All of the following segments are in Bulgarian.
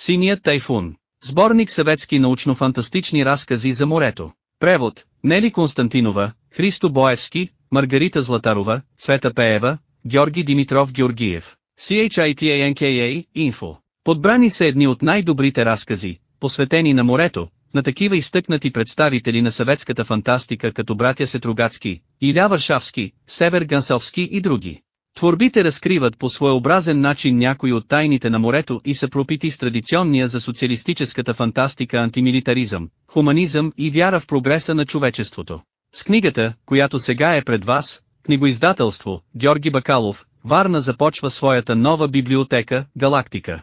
Синият тайфун. Сборник съветски научно-фантастични разкази за морето. Превод. Нели Константинова, Христо Боевски, Маргарита Златарова, Цвета Пеева, Георги Димитров Георгиев. CHITANKA, Info. Подбрани са едни от най-добрите разкази, посветени на морето, на такива изтъкнати представители на съветската фантастика като братя Сетругацки, Иля Варшавски, Север Гансовски и други. Творбите разкриват по своеобразен начин някои от тайните на морето и са пропити с традиционния за социалистическата фантастика антимилитаризъм, хуманизъм и вяра в прогреса на човечеството. С книгата, която сега е пред вас, книгоиздателство, Георги Бакалов, Варна започва своята нова библиотека, Галактика.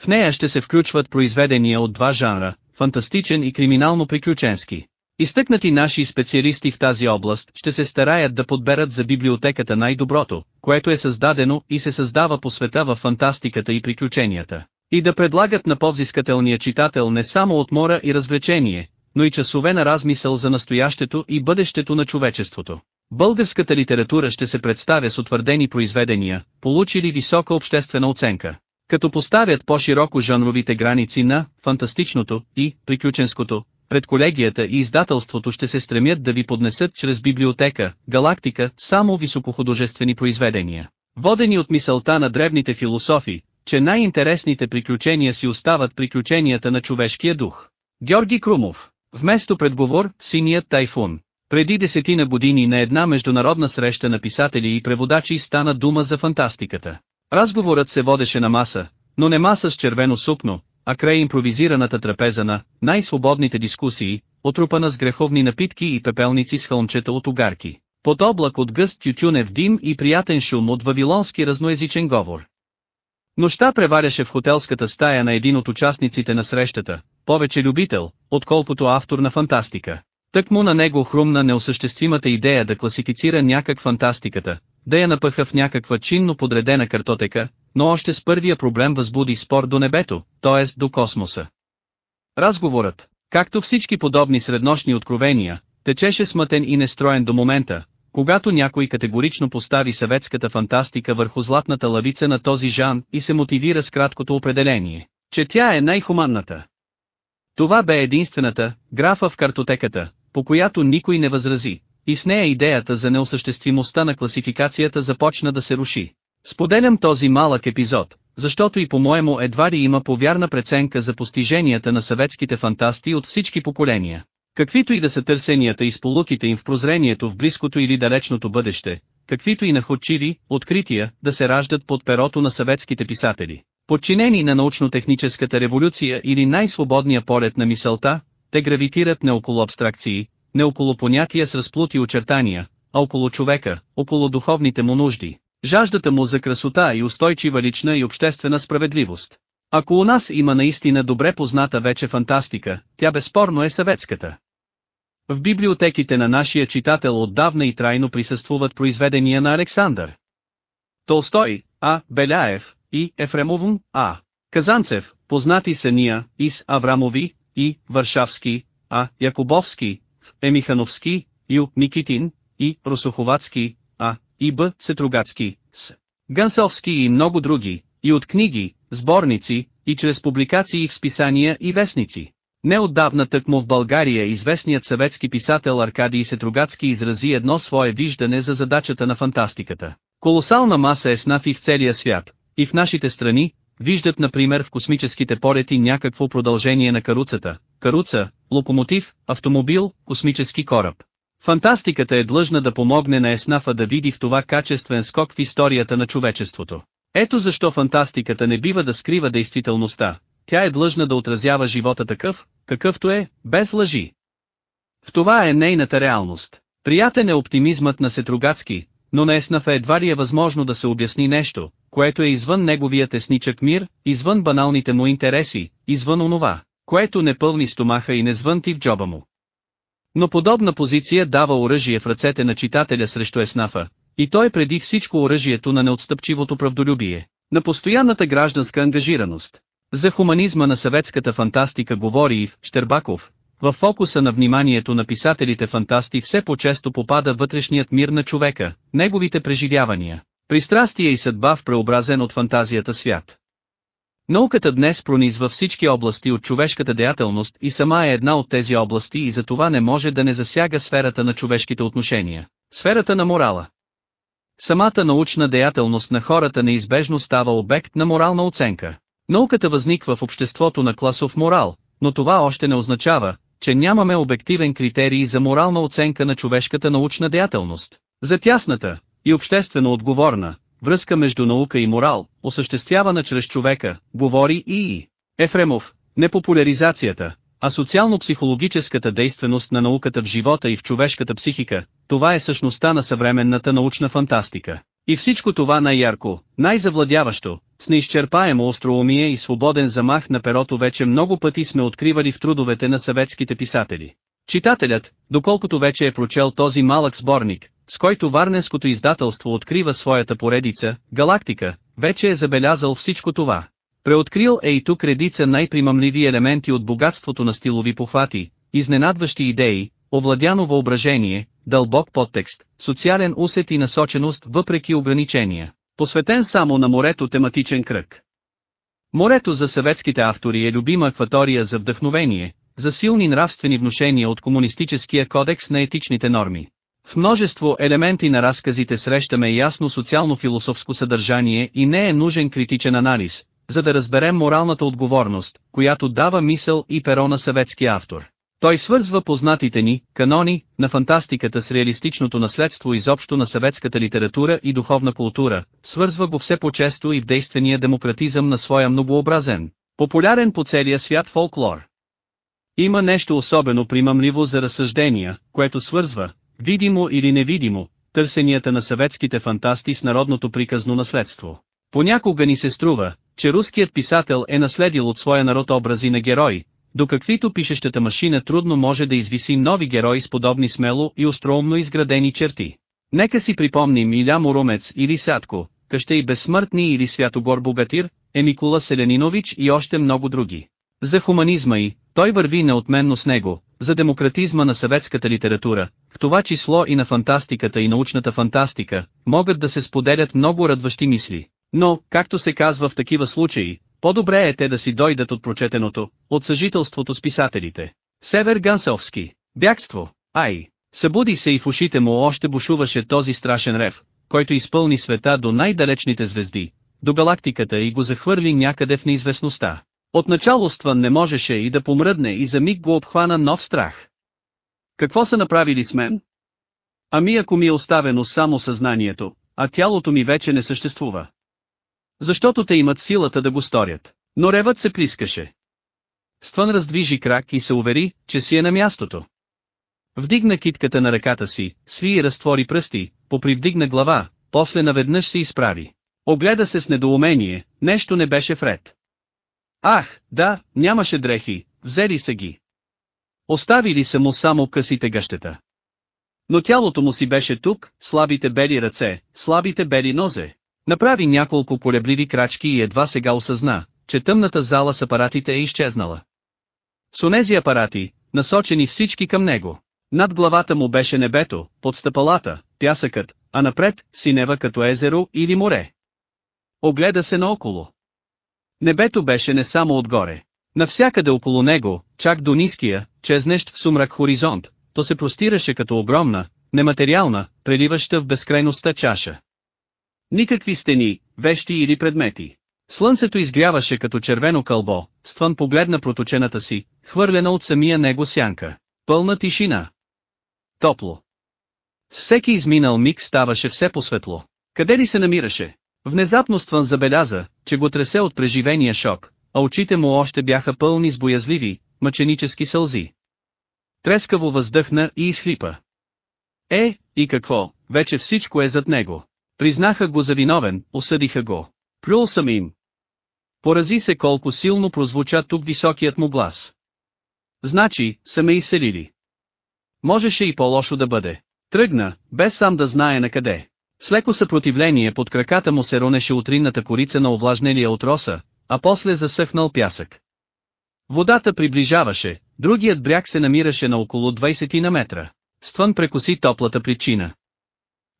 В нея ще се включват произведения от два жанра, фантастичен и криминално-приключенски. Изтъкнати наши специалисти в тази област ще се стараят да подберат за библиотеката най-доброто, което е създадено и се създава по света в фантастиката и приключенията. И да предлагат на повзискателния читател не само отмора и развлечение, но и часове на размисъл за настоящето и бъдещето на човечеството. Българската литература ще се представя с утвърдени произведения, получили висока обществена оценка. Като поставят по-широко жанровите граници на фантастичното и приключенското, пред колегията и издателството ще се стремят да ви поднесат чрез библиотека, галактика, само високохудожествени произведения. Водени от мисълта на древните философи, че най-интересните приключения си остават приключенията на човешкия дух. Георги Крумов Вместо предговор, синият тайфун. Преди десетина години на една международна среща на писатели и преводачи стана дума за фантастиката. Разговорът се водеше на маса, но не маса с червено сукно, а край импровизираната трапеза на най-свободните дискусии, отрупана с греховни напитки и пепелници с хълмчета от угарки. Под облак от гъст тютюнев дим и приятен шум от вавилонски разноязичен говор. Нощта преваряше в хотелската стая на един от участниците на срещата, повече любител, отколкото автор на фантастика. Тък му на него хрумна неосъществимата идея да класифицира някак фантастиката, да я напъха в някаква чинно подредена картотека, но още с първия проблем възбуди спор до небето, т.е. до космоса. Разговорът, както всички подобни среднощни откровения, течеше смътен и нестроен до момента, когато някой категорично постави съветската фантастика върху златната лавица на този жан и се мотивира с краткото определение, че тя е най-хуманната. Това бе единствената графа в картотеката, по която никой не възрази, и с нея идеята за неосъществимостта на класификацията започна да се руши. Споделям този малък епизод, защото и по-моему едва ли има повярна преценка за постиженията на съветските фантасти от всички поколения. Каквито и да са търсенията и сполуките им в прозрението в близкото или далечното бъдеще, каквито и находчиви, открития, да се раждат под перото на съветските писатели. Подчинени на научно-техническата революция или най-свободния полет на мисълта, те гравитират не около абстракции, не около понятия с разплути очертания, а около човека, около духовните му нужди, жаждата му за красота и устойчива лична и обществена справедливост. Ако у нас има наистина добре позната вече фантастика, тя безспорно е съветската. В библиотеките на нашия читател отдавна и трайно присъствуват произведения на Александър. Толстой, А. Беляев, и Ефремовун, А. Казанцев, познати са Ния, Ис Аврамови, и Варшавски, А. Якубовски, Емихановски, Ю. Никитин, и Русоховацки, А. И Б. Сетругацки, С. Гансовски и много други, и от книги, сборници, и чрез публикации в списания и вестници. Неотдавна тъкмо в България известният съветски писател Аркадий Сетругацки изрази едно свое виждане за задачата на фантастиката. Колосална маса е снафи в целия свят, и в нашите страни, виждат например в космическите полети някакво продължение на каруцата, каруца, локомотив, автомобил, космически кораб. Фантастиката е длъжна да помогне на Еснафа да види в това качествен скок в историята на човечеството. Ето защо фантастиката не бива да скрива действителността, тя е длъжна да отразява живота такъв, какъвто е, без лъжи. В това е нейната реалност. Приятен е оптимизмът на Сетругацки, но на Еснафа едва ли е възможно да се обясни нещо, което е извън неговия тесничък мир, извън баналните му интереси, извън онова, което не пълни стомаха и не звънти в джоба му. Но подобна позиция дава оръжие в ръцете на читателя срещу Еснафа, и той преди всичко оръжието на неотстъпчивото правдолюбие, на постоянната гражданска ангажираност. За хуманизма на съветската фантастика говори и в Щербаков, в фокуса на вниманието на писателите фантасти все по-често попада вътрешният мир на човека, неговите преживявания, пристрастия и съдба в преобразен от фантазията свят. Науката днес пронизва всички области от човешката деятелност и сама е една от тези области и за това не може да не засяга сферата на човешките отношения, сферата на морала. Самата научна деятелност на хората неизбежно става обект на морална оценка. Науката възниква в обществото на класов морал, но това още не означава, че нямаме обективен критерий за морална оценка на човешката научна деятелност. За тясната и обществено отговорна връзка между наука и морал, осъществявана чрез човека, говори и Ефремов, непопуляризацията, а социално-психологическата действеност на науката в живота и в човешката психика, това е същността на съвременната научна фантастика. И всичко това най-ярко, най-завладяващо, с неизчерпаемо остроумие и свободен замах на перото вече много пъти сме откривали в трудовете на съветските писатели. Читателят, доколкото вече е прочел този малък сборник, с който Варненското издателство открива своята поредица, Галактика, вече е забелязал всичко това. Преоткрил е и тук редица най-примамливи елементи от богатството на стилови похвати, изненадващи идеи, овладяно въображение, дълбок подтекст, социален усет и насоченост въпреки ограничения, посветен само на морето тематичен кръг. Морето за съветските автори е любима акватория за вдъхновение, за силни нравствени внушения от комунистическия кодекс на етичните норми. В множество елементи на разказите срещаме ясно социално-философско съдържание и не е нужен критичен анализ, за да разберем моралната отговорност, която дава мисъл и перо на съветския автор. Той свързва познатите ни, канони, на фантастиката с реалистичното наследство изобщо на съветската литература и духовна култура, свързва го все по-често и в действения демократизъм на своя многообразен, популярен по целия свят фолклор. Има нещо особено примамливо за разсъждения, което свързва, видимо или невидимо, търсенията на съветските фантасти с народното приказно наследство. Понякога ни се струва, че руският писател е наследил от своя народ образи на герои, до каквито пишещата машина трудно може да извиси нови герои с подобни смело и остроумно изградени черти. Нека си припомним Иля Муромец или Садко, Къща и безсмъртни или Святогор Богатир, Емикула Селенинович и още много други. За хуманизма и, той върви неотменно с него, за демократизма на съветската литература, в това число и на фантастиката и научната фантастика, могат да се споделят много радващи мисли. Но, както се казва в такива случаи, по-добре е те да си дойдат от прочетеното, от съжителството с писателите. Север Гансовски. Бягство. Ай. Събуди се и в ушите му още бушуваше този страшен рев, който изпълни света до най-далечните звезди, до галактиката и го захвърли някъде в неизвестността. Отначало Стван не можеше и да помръдне и за миг го обхвана нов страх. Какво са направили с мен? Ами ако ми е оставено само съзнанието, а тялото ми вече не съществува. Защото те имат силата да го сторят. Но ревът се плискаше. Стван раздвижи крак и се увери, че си е на мястото. Вдигна китката на ръката си, сви и разтвори пръсти, попривдигна глава, после наведнъж се изправи. Огледа се с недоумение, нещо не беше вред. Ах, да, нямаше дрехи, взели са ги. Оставили са му само късите гъщета. Но тялото му си беше тук, слабите бели ръце, слабите бели нозе. Направи няколко полебливи крачки и едва сега осъзна, че тъмната зала с апаратите е изчезнала. С онези апарати, насочени всички към него. Над главата му беше небето, под стъпалата, пясъкът, а напред, синева като езеро или море. Огледа се наоколо. Небето беше не само отгоре. Навсякъде около него, чак до ниския, чезнещ в сумрак хоризонт, то се простираше като огромна, нематериална, преливаща в безкрайността чаша. Никакви стени, вещи или предмети. Слънцето изгряваше като червено кълбо, Стван погледна проточената си, хвърлена от самия него сянка. Пълна тишина. Топло. С всеки изминал миг ставаше все по-светло. Къде ли се намираше? Внезапно Стван забеляза, че го тресе от преживения шок, а очите му още бяха пълни с боязливи, мъченически сълзи. Трескаво въздъхна и изхлипа. Е, и какво, вече всичко е зад него. Признаха го за виновен, осъдиха го. Плюл съм им. Порази се колко силно прозвуча тук високият му глас. Значи, са ме изселили. Можеше и по-лошо да бъде. Тръгна, без сам да знае на къде. С леко съпротивление под краката му се ронеше утринната корица на овлажнелия от роса, а после засъхнал пясък. Водата приближаваше, другият бряг се намираше на около 20 на метра. Ствън прекоси топлата причина.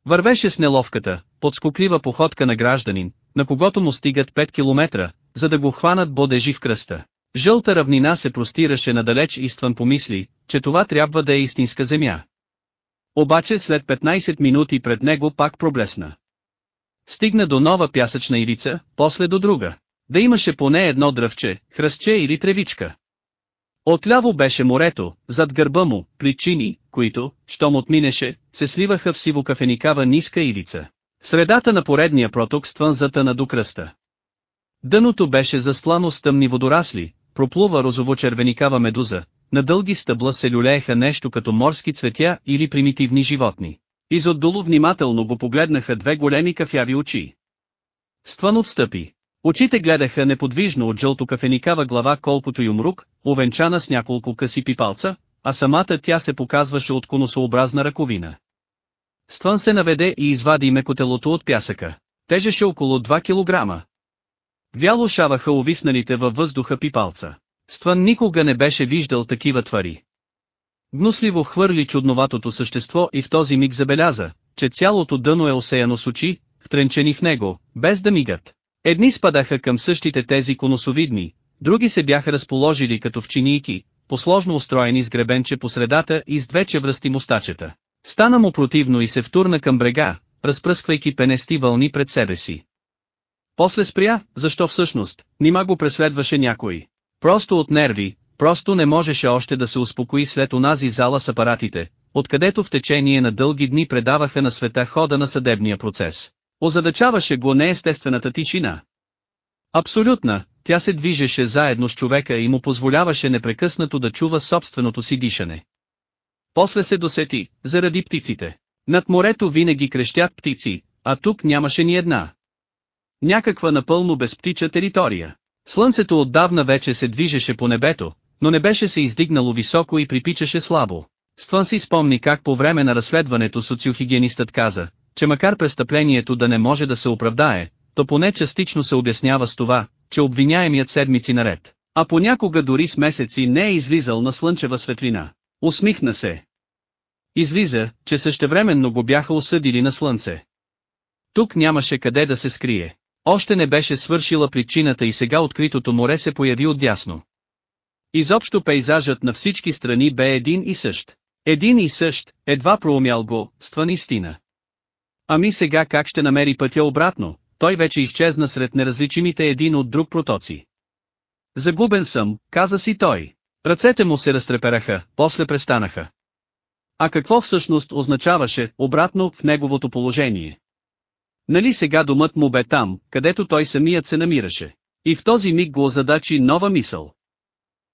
Вървеше с неловката, подскоклива походка на гражданин, на когото му стигат 5 километра, за да го хванат бодежи в кръста. Жълта равнина се простираше надалеч и Стван помисли, че това трябва да е истинска земя. Обаче след 15 минути пред него пак проблесна. Стигна до нова пясъчна ивица, после до друга. Да имаше поне едно дръвче, хръстче или тревичка. Отляво беше морето, зад гърба му, причини, които, щом отминеше, се сливаха в сивокафеникава ниска ивица. Средата на поредния проток ствън затъна до кръста. Дъното беше застлано с тъмни водорасли, проплува розово-червеникава медуза, на дълги стъбла се люлееха нещо като морски цветя или примитивни животни. Изотдолу внимателно го погледнаха две големи кафяви очи. Стван отстъпи. Очите гледаха неподвижно от жълто-кафеникава глава колкото и умрук, увенчана с няколко къси пипалца, а самата тя се показваше от конусообразна ръковина. Стван се наведе и извади мекотелото от пясъка. Тежеше около 2 килограма. Вяло шаваха увисналите във въздуха пипалца. Стван никога не беше виждал такива твари. Гнусливо хвърли чудноватото същество и в този миг забеляза, че цялото дъно е осеяно с очи, втренчени в него, без да мигат. Едни спадаха към същите тези конусовидни, други се бяха разположили като в чинийки, посложно устроени с гребенче по средата и с две чевръсти мустачета. Стана му противно и се втурна към брега, разпръсквайки пенести вълни пред себе си. После спря, защо всъщност, нима го преследваше някой. Просто от нерви, просто не можеше още да се успокои след онази зала с апаратите, откъдето в течение на дълги дни предаваха на света хода на съдебния процес. Озадачаваше го неестествената тишина. Абсолютна, тя се движеше заедно с човека и му позволяваше непрекъснато да чува собственото си дишане. После се досети, заради птиците. Над морето винаги крещят птици, а тук нямаше ни една. Някаква напълно безптича територия. Слънцето отдавна вече се движеше по небето, но не беше се издигнало високо и припичаше слабо. Ствън си спомни как по време на разследването социохигиенистът каза, че макар престъплението да не може да се оправдае, то поне частично се обяснява с това, че обвиняемият седмици наред, а понякога дори с месеци не е излизал на слънчева светлина. Усмихна се. Излиза, че същевременно го бяха осъдили на слънце. Тук нямаше къде да се скрие. Още не беше свършила причината и сега откритото море се появи отдясно. Изобщо пейзажът на всички страни бе един и същ. Един и същ, едва проумял го, стван истина. Ами сега как ще намери пътя обратно, той вече изчезна сред неразличимите един от друг протоци. Загубен съм, каза си той. Ръцете му се разтрепераха, после престанаха. А какво всъщност означаваше, обратно, в неговото положение? Нали сега домът му бе там, където той самият се намираше. И в този миг го озадачи нова мисъл.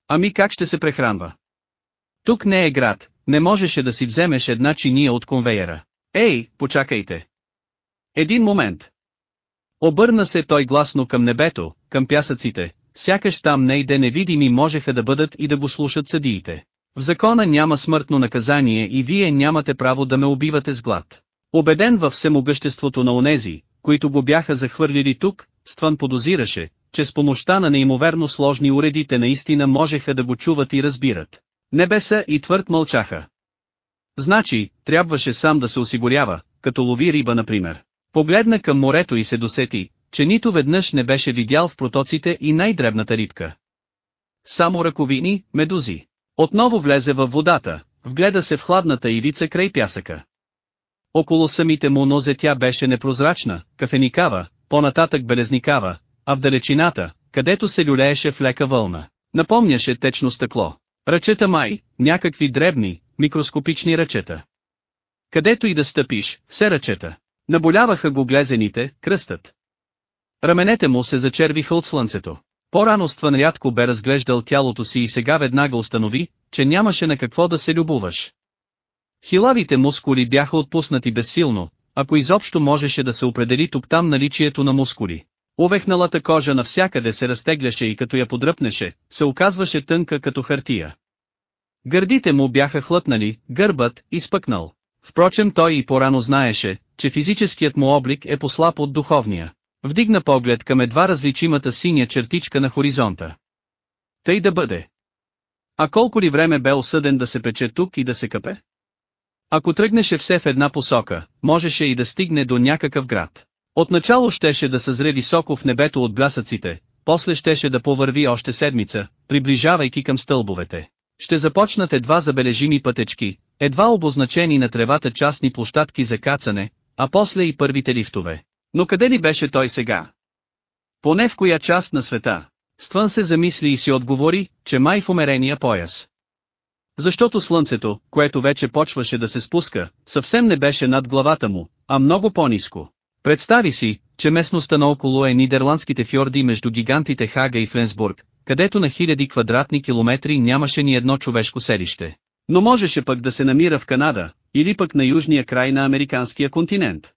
Ами как ще се прехранва? Тук не е град, не можеше да си вземеш една чиния от конвейера. Ей, почакайте! Един момент. Обърна се той гласно към небето, към пясъците, сякаш там нейде невидими можеха да бъдат и да го слушат съдиите. В закона няма смъртно наказание и вие нямате право да ме убивате с глад. Обеден в всемогъществото на онези, които го бяха захвърлили тук, Стван подозираше, че с помощта на неимоверно сложни уредите наистина можеха да го чуват и разбират. Небеса и твърд мълчаха. Значи, трябваше сам да се осигурява, като лови риба например. Погледна към морето и се досети, че нито веднъж не беше видял в протоците и най-дребната рибка. Само ръковини, медузи. Отново влезе във водата, вгледа се в хладната ивица край пясъка. Около самите му нозе тя беше непрозрачна, кафеникава, по-нататък белезникава, а в далечината, където се люлееше в лека вълна, напомняше течно стъкло. Ръчета май, някакви дребни, микроскопични ръчета. Където и да стъпиш, все ръчета. Наболяваха го глезените, кръстът. Раменете му се зачервиха от слънцето. По-рано Стван рядко бе разглеждал тялото си и сега веднага установи, че нямаше на какво да се любуваш. Хилавите мускули бяха отпуснати безсилно, ако изобщо можеше да се определи тук-там наличието на мускули. Увехналата кожа навсякъде се разтегляше и като я подръпнеше, се оказваше тънка като хартия. Гърдите му бяха хлътнали, гърбът, изпъкнал. Впрочем той и порано знаеше, че физическият му облик е послаб от духовния. Вдигна поглед към едва различимата синя чертичка на хоризонта. Тъй да бъде. А колко ли време бе осъден да се пече тук и да се къпе? Ако тръгнеше все в една посока, можеше и да стигне до някакъв град. Отначало щеше да съзре високо в небето от блясъците, после щеше да повърви още седмица, приближавайки към стълбовете. Ще започнат едва забележими пътечки, едва обозначени на тревата частни площадки за кацане, а после и първите лифтове. Но къде ли беше той сега? Поне в коя част на света? Ствън се замисли и си отговори, че май в умерения пояс. Защото слънцето, което вече почваше да се спуска, съвсем не беше над главата му, а много по-низко. Представи си, че местността наоколо е нидерландските фьорди между гигантите Хага и Фленсбург, където на хиляди квадратни километри нямаше ни едно човешко селище. Но можеше пък да се намира в Канада, или пък на южния край на американския континент.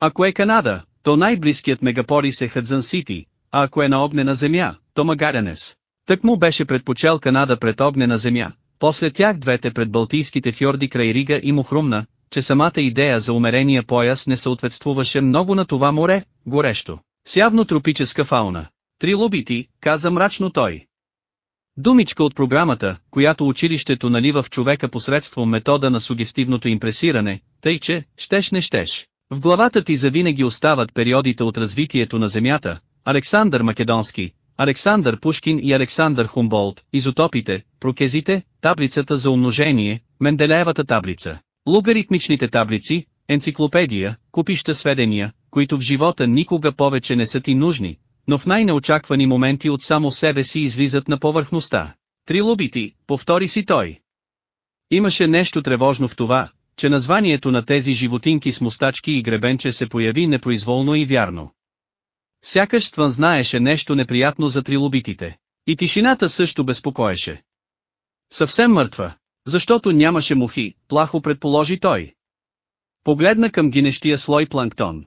Ако е Канада, то най-близкият мегаполис е Хъдзън Сити, а ако е на огнена земя, то Магаренес. Тък му беше предпочел Канада пред огнена земя, после тях двете пред Балтийските фьорди край Рига и му хрумна, че самата идея за умерения пояс не съответствуваше много на това море, горещо, с явно тропическа фауна. Трилобити, каза мрачно той. Думичка от програмата, която училището налива в човека посредством метода на сугестивното импресиране, тъй че, щеш не щеш. В главата ти завинаги остават периодите от развитието на Земята, Александър Македонски, Александър Пушкин и Александър Хумболт, изотопите, прокезите, таблицата за умножение, Менделеевата таблица, логаритмичните таблици, енциклопедия, купища сведения, които в живота никога повече не са ти нужни, но в най-неочаквани моменти от само себе си излизат на повърхността. Трилобити, повтори си той. Имаше нещо тревожно в това, че названието на тези животинки с мустачки и гребенче се появи непроизволно и вярно. Сякаш Ствън знаеше нещо неприятно за трилобитите. И тишината също безпокоеше. Съвсем мъртва, защото нямаше мухи, плахо предположи той. Погледна към гинещия слой планктон.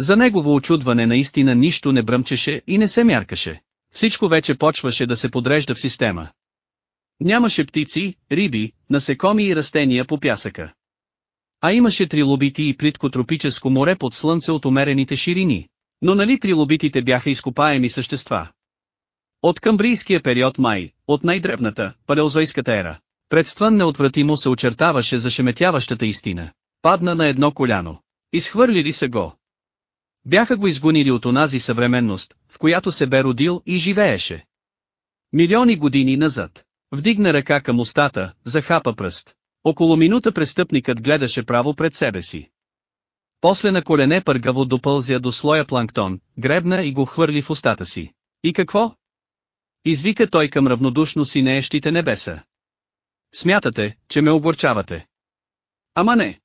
За негово очудване наистина нищо не бръмчеше и не се мяркаше. Всичко вече почваше да се подрежда в система. Нямаше птици, риби, насекоми и растения по пясъка. А имаше трилобити и плитко тропическо море под слънце от умерените ширини. Но нали трилобитите бяха изкопаеми същества? От камбрийския период май, от най-дребната, палеозойската ера, предствън неотвратимо се очертаваше зашеметяващата истина. Падна на едно коляно. Изхвърлили се го. Бяха го изгонили от онази съвременност, в която се бе родил и живееше. Милиони години назад. Вдигна ръка към устата, захапа пръст. Около минута престъпникът гледаше право пред себе си. После на колене пъргаво допълзя до слоя планктон, гребна и го хвърли в устата си. И какво? Извика той към равнодушно си неещите небеса. Смятате, че ме огорчавате. Ама не.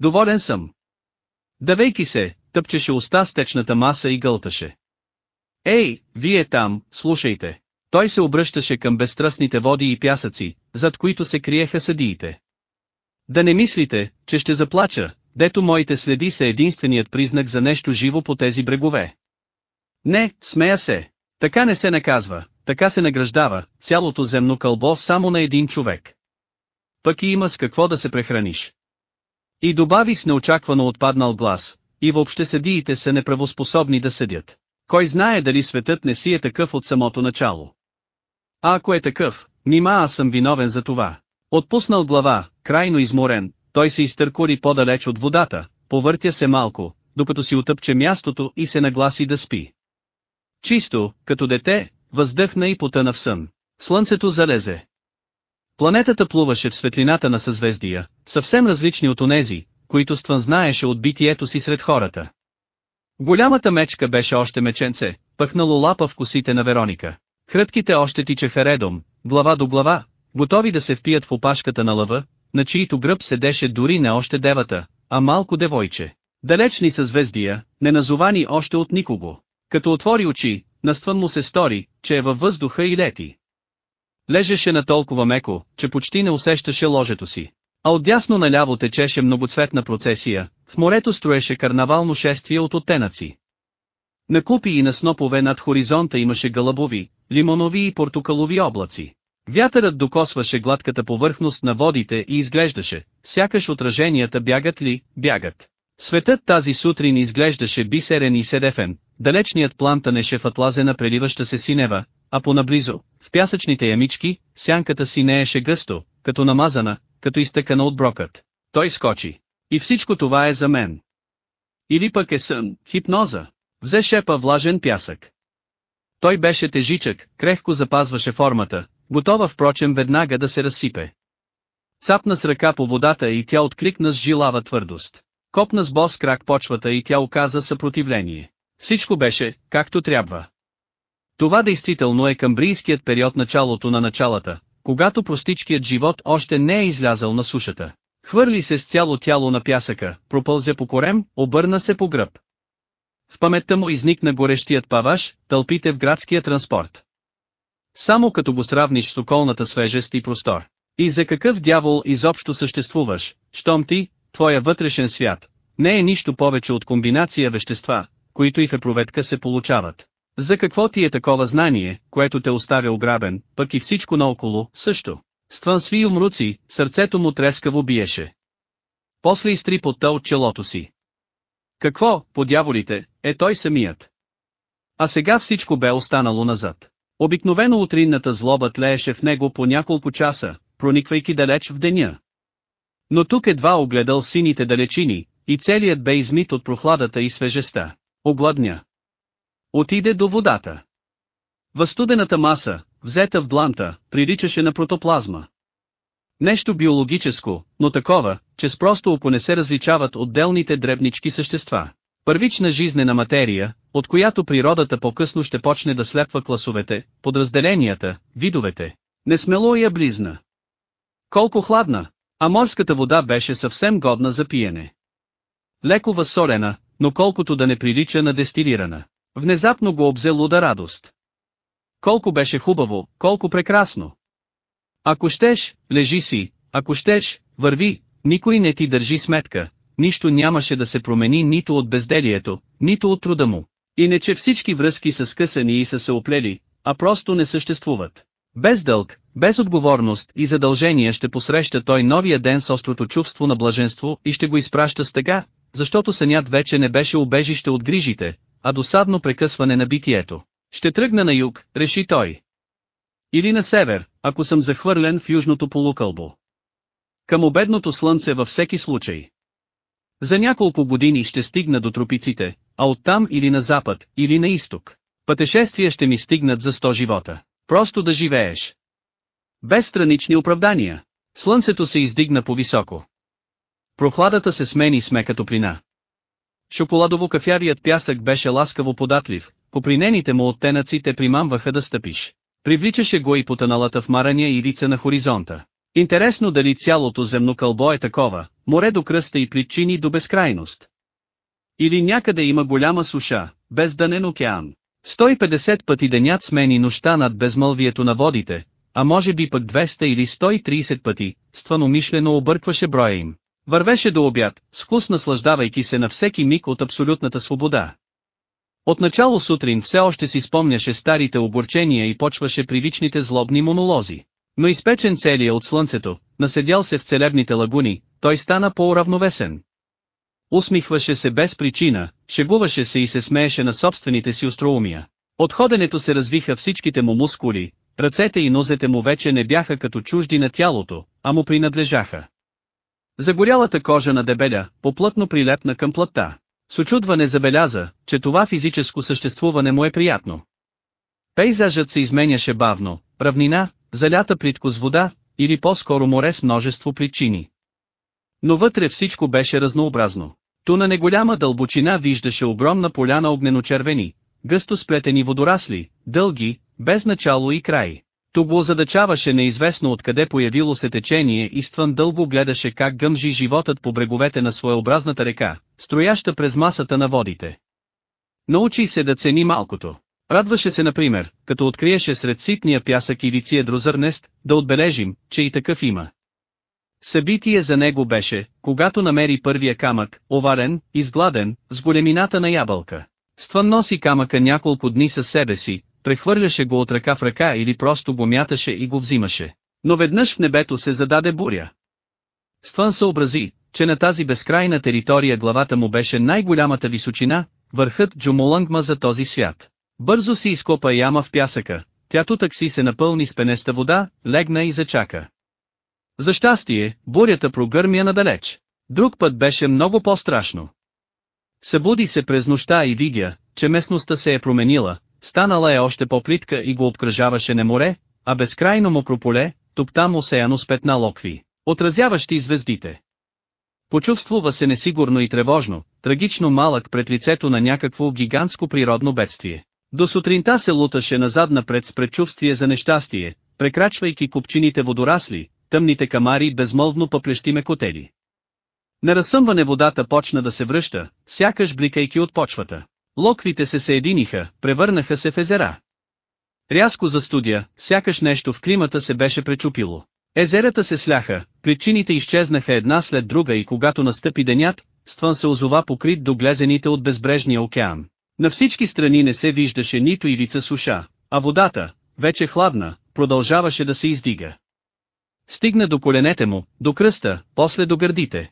Доволен съм. Давейки се, тъпчеше уста с течната маса и гълташе. Ей, вие там, слушайте. Той се обръщаше към безстрастните води и пясъци, зад които се криеха съдиите. Да не мислите, че ще заплача, дето моите следи са единственият признак за нещо живо по тези брегове. Не, смея се. Така не се наказва, така се награждава, цялото земно кълбо само на един човек. Пък и има с какво да се прехраниш. И добави с неочаквано отпаднал глас, и въобще съдиите са неправоспособни да съдят. Кой знае дали светът не си е такъв от самото начало. А ако е такъв, нима аз съм виновен за това. Отпуснал глава, крайно изморен, той се изтъркури по-далеч от водата, повъртя се малко, докато си отъпче мястото и се нагласи да спи. Чисто, като дете, въздъхна и потъна в сън. Слънцето залезе. Планетата плуваше в светлината на съзвездия, съвсем различни от онези, които Стван знаеше от битието си сред хората. Голямата мечка беше още меченце, пъхнало лапа в косите на Вероника. Хрътките още тичаха редом, глава до глава, готови да се впият в опашката на лъва, на чието гръб седеше дори не още девата, а малко девойче. Далечни съзвездия, неназовани още от никого. Като отвори очи, наствън му се стори, че е във въздуха и лети. Лежеше на толкова меко, че почти не усещаше ложето си. А отдясно наляво течеше многоцветна процесия, в морето строеше карнавално шествие от оттенъци. На купи и на снопове над хоризонта имаше гълъбови, лимонови и портокалови облаци. Вятърът докосваше гладката повърхност на водите и изглеждаше, сякаш отраженията бягат ли, бягат. Светът тази сутрин изглеждаше бисерен и седефен, далечният план тънеше в атлазена преливаща се синева, а понаблизо, в пясъчните ямички, сянката си нееше гъсто, като намазана, като изтъкана от брокът. Той скочи. И всичко това е за мен. Или пък е сън, хипноза. Взе шепа влажен пясък. Той беше тежичък, крехко запазваше формата, готова впрочем веднага да се разсипе. Цапна с ръка по водата и тя откликна с жилава твърдост. Копна с бос крак почвата и тя оказа съпротивление. Всичко беше, както трябва. Това действително е камбрийският период началото на началата, когато простичкият живот още не е излязъл на сушата. Хвърли се с цяло тяло на пясъка, пропълзя по корем, обърна се по гръб. В паметта му изникна горещият паваш, тълпите в градския транспорт. Само като го сравниш с околната свежест и простор. И за какъв дявол изобщо съществуваш, щом ти, твоя вътрешен свят, не е нищо повече от комбинация вещества, които и в епроветка се получават. За какво ти е такова знание, което те оставя ограбен, пък и всичко наоколо, също. Стван сви умруци, сърцето му трескаво биеше. После изтри потта от челото си. Какво, по дяволите, е той самият. А сега всичко бе останало назад. Обикновено утринната злоба тлееше в него по няколко часа, прониквайки далеч в деня. Но тук едва огледал сините далечини, и целият бе измит от прохладата и свежеста. Огладня. Отиде до водата. Възстудената маса, взета в дланта, приличаше на протоплазма. Нещо биологическо, но такова, че с просто око не се различават отделните дребнички същества. Първична жизнена материя, от която природата по-късно ще почне да слепва класовете, подразделенията, видовете. Несмело я близна. Колко хладна, а морската вода беше съвсем годна за пиене. Леко възсолена, но колкото да не прилича на дестилирана. Внезапно го обзе луда радост. Колко беше хубаво, колко прекрасно. Ако щеш, лежи си, ако щеш, върви, никой не ти държи сметка, нищо нямаше да се промени нито от безделието, нито от труда му. И не че всички връзки са скъсани и са се оплели, а просто не съществуват. Без дълг, без отговорност и задължения ще посреща той новия ден с острото чувство на блаженство и ще го изпраща с тъга, защото сънят вече не беше убежище от грижите, а досадно прекъсване на битието. Ще тръгна на юг, реши той. Или на север, ако съм захвърлен в южното полукълбо. Към обедното слънце във всеки случай. За няколко години ще стигна до тропиците, а оттам или на запад, или на изток. Пътешествия ще ми стигнат за сто живота. Просто да живееш. Без странични оправдания. Слънцето се издигна по-високо. Прохладата се смени с мека топлина. Шоколадово-кафявият пясък беше ласкаво податлив, по принените му оттенъци те примамваха да стъпиш. Привличаше го и потаналата в марания ивица на хоризонта. Интересно дали цялото земно кълбо е такова, море до кръста и причини до безкрайност. Или някъде има голяма суша, бездънен океан. 150 пъти денят смени нощта над безмълвието на водите, а може би пък 200 или 130 пъти, ствано мишлено объркваше броя им. Вървеше до обяд, с вкус наслаждавайки се на всеки миг от абсолютната свобода. Отначало сутрин все още си спомняше старите оборчения и почваше привичните злобни монолози. Но изпечен целия от слънцето, наседял се в целебните лагуни, той стана по-уравновесен. Усмихваше се без причина, шегуваше се и се смееше на собствените си остроумия. От ходенето се развиха всичките му мускули, ръцете и нозете му вече не бяха като чужди на тялото, а му принадлежаха. Загорялата кожа на дебеля, поплътно прилепна към плътта. С очудване забеляза, че това физическо съществуване му е приятно. Пейзажът се изменяше бавно, равнина, залята плитко с вода, или по-скоро море с множество причини. Но вътре всичко беше разнообразно. Ту на неголяма дълбочина виждаше огромна поляна огненочервени, гъсто сплетени водорасли, дълги, без начало и край. Ту го задачаваше неизвестно откъде появило се течение и Стван дълго гледаше как гъмжи животът по бреговете на своеобразната река, строяща през масата на водите. Научи се да цени малкото. Радваше се например, като откриеше сред ситния пясък или циедрозърнест, да отбележим, че и такъв има. Събитие за него беше, когато намери първия камък, оварен, изгладен, с големината на ябълка. Стван носи камъка няколко дни със себе си, прехвърляше го от ръка в ръка или просто го мяташе и го взимаше. Но веднъж в небето се зададе буря. Стван съобрази, че на тази безкрайна територия главата му беше най-голямата височина, върхът Джумолангма за този свят. Бързо си изкопа яма в пясъка, тя такси се напълни с пенеста вода, легна и зачака. За щастие, бурята прогърмя надалеч. Друг път беше много по-страшно. Събуди се през нощта и видя, че местността се е променила, станала е още по-плитка и го обкръжаваше не море, а безкрайно мокро поле, тук-там осеяно с петна локви, отразяващи звездите. Почувствува се несигурно и тревожно, трагично малък пред лицето на някакво гигантско природно бедствие. До сутринта се луташе назад-напред с предчувствие за нещастие, прекрачвайки купчините водорасли, тъмните камари безмълвно пъплещи мекотели. На разсъмване водата почна да се връща, сякаш бликайки от почвата. Локвите се съединиха, превърнаха се в езера. Рязко застудя, сякаш нещо в климата се беше пречупило. Езерата се сляха, причините изчезнаха една след друга и когато настъпи денят, ствън се озова покрит до глезените от безбрежния океан. На всички страни не се виждаше нито ивица суша, а водата, вече хладна, продължаваше да се издига. Стигна до коленете му, до кръста, после до гърдите.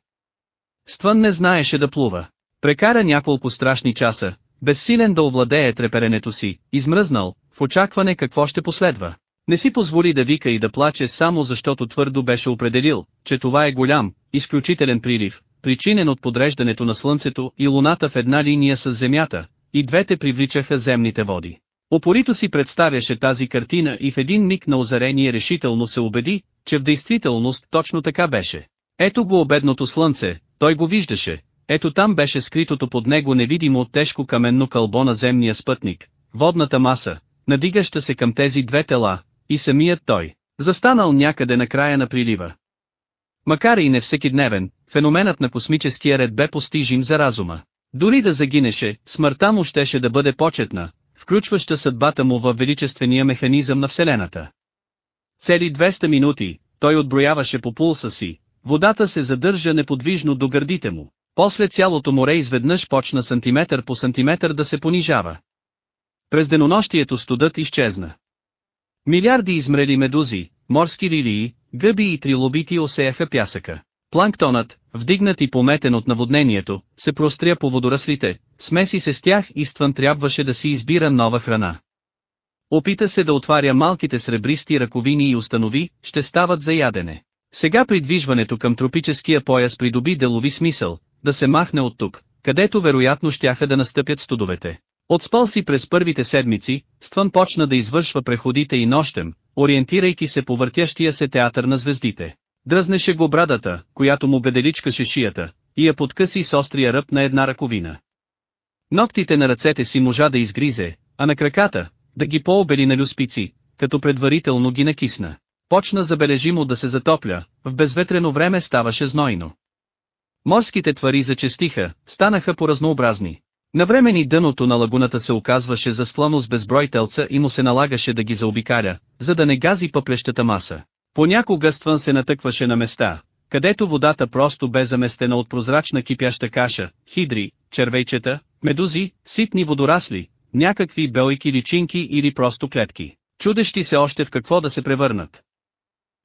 Ствън не знаеше да плува. Прекара няколко страшни часа, безсилен да овладее треперенето си, измръзнал, в очакване какво ще последва. Не си позволи да вика и да плаче само защото твърдо беше определил, че това е голям, изключителен прилив, причинен от подреждането на Слънцето и Луната в една линия с Земята, и двете привличаха земните води. Опорито си представяше тази картина и в един миг на озарение решително се убеди, че в действителност точно така беше. Ето го обедното слънце, той го виждаше, ето там беше скритото под него невидимо тежко каменно кълбо на земния спътник, водната маса, надигаща се към тези две тела, и самият той, застанал някъде на края на прилива. Макар и не всекидневен, феноменът на космическия ред бе постижим за разума. Дори да загинеше, смъртта му щеше да бъде почетна, включваща съдбата му във величествения механизъм на Вселената. Цели 200 минути, той отброяваше по пулса си, водата се задържа неподвижно до гърдите му, после цялото море изведнъж почна сантиметър по сантиметър да се понижава. През денонощието студът изчезна. Милиарди измрели медузи, морски лилии, гъби и трилобити осеяха пясъка. Планктонът, вдигнат и пометен от наводнението, се простря по водораслите, смеси се с тях и ствън трябваше да си избира нова храна. Опита се да отваря малките сребристи ръковини и установи, ще стават за ядене. Сега придвижването към тропическия пояс придоби делови смисъл, да се махне от тук, където вероятно щяха да настъпят студовете. Отспал си през първите седмици, Ствън почна да извършва преходите и нощем, ориентирайки се по въртящия се театър на звездите. Дръзнеше го брадата, която му беделичкаше шията, и я подкъси с острия ръб на една ръковина. Ноктите на ръцете си можа да изгризе, а на краката, да ги пообели на люспици, като предварително ги накисна. Почна забележимо да се затопля, в безветрено време ставаше знойно. Морските твари зачестиха, станаха по-разнообразни. Навремени дъното на лагуната се оказваше застлано с безброй телца и му се налагаше да ги заобикаля, за да не гази пъплещата маса. Понякога ствън се натъкваше на места, където водата просто бе заместена от прозрачна кипяща каша, хидри, червейчета, медузи, ситни водорасли, някакви белики личинки или просто клетки, чудещи се още в какво да се превърнат.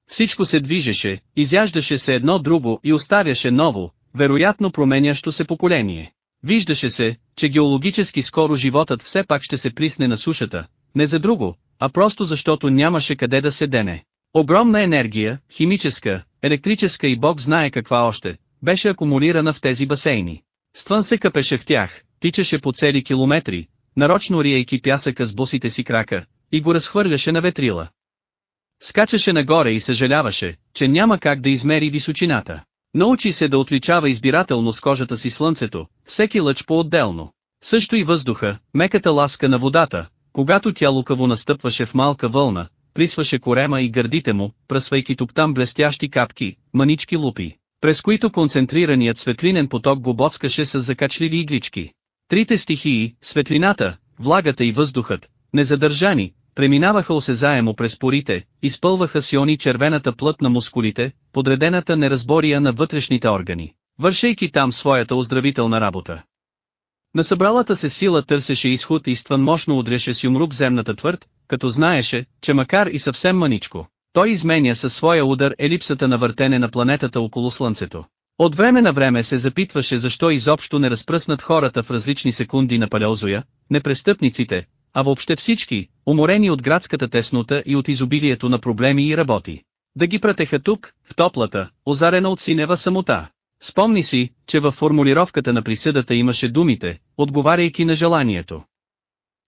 Всичко се движеше, изяждаше се едно друго и оставяше ново, вероятно променящо се поколение. Виждаше се, че геологически скоро животът все пак ще се присне на сушата, не за друго, а просто защото нямаше къде да се дене. Огромна енергия, химическа, електрическа и бог знае каква още, беше акумулирана в тези басейни. Ствън се къпеше в тях, тичаше по цели километри, нарочно риейки пясъка с босите си крака, и го разхвърляше на ветрила. Скачаше нагоре и съжаляваше, че няма как да измери височината. Научи се да отличава избирателно с кожата си слънцето, всеки лъч по-отделно. Също и въздуха, меката ласка на водата, когато тя лукаво настъпваше в малка вълна, присваше корема и гърдите му, пръсвайки тук там блестящи капки, манички лупи, през които концентрираният светлинен поток го боцкаше с закачливи иглички. Трите стихии, светлината, влагата и въздухът, незадържани, преминаваха осезаемо през порите, изпълваха сиони червената плът на мускулите, подредената неразбория на вътрешните органи, вършейки там своята оздравителна работа. На събралата се сила търсеше изход и ствън мощно удряше с юмрук земната твърд, като знаеше, че макар и съвсем маничко, той изменя със своя удар елипсата на въртене на планетата около Слънцето. От време на време се запитваше защо изобщо не разпръснат хората в различни секунди на палеозоя, непрестъпниците, а въобще всички, уморени от градската теснота и от изобилието на проблеми и работи. Да ги пратеха тук, в топлата, озарена от синева самота. Спомни си, че във формулировката на присъдата имаше думите, отговаряйки на желанието.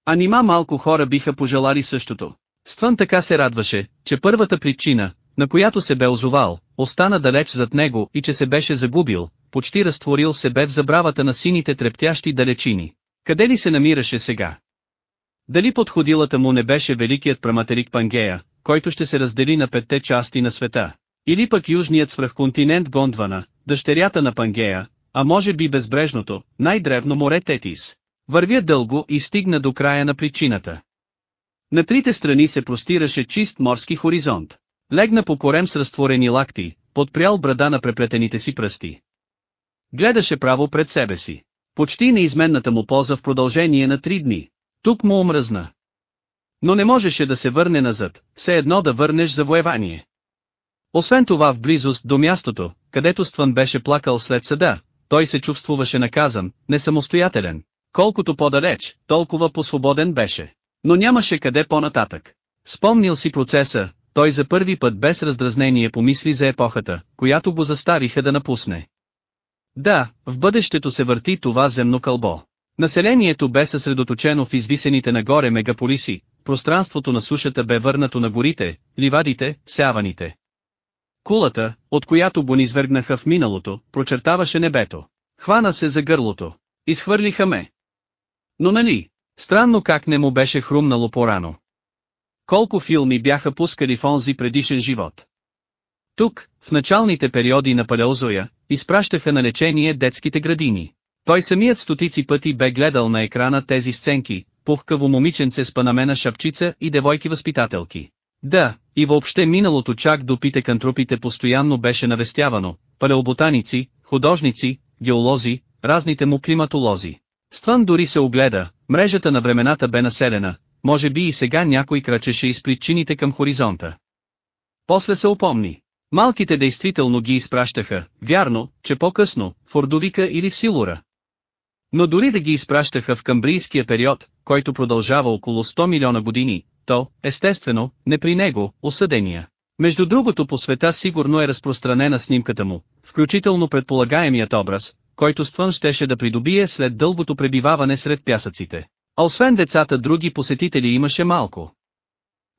А нима малко хора биха пожелали същото. Ствън така се радваше, че първата причина, на която се бе озовал, остана далеч зад него и че се беше загубил, почти разтворил се бе в забравата на сините трептящи далечини. Къде ли се намираше сега? Дали подходилата му не беше великият праматерик Пангея, който ще се раздели на петте части на света? Или пък южният свръхконтинент Гондвана, дъщерята на Пангея, а може би безбрежното, най-древно море Тетис. Вървя дълго и стигна до края на причината. На трите страни се простираше чист морски хоризонт. Легна по корем с разтворени лакти, подпрял брада на преплетените си пръсти. Гледаше право пред себе си. Почти неизменната му поза в продължение на три дни. Тук му омръзна. Но не можеше да се върне назад, все едно да върнеш завоевание. Освен това в близост до мястото, където Стван беше плакал след съда, той се чувствуваше наказан, несамостоятелен. Колкото по-далеч, толкова по-свободен беше. Но нямаше къде по-нататък. Спомнил си процеса, той за първи път без раздразнение помисли за епохата, която го заставиха да напусне. Да, в бъдещето се върти това земно кълбо. Населението бе съсредоточено в извисените нагоре мегаполиси, пространството на сушата бе върнато на горите, ливадите, сяваните. Кулата, от която го низвергнаха в миналото, прочертаваше небето. Хвана се за гърлото. Изхвърлиха ме. Но нали, странно как не му беше хрумнало порано. Колко филми бяха пускали в онзи предишен живот. Тук, в началните периоди на Палеозоя, изпращаха на лечение детските градини. Той самият стотици пъти бе гледал на екрана тези сценки, пухкаво момиченце с панамена шапчица и девойки възпитателки. Да, и въобще миналото чак до питекантропите постоянно беше навестявано, палеоботаници, художници, геолози, разните му климатолози. Стван дори се огледа, мрежата на времената бе населена, може би и сега някой крачеше из причините към хоризонта. После се опомни. Малките действително ги изпращаха, вярно, че по-късно, в Ордовика или в Силура. Но дори да ги изпращаха в камбрийския период, който продължава около 100 милиона години, то, естествено, не при него, осъдения. Между другото по света сигурно е разпространена снимката му, включително предполагаемият образ, който Ствън щеше да придобие след дългото пребиваване сред пясъците. А освен децата други посетители имаше малко.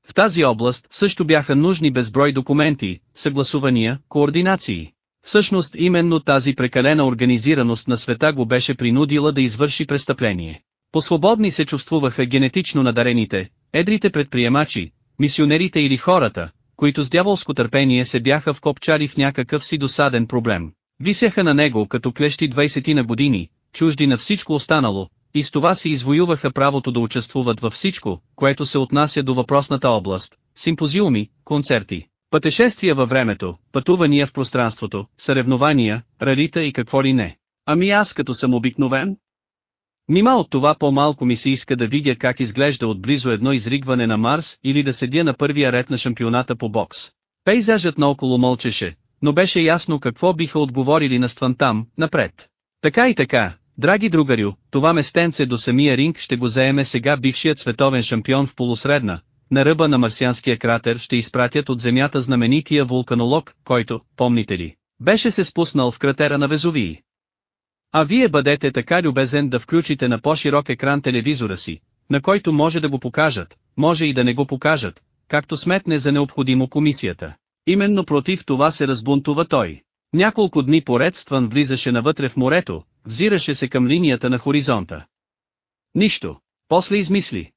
В тази област също бяха нужни безброй документи, съгласувания, координации. Всъщност именно тази прекалена организираност на света го беше принудила да извърши престъпление. Посвободни се чувствуваха генетично надарените, едрите предприемачи, мисионерите или хората, които с дяволско търпение се бяха вкопчали в някакъв си досаден проблем. Висяха на него като клещи 20 на години, чужди на всичко останало, и с това си извоюваха правото да участвуват във всичко, което се отнася до въпросната област, симпозиуми, концерти, пътешествия във времето, пътувания в пространството, съревнования, ралита и какво ли не. Ами аз като съм обикновен? Нима от това по-малко ми се иска да видя как изглежда отблизо едно изригване на Марс или да седя на първия ред на шампионата по бокс. Пейзажът наоколо мълчеше, но беше ясно какво биха отговорили на Ствантам, напред. Така и така, драги другарю, това местенце до самия ринг ще го заеме сега бившият световен шампион в полусредна, на ръба на марсианския кратер ще изпратят от земята знаменития вулканолог, който, помните ли, беше се спуснал в кратера на Везовии. А вие бъдете така любезен да включите на по-широк екран телевизора си, на който може да го покажат, може и да не го покажат, както сметне за необходимо комисията. Именно против това се разбунтува той. Няколко дни поред Стван влизаше навътре в морето, взираше се към линията на хоризонта. Нищо. После измисли.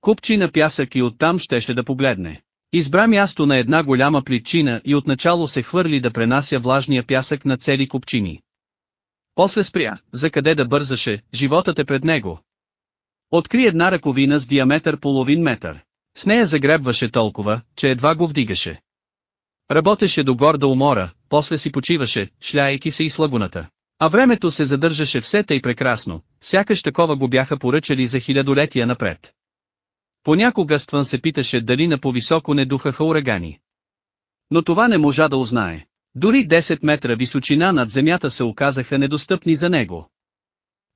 Купчи на пясък и оттам щеше да погледне. Избра място на една голяма причина и отначало се хвърли да пренася влажния пясък на цели купчини. После спря, за къде да бързаше, животът е пред него. Откри една ръковина с диаметър половин метър. С нея загребваше толкова, че едва го вдигаше. Работеше до горда умора, после си почиваше, шляйки се и слагуната. А времето се задържаше все тъй прекрасно, сякаш такова го бяха поръчали за хилядолетия напред. Понякога Стван се питаше дали на повисоко не духаха урагани. Но това не можа да узнае. Дори 10 метра височина над земята се оказаха недостъпни за него.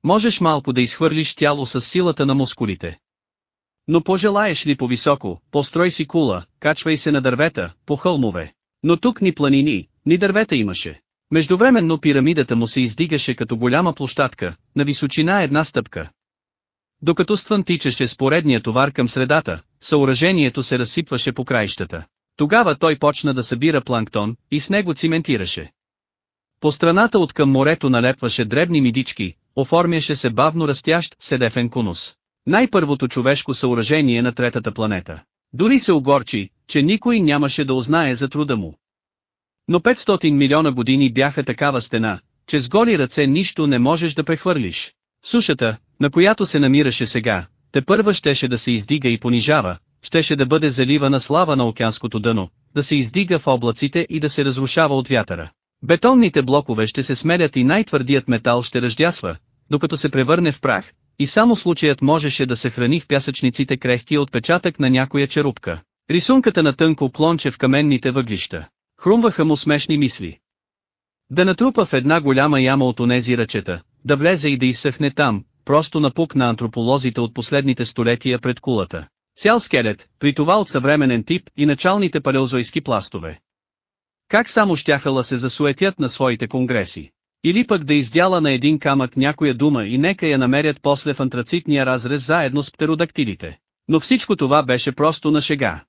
Можеш малко да изхвърлиш тяло с силата на мускулите. Но пожелаеш ли по-високо, построй си кула, качвай се на дървета, по хълмове. Но тук ни планини, ни дървета имаше. Междувременно пирамидата му се издигаше като голяма площадка, на височина една стъпка. Докато Ствън тичаше с поредния товар към средата, съоръжението се разсипваше по краищата. Тогава той почна да събира планктон и с него циментираше. По страната от към морето налепваше дребни мидички, оформяше се бавно растящ седефен конус. Най-първото човешко съоръжение на третата планета. Дори се огорчи, че никой нямаше да узнае за труда му. Но 500 милиона години бяха такава стена, че с голи ръце нищо не можеш да прехвърлиш. Сушата, на която се намираше сега, те първа щеше да се издига и понижава, щеше да бъде заливана слава на океанското дъно, да се издига в облаците и да се разрушава от вятъра. Бетонните блокове ще се смелят и най-твърдият метал ще ръждясва, докато се превърне в прах, и само случаят можеше да съхрани в пясъчниците крехки отпечатък на някоя черупка. Рисунката на тънко клонче в каменните въглища. Хрумваха му смешни мисли. Да натрупа в една голяма яма от онези ръчета, да влезе и да изсъхне там, просто напук на антрополозите от последните столетия пред кулата. Цял скелет, при това от съвременен тип и началните палеозойски пластове. Как само щяхала се засуетят на своите конгреси. Или пък да издяла на един камък някоя дума и нека я намерят после в антрацитния разрез заедно с птеродактилите. Но всичко това беше просто на шега.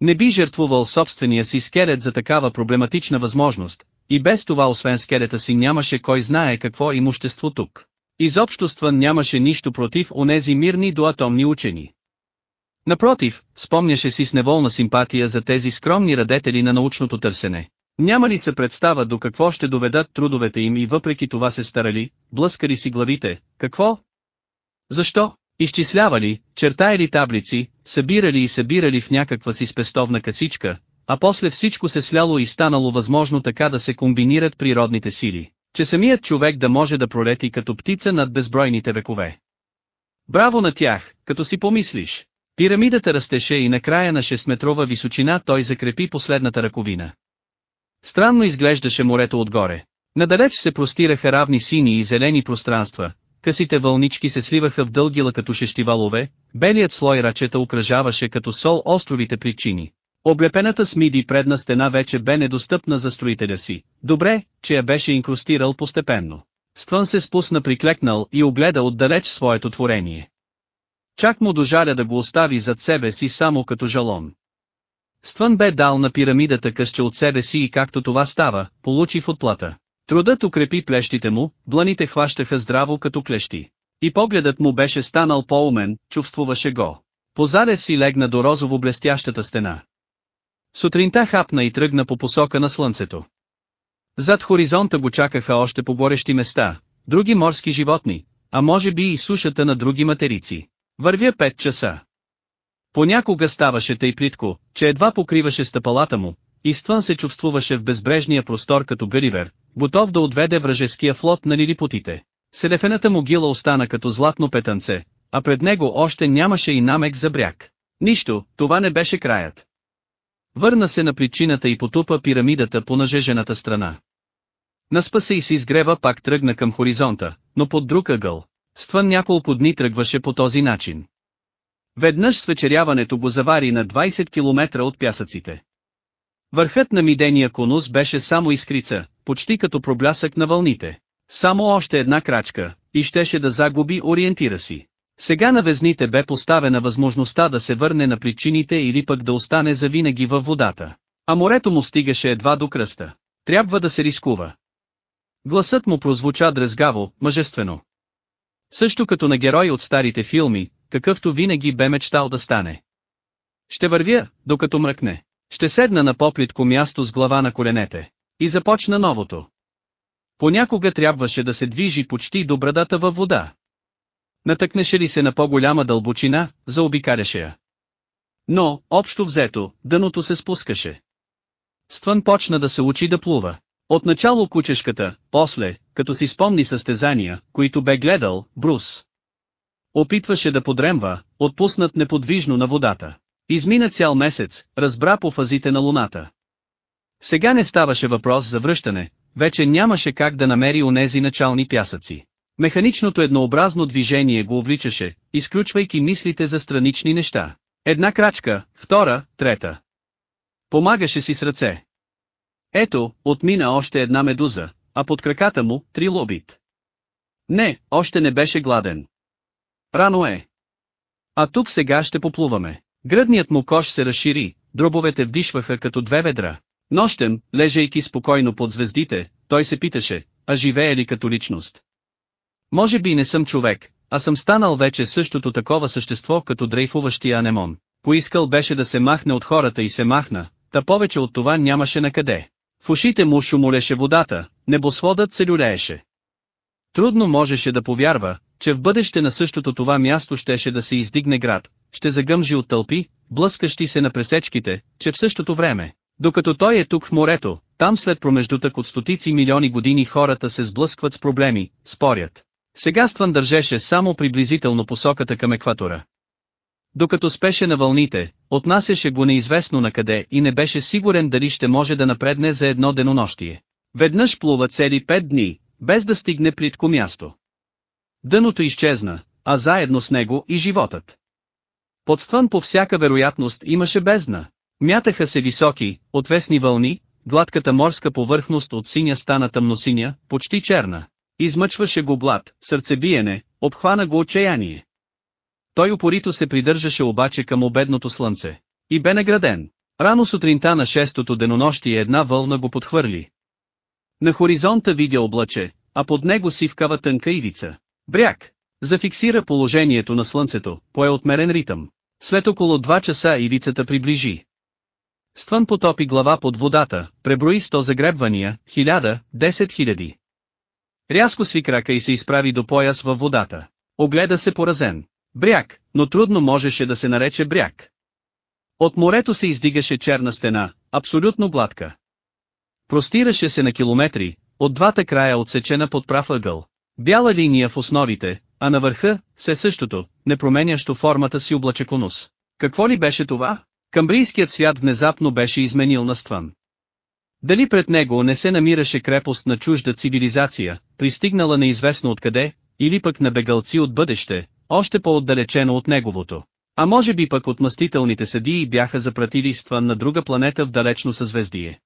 Не би жертвувал собствения си скелет за такава проблематична възможност, и без това освен скелета си нямаше кой знае какво имущество тук. Изобщоства нямаше нищо против онези мирни доатомни учени. Напротив, спомняше си с неволна симпатия за тези скромни радетели на научното търсене. Няма ли се представа до какво ще доведат трудовете им и въпреки това се старали, блъскали си главите, какво? Защо? Изчислявали, чертаяли таблици, събирали и събирали в някаква си спестовна касичка, а после всичко се сляло и станало възможно така да се комбинират природните сили, че самият човек да може да пролети като птица над безбройните векове. Браво на тях, като си помислиш. Пирамидата растеше и на края на 6-метрова височина той закрепи последната ръковина. Странно изглеждаше морето отгоре. Надалеч се простираха равни сини и зелени пространства, късите вълнички се сливаха в дълги лъкатушещи валове, белият слой рачета окръжаваше като сол островите причини. Облепената с миди предна стена вече бе недостъпна за строителя си, добре, че я беше инкрустирал постепенно. Ствън се спусна приклекнал и огледа отдалеч своето творение. Чак му дожаля да го остави зад себе си само като жалон. Ствън бе дал на пирамидата късче от себе си и както това става, получи в отплата. Трудът укрепи плещите му, дланите хващаха здраво като клещи. И погледът му беше станал по-умен, чувствуваше го. Позаре си легна до розово блестящата стена. Сутринта хапна и тръгна по посока на слънцето. Зад хоризонта го чакаха още поборещи места, други морски животни, а може би и сушата на други материци. Вървя 5 часа. Понякога ставаше тъй плитко, че едва покриваше стъпалата му, Истван се чувствуваше в безбрежния простор като Галивер, готов да отведе вражеския флот на лилипутите. Селефената могила остана като златно петънце, а пред него още нямаше и намек за бряг. Нищо, това не беше краят. Върна се на причината и потупа пирамидата по нажежената страна. Наспа се и си изгрева пак тръгна към хоризонта, но под друг ъгъл. Ствън няколко дни тръгваше по този начин. Веднъж свечеряването го завари на 20 км от пясъците. Върхът на мидения конус беше само искрица, почти като проблясък на вълните. Само още една крачка, и щеше да загуби ориентира си. Сега на везните бе поставена възможността да се върне на причините или пък да остане завинаги във водата. А морето му стигаше едва до кръста. Трябва да се рискува. Гласът му прозвуча дрезгаво, мъжествено. Също като на герой от старите филми, какъвто винаги бе мечтал да стане. Ще вървя, докато мръкне. Ще седна на поплитко място с глава на коленете. И започна новото. Понякога трябваше да се движи почти до брадата във вода. Натъкнеше ли се на по-голяма дълбочина, заобикаляше я. Но, общо взето, дъното се спускаше. Ствън почна да се учи да плува. Отначало кучешката, после, като си спомни състезания, които бе гледал, Брус. Опитваше да подремва, отпуснат неподвижно на водата. Измина цял месец, разбра по фазите на луната. Сега не ставаше въпрос за връщане, вече нямаше как да намери онези начални пясъци. Механичното еднообразно движение го увличаше, изключвайки мислите за странични неща. Една крачка, втора, трета. Помагаше си с ръце. Ето, отмина още една медуза, а под краката му, три лобит. Не, още не беше гладен. Рано е. А тук сега ще поплуваме. Гръдният му кош се разшири, дробовете вдишваха като две ведра. Нощем, лежейки спокойно под звездите, той се питаше, а живее ли като личност? Може би не съм човек, а съм станал вече същото такова същество като дрейфуващия анемон. Поискал беше да се махне от хората и се махна, та повече от това нямаше накъде. В ушите му шумолеше водата, небосводът се люлееше. Трудно можеше да повярва, че в бъдеще на същото това място щеше да се издигне град, ще загъмжи от тълпи, блъскащи се на пресечките, че в същото време, докато той е тук в морето, там след промеждутък от стотици милиони години хората се сблъскват с проблеми, спорят. Сега Стван държеше само приблизително посоката към екватора. Докато спеше на вълните, отнасяше го неизвестно на къде и не беше сигурен дали ще може да напредне за едно денонощие. Веднъж плува цели пет дни, без да стигне плитко място. Дъното изчезна, а заедно с него и животът. Подстван по всяка вероятност имаше бездна. Мятаха се високи, отвесни вълни, гладката морска повърхност от синя стана тъмносиня, почти черна. Измъчваше го блад, сърцебиене, обхвана го отчаяние. Той упорито се придържаше обаче към обедното слънце. И бе награден. Рано сутринта на шестото денонощие една вълна го подхвърли. На хоризонта видя облаче, а под него сивкава тънка ивица. Бряг. Зафиксира положението на слънцето, пое отмерен ритъм. След около два часа ивицата приближи. Ствън потопи глава под водата, преброи сто загребвания, хиляда, десет хиляди. Рязко сви крака и се изправи до пояс във водата. Огледа се поразен. Бряг, но трудно можеше да се нарече бряг. От морето се издигаше черна стена, абсолютно гладка. Простираше се на километри, от двата края отсечена под прав ъгъл. Бяла линия в основите, а на върха, все същото, не променящо формата си облачеконус. Какво ли беше това? Камбрийският свят внезапно беше изменил настван. Дали пред него не се намираше крепост на чужда цивилизация, пристигнала неизвестно откъде, или пък на бегалци от бъдеще, още по-отдалечено от неговото. А може би пък отмъстителните съдии бяха запратили стван на друга планета в далечно съзвездие.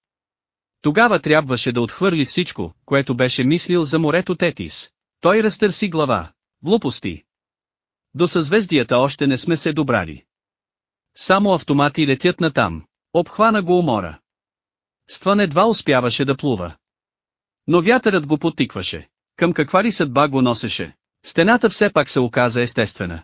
Тогава трябваше да отхвърли всичко, което беше мислил за морето Тетис. Той разтърси глава. Глупости. До съзвездията още не сме се добрали. Само автомати летят натам. Обхвана го умора. Стван едва успяваше да плува. Но вятърът го потикваше. Към каква ли съдба го носеше? Стената все пак се оказа естествена.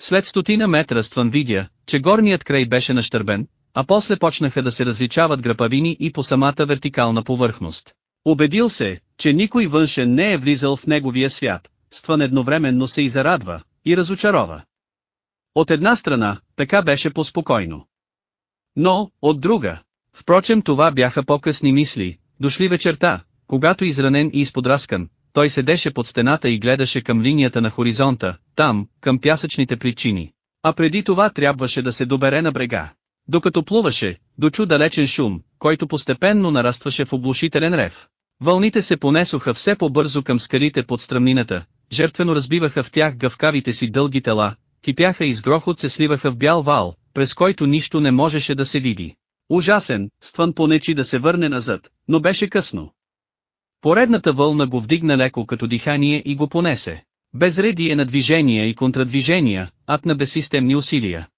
След стотина метра Стван видя, че горният край беше нащърбен, а после почнаха да се различават грапавини и по самата вертикална повърхност. Убедил се, че никой външен не е влизал в неговия свят, Стван едновременно се и зарадва, и разочарова. От една страна, така беше по-спокойно. Но, от друга, впрочем това бяха по-късни мисли, дошли вечерта, когато изранен и изподраскан, той седеше под стената и гледаше към линията на хоризонта, там, към пясъчните причини. А преди това трябваше да се добере на брега. Докато плуваше, дочу далечен шум, който постепенно нарастваше в облушителен рев. Вълните се понесоха все по-бързо към скалите под стръмнината, жертвено разбиваха в тях гъвкавите си дълги тела, кипяха и с грохот се сливаха в бял вал, през който нищо не можеше да се види. Ужасен, Стван понечи да се върне назад, но беше късно. Поредната вълна го вдигна леко като дихание и го понесе. Безредие на движения и контрадвижения, ад на безсистемни усилия.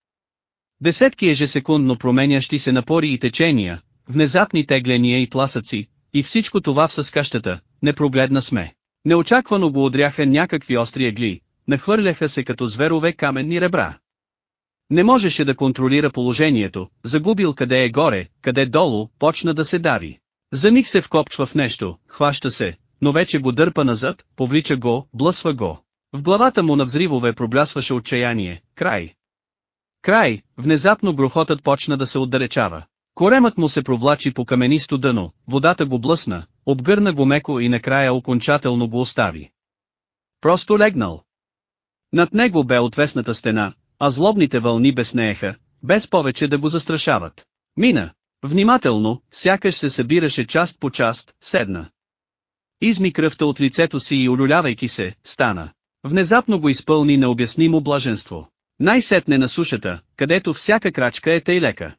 Десетки ежесекундно променящи се напори и течения, внезапни тегления и тласъци, и всичко това в съскащата, непрогледна сме. Неочаквано го удряха някакви остри егли, нахвърляха се като зверове каменни ребра. Не можеше да контролира положението, загубил къде е горе, къде долу, почна да се дави. За миг се вкопчва в нещо, хваща се, но вече го дърпа назад, повлича го, блъсва го. В главата му на взривове проблясваше отчаяние, край. Край, внезапно грохотът почна да се отдалечава. Коремът му се провлачи по каменисто дъно, водата го блъсна, обгърна го меко и накрая окончателно го остави. Просто легнал. Над него бе отвесната стена, а злобните вълни безнееха, без повече да го застрашават. Мина. Внимателно, сякаш се събираше част по част, седна. Изми кръвта от лицето си и улюлявайки се, стана. Внезапно го изпълни необяснимо блаженство. Най-сетне на сушата, където всяка крачка е тъй лека.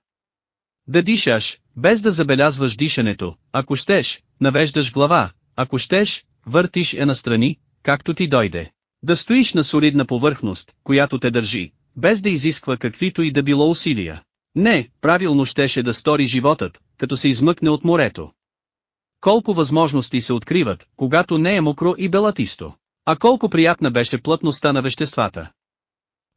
Да дишаш, без да забелязваш дишането, ако щеш, навеждаш глава, ако щеш, въртиш я настрани, както ти дойде. Да стоиш на солидна повърхност, която те държи, без да изисква каквито и да било усилия. Не, правилно щеше да стори животът, като се измъкне от морето. Колко възможности се откриват, когато не е мокро и белатисто. А колко приятна беше плътността на веществата.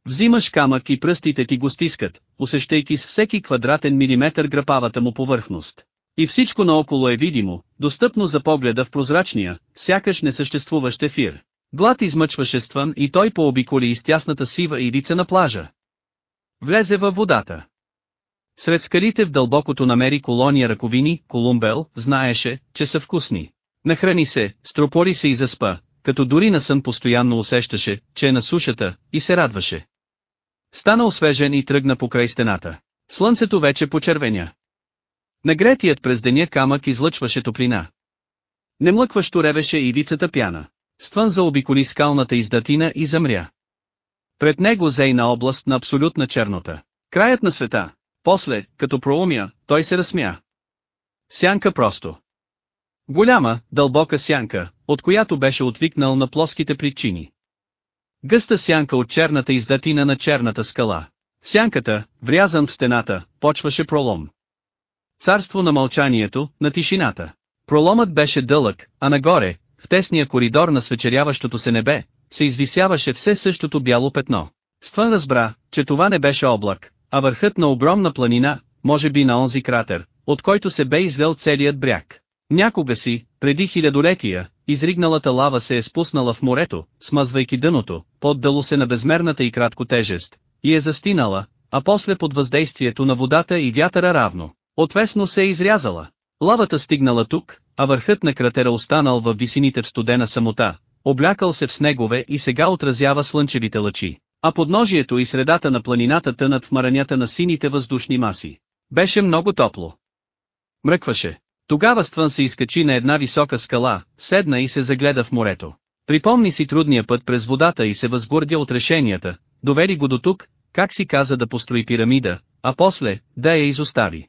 Взимаш камък и пръстите ти го стискат, усещайки с всеки квадратен милиметър грапавата му повърхност. И всичко наоколо е видимо, достъпно за погледа в прозрачния, сякаш несъществуващ ефир. Глад измъчваше ствън и той пообиколи из тясната сива ивица на плажа. Влезе във водата. Сред скалите в дълбокото намери колония раковини, Колумбел, знаеше, че са вкусни. Нахрани се, стропори се и заспа, като дори на сън постоянно усещаше, че е на сушата, и се радваше. Стана освежен и тръгна покрай стената. Слънцето вече почервеня. Нагретият през деня камък излъчваше топлина. Немлъкващо ревеше и вицата пяна. Ствън заобиколи скалната издатина и замря. Пред него зейна област на абсолютна чернота. Краят на света. После, като проумя, той се разсмя. Сянка просто. Голяма, дълбока сянка, от която беше отвикнал на плоските причини. Гъста сянка от черната издатина на черната скала. Сянката, врязан в стената, почваше пролом. Царство на мълчанието, на тишината. Проломът беше дълъг, а нагоре, в тесния коридор на свечеряващото се небе, се извисяваше все същото бяло петно. Ствън разбра, че това не беше облак, а върхът на огромна планина, може би на онзи кратер, от който се бе извел целият бряг. Някога си, преди хилядолетия, изригналата лава се е спуснала в морето, смазвайки дъното, поддало се на безмерната и кратко тежест, и е застинала, а после под въздействието на водата и вятъра равно. Отвесно се е изрязала. Лавата стигнала тук, а върхът на кратера останал във висините в студена самота, облякал се в снегове и сега отразява слънчевите лъчи, а подножието и средата на планината тънат в маранята на сините въздушни маси. Беше много топло. Мръкваше. Тогава Ствън се изкачи на една висока скала, седна и се загледа в морето. Припомни си трудния път през водата и се възгордя от решенията, довери го до тук, как си каза да построи пирамида, а после, да я изостави.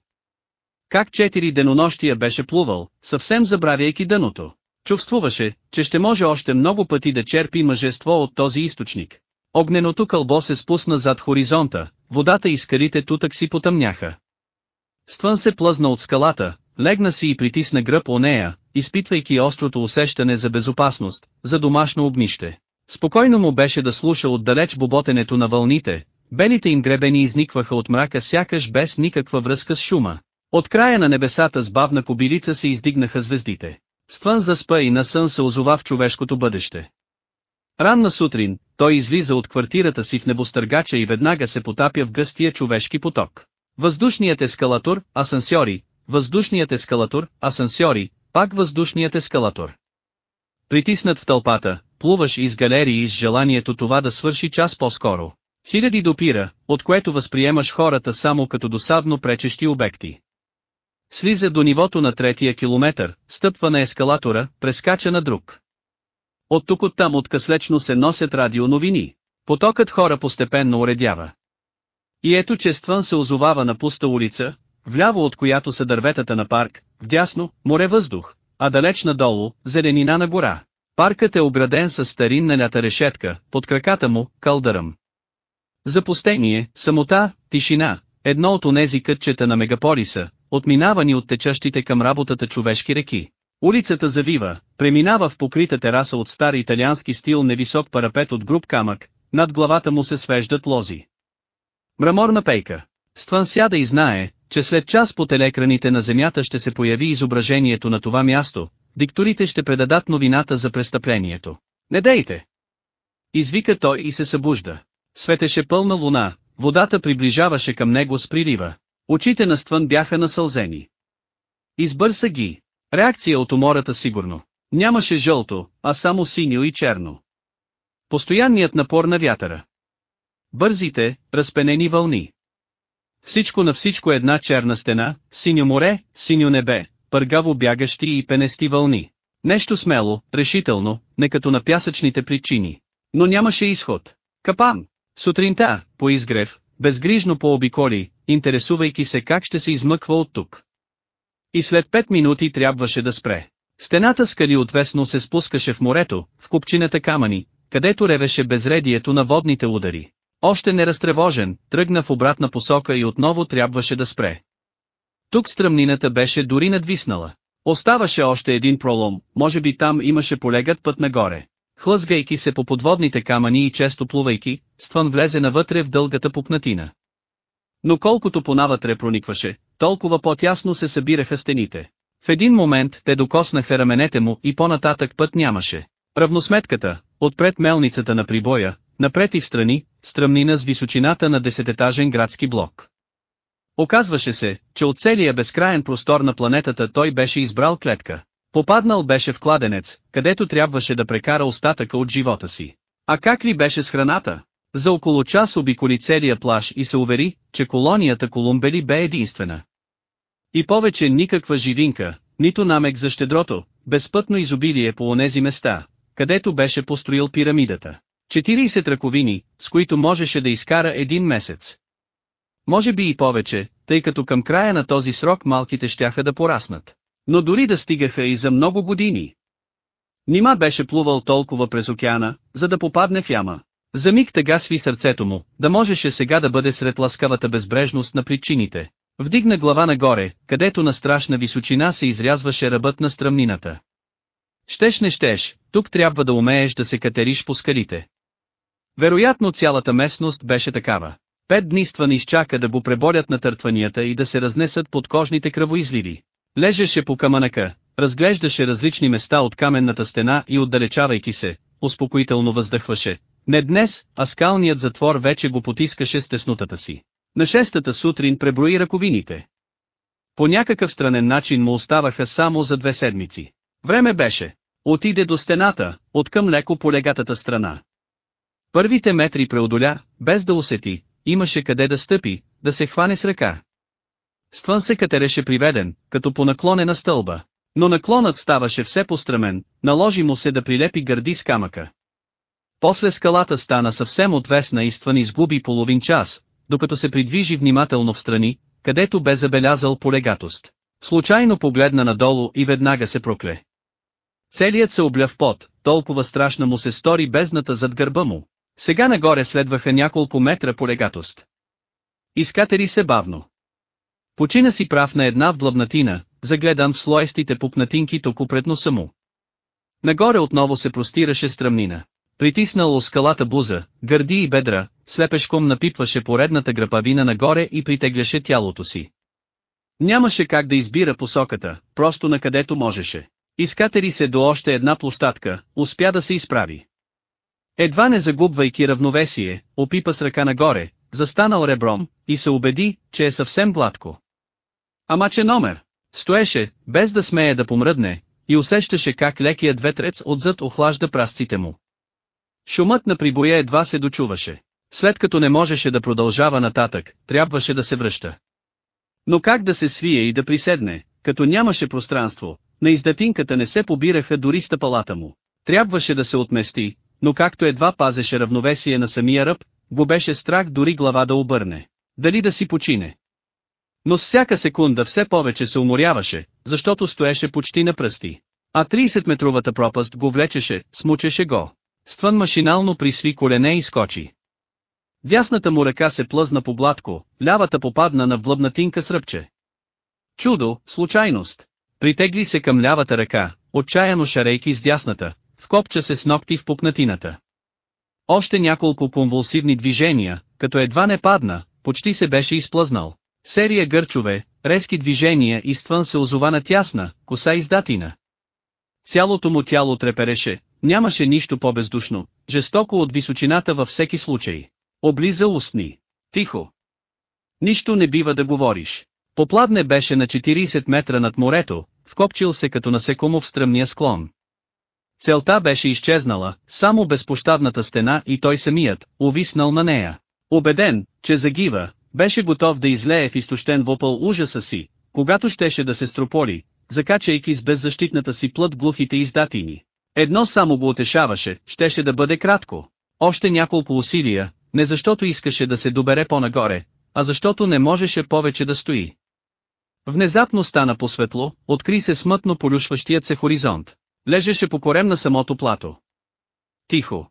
Как четири денонощия беше плувал, съвсем забравяйки дъното. Чувствуваше, че ще може още много пъти да черпи мъжество от този източник. Огненото кълбо се спусна зад хоризонта, водата и скалите тутък си потъмняха. Ствън се плъзна от скалата, легна си и притисна гръб о нея, изпитвайки острото усещане за безопасност, за домашно огнище. Спокойно му беше да слуша отдалеч боботенето на вълните, белите им гребени изникваха от мрака сякаш без никаква връзка с шума. От края на небесата с бавна кобилица се издигнаха звездите. Ствън заспа и на сън се озова в човешкото бъдеще. Ранна сутрин, той излиза от квартирата си в небостъргача и веднага се потапя в гъстия човешки поток. Въздушният ескалатор, асансьори, въздушният ескалатор, асансьори, пак въздушният ескалатор. Притиснат в тълпата, плуваш из галерии с желанието това да свърши час по-скоро. Хиляди допира, от което възприемаш хората само като досадно пречещи обекти. Слиза до нивото на третия километър, стъпва на ескалатора, прескача на друг. От тук оттам откъслечно се носят радионовини. Потокът хора постепенно уредява. И ето че Ствън се озовава на пуста улица, вляво от която са дърветата на парк, вдясно, море въздух, а далеч надолу, зеленина на гора. Паркът е ограден с старинна лята решетка, под краката му, кълдъръм. Запустение, самота, тишина, едно от онези кътчета на мегаполиса, отминавани от течащите към работата човешки реки. Улицата завива, преминава в покрита тераса от стар италиански стил невисок парапет от груб камък, над главата му се свеждат лози. Мраморна пейка. Стван сяда и знае, че след час по телекраните на земята ще се появи изображението на това място, дикторите ще предадат новината за престъплението. Не дейте! Извика той и се събужда. Светеше пълна луна, водата приближаваше към него с прилива. Очите на Ствън бяха насълзени. Избърса ги. Реакция от умората сигурно. Нямаше жълто, а само синьо и черно. Постоянният напор на вятъра. Бързите, разпенени вълни. Всичко на всичко една черна стена, синьо море, синьо небе, пъргаво бягащи и пенести вълни. Нещо смело, решително, не като на пясъчните причини. Но нямаше изход. Капан! Сутринта, по изгрев, безгрижно пообиколи, интересувайки се как ще се измъква от тук. И след пет минути трябваше да спре. Стената скали отвесно се спускаше в морето, в купчината камъни, където ревеше безредието на водните удари. Още неразтревожен, тръгна в обратна посока и отново трябваше да спре. Тук стръмнината беше дори надвиснала. Оставаше още един пролом, може би там имаше полегът път нагоре. Хлъзгайки се по подводните камъни и често плувайки, Стван влезе навътре в дългата пупнатина. Но колкото понавътре проникваше, толкова по-тясно се събираха стените. В един момент те докоснаха раменете му и по-нататък път нямаше. Равносметката, отпред мелницата на прибоя, напред и в страни, стръмнина с височината на десететажен градски блок. Оказваше се, че от целия безкраен простор на планетата той беше избрал клетка. Попаднал беше в кладенец, където трябваше да прекара остатъка от живота си. А как ли беше с храната? За около час обиколи целия плаш и се увери, че колонията Колумбели бе единствена. И повече никаква живинка, нито намек за щедрото, безпътно изобилие по онези места, където беше построил пирамидата. 40 ръковини, с които можеше да изкара един месец. Може би и повече, тъй като към края на този срок малките щяха да пораснат. Но дори да стигаха и за много години. Нима беше плувал толкова през океана, за да попадне в яма. За миг тега сви сърцето му, да можеше сега да бъде сред ласкавата безбрежност на причините. Вдигна глава нагоре, където на страшна височина се изрязваше ръбът на стръмнината. Щеш не щеш, тук трябва да умееш да се катериш по скалите. Вероятно цялата местност беше такава. Пет дни Стван изчака да го преборят на търтванията и да се разнесат под кожните кръвоизливи. Лежеше по камънака, разглеждаше различни места от каменната стена и отдалечавайки се, успокоително въздъхваше. Не днес, а скалният затвор вече го потискаше с теснотата си. На шестата сутрин преброи ръковините. По някакъв странен начин му оставаха само за две седмици. Време беше. Отиде до стената, откъм леко по легатата страна. Първите метри преодоля, без да усети, имаше къде да стъпи, да се хване с ръка. Ствън се катереше приведен, като по наклонена стълба. Но наклонът ставаше все постремен, наложи му се да прилепи гърди с камъка. После скалата стана съвсем отвесна и Стван изгуби половин час, докато се придвижи внимателно в страни, където бе забелязал полегатост. Случайно погледна надолу и веднага се прокле. Целият се обля в пот, толкова страшна му се стори бездната зад гърба му. Сега нагоре следваха няколко метра полегатост. Изкатери се бавно. Почина си прав на една вдлъбнатина, загледан в слоестите пупнатинки току пред носа му. Нагоре отново се простираше стръмнина. Притиснало скалата буза, гърди и бедра, слепешком напипваше поредната грапавина нагоре и притегляше тялото си. Нямаше как да избира посоката, просто на където можеше. Изкатери се до още една площадка, успя да се изправи. Едва не загубвайки равновесие, опипа с ръка нагоре, застанал ребром, и се убеди, че е съвсем гладко. Ама че номер, стоеше, без да смее да помръдне, и усещаше как лекият ветрец отзад охлажда прасците му. Шумът на прибоя едва се дочуваше. След като не можеше да продължава нататък, трябваше да се връща. Но как да се свие и да приседне, като нямаше пространство, на издатинката не се побираха дори стъпалата му. Трябваше да се отмести, но както едва пазеше равновесие на самия ръб, го беше страх дори глава да обърне. Дали да си почине. Но с всяка секунда все повече се уморяваше, защото стоеше почти на пръсти. А 30-метровата пропаст го влечеше, смучеше го. Ствън машинално присви колене и скочи. Дясната му ръка се плъзна по гладко, лявата попадна на влъбнатинка сръбче. Чудо, случайност. Притегли се към лявата ръка, отчаяно шарейки с дясната, вкопча се с ногти в пукнатината. Още няколко конвулсивни движения, като едва не падна, почти се беше изплъзнал. Серия гърчове, резки движения и ствън се озова на тясна, коса издатина. Цялото му тяло трепереше, нямаше нищо по-бездушно, жестоко от височината във всеки случай. Облиза устни. Тихо. Нищо не бива да говориш. Попладне беше на 40 метра над морето, вкопчил се като насекомо в стръмния склон. Целта беше изчезнала, само безпощадната стена и той самият, увиснал на нея. Обеден, че загива, беше готов да излее в изтощен вопъл ужаса си, когато щеше да се строполи, закачайки с беззащитната си плът глухите издатини. Едно само го утешаваше, щеше да бъде кратко. Още няколко усилия, не защото искаше да се добере по-нагоре, а защото не можеше повече да стои. Внезапно стана посветло, откри се смътно полюшващият се хоризонт. Лежеше по корем на самото плато. Тихо.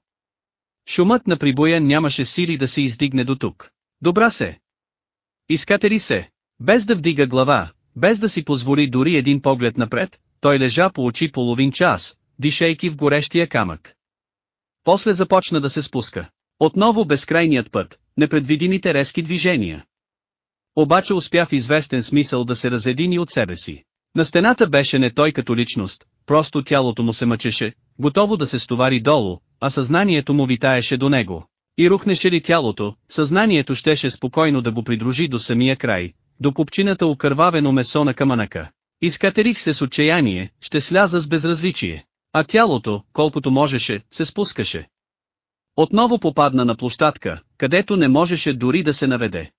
Шумът на прибоя нямаше сили да се издигне до тук. Добра се. Изкатери се. Без да вдига глава, без да си позволи дори един поглед напред, той лежа по очи половин час, дишейки в горещия камък. После започна да се спуска. Отново безкрайният път, непредвидимите резки движения. Обаче успя в известен смисъл да се разедини от себе си. На стената беше не той като личност, просто тялото му се мъчеше, готово да се стовари долу, а съзнанието му витаеше до него. И рухнеше ли тялото, съзнанието щеше спокойно да го придружи до самия край, до купчината окървавено месо на камънака. Изкатерих се с отчаяние, ще сляза с безразличие. А тялото, колкото можеше, се спускаше. Отново попадна на площадка, където не можеше дори да се наведе.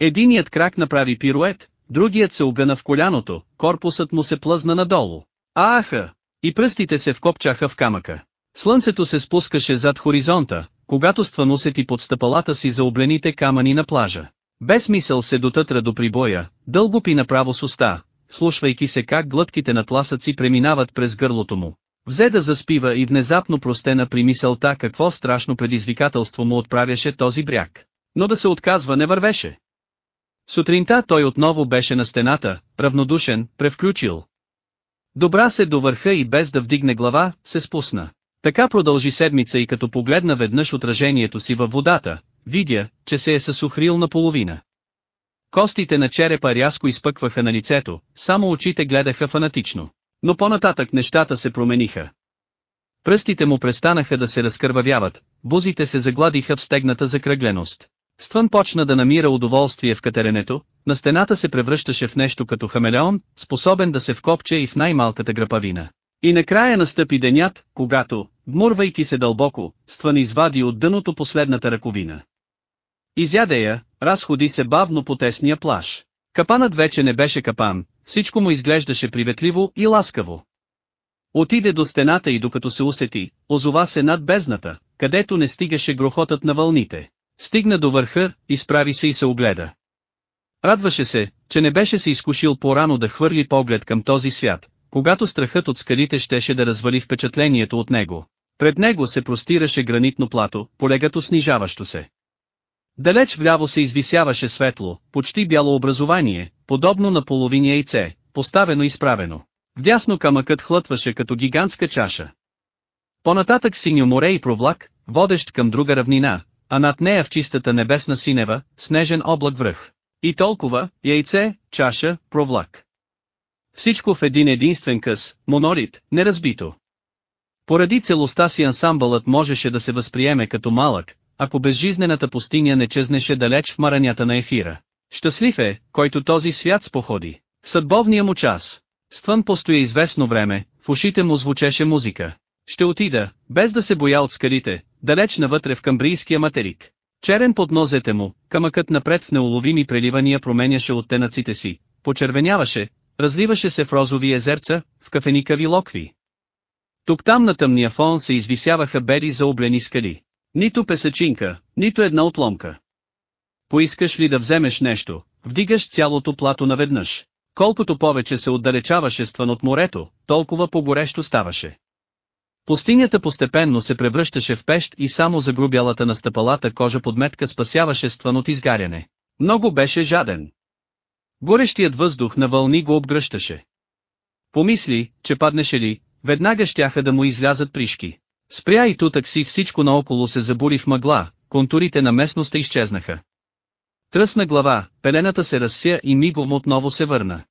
Единият крак направи пирует, другият се огъна в коляното, корпусът му се плъзна надолу. Ааха! И пръстите се вкопчаха в камъка. Слънцето се спускаше зад хоризонта, когато стван усети под стъпалата си за облените камъни на плажа. Без мисъл се дотътра до прибоя, дълго пи направо с уста, слушвайки се как глътките на тласъци преминават през гърлото му. Взе да заспива и внезапно простена при мисълта какво страшно предизвикателство му отправяше този бряг. Но да се отказва не вървеше. Сутринта той отново беше на стената, равнодушен, превключил. Добра се до върха и без да вдигне глава, се спусна. Така продължи седмица и като погледна веднъж отражението си във водата, видя, че се е съсухрил наполовина. Костите на черепа рязко изпъкваха на лицето, само очите гледаха фанатично. Но по-нататък нещата се промениха. Пръстите му престанаха да се разкървавяват, бузите се загладиха в стегната закръгленост. Ствън почна да намира удоволствие в катеренето, на стената се превръщаше в нещо като хамелеон, способен да се вкопче и в най-малката грапавина. И накрая настъпи денят, когато, вмурвайки се дълбоко, Ствън извади от дъното последната ръковина. Изяде я, разходи се бавно по тесния плаш. Капанът вече не беше капан, всичко му изглеждаше приветливо и ласкаво. Отиде до стената и докато се усети, озова се над бездната, където не стигаше грохотът на вълните. Стигна до върха, изправи се и се огледа. Радваше се, че не беше се изкушил по-рано да хвърли поглед към този свят, когато страхът от скалите щеше да развали впечатлението от него. Пред него се простираше гранитно плато, полегато снижаващо се. Далеч вляво се извисяваше светло, почти бяло образование, подобно на половин яйце, поставено и изправено. Вдясно камъкът хлътваше като гигантска чаша. Понататък синьо море и провлак, водещ към друга равнина, а над нея в чистата небесна синева, снежен облак връх. И толкова, яйце, чаша, провлак. Всичко в един единствен къс, монолит, неразбито. Поради целостта си ансамбълът можеше да се възприеме като малък, ако безжизнената пустиня не чезнеше далеч в маранята на ефира. Щастлив е, който този свят споходи. Съдбовния му час. Ствън постоя известно време, в ушите му звучеше музика. Ще отида, без да се боя от скалите, далеч навътре в камбрийския материк. Черен под нозете му, камъкът напред в неуловими преливания променяше оттенъците си, почервеняваше, разливаше се в розови езерца, в кафеникави локви. Тук там на тъмния фон се извисяваха бели заоблени скали. Нито песачинка, нито една отломка. Поискаш ли да вземеш нещо, вдигаш цялото плато наведнъж. Колкото повече се отдалечаваше стван от морето, толкова по-горещо ставаше. Пустинята постепенно се превръщаше в пещ и само загрубялата на стъпалата кожа подметка спасяваше стван от изгаряне. Много беше жаден. Горещият въздух на вълни го обгръщаше. Помисли, че паднеше ли, веднага щяха да му излязат пришки. Спря и тутък си всичко наоколо се забури в мъгла, контурите на местността изчезнаха. Тръсна глава, пелената се разся и мигом отново се върна.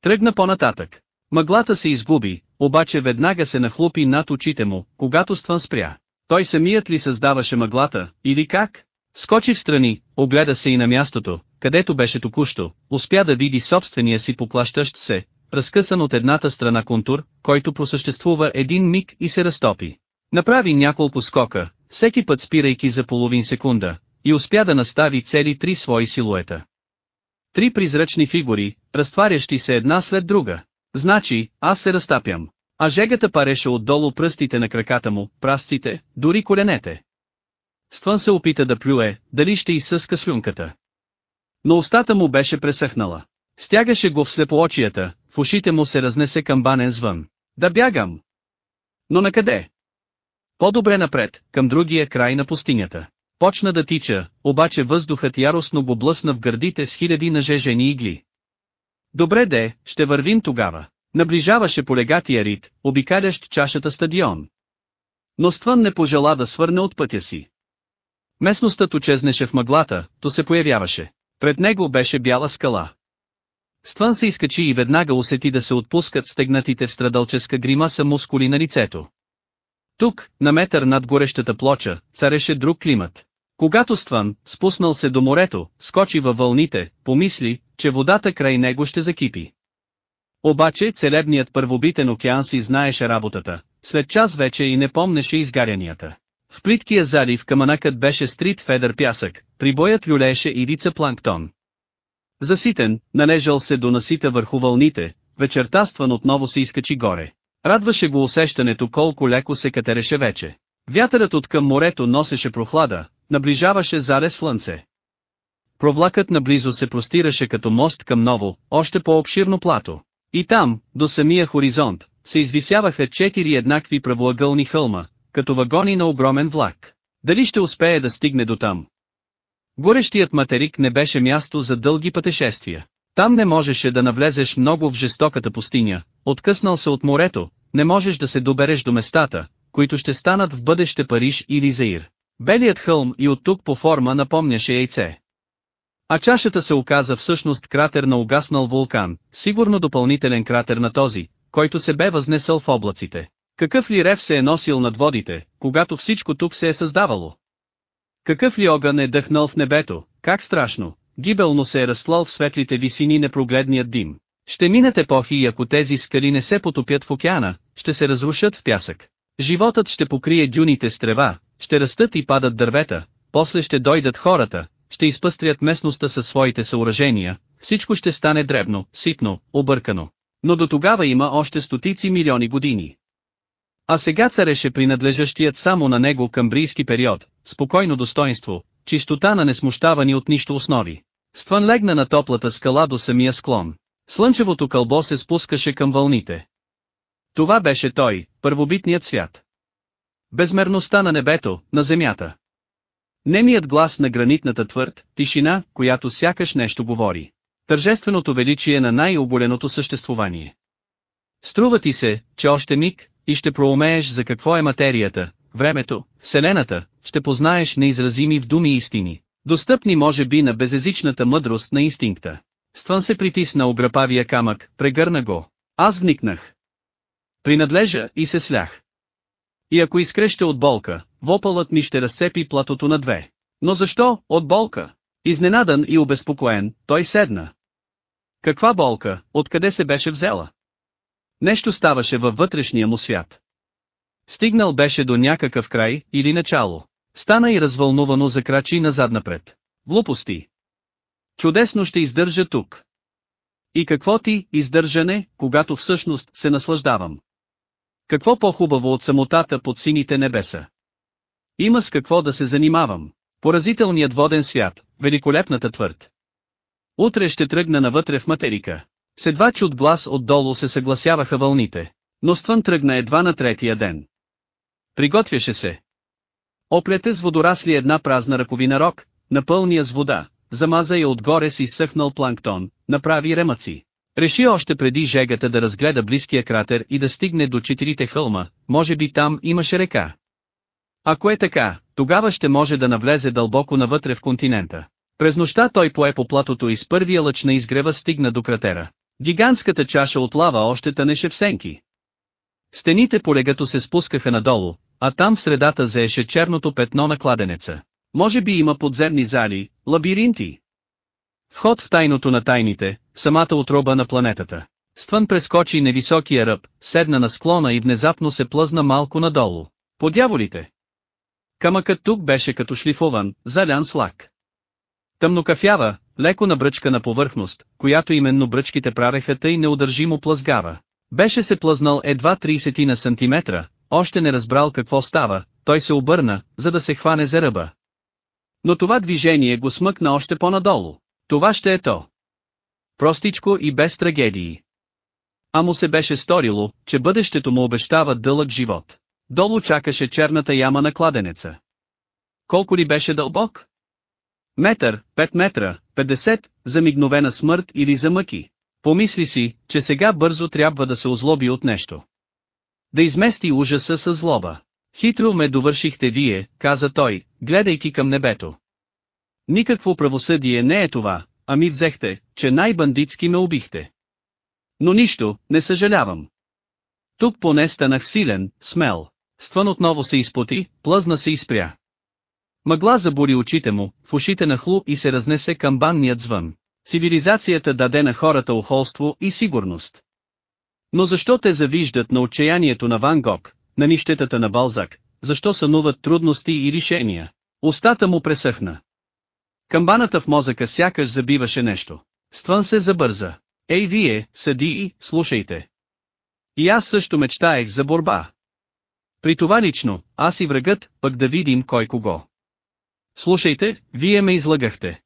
Тръгна по-нататък. Мъглата се изгуби, обаче веднага се нахлупи над очите му, когато ствън спря. Той самият ли създаваше мъглата, или как? Скочи в страни, огледа се и на мястото, където беше току-що, успя да види собствения си поплащащ се, разкъсан от едната страна контур, който просъществува един миг и се разтопи. Направи няколко скока, всеки път спирайки за половин секунда, и успя да настави цели три свои силуета. Три призрачни фигури, разтварящи се една след друга. Значи, аз се разтапям. А жегата пареше отдолу пръстите на краката му, прасците, дори коленете. Ствън се опита да плюе, дали ще изсъска слюнката. Но устата му беше пресъхнала. Стягаше го в слепоочията, в ушите му се разнесе камбанен звън. Да бягам! Но накъде? По-добре напред, към другия край на пустинята. Почна да тича, обаче въздухът яростно го блъсна в гърдите с хиляди нажежени игли. Добре де, ще вървим тогава. Наближаваше полегатия рит, обикалящ чашата стадион. Но Ствън не пожела да свърне от пътя си. Местността то чезнеше в мъглата, то се появяваше. Пред него беше бяла скала. Ствън се изкачи и веднага усети да се отпускат стегнатите в страдалческа гримаса мускули на лицето. Тук, на метър над горещата плоча, цареше друг климат. Когато Стван, спуснал се до морето, скочи във вълните, помисли, че водата край него ще закипи. Обаче целебният първобитен океан си знаеше работата, след час вече и не помнеше изгарянията. В плиткия залив камънакът беше стрит федър пясък, прибоят люлееше и рица планктон. Заситен, належал се до насита върху вълните, вечерта Стван отново се изкачи горе. Радваше го усещането колко леко се катереше вече. Вятърът от към морето носеше прохлада, наближаваше заре слънце. Провлакът наблизо се простираше като мост към ново, още по-обширно плато. И там, до самия хоризонт, се извисяваха четири еднакви правоъгълни хълма, като вагони на огромен влак. Дали ще успее да стигне до там? Горещият материк не беше място за дълги пътешествия. Там не можеше да навлезеш много в жестоката пустиня, откъснал се от морето, не можеш да се добереш до местата, които ще станат в бъдеще Париж или Заир. Белият хълм и от тук по форма напомняше яйце. А чашата се оказа всъщност кратер на угаснал вулкан, сигурно допълнителен кратер на този, който се бе възнесъл в облаците. Какъв ли рев се е носил над водите, когато всичко тук се е създавало? Какъв ли огън е дъхнал в небето, как страшно, гибелно се е разслал в светлите висини непрогледният дим. Ще минат епохи и ако тези скали не се потопят в океана, ще се разрушат в пясък. Животът ще покрие дюните с трева, ще растат и падат дървета, после ще дойдат хората, ще изпъстрят местността със своите съоръжения, всичко ще стане дребно, ситно, объркано. Но до тогава има още стотици милиони години. А сега цареше принадлежащият само на него камбрийски период, спокойно достоинство, чистота на несмущавани от нищо основи. Стван легна на топлата скала до самия склон. Слънчевото кълбо се спускаше към вълните. Това беше той, първобитният свят. Безмерността на небето, на земята. Немият глас на гранитната твърд, тишина, която сякаш нещо говори. Тържественото величие на най-оболеното съществувание. Струва ти се, че още миг, и ще проумееш за какво е материята, времето, вселената, ще познаеш неизразими в думи истини, достъпни може би на безезичната мъдрост на инстинкта. Ствън се притисна ограпавия камък, прегърна го. Аз вникнах. Принадлежа и се слях. И ако изкреща от болка, вопълът ми ще разцепи платото на две. Но защо, от болка? Изненадан и обезпокоен, той седна. Каква болка, откъде се беше взела? Нещо ставаше във вътрешния му свят. Стигнал беше до някакъв край, или начало. Стана и развълнувано закрачи назад-напред. Глупости. Чудесно ще издържа тук. И какво ти, издържане, когато всъщност се наслаждавам? Какво по-хубаво от самотата под сините небеса? Има с какво да се занимавам. Поразителният воден свят, великолепната твърд. Утре ще тръгна навътре в материка. С едва чуд глас отдолу се съгласяваха вълните. Но Ствън тръгна едва на третия ден. Приготвяше се. Оплете с водорасли една празна ръковина рок, напълния с вода, замаза я отгоре с изсъхнал планктон, направи ремъци. Реши още преди жегата да разгледа близкия кратер и да стигне до четирите хълма, може би там имаше река. Ако е така, тогава ще може да навлезе дълбоко навътре в континента. През нощта той пое по платото и с първия лъч на изгрева стигна до кратера. Гигантската чаша от лава още тънеше в сенки. Стените по легато се спускаха надолу, а там в средата заеше черното петно на кладенеца. Може би има подземни зали, лабиринти. Вход в тайното на тайните, самата отроба на планетата. Ствън прескочи невисокия ръб, седна на склона и внезапно се плъзна малко надолу. По дяволите! Камъкът тук беше като шлифован, залян с лак. Тъмнокафява, леко набръчкана повърхност, която именно бръчките правеха тъй неудържимо плъзгава. Беше се плъзнал едва 30 на сантиметра, още не разбрал какво става, той се обърна, за да се хване за ръба. Но това движение го смъкна още по-надолу. Това ще е то. Простичко и без трагедии. А му се беше сторило, че бъдещето му обещава дълъг живот. Долу чакаше черната яма на кладенеца. Колко ли беше дълбок? Метър, 5 метра, 50, за мигновена смърт или за мъки. Помисли си, че сега бързо трябва да се озлоби от нещо. Да измести ужаса с злоба. Хитро ме довършихте вие, каза той, гледайки към небето. Никакво правосъдие не е това, а ми взехте, че най-бандитски ме убихте. Но нищо, не съжалявам. Тук поне станах силен, смел. Ствън отново се изпоти, плъзна се и спря. Мъгла забури очите му, в ушите на хлу и се разнесе към банният звън. Цивилизацията даде на хората охолство и сигурност. Но защо те завиждат на отчаянието на Ван Гог, на нищетата на Балзак, защо сънуват трудности и решения? Остата му пресъхна. Камбаната в мозъка сякаш забиваше нещо. Ствън се забърза. Ей вие, съдии, слушайте. И аз също мечтаех за борба. При това лично, аз и врагът, пък да видим кой кого. Слушайте, вие ме излагахте.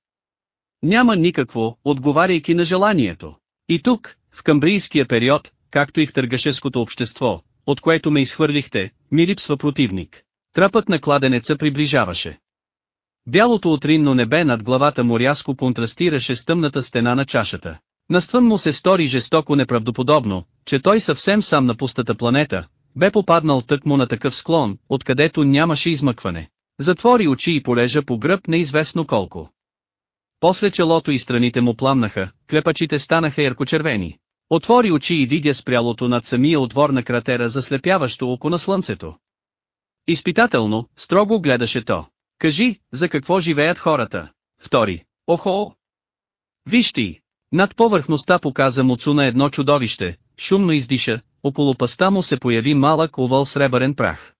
Няма никакво, отговаряйки на желанието. И тук, в камбрийския период, както и в търгашеското общество, от което ме изхвърлихте, ми липсва противник. Трапът на кладенеца приближаваше. Бялото утринно небе над главата му рязко контрастираше с тъмната стена на чашата. Наствън му се стори жестоко неправдоподобно, че той съвсем сам на пустата планета, бе попаднал тъкмо на такъв склон, откъдето нямаше измъкване. Затвори очи и полежа по гръб неизвестно колко. После челото и страните му пламнаха, клепачите станаха яркочервени. Отвори очи и видя спрялото над самия отвор на кратера заслепяващо око на слънцето. Изпитателно, строго гледаше то. Кажи, за какво живеят хората? Втори. Охо! Виж ти! Над повърхността показа Муцуна едно чудовище, шумно издиша, около паста му се появи малък овал сребърен прах.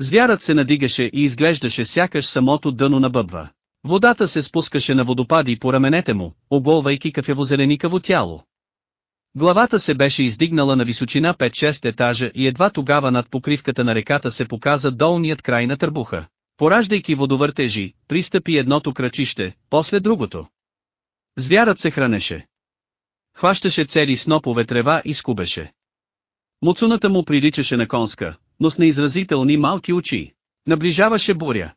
Звярат се надигаше и изглеждаше сякаш самото дъно на бъбва. Водата се спускаше на водопади по раменете му, оголвайки кафево-зеленикаво тяло. Главата се беше издигнала на височина 5-6 етажа и едва тогава над покривката на реката се показа долният край на търбуха. Пораждайки водовъртежи, пристъпи едното крачище, после другото. Звярат се хранеше. Хващаше цели снопове трева и скубеше. Муцуната му приличаше на конска, но с неизразителни малки очи. Наближаваше буря.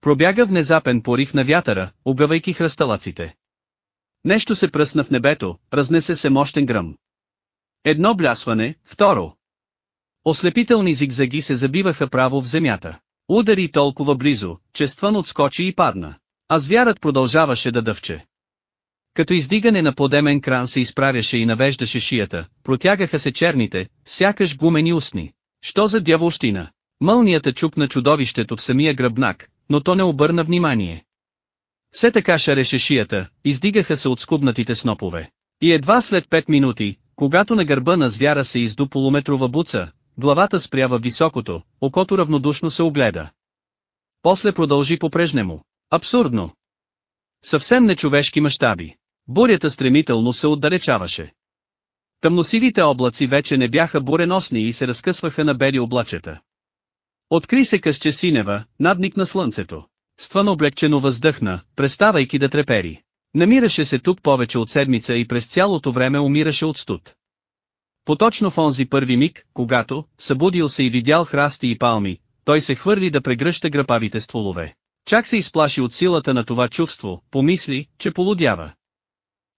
Пробяга внезапен порив на вятъра, огъвайки хръсталаците. Нещо се пръсна в небето, разнесе се мощен гръм. Едно блясване, второ. Ослепителни зигзаги се забиваха право в земята. Удари толкова близо, че ствън отскочи и падна. А звярат продължаваше да дъвче. Като издигане на подемен кран се изправяше и навеждаше шията, протягаха се черните, сякаш гумени устни. Що за дяволщина? Мълнията чупна чудовището в самия гръбнак, но то не обърна внимание. Все така шареше шията, издигаха се от скубнатите снопове. И едва след 5 минути, когато на гърба на звяра се изду полуметрова буца, главата спрява високото, окото равнодушно се огледа. После продължи попрежнемо. Абсурдно. Съвсем нечовешки мащаби. Бурята стремително се отдалечаваше. Тъмносивите облаци вече не бяха буреносни и се разкъсваха на бели облачета. Откри се късче синева, надник на слънцето. Стван облегчено въздъхна, преставайки да трепери. Намираше се тук повече от седмица и през цялото време умираше от студ. Поточно в онзи първи миг, когато, събудил се и видял храсти и палми, той се хвърли да прегръща грапавите стволове. Чак се изплаши от силата на това чувство, помисли, че полудява.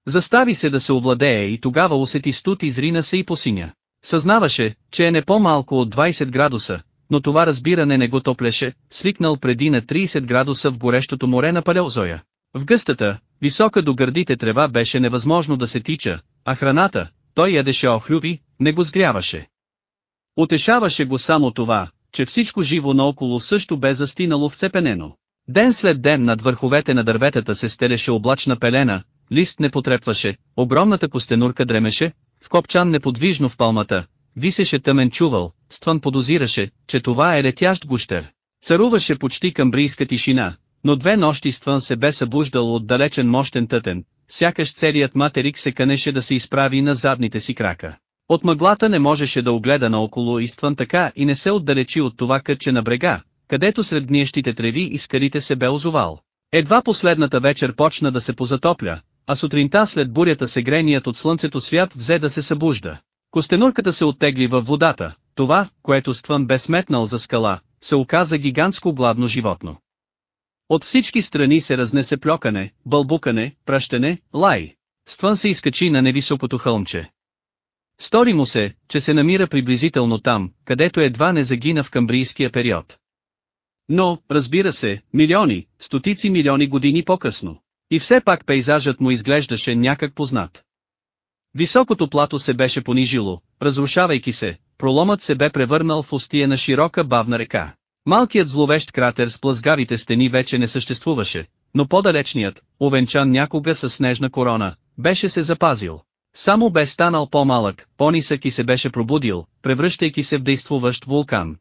Застави се да се овладее и тогава усети студ изрина се и посиня. Съзнаваше, че е не по-малко от 20 градуса, но това разбиране не го топлеше, свикнал преди на 30 градуса в горещото море на Палеозоя. В гъстата, висока до гърдите трева беше невъзможно да се тича, а храната, той ядеше охлюби, не го сгряваше. Утешаваше го само това, че всичко живо наоколо също бе застинало вцепенено. Ден след ден над върховете на дърветата се стелеше облачна пелена, лист не потрепваше, огромната костенурка дремеше, в копчан неподвижно в палмата, висеше тъмен чувал, Стван подозираше, че това е летящ гущер. Царуваше почти към брийска тишина, но две нощи Стван се бе събуждал от далечен мощен тътен, сякаш целият материк се канеше да се изправи на задните си крака. От мъглата не можеше да огледа наоколо и Стван така и не се отдалечи от това кътче на брега, където сред гниещите треви и скалите се бе озовал. Едва последната вечер почна да се позатопля, а сутринта след бурята сегреният от слънцето свят взе да се събужда. Костенурката се оттегли във водата, това, което Ствън бе сметнал за скала, се оказа гигантско гладно животно. От всички страни се разнесе плюкане, бълбукане, пращане, лай. Ствън се изкачи на невисокото хълмче. Стори му се, че се намира приблизително там, където едва не загина в камбрийския период. Но, разбира се, милиони, стотици милиони години по-късно. И все пак пейзажът му изглеждаше някак познат. Високото плато се беше понижило, разрушавайки се, проломът се бе превърнал в устия на широка бавна река. Малкият зловещ кратер с плъзгавите стени вече не съществуваше, но по-далечният, овенчан някога с снежна корона, беше се запазил. Само бе станал по-малък, по-нисък и се беше пробудил, превръщайки се в действуващ вулкан.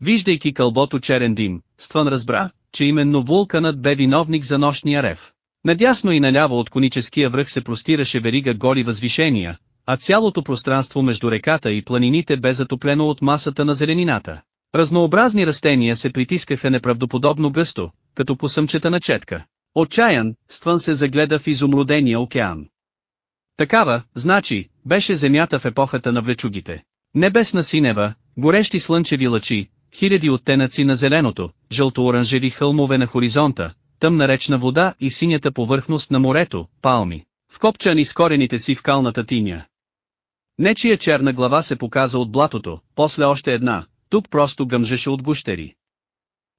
Виждайки кълбото черен дим, Стван разбра, че именно вулканът бе виновник за нощния рев. Надясно и наляво от коническия връх се простираше верига гори възвишения, а цялото пространство между реката и планините бе затоплено от масата на зеленината. Разнообразни растения се притискаха неправдоподобно гъсто, като по съмчета на четка. Отчаян, Ствън се загледа в изумрудения океан. Такава, значи, беше земята в епохата на влечугите. Небесна синева, горещи слънчеви лъчи, хиляди оттенъци на зеленото, жълто-оранжеви хълмове на хоризонта, тъмна речна вода и синята повърхност на морето, палми, вкопчани с корените си в калната тиня. Нечия черна глава се показа от блатото, после още една, тук просто гъмжеше от гущери.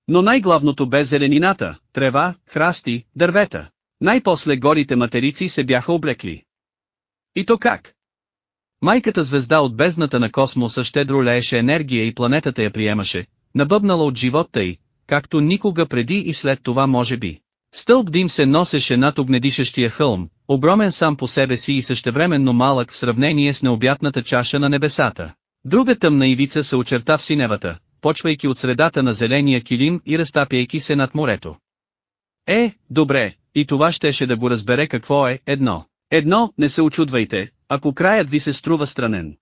Но най-главното бе зеленината, трева, храсти, дървета. Най-после горите материци се бяха облекли. И то как? Майката звезда от бездната на космоса щедро лееше енергия и планетата я приемаше, набъбнала от живота й, както никога преди и след това може би. Стълб дим се носеше над огнедишещия хълм, огромен сам по себе си и същевременно малък в сравнение с необятната чаша на небесата. Друга тъмна ивица се очерта в синевата, почвайки от средата на зеления килим и разтапяйки се над морето. Е, добре, и това щеше да го разбере какво е едно. Едно, не се очудвайте, ако краят ви се струва странен.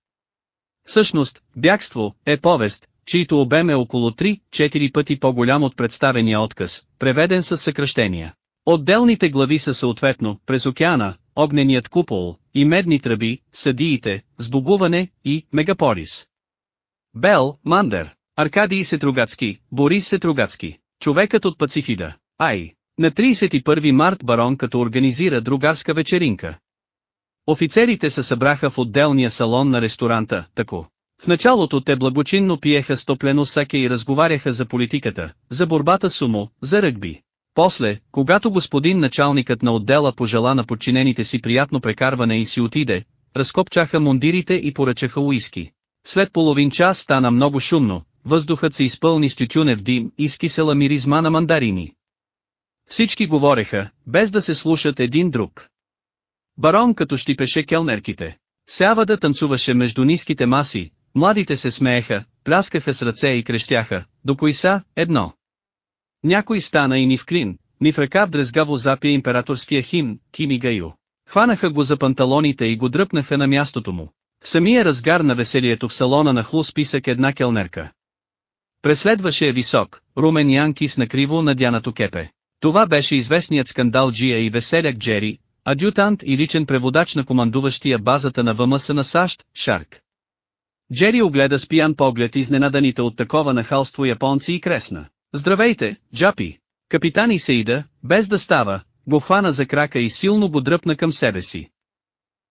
Всъщност, бягство е повест, чийто обем е около 3-4 пъти по-голям от представения отказ, преведен с съкръщения. Отделните глави са съответно, през океана, огненият купол, и медни тръби, съдиите, сбогуване и мегаполис. Бел, Мандер, Аркадий Сетругацки, Борис Сетругацки, човекът от Пацифида, Ай. На 31 март барон като организира другарска вечеринка. Офицерите се събраха в отделния салон на ресторанта, тако. В началото те благочинно пиеха стоплено саке и разговаряха за политиката, за борбата с умо, за ръгби. После, когато господин началникът на отдела пожела на подчинените си приятно прекарване и си отиде, разкопчаха мундирите и поръчаха уиски. След половин час стана много шумно, въздухът се изпълни с тютюнев дим и с кисела миризма на мандарини. Всички говореха, без да се слушат един друг. Барон като щипеше келнерките. Сявада танцуваше между ниските маси, младите се смееха, пляскаха с ръце и крещяха, до кои са, едно. Някой стана и ни в клин, ни в ръка дрезгаво запия императорския химн, Кими Гайо. Хванаха го за панталоните и го дръпнаха на мястото му. В самия разгар на веселието в салона на хлу списък една келнерка. Преследваше е висок, румен янки с накриво надянато кепе. Това беше известният скандал Джия и веселяк Джери, адютант и личен преводач на командуващия базата на ВМС на САЩ, Шарк. Джери огледа с пиян поглед изненаданите от такова нахалство японци и кресна. Здравейте, Джапи! Капитан Исеида, без да става, го хвана за крака и силно го дръпна към себе си.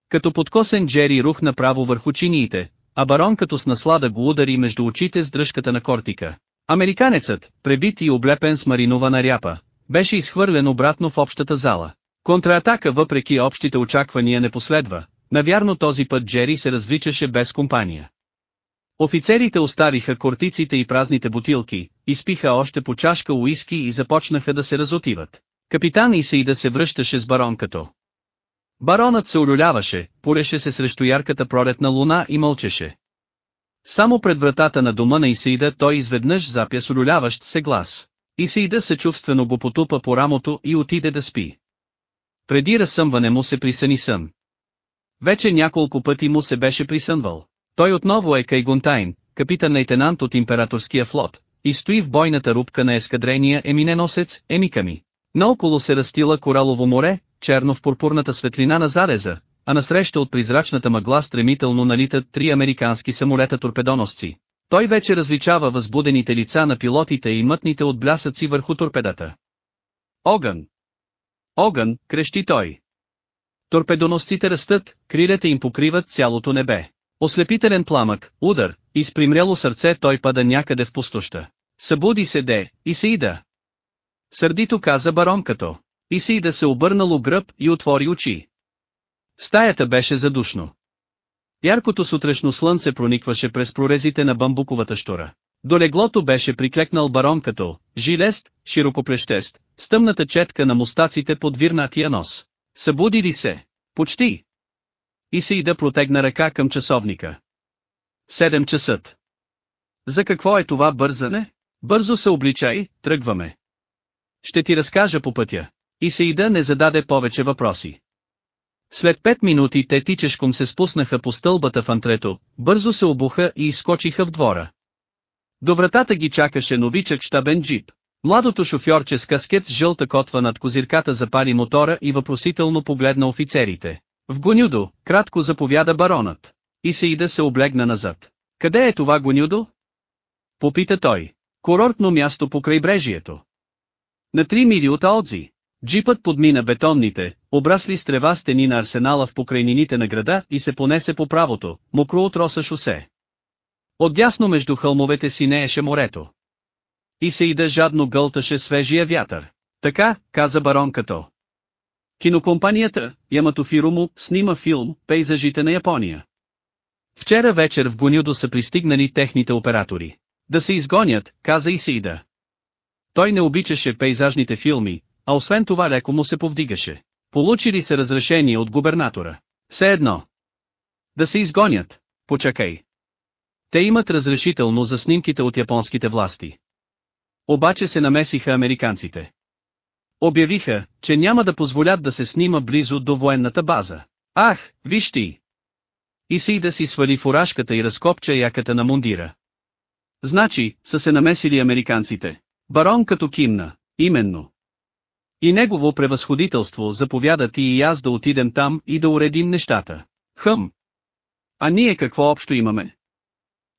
Като подкосен Джери рух направо върху чиниите, а барон като с наслада го удари между очите с дръжката на кортика. Американецът, пребит и облепен с маринована ряпа, беше изхвърлен обратно в общата зала. Контратака въпреки общите очаквания не последва, навярно този път Джери се развличаше без компания. Офицерите оставиха кортиците и празните бутилки, изпиха още по чашка уиски и започнаха да се разотиват. Капитан и се връщаше с баронкато. Баронът се улюляваше, пореше се срещу ярката пролетна луна и мълчеше. Само пред вратата на дома на Исеида той изведнъж запя с улюляващ се глас. Исеида съчувствено го потупа по рамото и отиде да спи. Преди разсъмване му се присъни сън. Вече няколко пъти му се беше присънвал. Той отново е Кайгунтайн, капитан-лейтенант от императорския флот, и стои в бойната рубка на ескадрения еминеносец, Емиками. Наоколо се растила коралово море, черно в пурпурната светлина на зареза, а насреща от призрачната мъгла стремително налитат три американски самолета-торпедоносци. Той вече различава възбудените лица на пилотите и мътните отблясъци върху торпедата. Огън! Огън, крещи той. Торпедоносците растат, крилете им покриват цялото небе. Ослепителен пламък, удар, и с сърце той пада някъде в пустоща. Събуди се де, и. Сърдито каза баронкато. И се се обърнало гръб и отвори очи. Стаята беше задушно. Яркото сутрешно слънце проникваше през прорезите на бамбуковата штора. До леглото беше приклекнал баронкато, жилест, широкоплещест, с тъмната четка на мустаците под вирнатия нос. Събуди ли се? Почти. И се и да протегна ръка към часовника. Седем часът. За какво е това бързане? Бързо се обличай, тръгваме. Ще ти разкажа по пътя. И се не зададе повече въпроси. След пет минути те тичешком се спуснаха по стълбата в антрето, бързо се обуха и изскочиха в двора. До вратата ги чакаше новичък щабен джип. Младото шофьорче с каскет с жълта котва над козирката запали мотора и въпросително погледна офицерите. В гонюдо, кратко заповяда баронът. И се и да се облегна назад. Къде е това гонюдо? Попита той. Курортно място по крайбрежието. На три мили от Аодзи. Джипът подмина бетонните, обрасли с трева стени на арсенала в покрайнините на града и се понесе по правото, мокро от роса шосе. Отдясно между хълмовете си нееше морето. И се ида жадно гълташе свежия вятър. Така, каза баронкато. Кинокомпанията, Ямато Фирому, снима филм «Пейзажите на Япония». Вчера вечер в Гонюдо са пристигнали техните оператори. Да се изгонят, каза и Сида. Той не обичаше пейзажните филми, а освен това леко му се повдигаше. Получили се разрешение от губернатора. Все едно. Да се изгонят. Почакай. Те имат разрешително за снимките от японските власти. Обаче се намесиха американците. Обявиха, че няма да позволят да се снима близо до военната база. Ах, виж ти! И си да си свали фуражката и разкопча яката на мундира. Значи, са се намесили американците. Барон като кимна, именно. И негово превъзходителство заповяда ти и аз да отидем там и да уредим нещата. Хъм. А ние какво общо имаме?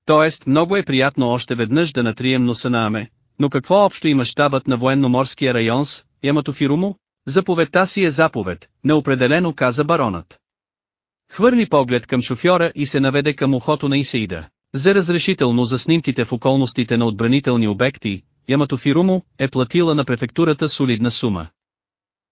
Тоест, много е приятно още веднъж да натрием носа на Аме, но какво общо има щабът на военно-морския район с Яматофирумо? Заповедта си е заповед, неопределено каза баронът. Хвърли поглед към шофьора и се наведе към ухото на Исеида. За разрешително за снимките в околностите на отбранителни обекти, Яматофирумо е платила на префектурата солидна сума.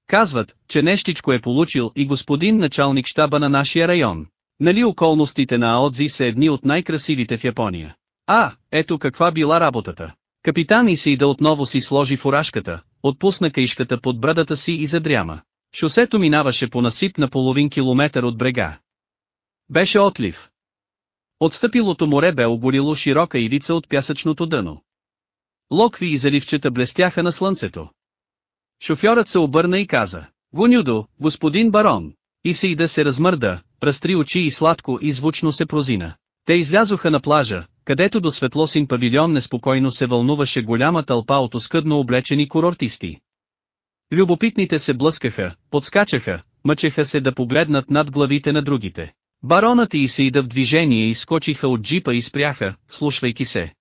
Казват, че нещичко е получил и господин началник щаба на нашия район. Нали околностите на Аодзи са едни от най-красивите в Япония? А, ето каква била работата. Капитан Исида отново си сложи фуражката, отпусна каишката под брадата си и задряма. Шосето минаваше по насип на половин километър от брега. Беше отлив. Отстъпилото море бе оборило широка ивица от пясъчното дъно. Локви и заливчета блестяха на слънцето. Шофьорът се обърна и каза, Гунюдо, господин барон, и се и да се размърда, разтри очи и сладко и звучно се прозина. Те излязоха на плажа, където до светлосин павилион неспокойно се вълнуваше голяма тълпа от оскъдно облечени курортисти. Любопитните се блъскаха, подскачаха, мъчеха се да погледнат над главите на другите. Баронът и се ида в движение и скочиха от джипа и спряха, слушвайки се.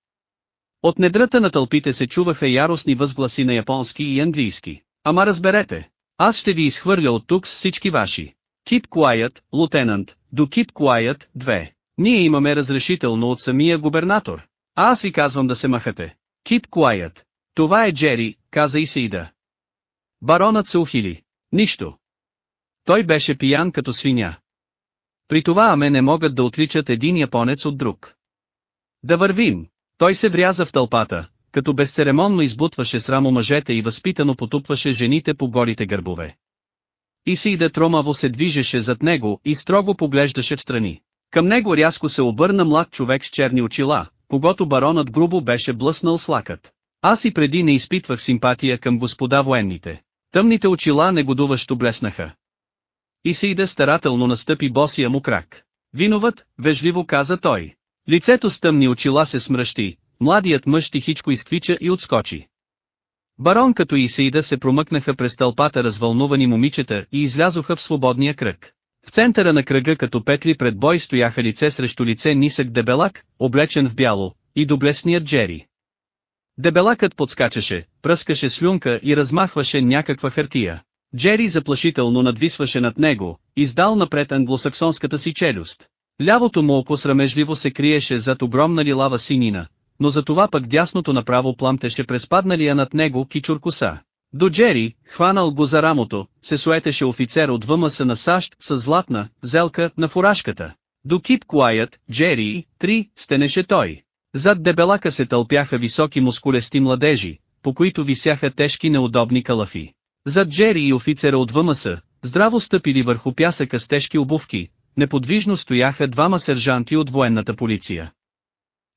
От недрата на тълпите се чуваха яростни възгласи на японски и английски. Ама разберете, аз ще ви изхвърля от тук с всички ваши. Keep quiet, лутенант, до Keep quiet, 2. Ние имаме разрешително от самия губернатор. А аз ви казвам да се махате. Keep quiet. Това е Джери, каза Исида. Баронът се ухили. Нищо. Той беше пиян като свиня. При това аме не могат да отличат един японец от друг. Да вървим. Той се вряза в тълпата, като безцеремонно избутваше срамо мъжете и възпитано потупваше жените по голите гърбове. Исида тромаво се движеше зад него и строго поглеждаше в страни. Към него рязко се обърна млад човек с черни очила, когато баронът грубо беше блъснал с лакът. Аз и преди не изпитвах симпатия към господа военните. Тъмните очила негодуващо блеснаха. Исида старателно настъпи босия му крак. Виноват, вежливо каза той. Лицето с тъмни очила се смръщи, младият мъж тихичко изквича и отскочи. Барон като и Сейда се промъкнаха през тълпата развълнувани момичета и излязоха в свободния кръг. В центъра на кръга като петли пред бой стояха лице срещу лице нисък дебелак, облечен в бяло, и доблесният Джери. Дебелакът подскачаше, пръскаше слюнка и размахваше някаква хартия. Джери заплашително надвисваше над него, издал напред англосаксонската си челюст. Лявото му око срамежливо се криеше зад огромна лилава синина, но за това пък дясното направо пламтеше през падналия над него кичур коса. До Джери, хванал го за рамото, се суетеше офицер от ВМС на САЩ с златна зелка на фуражката. До Кип Куайът, Джери, три, стенеше той. Зад дебелака се тълпяха високи мускулести младежи, по които висяха тежки неудобни калафи. Зад Джери и офицера от ВМС, здраво стъпили върху пясъка с тежки обувки, неподвижно стояха двама сержанти от военната полиция.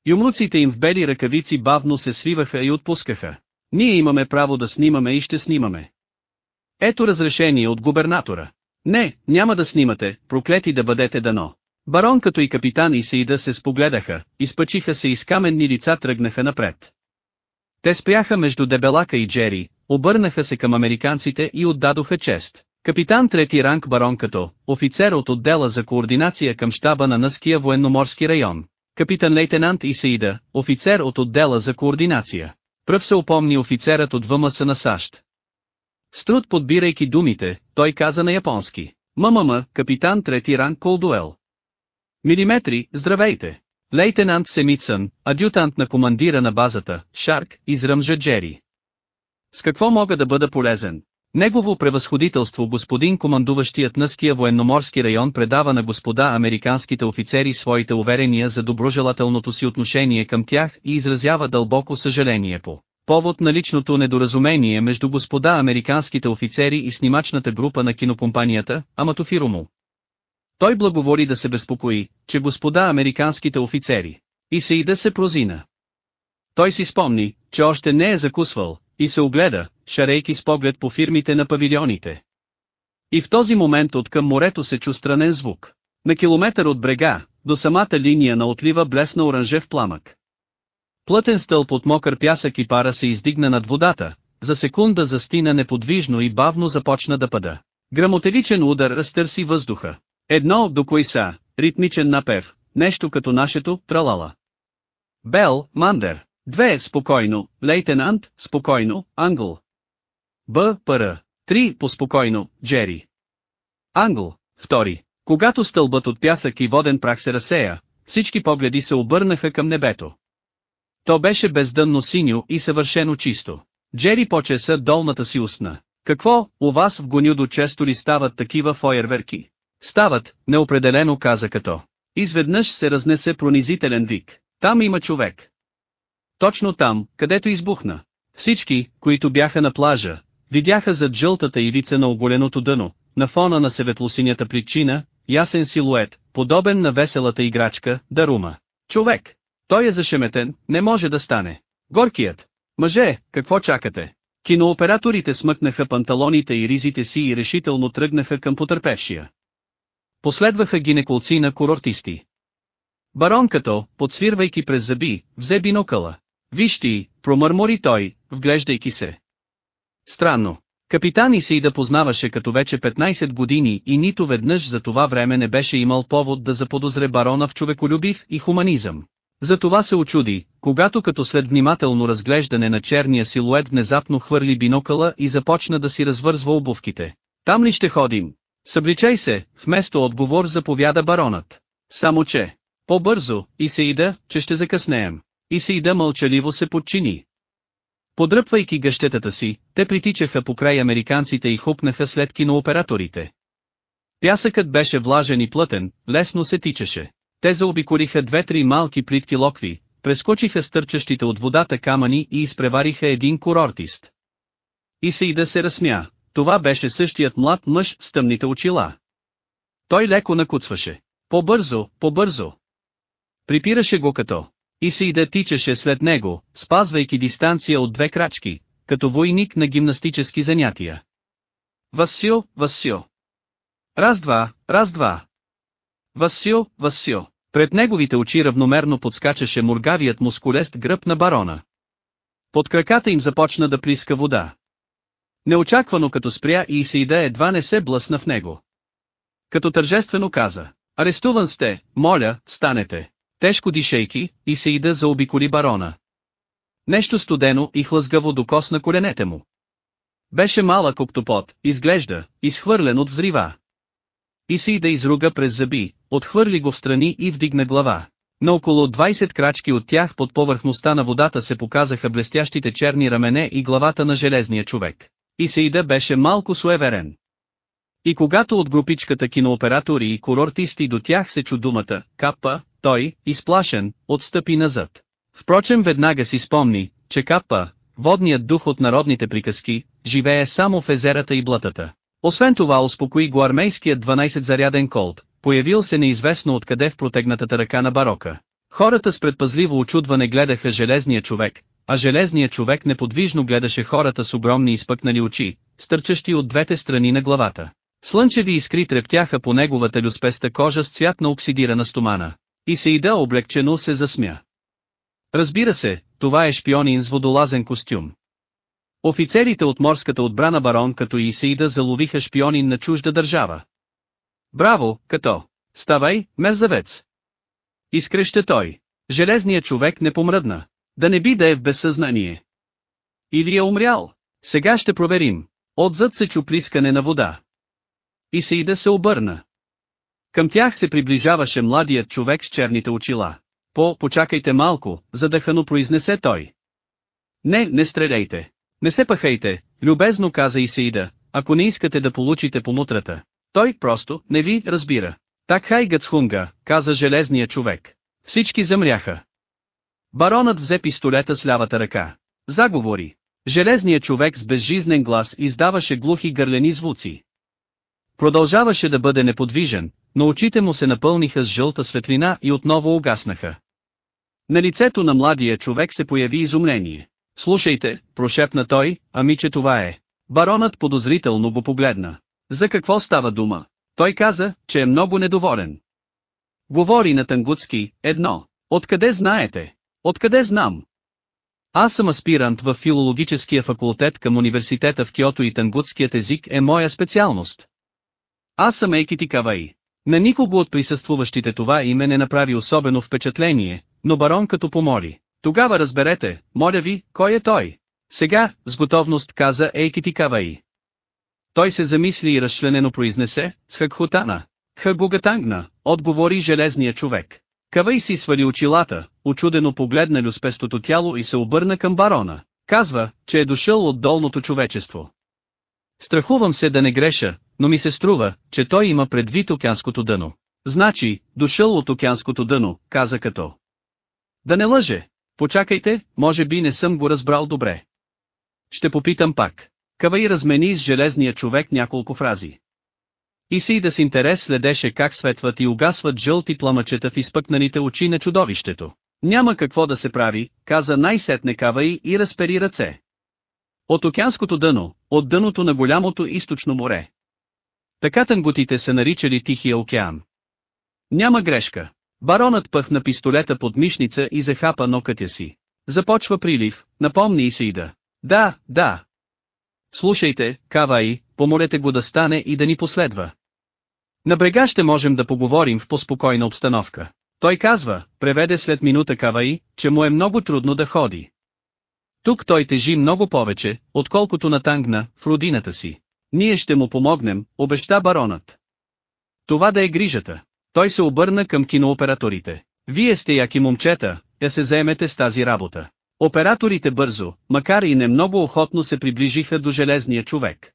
Юмруците им в бели ръкавици бавно се свиваха и отпускаха. Ние имаме право да снимаме и ще снимаме. Ето разрешение от губернатора. Не, няма да снимате, проклети да бъдете дано. Барон като и капитан и Сеида се спогледаха, изпъчиха се и с каменни лица тръгнаха напред. Те спряха между Дебелака и Джери, обърнаха се към американците и отдадоха чест. Капитан трети ранг барон като, офицер от отдела за координация към щаба на Nëския военноморски район. Капитан лейтенант Исаида, офицер от отдела за координация. Пръв се упомни офицерът от ВМС на САЩ. С труд подбирайки думите, той каза на японски. МММ, капитан трети ранг Колдуел. Милиметри, здравейте! Лейтенант Семитсън, адютант на командира на базата, Шарк, изръмжа Джери. С какво мога да бъда полезен? Негово превъзходителство господин командуващият Nëския военноморски район предава на господа американските офицери своите уверения за доброжелателното си отношение към тях и изразява дълбоко съжаление по повод на личното недоразумение между господа американските офицери и снимачната група на кинокомпанията, Аматофиромо. Той благоволи да се безпокои, че господа американските офицери, и се и да се прозина. Той си спомни, че още не е закусвал, и се огледа, шарейки с поглед по фирмите на павилионите. И в този момент от към морето се чу странен звук. На километър от брега, до самата линия на отлива блесна оранжев пламък. Плътен стълб от мокър пясък и пара се издигна над водата, за секунда застина неподвижно и бавно започна да пада. Грамотеличен удар разтърси въздуха. Едно до кои са, ритмичен напев, нещо като нашето, тралала. Бел, Мандер. Две, спокойно, лейтенант, спокойно, англ. Б, пр. Три, поспокойно, Джери. Англ, втори. Когато стълбът от пясък и воден прах се разсея, всички погледи се обърнаха към небето. То беше бездънно синьо и съвършено чисто. Джери почеса долната си устна. Какво, у вас в Гонюдо често ли стават такива фойерверки? Стават, неопределено каза като. Изведнъж се разнесе пронизителен вик. Там има човек. Точно там, където избухна. Всички, които бяха на плажа, видяха зад жълтата ивица на оголеното дъно, на фона на севетлосинята причина, ясен силует, подобен на веселата играчка, Дарума. Човек! Той е зашеметен, не може да стане. Горкият! Мъже, какво чакате? Кинооператорите смъкнаха панталоните и ризите си и решително тръгнаха към потърпевшия. Последваха гинеколци на курортисти. Баронкато, подсвирвайки през зъби, взе бинокъла. Виж ти, промърмори той, вглеждайки се. Странно. Капитан и се и да познаваше като вече 15 години и нито веднъж за това време не беше имал повод да заподозре барона в човеколюбив и хуманизъм. Затова се очуди, когато като след внимателно разглеждане на черния силует внезапно хвърли бинокъла и започна да си развързва обувките. Там ли ще ходим? Събличай се, вместо отговор заповяда баронът. Само че, по-бързо, и се ида, че ще закъснеем. И се ида мълчаливо се подчини. Подръпвайки гъщетата си, те притичаха по край американците и хупнаха след кинооператорите. Пясъкът беше влажен и плътен, лесно се тичаше. Те заобиколиха две-три малки плитки локви, прескочиха стърчащите от водата камъни и изпревариха един курортист. И се и да се разсмя, това беше същият млад мъж с тъмните очила. Той леко накуцваше. По-бързо, по-бързо. Припираше го като. И се и да тичаше след него, спазвайки дистанция от две крачки, като войник на гимнастически занятия. Васио, Васио. Раз-два, раз-два. Васио, Васио. Пред неговите очи равномерно подскачаше мургавият мускулест гръб на барона. Под краката им започна да плиска вода. Неочаквано като спря и се ида едва не се блъсна в него. като тържествено каза. Арестуван сте, моля, станете. Тежко дишейки, и се ида за обиколи барона. Нещо студено и хлъзгаво докосна коленете му. Беше малък октопод, изглежда, изхвърлен от взрива. И се и да изруга през зъби, отхвърли го в страни и вдигна глава. На около 20 крачки от тях под повърхността на водата се показаха блестящите черни рамене и главата на железния човек. И Сеида беше малко суеверен. И когато от групичката кинооператори и курортисти до тях се чу думата «Капа», той, изплашен, отстъпи назад. Впрочем веднага си спомни, че Капа, водният дух от народните приказки, живее само в езерата и блатата. Освен това успокои го армейският 12-заряден колт, появил се неизвестно откъде в протегнатата ръка на барока. Хората с предпазливо очудване гледаха железния човек, а железният човек неподвижно гледаше хората с огромни изпъкнали очи, стърчащи от двете страни на главата. Слънчеви искри трептяха по неговата люспеста кожа с цвят на оксидирана стомана. И се ида облегчено се засмя. Разбира се, това е шпионин с водолазен костюм. Офицерите от морската отбрана барон като и Исеида заловиха шпионин на чужда държава. Браво, като! Ставай, мерзавец! Изкреща той. Железният човек не помръдна. Да не би да е в безсъзнание. Или е умрял. Сега ще проверим. Отзад се чу плискане на вода. И се и да се обърна. Към тях се приближаваше младият човек с черните очила. По, почакайте малко, задъхано произнесе той. Не, не стреляйте. Не се пахайте, любезно каза Исеида, ако не искате да получите помутрата. Той просто не ви разбира. Так хай гъцхунга, каза железния човек. Всички замряха. Баронът взе пистолета с лявата ръка. Заговори. Железният човек с безжизнен глас издаваше глухи гърлени звуци. Продължаваше да бъде неподвижен, но очите му се напълниха с жълта светлина и отново угаснаха. На лицето на младия човек се появи изумление. Слушайте, прошепна той, ами че това е. Баронът подозрително го погледна. За какво става дума? Той каза, че е много недоволен. Говори на тангутски, едно. Откъде знаете? Откъде знам? Аз съм аспирант в филологическия факултет към университета в Киото и тангутският език е моя специалност. Аз съм Ейкити Каваи. На никого от присъствуващите това име не направи особено впечатление, но барон като помоли. Тогава разберете, моля ви, кой е той? Сега, с готовност каза Ейкити Каваи. Той се замисли и разчленено произнесе, Цхакхутана. Хагугатангна, отговори железния човек. Кавай си свали очилата, очудено погледна люспестото тяло и се обърна към барона. Казва, че е дошъл от долното човечество. Страхувам се да не греша, но ми се струва, че той има предвид океанското дъно. Значи, дошъл от океанското дъно, каза като. Да не лъже. Почакайте, може би не съм го разбрал добре. Ще попитам пак. Кавай размени с железния човек няколко фрази. И си да с интерес следеше как светват и угасват жълти пламъчета в изпъкнаните очи на чудовището. Няма какво да се прави, каза най-сетне Кавай и разпери ръце. От океанското дъно, от дъното на голямото източно море. Така тънгутите са наричали Тихия океан. Няма грешка. Баронът пъхна пистолета под мишница и захапа нокътя си. Започва прилив, напомни и се ида. Да, да. Слушайте, Кавай, помолете го да стане и да ни последва. На брега ще можем да поговорим в по-спокойна обстановка. Той казва, преведе след минута Кавай, че му е много трудно да ходи. Тук той тежи много повече, отколкото на Тангна, в родината си. Ние ще му помогнем, обеща баронът. Това да е грижата. Той се обърна към кинооператорите. Вие сте яки момчета, я се заемете с тази работа. Операторите бързо, макар и не много охотно се приближиха до железния човек.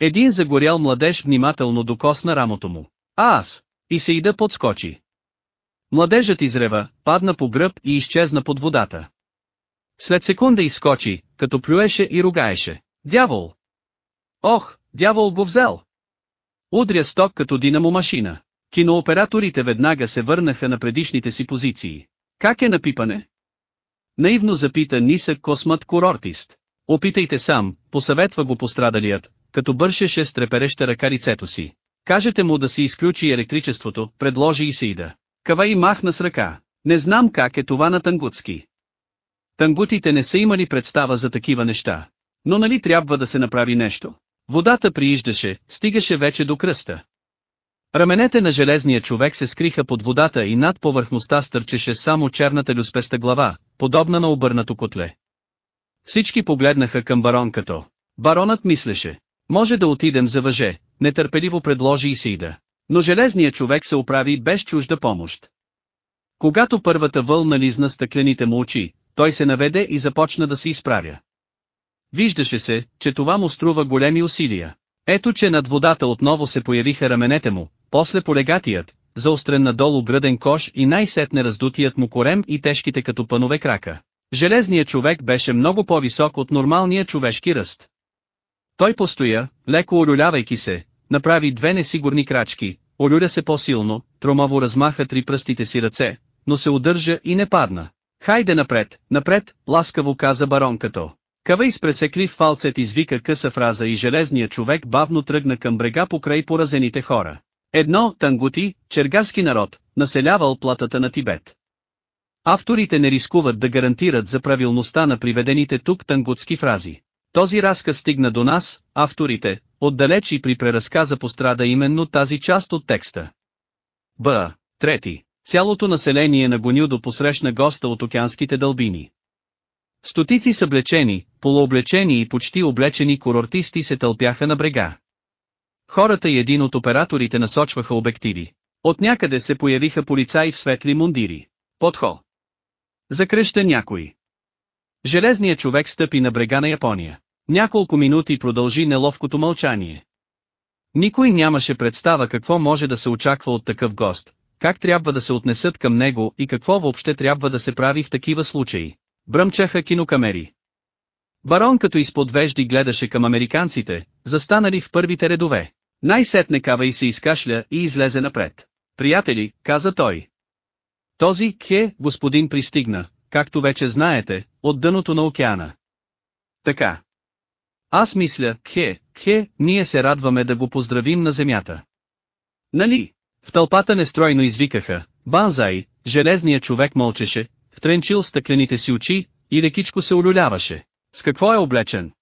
Един загорял младеж внимателно докосна рамото му. А аз! И се ида подскочи. Младежът изрева, падна по гръб и изчезна под водата. След секунда изскочи, като плюеше и ругаеше. Дявол! Ох, дявол го взел! Удря сток като динамо машина. Кинооператорите веднага се върнаха на предишните си позиции. Как е напипане? Наивно запита нисък космат курортист. Опитайте сам, посъветва го пострадалият, като бършеше с трепереща ръка лицето си. Кажете му да си изключи електричеството, предложи и Сида. Кавай махна с ръка. Не знам как е това на тангутски. Тангутите не са имали представа за такива неща. Но нали трябва да се направи нещо? Водата прииждаше, стигаше вече до кръста. Раменете на железния човек се скриха под водата и над повърхността стърчеше само черната люспеста глава, подобна на обърнато котле. Всички погледнаха към баронкато. Баронът мислеше. Може да отидем за въже, нетърпеливо предложи и Сида. Но железният човек се оправи без чужда помощ. Когато първата вълна лизна стъклените му очи, той се наведе и започна да се изправя. Виждаше се, че това му струва големи усилия. Ето че над водата отново се появиха раменете му, после полегатият, заострен надолу гръден кош и най-сетне раздутият му корем и тежките като панове крака. Железният човек беше много по-висок от нормалния човешки ръст. Той постоя, леко олюлявайки се, направи две несигурни крачки, олюля се по-силно, тромаво размаха три пръстите си ръце, но се удържа и не падна. Хайде напред, напред, ласкаво каза баронкато. Кава изпресекли в фалцет извика къса фраза и железният човек бавно тръгна към брега покрай поразените хора. Едно, тангути, чергарски народ, населявал платата на Тибет. Авторите не рискуват да гарантират за правилността на приведените тук тангутски фрази. Този разказ стигна до нас, авторите, отдалеч и при преразказа пострада именно тази част от текста. Б. Трети. Цялото население на Гонюдо посрещна госта от океанските дълбини. Стотици съблечени, полуоблечени и почти облечени курортисти се тълпяха на брега. Хората и един от операторите насочваха обективи. От някъде се появиха полицаи в светли мундири. Подхол. Закръща някой. Железният човек стъпи на брега на Япония. Няколко минути продължи неловкото мълчание. Никой нямаше представа какво може да се очаква от такъв гост, как трябва да се отнесат към него и какво въобще трябва да се прави в такива случаи. Бръмчаха кинокамери. Барон като изпод вежди гледаше към американците, застанали в първите редове. Най-сетне кава и се изкашля и излезе напред. Приятели, каза той. Този Кхе, господин пристигна, както вече знаете, от дъното на океана. Така. Аз мисля, Кхе, Кхе, ние се радваме да го поздравим на земята. Нали? В тълпата нестройно извикаха, Банзай, железният човек мълчеше, втренчил стъклените си очи, и лекичко се улюляваше. С какво е облечен?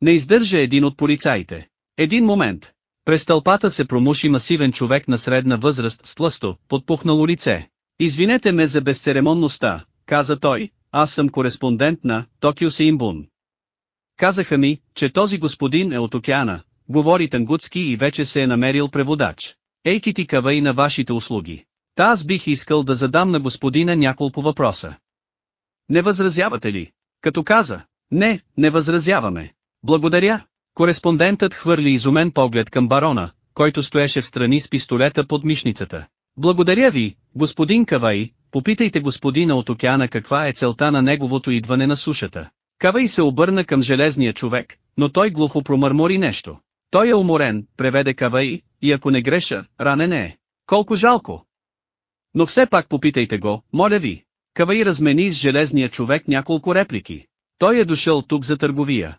Не издържа един от полицаите. Един момент. През тълпата се промуши масивен човек на средна възраст с тлъсто, подпухнало лице. Извинете ме за безцеремонността, каза той, аз съм кореспондент на Токио Сеймбун. Казаха ми, че този господин е от океана, говори тангутски и вече се е намерил преводач. Ейки ти кава и на вашите услуги. Та аз бих искал да задам на господина няколко въпроса. Не възразявате ли? Като каза, не, не възразяваме. Благодаря. Кореспондентът хвърли изумен поглед към барона, който стоеше в страни с пистолета под мишницата. Благодаря ви, господин Кавай, попитайте господина от океана каква е целта на неговото идване на сушата. Кавай се обърна към железния човек, но той глухо промърмори нещо. Той е уморен, преведе Кавай, и ако не греша, ранен е. Колко жалко! Но все пак попитайте го, моля ви. Кавай размени с железния човек няколко реплики. Той е дошъл тук за търговия.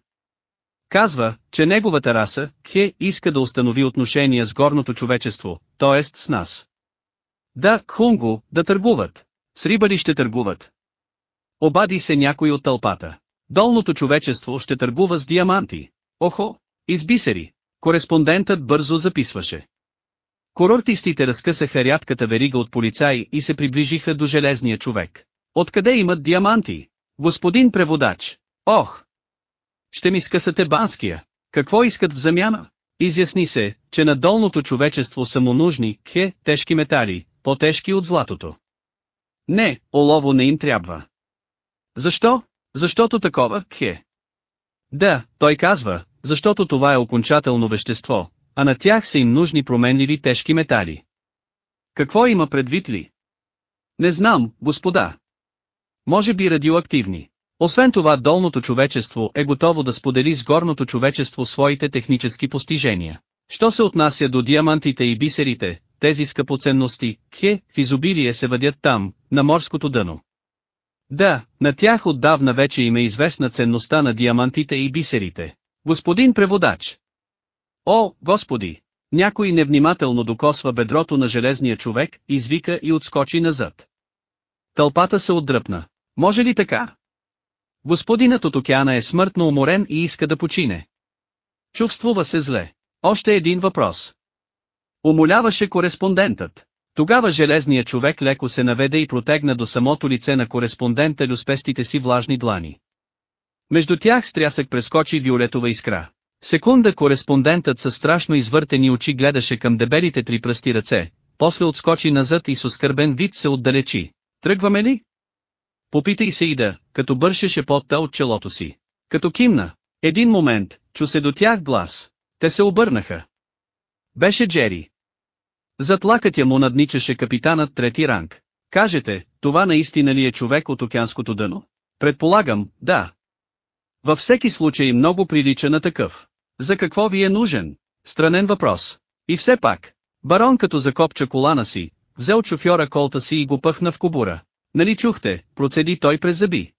Казва, че неговата раса, Кхе, иска да установи отношения с горното човечество, т.е. с нас. Да, Кхунго, да търгуват. С рибари ще търгуват. Обади се някой от тълпата. Долното човечество ще търгува с диаманти. Охо, из бисери. Кореспондентът бързо записваше. Курортистите разкъсаха рядката верига от полицаи и се приближиха до железния човек. Откъде имат диаманти? Господин преводач. Ох! Ще ми скъсате банския. Какво искат в замяна? Изясни се, че на долното човечество са му нужни, хе, тежки метали, по-тежки от златото. Не, олово не им трябва. Защо? Защото такова, хе. Да, той казва, защото това е окончателно вещество, а на тях са им нужни променливи тежки метали. Какво има предвид ли? Не знам, господа. Може би радиоактивни. Освен това долното човечество е готово да сподели с горното човечество своите технически постижения. Що се отнася до диамантите и бисерите, тези скъпоценности, хе, в изобилие се въдят там, на морското дъно. Да, на тях отдавна вече им е известна ценността на диамантите и бисерите. Господин преводач. О, господи! Някой невнимателно докосва бедрото на железния човек, извика и отскочи назад. Тълпата се отдръпна. Може ли така? Господинът от океана е смъртно уморен и иска да почине. Чувствува се зле. Още един въпрос. Умоляваше кореспондентът. Тогава железният човек леко се наведе и протегна до самото лице на кореспондента люспестите си влажни длани. Между тях стрясък прескочи виолетова искра. Секунда кореспондентът със страшно извъртени очи гледаше към дебелите три пръсти ръце, после отскочи назад и с оскърбен вид се отдалечи. Тръгваме ли? Попитай се Ида, като бършеше потта от челото си. Като кимна. Един момент, чу се до тях глас. Те се обърнаха. Беше Джери. Зад лакътя му надничаше капитанът трети ранг. Кажете, това наистина ли е човек от океанското дъно? Предполагам, да. Във всеки случай много прилича на такъв. За какво ви е нужен? Странен въпрос. И все пак, барон като закопча колана си, взел шофьора колта си и го пъхна в кобура. Нали чухте, процеди той през зъби.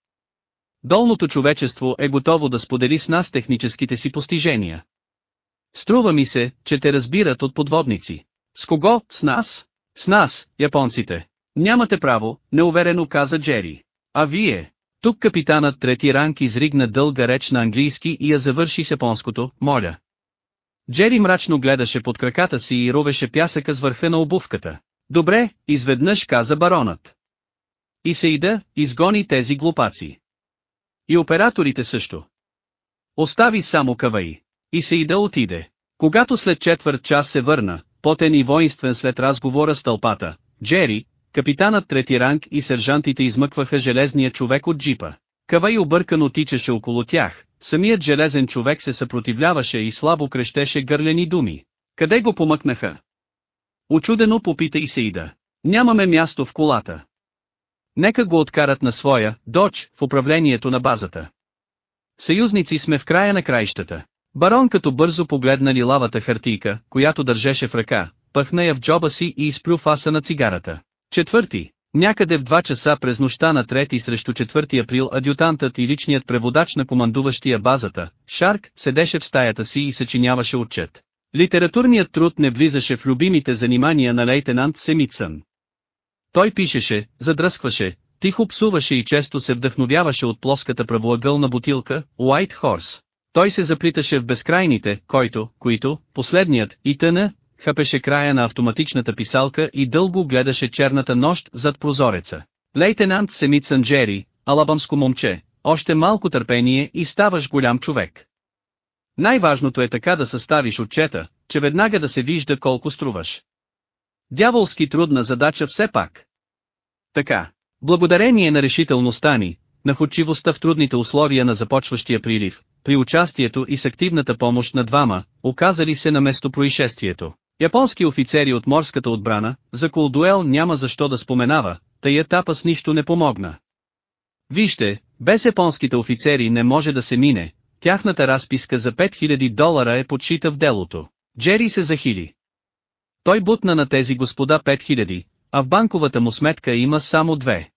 Долното човечество е готово да сподели с нас техническите си постижения. Струва ми се, че те разбират от подводници. С кого, с нас? С нас, японците. Нямате право, неуверено каза Джери. А вие? Тук капитанът трети ранг изригна дълга реч на английски и я завърши с японското, моля. Джери мрачно гледаше под краката си и ровеше пясъка с върха на обувката. Добре, изведнъж каза баронът. И се ида, изгони тези глупаци. И операторите също. Остави само каваи. И се ида отиде. Когато след четвърт час се върна, потен и воинствен след разговора с тълпата, Джери, капитанът трети ранг и сержантите измъкваха железния човек от джипа. Кавай объркано тичаше около тях, самият железен човек се съпротивляваше и слабо крещеше гърлени думи. Къде го помъкнаха? Очудено попита и Сеида. Нямаме място в колата. Нека го откарат на своя, доч, в управлението на базата. Съюзници сме в края на краищата. Барон като бързо погледна лилавата хартийка, която държеше в ръка, пъхна я в джоба си и изплю фаса на цигарата. Четвърти. Някъде в 2 часа през нощта на 3 срещу 4 април адютантът и личният преводач на командуващия базата, Шарк, седеше в стаята си и съчиняваше отчет. Литературният труд не влизаше в любимите занимания на лейтенант Семитсън. Той пишеше, задръскваше, тихо псуваше и често се вдъхновяваше от плоската правоъгълна бутилка, White Horse. Той се заплиташе в безкрайните, който, които, последният, и тъна, хъпеше края на автоматичната писалка и дълго гледаше черната нощ зад прозореца. Лейтенант Семит Санджери, алабамско момче, още малко търпение и ставаш голям човек. Най-важното е така да съставиш отчета, че веднага да се вижда колко струваш. Дяволски трудна задача все пак. Така, благодарение на решителността ни, находчивостта в трудните условия на започващия прилив, при участието и с активната помощ на двама, оказали се на место происшествието. Японски офицери от морската отбрана, за Колдуел няма защо да споменава, тъй етапа с нищо не помогна. Вижте, без японските офицери не може да се мине, тяхната разписка за 5000 долара е подшита в делото. Джери се захили. Той бутна на тези господа 5000, а в банковата му сметка има само две.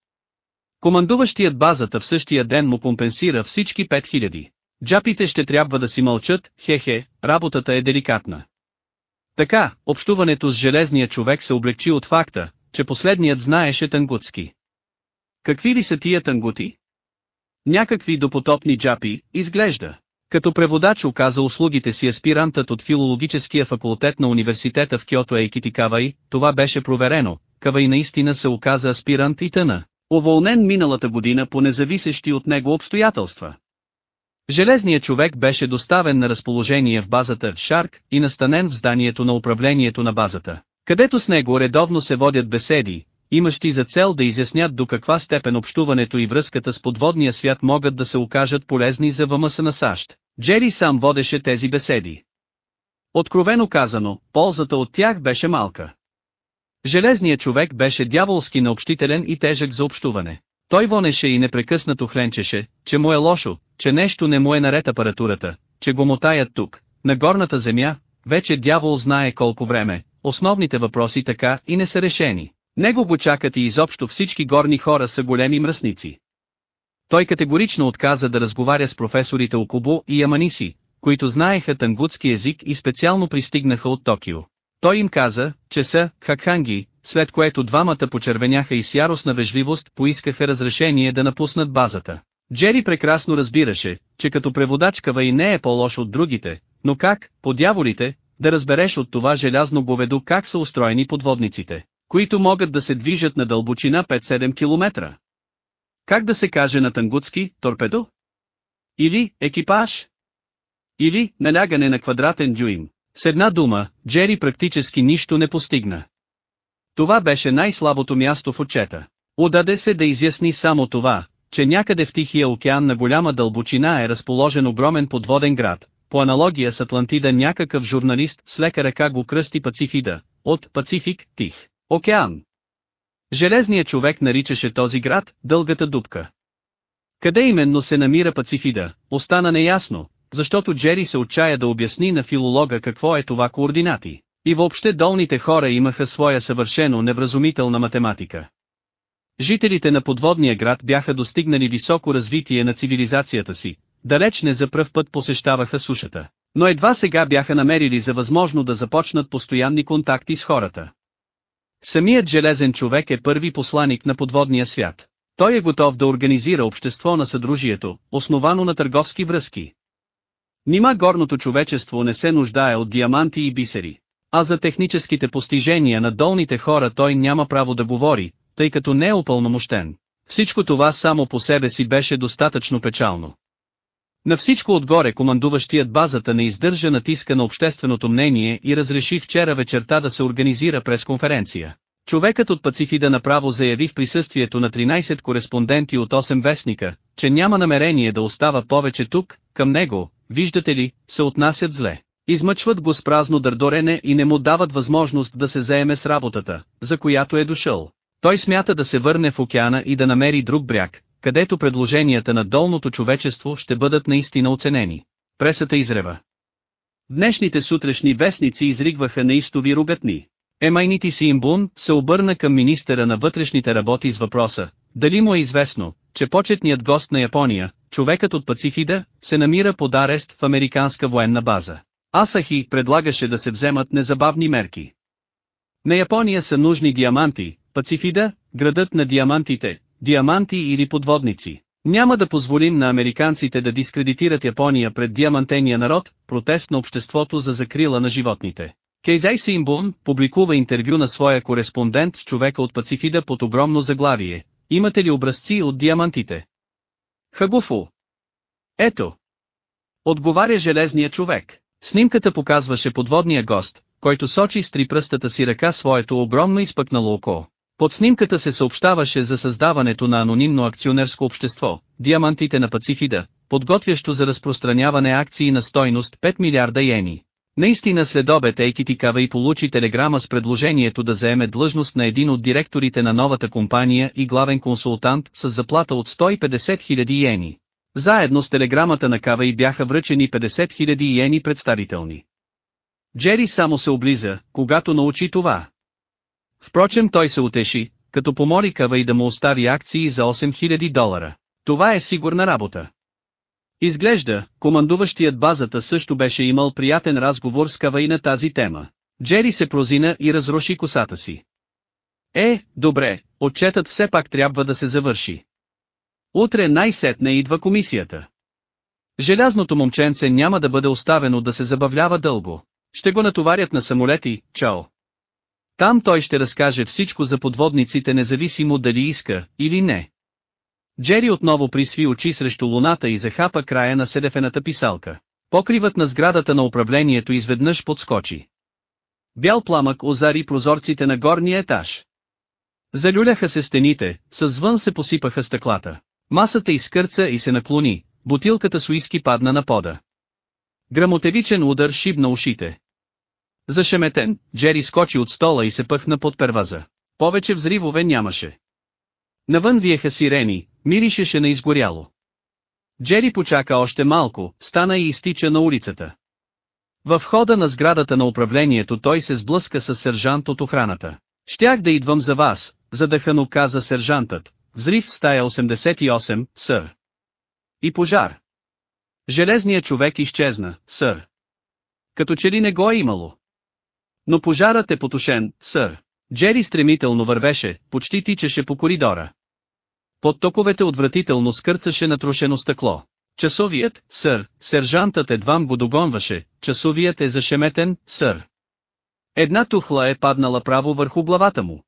Командуващият базата в същия ден му компенсира всички 5000. Джапите ще трябва да си мълчат, хе-хе, работата е деликатна. Така, общуването с железния човек се облегчи от факта, че последният знаеше тангутски. Какви ли са тия тангути? Някакви допотопни джапи, изглежда. Като преводач оказа услугите си аспирантът от филологическия факултет на университета в Киото Ейкити Кавай, това беше проверено, Кавай наистина се оказа аспирант и тъна. Уволнен миналата година по независещи от него обстоятелства. Железният човек беше доставен на разположение в базата Шарк и настанен в зданието на управлението на базата, където с него редовно се водят беседи, имащи за цел да изяснят до каква степен общуването и връзката с подводния свят могат да се окажат полезни за ВМС на САЩ. Джери сам водеше тези беседи. Откровено казано, ползата от тях беше малка. Железният човек беше дяволски необщителен и тежък за общуване. Той вонеше и непрекъснато хленчеше, че му е лошо, че нещо не му е наред апаратурата, че го мотаят тук, на горната земя, вече дявол знае колко време, основните въпроси така и не са решени. Него го чакат и изобщо всички горни хора са големи мръсници. Той категорично отказа да разговаря с професорите Окубо и Яманиси, които знаеха тангутски език и специално пристигнаха от Токио. Той им каза, че са хакханги, след което двамата почервеняха и с яростна вежливост поискаха разрешение да напуснат базата. Джери прекрасно разбираше, че като преводач Кавай не е по-лош от другите, но как, по дяволите, да разбереш от това желязно говедо как са устроени подводниците, които могат да се движат на дълбочина 5-7 км. Как да се каже на тангутски, торпедо? Или, екипаж? Или, налягане на квадратен дюйм. С една дума, Джери практически нищо не постигна. Това беше най-слабото място в отчета. Удаде се да изясни само това, че някъде в Тихия океан на голяма дълбочина е разположен огромен подводен град. По аналогия с Атлантида някакъв журналист с лека ръка го кръсти Пацифида, от Пацифик, Тих, океан. Железният човек наричаше този град «Дългата дупка». Къде именно се намира Пацифида, остана неясно, защото Джери се отчая да обясни на филолога какво е това координати. И въобще долните хора имаха своя съвършено невразумителна математика. Жителите на подводния град бяха достигнали високо развитие на цивилизацията си, далеч не за пръв път посещаваха сушата, но едва сега бяха намерили за възможно да започнат постоянни контакти с хората. Самият железен човек е първи посланик на подводния свят. Той е готов да организира общество на съдружието, основано на търговски връзки. Нима горното човечество не се нуждае от диаманти и бисери. А за техническите постижения на долните хора той няма право да говори, тъй като не е упълномощен. Всичко това само по себе си беше достатъчно печално. На всичко отгоре командуващият базата не издържа натиска на общественото мнение и разреши вчера вечерта да се организира пресконференция. Човекът от Пацифида направо заяви в присъствието на 13 кореспонденти от 8 вестника, че няма намерение да остава повече тук, към него, виждате ли, се отнасят зле. Измъчват го с празно дърдорене и не му дават възможност да се заеме с работата, за която е дошъл. Той смята да се върне в океана и да намери друг бряг, където предложенията на долното човечество ще бъдат наистина оценени. Пресата изрева. Днешните сутрешни вестници изригваха неистови ругатни. Емайнити си имбун се обърна към министъра на вътрешните работи с въпроса, дали му е известно, че почетният гост на Япония, човекът от Пацифида, се намира под арест в американска военна база. Асахи предлагаше да се вземат незабавни мерки. На Япония са нужни диаманти, Пацифида, градът на диамантите, диаманти или подводници. Няма да позволим на американците да дискредитират Япония пред диамантения народ, протест на обществото за закрила на животните. Кейзай Симбун публикува интервю на своя кореспондент с човека от Пацифида под огромно заглавие. Имате ли образци от диамантите? Хагуфу. Ето. Отговаря железния човек. Снимката показваше подводния гост, който сочи с три пръстата си ръка своето огромно изпъкнало око. Под снимката се съобщаваше за създаването на анонимно акционерско общество, Диамантите на Пацифида, подготвящо за разпространяване акции на стойност 5 милиарда йени. Наистина след обед Ейкитикава и получи телеграма с предложението да заеме длъжност на един от директорите на новата компания и главен консултант с заплата от 150 000 йени. Заедно с телеграмата на Кава и бяха връчени 50 000 йени представителни. Джери само се облиза, когато научи това. Впрочем той се утеши, като помоли Кава и да му остави акции за 8000 долара. Това е сигурна работа. Изглежда, командуващият базата също беше имал приятен разговор с Кава и на тази тема. Джери се прозина и разруши косата си. Е, добре, отчетът все пак трябва да се завърши. Утре най-сетне идва комисията. Желязното момченце няма да бъде оставено да се забавлява дълго. Ще го натоварят на самолети, чао. Там той ще разкаже всичко за подводниците независимо дали иска или не. Джери отново присви очи срещу луната и захапа края на седефената писалка. Покривът на сградата на управлението изведнъж подскочи. Бял пламък озари прозорците на горния етаж. Залюляха се стените, със звън се посипаха стъклата. Масата изкърца и се наклони, бутилката с уиски падна на пода. Грамотевичен удар шибна ушите. Зашеметен, Джери скочи от стола и се пъхна под перваза. Повече взривове нямаше. Навън виеха сирени, миришеше на изгоряло. Джери почака още малко, стана и изтича на улицата. В хода на сградата на управлението той се сблъска с сержант от охраната. Щях да идвам за вас, задъхано каза сержантът. Взрив в стая 88, сър. И пожар. Железният човек изчезна, сър. Като че ли не го е имало. Но пожарът е потушен, сър. Джери стремително вървеше, почти тичаше по коридора. Под токовете отвратително скърцаше натрошено стъкло. Часовият, сър, сержантът едвам го догонваше, часовият е зашеметен, сър. Една тухла е паднала право върху главата му.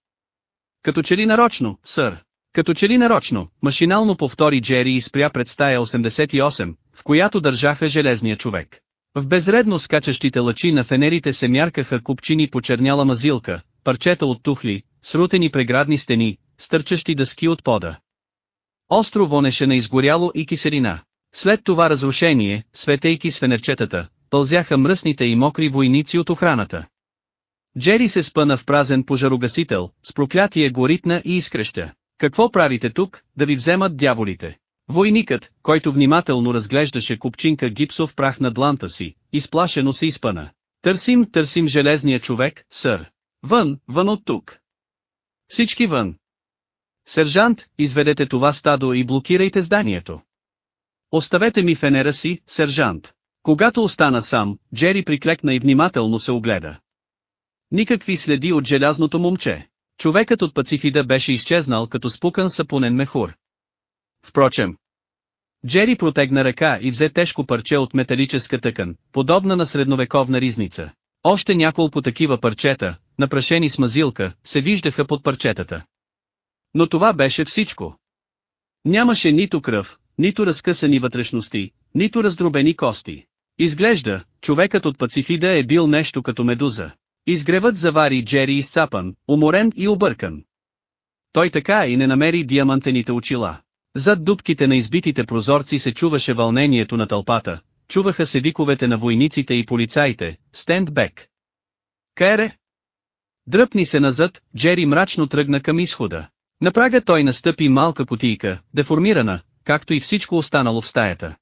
Като че ли нарочно, сър. Като че ли нарочно, машинално повтори Джери и спря пред стая 88, в която държаха железния човек. В безредно скачащите лъчи на фенерите се мяркаха купчини по черняла мазилка, парчета от тухли, срутени преградни стени, стърчащи дъски от пода. Остро вонеше на изгоряло и киселина. След това разрушение, светейки с фенерчетата, пълзяха мръсните и мокри войници от охраната. Джери се спъна в празен пожарогасител, с проклятие горитна и изкреща. Какво правите тук, да ви вземат дяволите? Войникът, който внимателно разглеждаше купчинка гипсов прах на дланта си, изплашено се изпъна. Търсим, търсим железния човек, сър. Вън, вън от тук. Всички вън. Сержант, изведете това стадо и блокирайте зданието. Оставете ми фенера си, сержант. Когато остана сам, Джери приклекна и внимателно се огледа. Никакви следи от желязното момче. Човекът от Пацифида беше изчезнал като спукан сапунен мехур. Впрочем, Джери протегна ръка и взе тежко парче от металическа тъкан, подобна на средновековна ризница. Още няколко такива парчета, напрашени с мазилка, се виждаха под парчетата. Но това беше всичко. Нямаше нито кръв, нито разкъсани вътрешности, нито раздробени кости. Изглежда, човекът от Пацифида е бил нещо като медуза. Изгревът завари Джери изцапан, уморен и объркан. Той така и не намери диамантените очила. Зад дубките на избитите прозорци се чуваше вълнението на тълпата, чуваха се виковете на войниците и полицаите, стенд бек. Кере? Дръпни се назад, Джери мрачно тръгна към изхода. На прага той настъпи малка потийка, деформирана, както и всичко останало в стаята.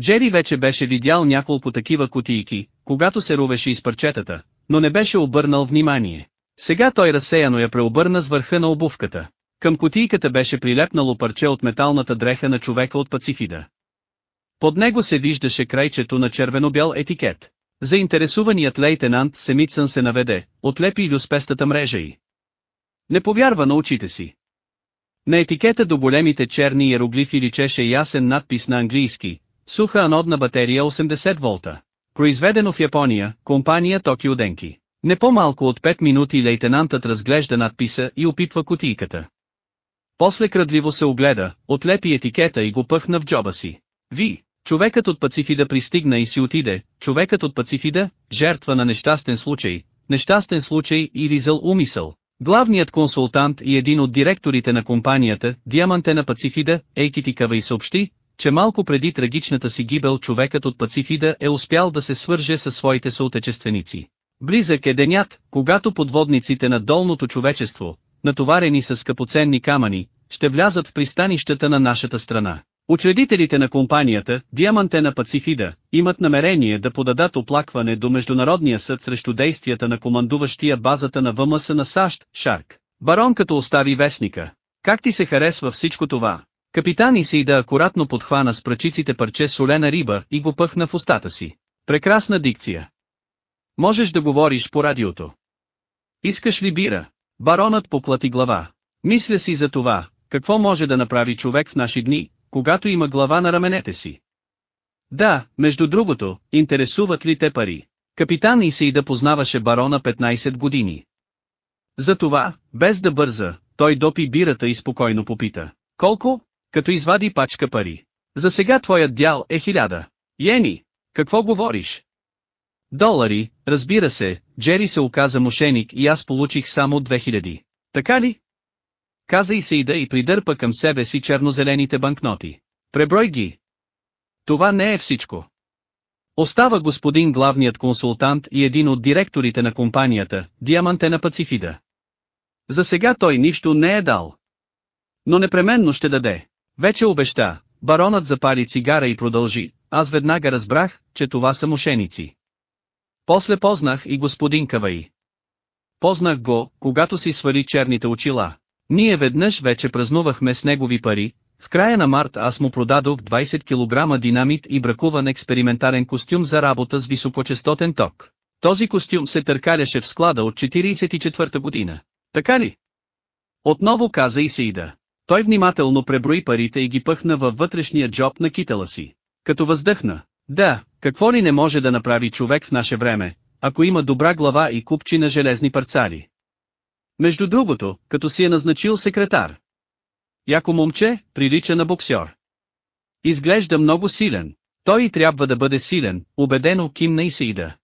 Джери вече беше видял няколко такива кутийки, когато се рувеше из парчетата, но не беше обърнал внимание. Сега той разсеяно я преобърна с върха на обувката. Към кутийката беше прилепнало парче от металната дреха на човека от Пацифида. Под него се виждаше крайчето на червено-бял етикет. Заинтересуваният лейтенант Семитсън се наведе, отлепи люспестата мрежа й. Не повярва на очите си. На етикета до големите черни иероглифи личеше ясен надпис на английски, суха анодна батерия 80 волта. Произведено в Япония, компания Токио Денки. Не по-малко от 5 минути лейтенантът разглежда надписа и опитва кутийката. После крадливо се огледа, отлепи етикета и го пъхна в джоба си. Ви, човекът от Пацифида пристигна и си отиде, човекът от Пацифида, жертва на нещастен случай, нещастен случай и ризъл умисъл. Главният консултант и един от директорите на компанията, Диаманте на Пацифида, Ейкитикава и съобщи, че малко преди трагичната си гибел човекът от Пацифида е успял да се свърже със своите съотечественици. Близък е денят, когато подводниците на долното човечество, натоварени с скъпоценни камъни, ще влязат в пристанищата на нашата страна. Учредителите на компанията, Диаманте на Пацифида, имат намерение да подадат оплакване до Международния съд срещу действията на командуващия базата на ВМС на САЩ, Шарк. Барон като остави вестника. Как ти се харесва всичко това? Капитан Исейда акуратно подхвана с пръчиците парче солена риба и го пъхна в устата си. Прекрасна дикция. Можеш да говориш по радиото. Искаш ли бира? Баронът поплати глава. Мисля си за това, какво може да направи човек в наши дни, когато има глава на раменете си. Да, между другото, интересуват ли те пари? Капитан Исейда познаваше барона 15 години. Затова, без да бърза, той допи бирата и спокойно попита. Колко? Като извади пачка пари. За сега твоят дял е хиляда. Йени, какво говориш? Долари, разбира се, Джери се оказа мошеник и аз получих само 2000. Така ли? Каза и се и да и придърпа към себе си чернозелените банкноти. Преброй ги. Това не е всичко. Остава господин главният консултант и един от директорите на компанията, Диаманте на Пацифида. За сега той нищо не е дал. Но непременно ще даде. Вече обеща, баронът запали цигара и продължи, аз веднага разбрах, че това са мошеници. После познах и господин Каваи. Познах го, когато си свали черните очила. Ние веднъж вече празнувахме с негови пари, в края на март аз му продадох 20 кг динамит и бракуван експериментален костюм за работа с високочастотен ток. Този костюм се търкаляше в склада от 44 година. Така ли? Отново каза и Сида. Той внимателно преброи парите и ги пъхна във вътрешния джоб на китала си. Като въздъхна. Да, какво ли не може да направи човек в наше време, ако има добра глава и купчи на железни парцали. Между другото, като си е назначил секретар. Яко момче, прилича на боксер. Изглежда много силен. Той и трябва да бъде силен, убедено кимна и се.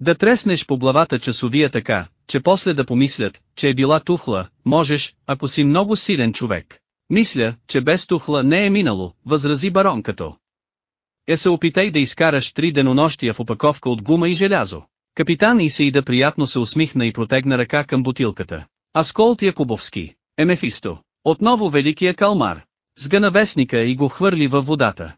Да треснеш по главата часовия така, че после да помислят, че е била тухла, можеш, ако си много силен човек. Мисля, че без тухла не е минало, възрази баронкато. Е се опитай да изкараш три денонощия в опаковка от гума и желязо. Капитан Исеида приятно се усмихна и протегна ръка към бутилката. Асколт Якубовски, Емефисто, отново великия калмар. Сгъна вестника и го хвърли във водата.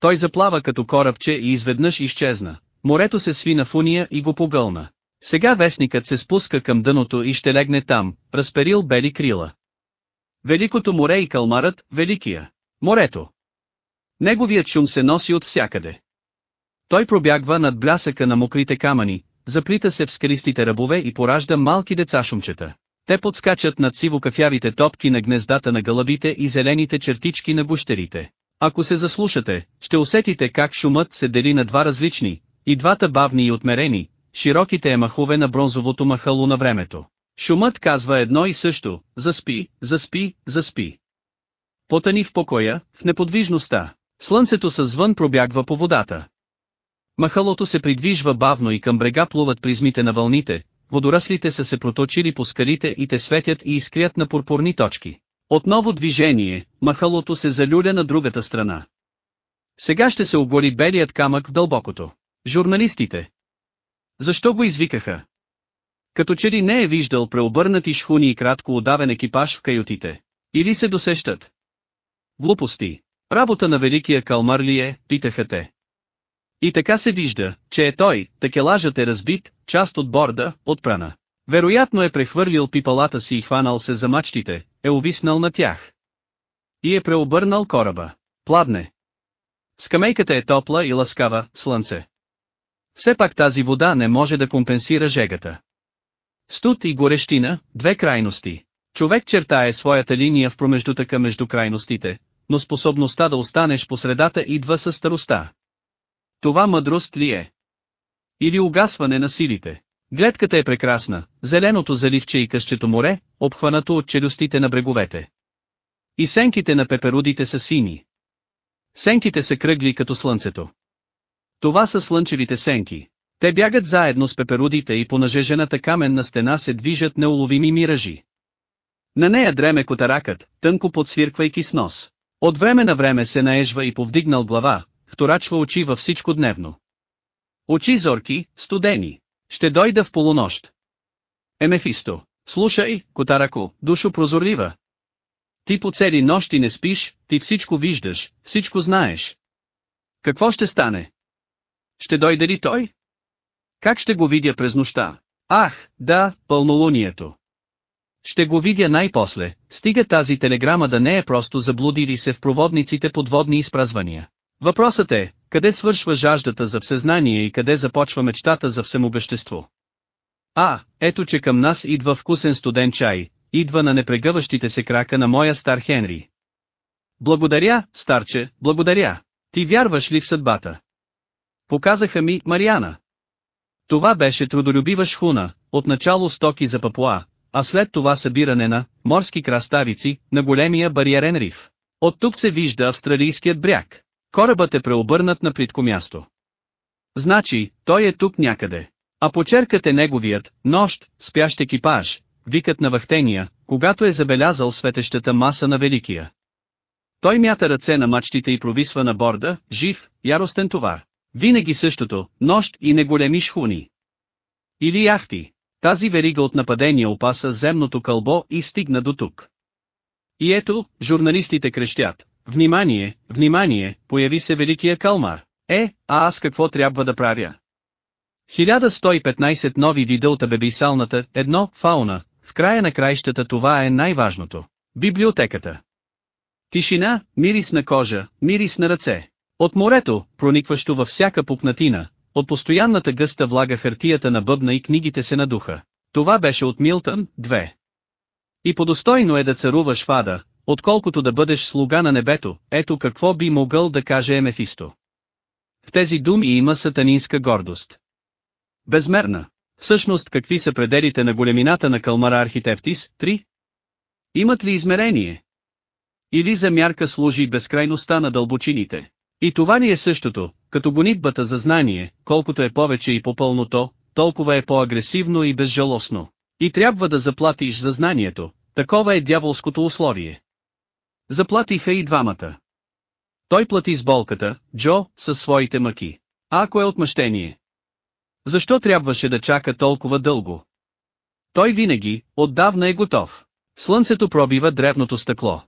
Той заплава като корабче и изведнъж изчезна. Морето се свина в уния и го погълна. Сега вестникът се спуска към дъното и ще легне там, разперил бели крила. Великото море и калмарът, великия. Морето. Неговият шум се носи от всякъде. Той пробягва над блясъка на мокрите камъни, заплита се в скалистите ръбове и поражда малки деца шумчета. Те подскачат над сиво-кафявите топки на гнездата на гълъбите и зелените чертички на гущерите. Ако се заслушате, ще усетите как шумът се дели на два различни, и двата бавни и отмерени, широките емахове на бронзовото махало на времето. Шумът казва едно и също, заспи, заспи, заспи. Потани в покоя, в неподвижността. Слънцето със звън пробягва по водата. Махалото се придвижва бавно и към брега плуват призмите на вълните, водораслите са се проточили по скалите и те светят и изкрият на пурпурни точки. Отново движение, махалото се залюля на другата страна. Сега ще се оголи белият камък в дълбокото. Журналистите. Защо го извикаха? Като че ли не е виждал преобърнати шхуни и кратко удавен екипаж в каютите. Или се досещат? Глупости. Работа на великия калмар ли е, питаха те. И така се вижда, че е той, такелажът е разбит, част от борда, отпрана. Вероятно е прехвърлил пипалата си и хванал се за мачтите, е увиснал на тях. И е преобърнал кораба. Пладне. Скамейката е топла и ласкава, слънце. Все пак тази вода не може да компенсира жегата. Студ и горещина, две крайности. Човек чертае своята линия в промеждутъка между крайностите, но способността да останеш по средата идва със староста. Това мъдрост ли е? Или угасване на силите? Гледката е прекрасна, зеленото заливче и къщето море, обхванато от челюстите на бреговете. И сенките на пеперудите са сини. Сенките са кръгли като слънцето. Това са слънчевите сенки. Те бягат заедно с пеперудите и по нажежената каменна стена се движат неуловими миражи. На нея дреме котаракът, тънко подсвирквайки с нос. От време на време се наежва и повдигнал глава, вторачва очи във всичко дневно. Очи зорки, студени. Ще дойда в полунощ. Емефисто, слушай, Котарако, душо прозорлива. Ти по цели нощи не спиш, ти всичко виждаш, всичко знаеш. Какво ще стане? Ще дойде ли той? Как ще го видя през нощта? Ах, да, пълнолунието. Ще го видя най-после, стига тази телеграма да не е просто заблудили се в проводниците подводни изпразвания. Въпросът е, къде свършва жаждата за всезнание и къде започва мечтата за всемобещество. А, ето че към нас идва вкусен студен чай, идва на непрегъващите се крака на моя стар Хенри. Благодаря, старче, благодаря. Ти вярваш ли в съдбата? Показаха ми Мариана. Това беше трудолюбива шхуна, отначало стоки за Папуа, а след това събиране на морски краставици на големия бариерен риф. От тук се вижда австралийският бряг. Корабът е преобърнат на плитко място. Значи, той е тук някъде. А почеркът е неговият, нощ, спящ екипаж, викът на вахтения, когато е забелязал светещата маса на Великия. Той мята ръце на мачтите и провисва на борда, жив, яростен товар. Винаги същото, нощ и неголеми шхуни. Или яхти. Тази верига от нападения опаса земното кълбо и стигна до тук. И ето, журналистите крещят. Внимание, внимание, появи се великия калмар. Е, а аз какво трябва да правя? 1115 нови вида от абебисалната, едно, фауна, в края на краищата това е най-важното. Библиотеката. Тишина, мирис на кожа, мирис на ръце. От морето, проникващо във всяка пупнатина, от постоянната гъста влага хартията на бъбна и книгите се надуха. Това беше от Милтън, 2. И подостойно е да царуваш в ада, отколкото да бъдеш слуга на небето, ето какво би могъл да каже Емефисто. В тези думи има сатанинска гордост. Безмерна. Всъщност какви са пределите на големината на кълмара Архитептис, 3? Имат ли измерение? Или за мярка служи безкрайността на дълбочините? И това ни е същото, като гонитбата за знание, колкото е повече и по-пълно то, толкова е по-агресивно и безжалостно. И трябва да заплатиш за знанието, такова е дяволското условие. Заплатиха и двамата. Той плати с болката, Джо, със своите мъки. А ако е отмъщение? Защо трябваше да чака толкова дълго? Той винаги, отдавна е готов. Слънцето пробива древното стъкло.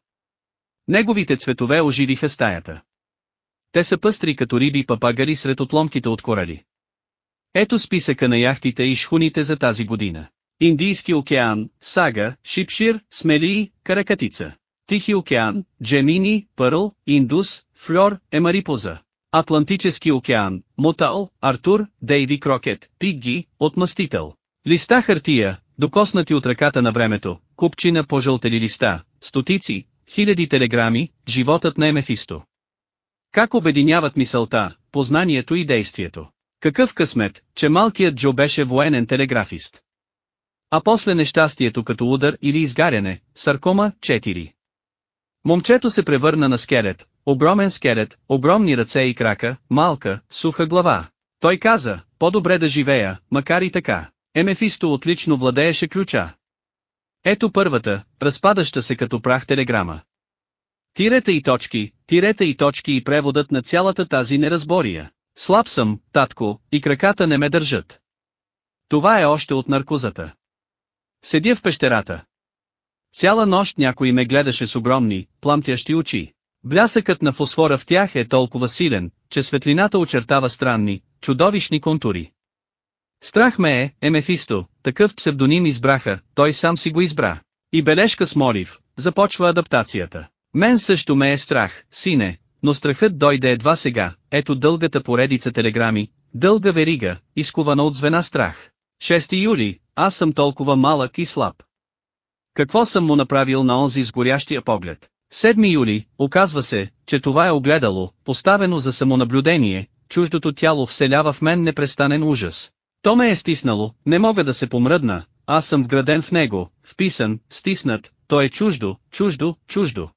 Неговите цветове оживиха стаята. Те са пъстри като риби папагари сред отломките от корали. Ето списъка на яхтите и шхуните за тази година. Индийски океан, Сага, Шипшир, Смелии, Каракатица. Тихи океан, Джемини, Пърл, Индус, Флор, Емарипоза. Атлантически океан, Мотал, Артур, Дейви Крокет, Пигги, Отмъстител. Листа хартия, докоснати от ръката на времето, купчина пожълтели листа, стотици, хиляди телеграми, животът на Емефисто. Как обединяват мисълта, познанието и действието? Какъв късмет, че малкият Джо беше военен телеграфист. А после нещастието като удар или изгаряне, саркома 4. Момчето се превърна на скелет, огромен скелет, огромни ръце и крака, малка, суха глава. Той каза, по-добре да живея, макар и така. Емефисто отлично владееше ключа. Ето първата, разпадаща се като прах телеграма. Тирета и точки, тирета и точки и преводът на цялата тази неразбория. Слаб съм, татко, и краката не ме държат. Това е още от наркозата. Седя в пещерата. Цяла нощ някой ме гледаше с огромни, пламтящи очи. Блясъкът на фосфора в тях е толкова силен, че светлината очертава странни, чудовищни контури. Страх ме е, Емефисто, такъв псевдоним избраха, той сам си го избра. И бележка с молив, започва адаптацията. Мен също ме е страх, сине, но страхът дойде едва сега, ето дългата поредица телеграми, дълга верига, изкувана от звена страх. 6 юли, аз съм толкова малък и слаб. Какво съм му направил на онзи с горящия поглед? 7 юли, оказва се, че това е огледало, поставено за самонаблюдение, чуждото тяло вселява в мен непрестанен ужас. То ме е стиснало, не мога да се помръдна, аз съм вграден в него, вписан, стиснат, то е чуждо, чуждо, чуждо.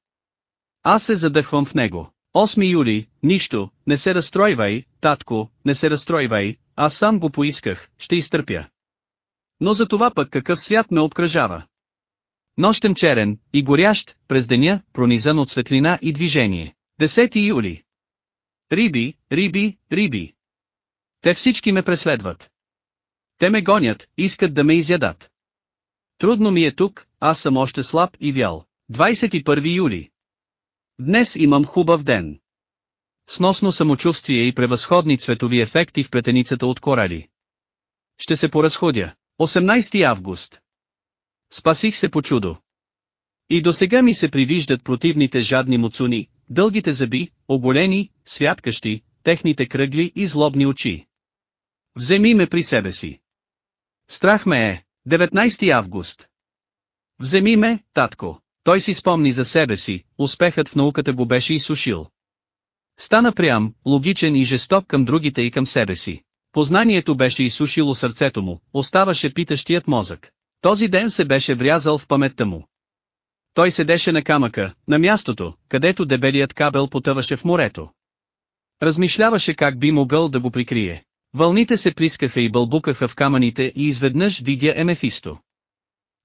Аз се задъхвам в него. 8 юли, нищо, не се разстройвай, татко, не се разстройвай, аз сам го поисках, ще изтърпя. Но за това пък какъв свят ме обкръжава. Нощем черен, и горящ, през деня, пронизан от светлина и движение. 10 юли. Риби, риби, риби. Те всички ме преследват. Те ме гонят, искат да ме изядат. Трудно ми е тук, аз съм още слаб и вял. 21 юли. Днес имам хубав ден. Сносно самочувствие и превъзходни цветови ефекти в претеницата от корали. Ще се поразходя. 18 август. Спасих се по чудо. И до сега ми се привиждат противните жадни муцуни, дългите зъби, оголени, святкащи, техните кръгли и злобни очи. Вземи ме при себе си. Страх ме е. 19 август. Вземи ме, татко. Той си спомни за себе си, успехът в науката го беше изсушил. Стана прям, логичен и жесток към другите и към себе си. Познанието беше изсушило сърцето му, оставаше питащият мозък. Този ден се беше врязал в паметта му. Той седеше на камъка, на мястото, където дебелият кабел потъваше в морето. Размишляваше как би могъл да го прикрие. Вълните се плискаха и бълбукаха в камъните и изведнъж видя Емефисто.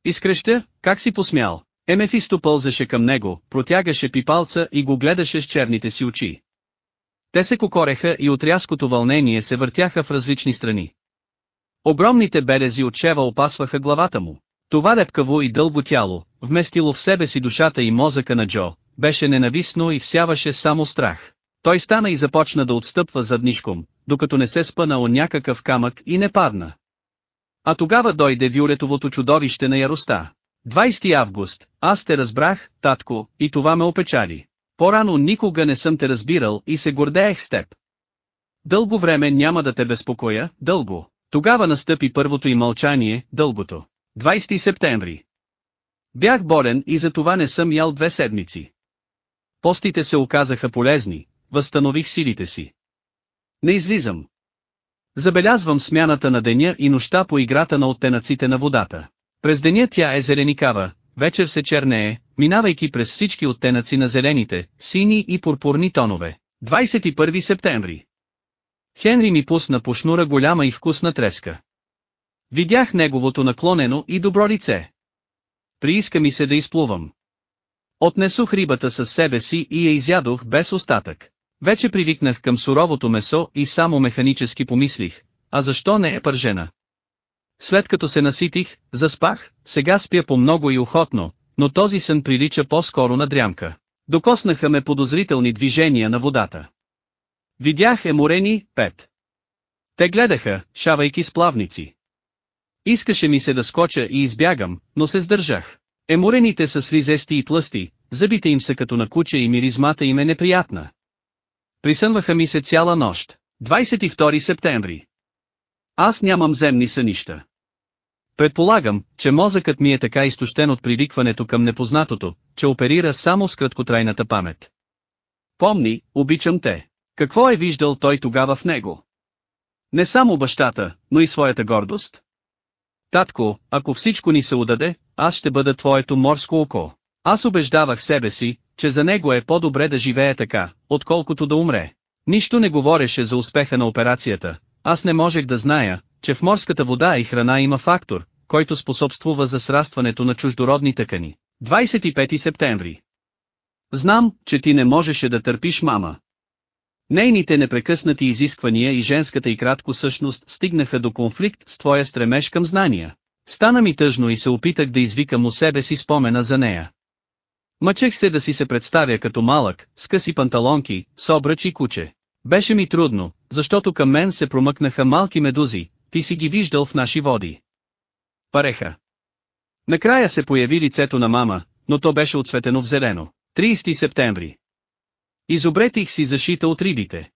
Изкреща, как си посмял. Емефисто пълзаше към него, протягаше пипалца и го гледаше с черните си очи. Те се кокореха и от рязкото вълнение се въртяха в различни страни. Огромните берези от шева опасваха главата му. Това лепкаво и дълго тяло, вместило в себе си душата и мозъка на Джо, беше ненавистно и всяваше само страх. Той стана и започна да отстъпва заднишком, докато не се спъна от някакъв камък и не падна. А тогава дойде вюлетовото чудовище на яростта. 20 август, аз те разбрах, татко, и това ме опечали. По-рано никога не съм те разбирал и се гордеех с теб. Дълго време няма да те безпокоя, дълго. Тогава настъпи първото и мълчание, дългото. 20 септември. Бях болен и за това не съм ял две седмици. Постите се оказаха полезни, възстанових силите си. Не излизам. Забелязвам смяната на деня и нощта по играта на оттенъците на водата. През деня тя е зеленикава, вечер се чернее, минавайки през всички оттенъци на зелените, сини и пурпурни тонове. 21 септември. Хенри ми пусна по шнура голяма и вкусна треска. Видях неговото наклонено и добро лице. Прииска ми се да изплувам. Отнесох рибата със себе си и я изядох без остатък. Вече привикнах към суровото месо и само механически помислих, а защо не е пържена? След като се наситих, заспах, сега спя по много и охотно, но този сън прилича по-скоро на дрямка. Докоснаха ме подозрителни движения на водата. Видях еморени, пет. Те гледаха, шавайки сплавници. Искаше ми се да скоча и избягам, но се сдържах. Емурените са слизести и тлъсти, зъбите им са като на куче и миризмата им е неприятна. Присънваха ми се цяла нощ. 22 септември. Аз нямам земни сънища. Предполагам, че мозъкът ми е така изтощен от привикването към непознатото, че оперира само с краткотрайната памет. Помни, обичам те. Какво е виждал той тогава в него? Не само бащата, но и своята гордост? Татко, ако всичко ни се удаде, аз ще бъда твоето морско око. Аз убеждавах себе си, че за него е по-добре да живее така, отколкото да умре. Нищо не говореше за успеха на операцията, аз не можех да зная, че в морската вода и храна има фактор, който способствува за срастването на чуждородни тъкани. 25 септември Знам, че ти не можеше да търпиш мама. Нейните непрекъснати изисквания и женската и кратко същност стигнаха до конфликт с твоя стремеж към знания. Стана ми тъжно и се опитах да извикам у себе си спомена за нея. Мъчех се да си се представя като малък, с къси панталонки, с обръч и куче. Беше ми трудно, защото към мен се промъкнаха малки медузи, ти си ги виждал в наши води. Пареха. Накрая се появи лицето на мама, но то беше отсветено в зелено. 30 септември. Изобретих си защита от рибите.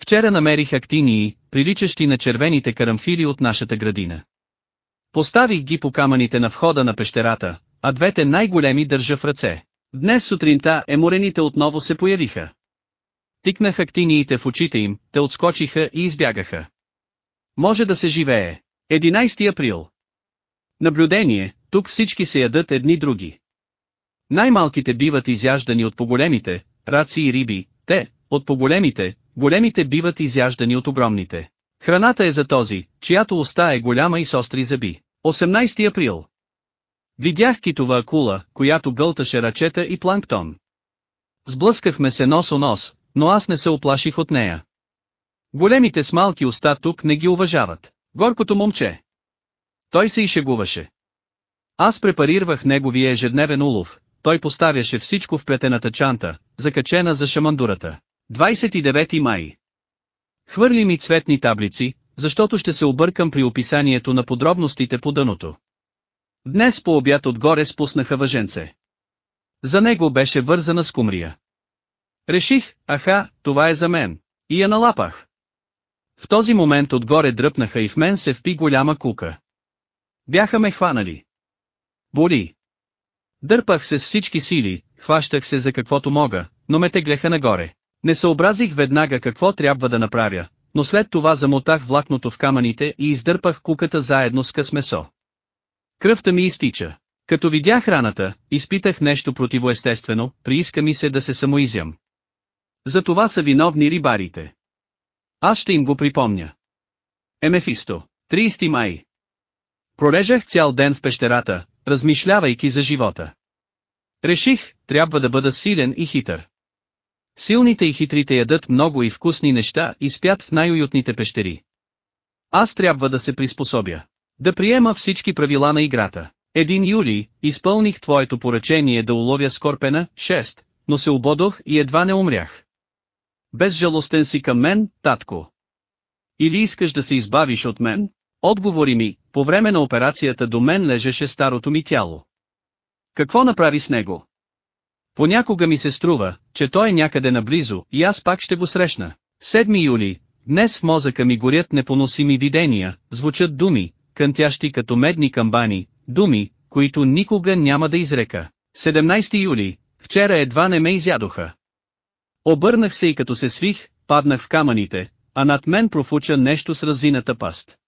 Вчера намерих актинии, приличащи на червените карамфили от нашата градина. Поставих ги по камъните на входа на пещерата, а двете най-големи държа в ръце. Днес сутринта еморените отново се появиха. Тикнах актиниите в очите им, те отскочиха и избягаха. Може да се живее. 11 април. Наблюдение, тук всички се ядат едни други. Най-малките биват изяждани от по-големите, раци и риби, те, от по-големите, големите биват изяждани от огромните. Храната е за този, чиято уста е голяма и с остри зъби. 18 април. Видях китова акула, която гълташе ръчета и планктон. Сблъскахме се нос-о-нос, но аз не се оплаших от нея. Големите с малки уста тук не ги уважават. Горкото момче. Той се и шегуваше. Аз препарирвах неговия ежедневен улов, той поставяше всичко в плетената чанта, закачена за шамандурата. 29 май. Хвърли ми цветни таблици, защото ще се объркам при описанието на подробностите по дъното. Днес по обяд отгоре спуснаха въженце. За него беше вързана с кумрия. Реших, аха, това е за мен. И я налапах. В този момент отгоре дръпнаха и в мен се впи голяма кука. Бяха ме хванали. Боли. Дърпах се с всички сили, хващах се за каквото мога, но ме теглеха нагоре. Не съобразих веднага какво трябва да направя, но след това замотах влакното в камъните и издърпах куката заедно с къс месо. Кръвта ми изтича. Като видях раната, изпитах нещо противоестествено, прииска ми се да се самоизям. За това са виновни рибарите. Аз ще им го припомня. Емефисто, 30 май. Пролежах цял ден в пещерата, размишлявайки за живота. Реших, трябва да бъда силен и хитър. Силните и хитрите ядат много и вкусни неща и спят в най-уютните пещери. Аз трябва да се приспособя. Да приема всички правила на играта. Един юли, изпълних твоето поръчение да уловя скорпена, 6, но се ободох и едва не умрях. Безжалостен си към мен, татко. Или искаш да се избавиш от мен? Отговори ми, по време на операцията до мен лежеше старото ми тяло. Какво направи с него? Понякога ми се струва, че той е някъде наблизо и аз пак ще го срещна. 7 юли, днес в мозъка ми горят непоносими видения, звучат думи, кънтящи като медни камбани, думи, които никога няма да изрека. 17 юли, вчера едва не ме изядоха. Обърнах се и като се свих, паднах в камъните, а над мен профуча нещо с разината паст.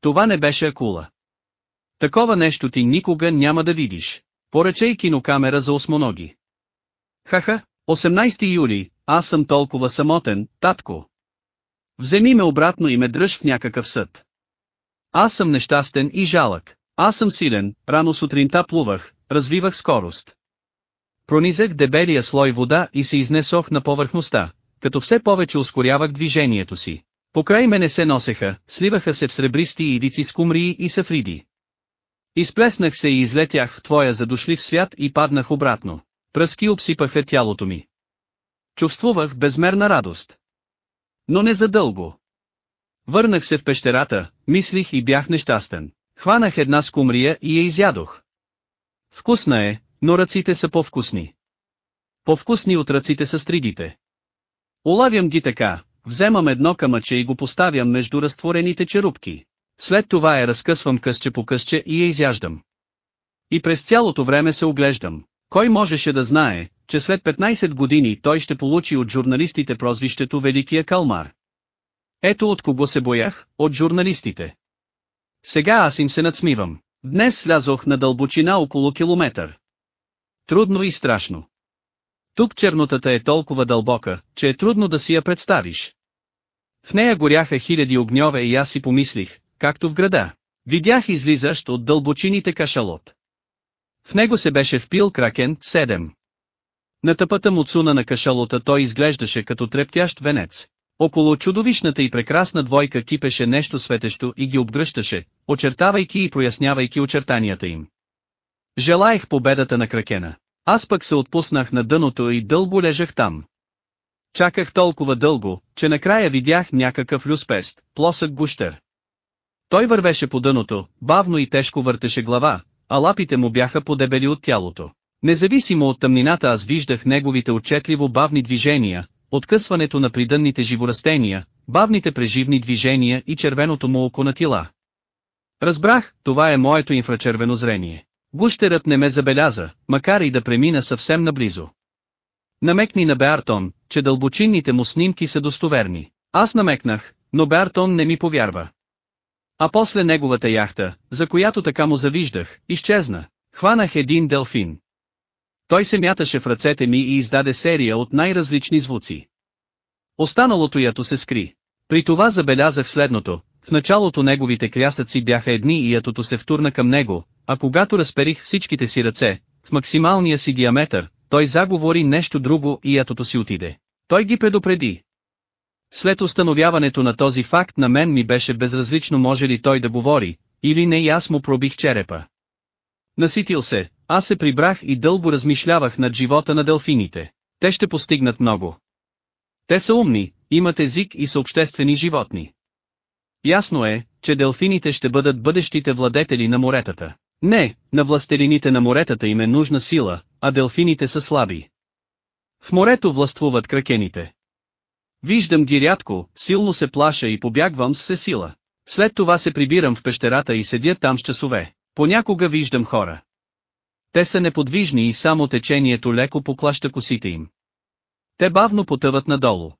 Това не беше акула. Такова нещо ти никога няма да видиш. Поръчай кинокамера за осмоноги. Хаха, 18 юли, аз съм толкова самотен, татко. Вземи ме обратно и ме дръж в някакъв съд. Аз съм нещастен и жалък. Аз съм силен, рано сутринта плувах, развивах скорост. Пронизах дебелия слой вода и се изнесох на повърхността, като все повече ускорявах движението си. Покрай мене се носеха, сливаха се в сребристи идици с кумрии и сафриди. Изплеснах се и излетях в твоя задушлив свят и паднах обратно. Пръски обсипаха тялото ми. Чувствувах безмерна радост. Но не задълго. Върнах се в пещерата, мислих и бях нещастен. Хванах една скумрия и я изядох. Вкусна е, но ръците са по-вкусни. По-вкусни от ръците са стридите. Улавям ги така, вземам едно камъче и го поставям между разтворените черупки. След това я разкъсвам късче по късче и я изяждам. И през цялото време се оглеждам. Кой можеше да знае, че след 15 години той ще получи от журналистите прозвището Великия калмар? Ето от кого се боях, от журналистите. Сега аз им се надсмивам. Днес слязох на дълбочина около километър. Трудно и страшно. Тук чернотата е толкова дълбока, че е трудно да си я представиш. В нея горяха хиляди огньове и аз си помислих, както в града. Видях излизащ от дълбочините кашалот. В него се беше впил кракен, 7. На тъпата му цуна на кашалота той изглеждаше като трептящ венец. Около чудовищната и прекрасна двойка кипеше нещо светещо и ги обгръщаше, очертавайки и прояснявайки очертанията им. Желаех победата на кракена. Аз пък се отпуснах на дъното и дълго лежах там. Чаках толкова дълго, че накрая видях някакъв люспест, плосък гущер. Той вървеше по дъното, бавно и тежко въртеше глава, а лапите му бяха подебели от тялото. Независимо от тъмнината аз виждах неговите отчетливо бавни движения, откъсването на придънните живорастения, бавните преживни движения и червеното му око на тила. Разбрах, това е моето инфрачервено зрение. Гущерът не ме забеляза, макар и да премина съвсем наблизо. Намекни на Беартон, че дълбочинните му снимки са достоверни. Аз намекнах, но Беартон не ми повярва. А после неговата яхта, за която така му завиждах, изчезна. Хванах един делфин. Той се мяташе в ръцете ми и издаде серия от най-различни звуци. Останалото ято се скри. При това забелязах следното, в началото неговите крясъци бяха едни и ятото се втурна към него, а когато разперих всичките си ръце, в максималния си диаметър, той заговори нещо друго и ятото си отиде. Той ги предупреди. След установяването на този факт на мен ми беше безразлично може ли той да говори, или не и аз му пробих черепа. Наситил се, аз се прибрах и дълго размишлявах над живота на делфините. Те ще постигнат много. Те са умни, имат език и са обществени животни. Ясно е, че делфините ще бъдат бъдещите владетели на моретата. Не, на властелините на моретата им е нужна сила, а делфините са слаби. В морето властвуват кракените. Виждам ги рядко, силно се плаша и побягвам с всесила. След това се прибирам в пещерата и седя там с часове. Понякога виждам хора. Те са неподвижни и само течението леко поклаща косите им. Те бавно потъват надолу.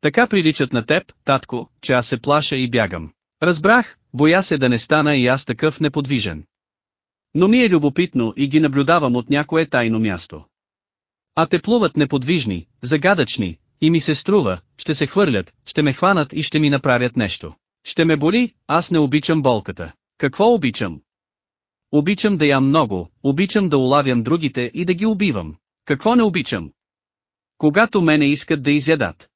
Така приличат на теб, татко, че аз се плаша и бягам. Разбрах, боя се да не стана и аз такъв неподвижен. Но ми е любопитно и ги наблюдавам от някое тайно място. А те плуват неподвижни, загадъчни, и ми се струва, ще се хвърлят, ще ме хванат и ще ми направят нещо. Ще ме боли, аз не обичам болката. Какво обичам? Обичам да ям много, обичам да улавям другите и да ги убивам. Какво не обичам? Когато мене искат да изядат.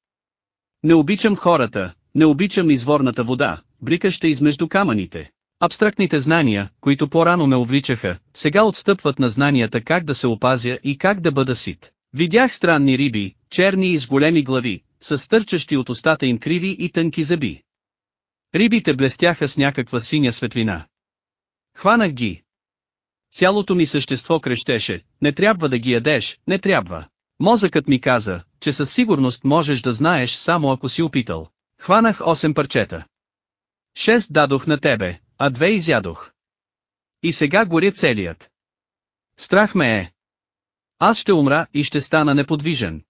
Не обичам хората, не обичам изворната вода, брикаща измежду камъните. Абстрактните знания, които по-рано ме увличаха, сега отстъпват на знанията как да се опазя и как да бъда сит. Видях странни риби, черни и с големи глави, с стърчащи от устата им криви и тънки зъби. Рибите блестяха с някаква синя светлина. Хванах ги. Цялото ми същество крещеше, не трябва да ги ядеш, не трябва. Мозъкът ми каза, че със сигурност можеш да знаеш само ако си опитал. Хванах 8 парчета. Шест дадох на тебе, а две изядох. И сега горя целият. Страх ме е. Аз ще умра и ще стана неподвижен.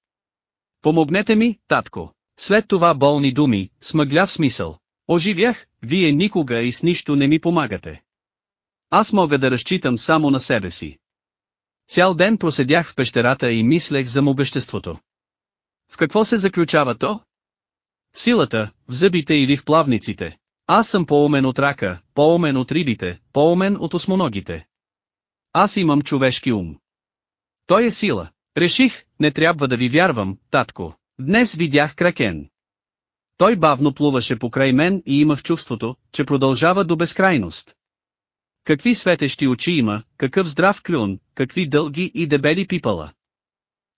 Помогнете ми, татко. След това болни думи, смъгляв смисъл. Оживях, вие никога и с нищо не ми помагате. Аз мога да разчитам само на себе си. Цял ден проседях в пещерата и мислех за могъществото. В какво се заключава то? В силата, в зъбите или в плавниците. Аз съм по-умен от рака, по-умен от рибите, по-умен от осмоногите. Аз имам човешки ум. Той е сила. Реших, не трябва да ви вярвам, татко. Днес видях кракен. Той бавно плуваше покрай мен и имах чувството, че продължава до безкрайност. Какви светещи очи има, какъв здрав клюн, какви дълги и дебели пипала.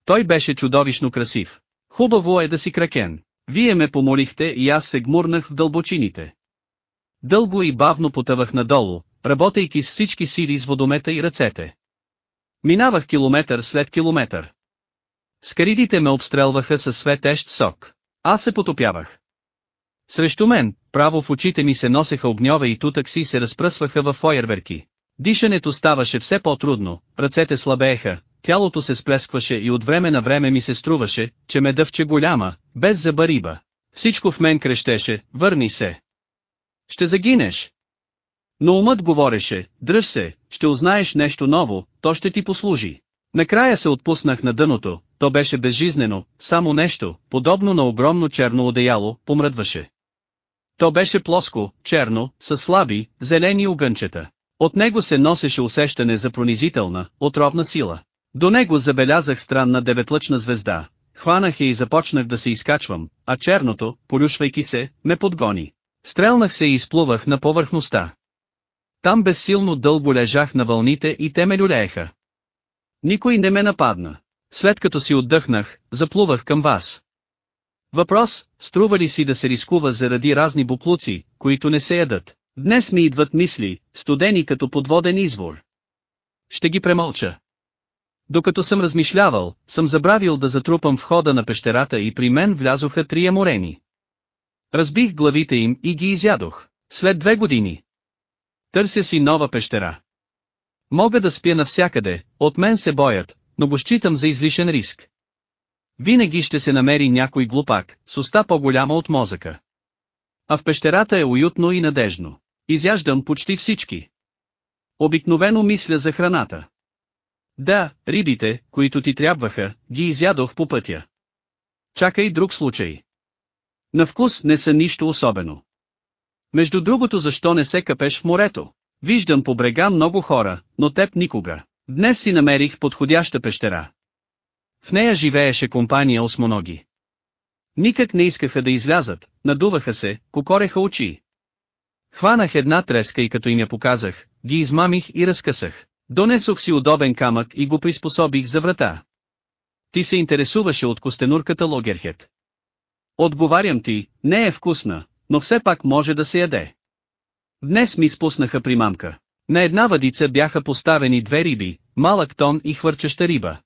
Той беше чудовищно красив. Хубаво е да си кракен. Вие ме помолихте и аз се гмурнах в дълбочините. Дълго и бавно потъвах надолу, работейки с всички сили с водомета и ръцете. Минавах километър след километър. Скаридите ме обстрелваха със светещ сок. Аз се потопявах. Срещу мен, право в очите ми се носеха огньове и тутък си се разпръсваха във фойерверки. Дишането ставаше все по-трудно, ръцете слабееха, тялото се сплескваше и от време на време ми се струваше, че ме дъвче голяма, без зъба риба. Всичко в мен крещеше, върни се. Ще загинеш. Но умът говореше, дръж се, ще узнаеш нещо ново, то ще ти послужи. Накрая се отпуснах на дъното, то беше безжизнено, само нещо, подобно на огромно черно одеяло, помръдваше. То беше плоско, черно, с слаби, зелени огънчета. От него се носеше усещане за пронизителна, отровна сила. До него забелязах странна деветлъчна звезда. Хванах я и започнах да се изкачвам, а черното, полюшвайки се, ме подгони. Стрелнах се и изплувах на повърхността. Там безсилно дълго лежах на вълните и те ме люлееха. Никой не ме нападна. След като си отдъхнах, заплувах към вас. Въпрос, струва ли си да се рискува заради разни буклуци, които не се ядат? Днес ми идват мисли, студени като подводен извор. Ще ги премълча. Докато съм размишлявал, съм забравил да затрупам входа на пещерата и при мен влязоха три аморени. Разбих главите им и ги изядох. След две години. Търся си нова пещера. Мога да спя навсякъде, от мен се боят, но го считам за излишен риск. Винаги ще се намери някой глупак, с уста по-голяма от мозъка. А в пещерата е уютно и надежно. Изяждам почти всички. Обикновено мисля за храната. Да, рибите, които ти трябваха, ги изядох по пътя. Чакай друг случай. На вкус не са нищо особено. Между другото защо не се къпеш в морето? Виждам по брега много хора, но теб никога. Днес си намерих подходяща пещера. В нея живееше компания осмоноги. Никак не искаха да излязат, надуваха се, кокореха очи. Хванах една треска и като им я показах, ги измамих и разкъсах. Донесох си удобен камък и го приспособих за врата. Ти се интересуваше от костенурката Логерхет. Отговарям ти, не е вкусна, но все пак може да се яде. Днес ми спуснаха примамка. На една въдица бяха поставени две риби, малък тон и хвърчаща риба.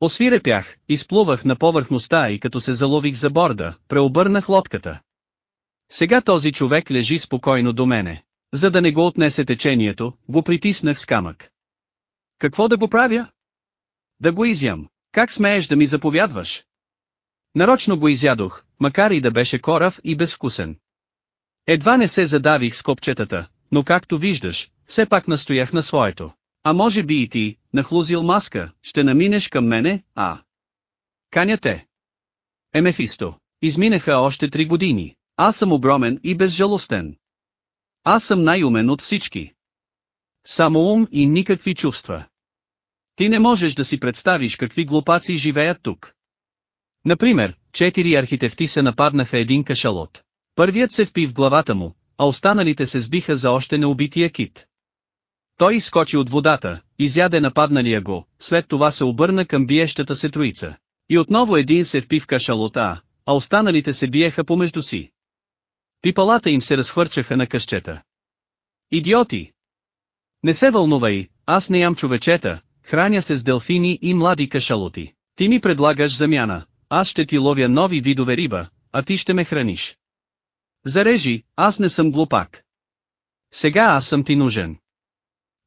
Освирепях, изплувах на повърхността и като се залових за борда, преобърнах лодката. Сега този човек лежи спокойно до мене. За да не го отнесе течението, го притиснах с камък. Какво да го правя? Да го изям. Как смееш да ми заповядваш? Нарочно го изядох, макар и да беше корав и безвкусен. Едва не се задавих с копчетата, но както виждаш, все пак настоях на своето. А може би и ти, нахлузил маска, ще наминеш към мене, а? Каня те. Емефисто. Изминаха още три години. Аз съм огромен и безжалостен. Аз съм най-умен от всички. Само ум и никакви чувства. Ти не можеш да си представиш какви глупаци живеят тук. Например, четири архитекти се нападнаха един кашалот. Първият се впи в главата му, а останалите се сбиха за още неубития кит. Той изскочи от водата, изяде нападналия го, след това се обърна към биещата се троица. И отново един се впи в кашалота, а останалите се биеха помежду си. Пипалата им се разхвърчаха на къщета. Идиоти! Не се вълнувай, аз не ям човечета, храня се с делфини и млади кашалоти. Ти ми предлагаш замяна, аз ще ти ловя нови видове риба, а ти ще ме храниш. Зарежи, аз не съм глупак. Сега аз съм ти нужен.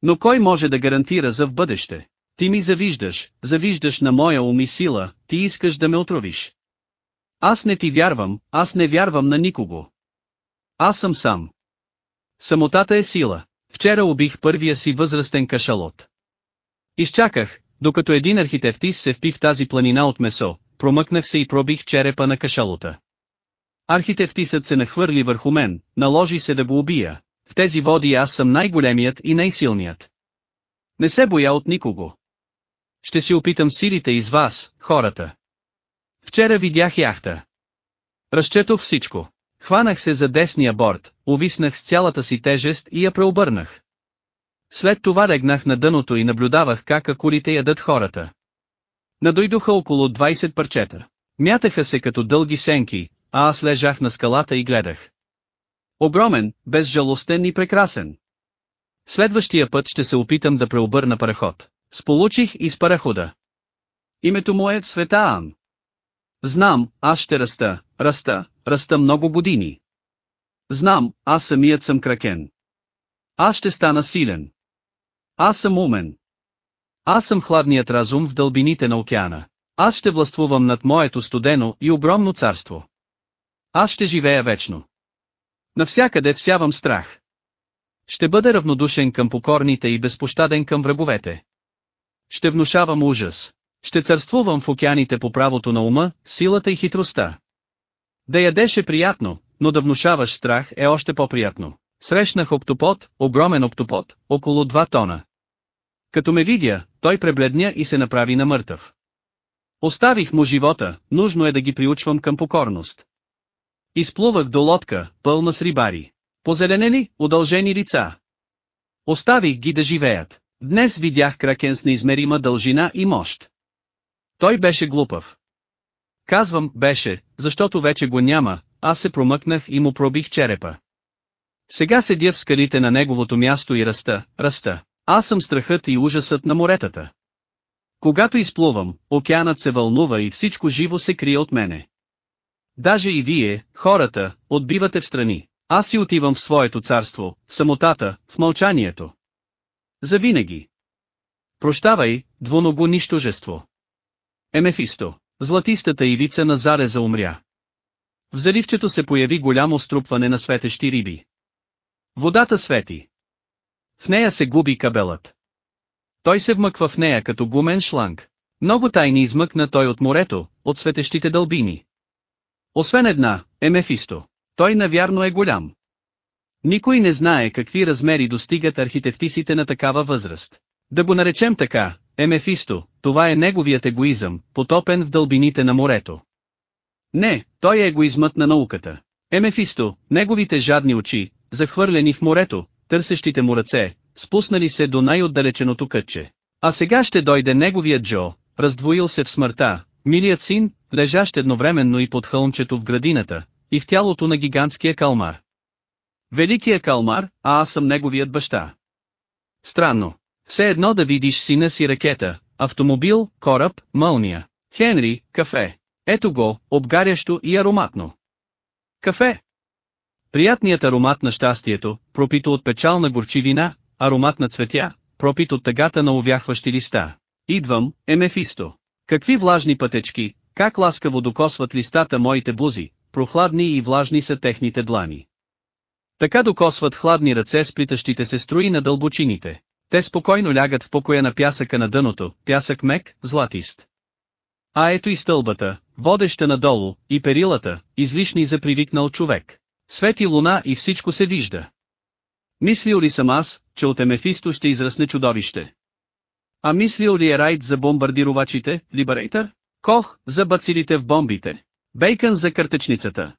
Но кой може да гарантира за в бъдеще? Ти ми завиждаш, завиждаш на моя ум и сила, ти искаш да ме отровиш. Аз не ти вярвам, аз не вярвам на никого. Аз съм сам. Самотата е сила. Вчера убих първия си възрастен кашалот. Изчаках, докато един архитектис се впи в тази планина от месо, промъкнах се и пробих черепа на кашалота. Архитектисът се нахвърли върху мен, наложи се да го убия. В тези води аз съм най-големият и най-силният. Не се боя от никого. Ще си опитам силите из вас, хората. Вчера видях яхта. Разчетох всичко. Хванах се за десния борт, увиснах с цялата си тежест и я преобърнах. След това легнах на дъното и наблюдавах как акулите ядат хората. Надойдоха около 20 парчета. Мятаха се като дълги сенки, а аз лежах на скалата и гледах. Огромен, безжалостен и прекрасен. Следващия път ще се опитам да преобърна параход. Сполучих из парахода. Името му е Светаан. Знам, аз ще раста, раста, раста много години. Знам, аз самият съм кракен. Аз ще стана силен. Аз съм умен. Аз съм хладният разум в дълбините на океана. Аз ще властвувам над моето студено и огромно царство. Аз ще живея вечно. Навсякъде всявам страх. Ще бъда равнодушен към покорните и безпощаден към враговете. Ще внушавам ужас. Ще царствувам в океаните по правото на ума, силата и хитростта. Да ядеш е приятно, но да внушаваш страх е още по-приятно. Срещнах октопод, огромен октопод, около 2 тона. Като ме видя, той пребледня и се направи на мъртъв. Оставих му живота, нужно е да ги приучвам към покорност. Изплувах до лодка, пълна с рибари. Позеленени, удължени лица. Оставих ги да живеят. Днес видях кракен с неизмерима дължина и мощ. Той беше глупав. Казвам, беше, защото вече го няма, аз се промъкнах и му пробих черепа. Сега седя в скалите на неговото място и раста, раста. Аз съм страхът и ужасът на моретата. Когато изплувам, океанът се вълнува и всичко живо се крие от мене. Даже и вие, хората, отбивате в страни. Аз си отивам в своето царство, в самотата, в мълчанието. Завинаги. Прощавай, двуного нищожество. Емефисто, златистата ивица на зареза умря. В заливчето се появи голямо струпване на светещи риби. Водата свети. В нея се губи кабелът. Той се вмъква в нея като гумен шланг. Много тайни измъкна той от морето, от светещите дълбини. Освен една, е Мефисто. Той навярно е голям. Никой не знае какви размери достигат архитектисите на такава възраст. Да го наречем така, е Мефисто, това е неговият егоизъм, потопен в дълбините на морето. Не, той е егоизмът на науката. Емефисто, неговите жадни очи, захвърлени в морето, търсещите му ръце, спуснали се до най-отдалеченото кътче. А сега ще дойде неговият Джо, раздвоил се в смъртта, милият син, лежащ едновременно и под хълмчето в градината, и в тялото на гигантския калмар. Великия калмар, а аз съм неговият баща. Странно. Все едно да видиш сина си ракета, автомобил, кораб, мълния. Хенри, кафе. Ето го, обгарящо и ароматно. Кафе. Приятният аромат на щастието, пропито от печална горчивина, аромат на цветя, пропит от тъгата на увяхващи листа. Идвам, Емефисто. Какви влажни пътечки, как ласкаво докосват листата моите бузи, прохладни и влажни са техните длани. Така докосват хладни ръце с плитащите се строи на дълбочините. Те спокойно лягат в покоя на пясъка на дъното, пясък мек, златист. А ето и стълбата, водеща надолу, и перилата, излишни за привикнал човек. Свети луна и всичко се вижда. Мислил ли съм аз, че от Емефисто ще израсне чудовище? А мислил ли е Райт за бомбардировачите, Либерейтър? Кох, за бацилите в бомбите? Бейкън за картечницата?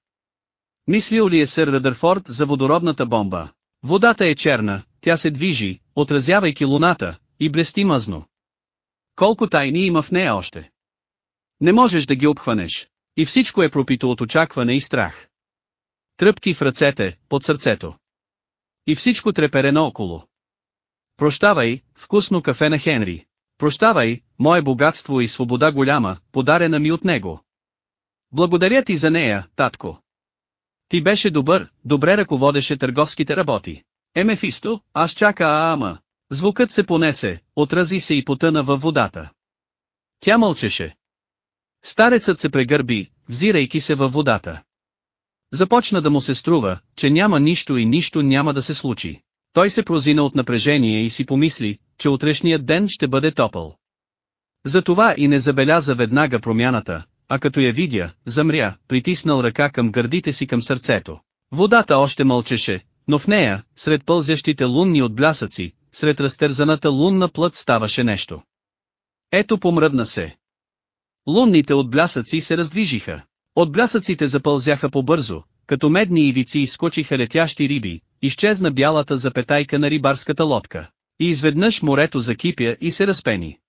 Мислил ли е сър Радърфорд за водородната бомба? Водата е черна, тя се движи, отразявайки луната, и блести мъзно. Колко тайни има в нея още? Не можеш да ги обхванеш. И всичко е пропито от очакване и страх. Тръпки в ръцете, под сърцето. И всичко трепере наоколо. Прощавай, вкусно кафе на Хенри. Прощавай, мое богатство и свобода голяма, подарена ми от него. Благодаря ти за нея, татко. Ти беше добър, добре ръководеше търговските работи. Емефисто, аз чака а ама. Звукът се понесе, отрази се и потъна във водата. Тя мълчеше. Старецът се прегърби, взирайки се във водата. Започна да му се струва, че няма нищо и нищо няма да се случи. Той се прозина от напрежение и си помисли, че утрешният ден ще бъде топъл. Затова и не забеляза веднага промяната, а като я видя, замря, притиснал ръка към гърдите си към сърцето. Водата още мълчеше, но в нея, сред пълзящите лунни отблясъци, сред разтерзаната лунна плът ставаше нещо. Ето помръдна се. Лунните отблясъци се раздвижиха. Отблясъците запълзяха побързо, като медни ивици изскочиха летящи риби, изчезна бялата запетайка на рибарската лодка. И изведнъж морето закипя и се разпени.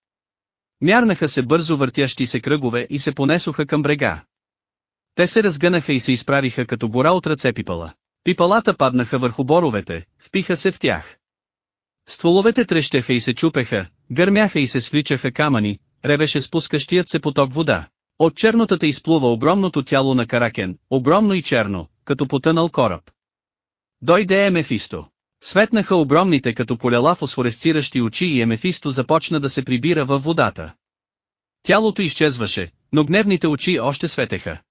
Мярнаха се бързо въртящи се кръгове и се понесоха към брега. Те се разгънаха и се изправиха като гора от ръце пипала. Пипалата паднаха върху боровете, впиха се в тях. Стволовете трещеха и се чупеха, гърмяха и се свличаха камъни, ревеше спускащият се поток вода. От чернотата изплува огромното тяло на Каракен, огромно и черно, като потънал кораб. Дойде Емефисто. Светнаха огромните като полела фосфоресциращи очи и Емефисто започна да се прибира във водата. Тялото изчезваше, но гневните очи още светеха.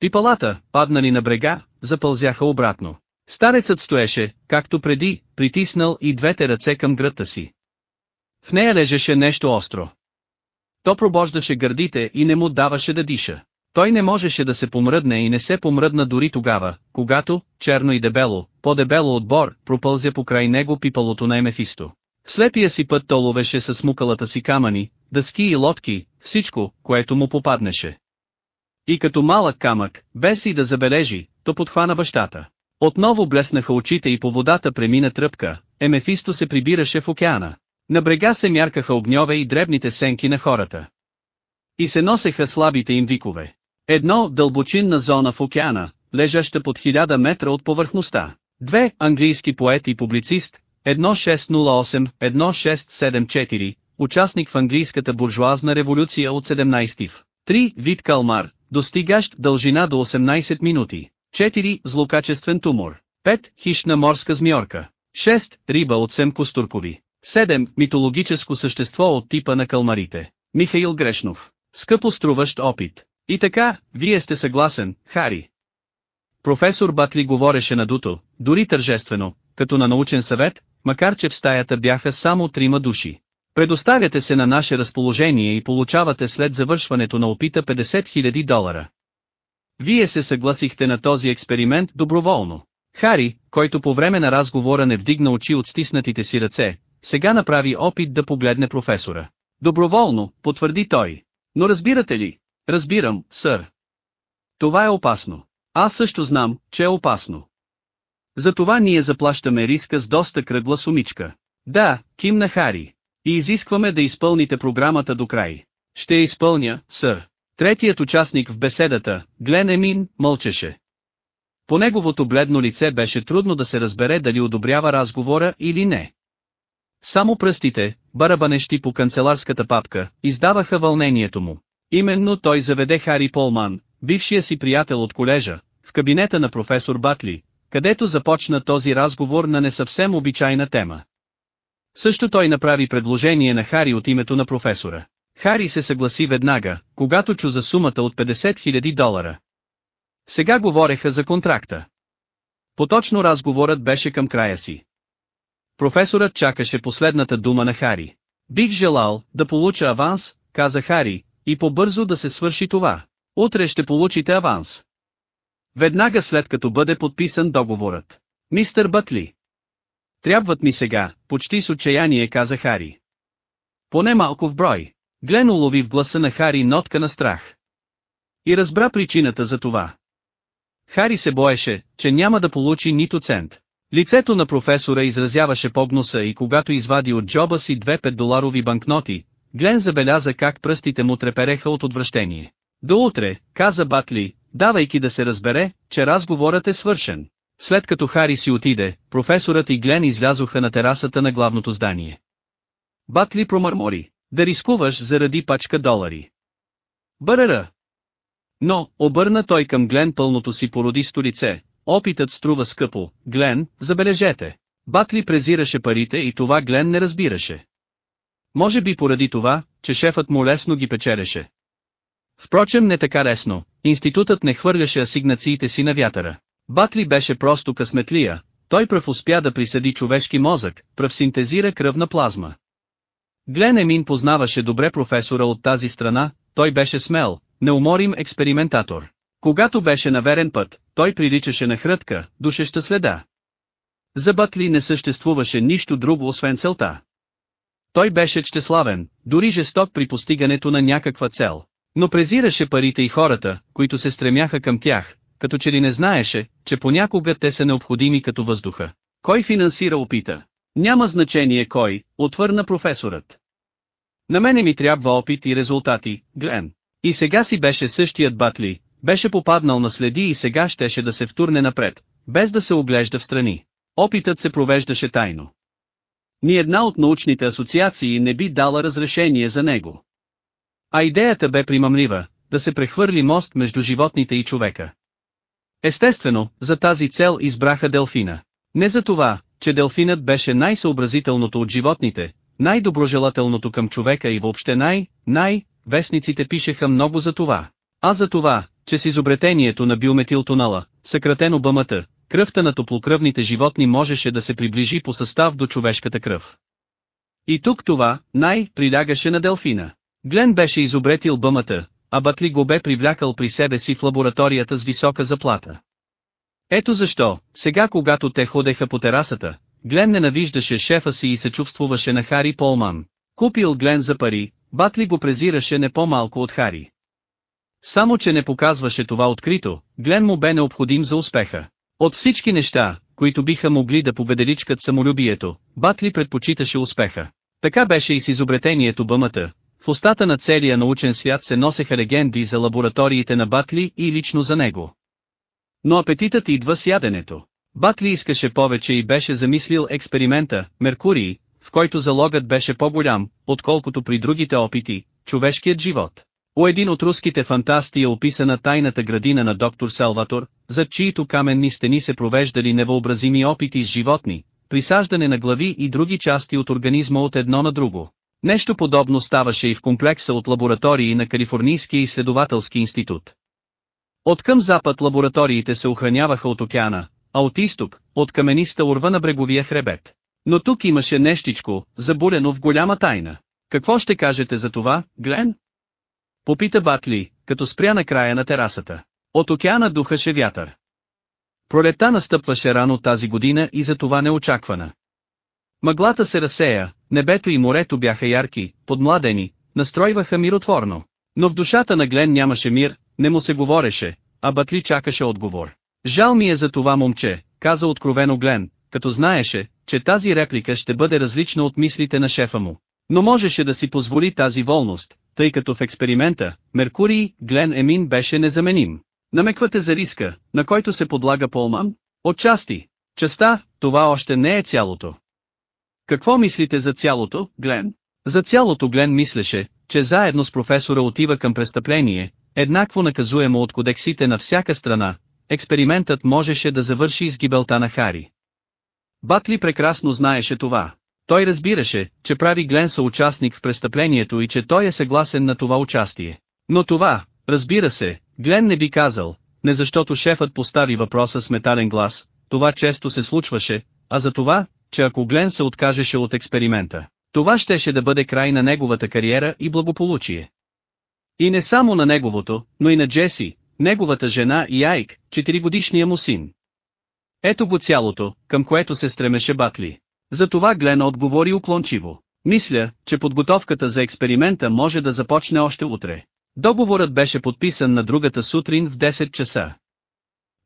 Пипалата, паднали на брега, запълзяха обратно. Старецът стоеше, както преди, притиснал и двете ръце към гръдта си. В нея лежеше нещо остро. То пробождаше гърдите и не му даваше да диша. Той не можеше да се помръдне и не се помръдна дори тогава, когато, черно и дебело, по-дебело от бор, пропълзя покрай него пипалото на Емефисто. Слепия си път то ловеше с мукалата си камъни, дъски и лодки, всичко, което му попаднеше. И като малък камък, без и да забележи, то подхвана бащата. Отново блеснаха очите и по водата премина тръпка, Емефисто се прибираше в океана. На брега се мяркаха огньове и дребните сенки на хората. И се носеха слабите им викове. Едно, дълбочинна зона в океана, лежаща под хиляда метра от повърхността. Две, английски поет и публицист, 1608-1674, участник в английската буржуазна революция от 17 в. 3. Вид калмар, достигащ дължина до 18 минути. 4. Злокачествен тумор. 5. Хищна морска змиорка. 6. Риба от сем костуркови. 7. Митологическо същество от типа на калмарите. Михаил Грешнов. Скъпо струващ опит. И така, вие сте съгласен, Хари. Професор Батли говореше надуто, дори тържествено, като на научен съвет, макар че в стаята бяха само трима души. Предоставяте се на наше разположение и получавате след завършването на опита 50 000 долара. Вие се съгласихте на този експеримент доброволно. Хари, който по време на разговора не вдигна очи от стиснатите си ръце, сега направи опит да погледне професора. Доброволно, потвърди той. Но разбирате ли? Разбирам, сър. Това е опасно. Аз също знам, че е опасно. Затова ние заплащаме риска с доста кръгла сумичка. Да, кимна Хари. И изискваме да изпълните програмата до край. Ще я изпълня, сър. Третият участник в беседата, Глен Емин, мълчеше. По неговото бледно лице беше трудно да се разбере дали одобрява разговора или не. Само пръстите, барабанещи по канцеларската папка, издаваха вълнението му. Именно той заведе Хари Полман, бившия си приятел от колежа, в кабинета на професор Батли, където започна този разговор на не съвсем обичайна тема. Също той направи предложение на Хари от името на професора. Хари се съгласи веднага, когато чу за сумата от 50 000 долара. Сега говореха за контракта. Поточно разговорът беше към края си. Професорът чакаше последната дума на Хари. Бих желал да получа аванс, каза Хари, и побързо да се свърши това. Утре ще получите аванс. Веднага след като бъде подписан договорът. Мистер Бътли. Трябват ми сега, почти с отчаяние каза Хари. Поне малко в брой. Глен улови в гласа на Хари нотка на страх. И разбра причината за това. Хари се боеше, че няма да получи нито цент. Лицето на професора изразяваше погноса и когато извади от джоба си две 5-доларови банкноти, Глен забеляза как пръстите му трепереха от отвращение. До утре, каза Батли, давайки да се разбере, че разговорът е свършен. След като Хари си отиде, професорът и Глен излязоха на терасата на главното здание. Батли промърмори, да рискуваш заради пачка долари. Бъръра! Но, обърна той към Глен пълното си породисто лице, опитът струва скъпо, Глен, забележете. Батли презираше парите и това Глен не разбираше. Може би поради това, че шефът му лесно ги печереше. Впрочем не така лесно, институтът не хвърляше асигнациите си на вятъра. Батли беше просто късметлия, той пръв успя да присъди човешки мозък, пръв синтезира кръвна плазма. Глен Емин познаваше добре професора от тази страна, той беше смел, неуморим експериментатор. Когато беше на верен път, той приличаше на хрътка, душеща следа. За Батли не съществуваше нищо друго освен целта. Той беше чтеславен, дори жесток при постигането на някаква цел. Но презираше парите и хората, които се стремяха към тях, като че ли не знаеше, че понякога те са необходими като въздуха. Кой финансира опита? Няма значение кой, отвърна професорът. На мене ми трябва опит и резултати, Глен. И сега си беше същият Батли, беше попаднал на следи и сега щеше да се втурне напред, без да се оглежда в страни. Опитът се провеждаше тайно. Ни една от научните асоциации не би дала разрешение за него. А идеята бе примамлива, да се прехвърли мост между животните и човека. Естествено, за тази цел избраха Делфина. Не за това, че Делфинът беше най-съобразителното от животните, най-доброжелателното към човека и въобще най, най, вестниците пишеха много за това. А за това, че с изобретението на биометилтонала, съкратено БМТ, кръвта на топлокръвните животни можеше да се приближи по състав до човешката кръв. И тук това, най, прилягаше на Делфина. Глен беше изобретил БМТ, а Батли го бе привлякал при себе си в лабораторията с висока заплата. Ето защо, сега когато те ходеха по терасата, Глен ненавиждаше шефа си и се чувствуваше на Хари Полман. Купил Глен за пари, Батли го презираше не по-малко от Хари. Само че не показваше това открито, Глен му бе необходим за успеха. От всички неща, които биха могли да победеличкат самолюбието, Батли предпочиташе успеха. Така беше и с изобретението бъмата. В устата на целия научен свят се носеха легенди за лабораториите на Батли и лично за него. Но апетитът идва с яденето. Батли искаше повече и беше замислил експеримента, Меркурий, в който залогът беше по-голям, отколкото при другите опити, човешкият живот. У един от руските фантасти е описана тайната градина на доктор Салватор, за чието каменни стени се провеждали невъобразими опити с животни, присаждане на глави и други части от организма от едно на друго. Нещо подобно ставаше и в комплекса от лаборатории на Калифорнийския изследователски институт. От към запад лабораториите се охраняваха от океана, а от изток, от камениста урва на бреговия хребет. Но тук имаше нещичко, забурено в голяма тайна. Какво ще кажете за това, Глен? Попита Батли, като спря на края на терасата. От океана духаше вятър. Пролета настъпваше рано тази година и за това неочаквана. Мъглата се разсея, небето и морето бяха ярки, подмладени, настройваха миротворно. Но в душата на Глен нямаше мир, не му се говореше, а Батли чакаше отговор. Жал ми е за това момче, каза откровено Глен, като знаеше, че тази реплика ще бъде различна от мислите на шефа му. Но можеше да си позволи тази волност, тъй като в експеримента, Меркурий, Глен Емин беше незаменим. Намеквате за риска, на който се подлага Полман? Отчасти. Частта, това още не е цялото. Какво мислите за цялото, Глен? За цялото Глен мислеше, че заедно с професора отива към престъпление, еднакво наказуемо от кодексите на всяка страна, експериментът можеше да завърши с гибелта на Хари. Батли прекрасно знаеше това. Той разбираше, че прави Глен участник в престъплението и че той е съгласен на това участие. Но това, разбира се, Глен не би казал, не защото шефът постави въпроса с метален глас, това често се случваше, а за това, че ако Глен се откажеше от експеримента, това щеше да бъде край на неговата кариера и благополучие. И не само на неговото, но и на Джеси, неговата жена и Айк, четиригодишния му син. Ето го цялото, към което се стремеше Батли. Затова Глен отговори уклончиво. Мисля, че подготовката за експеримента може да започне още утре. Договорът беше подписан на другата сутрин в 10 часа.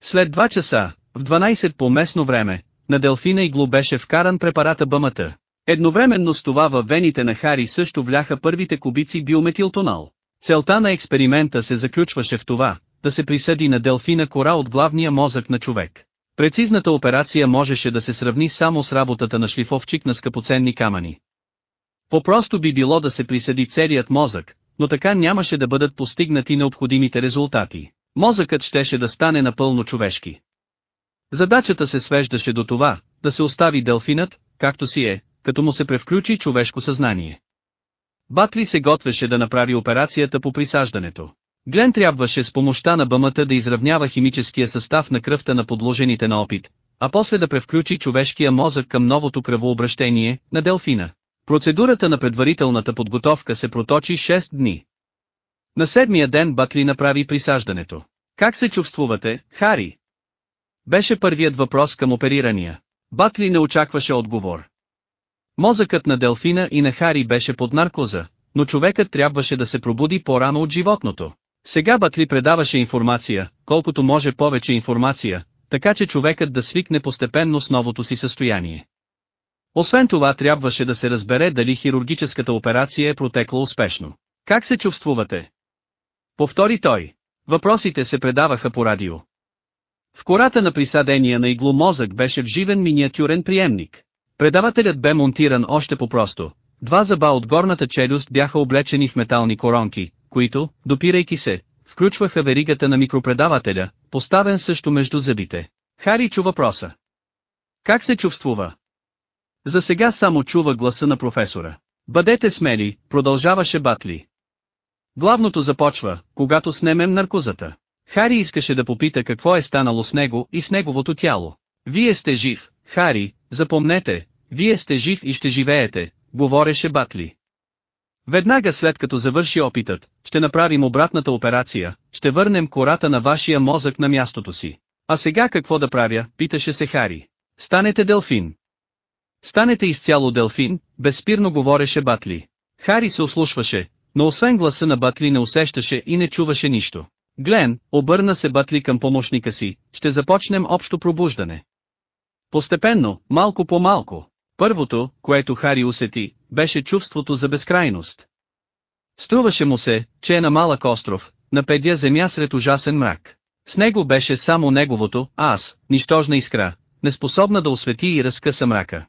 След 2 часа, в 12 по местно време, на Делфина Игло беше вкаран препарата БМТ. Едновременно с това във вените на Хари също вляха първите кубици биометилтонал. Целта на експеримента се заключваше в това, да се присъди на Делфина кора от главния мозък на човек. Прецизната операция можеше да се сравни само с работата на шлифовчик на скъпоценни камъни. По-просто би било да се присъди целият мозък, но така нямаше да бъдат постигнати необходимите резултати. Мозъкът щеше да стане напълно човешки. Задачата се свеждаше до това, да се остави делфинът, както си е, като му се превключи човешко съзнание. Батли се готвеше да направи операцията по присаждането. Глен трябваше с помощта на бъмата да изравнява химическия състав на кръвта на подложените на опит, а после да превключи човешкия мозък към новото кръвообращение на делфина. Процедурата на предварителната подготовка се проточи 6 дни. На седмия ден Батли направи присаждането. Как се чувствувате, Хари? Беше първият въпрос към оперирания. Батли не очакваше отговор. Мозъкът на Делфина и на Хари беше под наркоза, но човекът трябваше да се пробуди по-рано от животното. Сега Батли предаваше информация, колкото може повече информация, така че човекът да свикне постепенно с новото си състояние. Освен това трябваше да се разбере дали хирургическата операция е протекла успешно. Как се чувствувате? Повтори той. Въпросите се предаваха по радио. В кората на присадения на игло мозък беше вживен миниатюрен приемник. Предавателят бе монтиран още по-просто. Два зъба от горната челюст бяха облечени в метални коронки, които, допирайки се, включваха веригата на микропредавателя, поставен също между зъбите. Хари чу въпроса. Как се чувствува? За сега само чува гласа на професора. Бъдете смели, продължаваше Батли. Главното започва, когато снемем наркозата. Хари искаше да попита какво е станало с него и с неговото тяло. Вие сте жив, Хари, запомнете, вие сте жив и ще живеете, говореше Батли. Веднага след като завърши опитът, ще направим обратната операция, ще върнем кората на вашия мозък на мястото си. А сега какво да правя, питаше се Хари. Станете делфин. Станете изцяло делфин, безспирно говореше Батли. Хари се ослушваше, но освен гласа на Батли не усещаше и не чуваше нищо. Глен, обърна се Батли към помощника си, ще започнем общо пробуждане. Постепенно, малко по малко. Първото, което Хари усети, беше чувството за безкрайност. Струваше му се, че е на малък остров, на педя земя сред ужасен мрак. С него беше само неговото, аз, нищожна искра, неспособна да освети и разкъса мрака.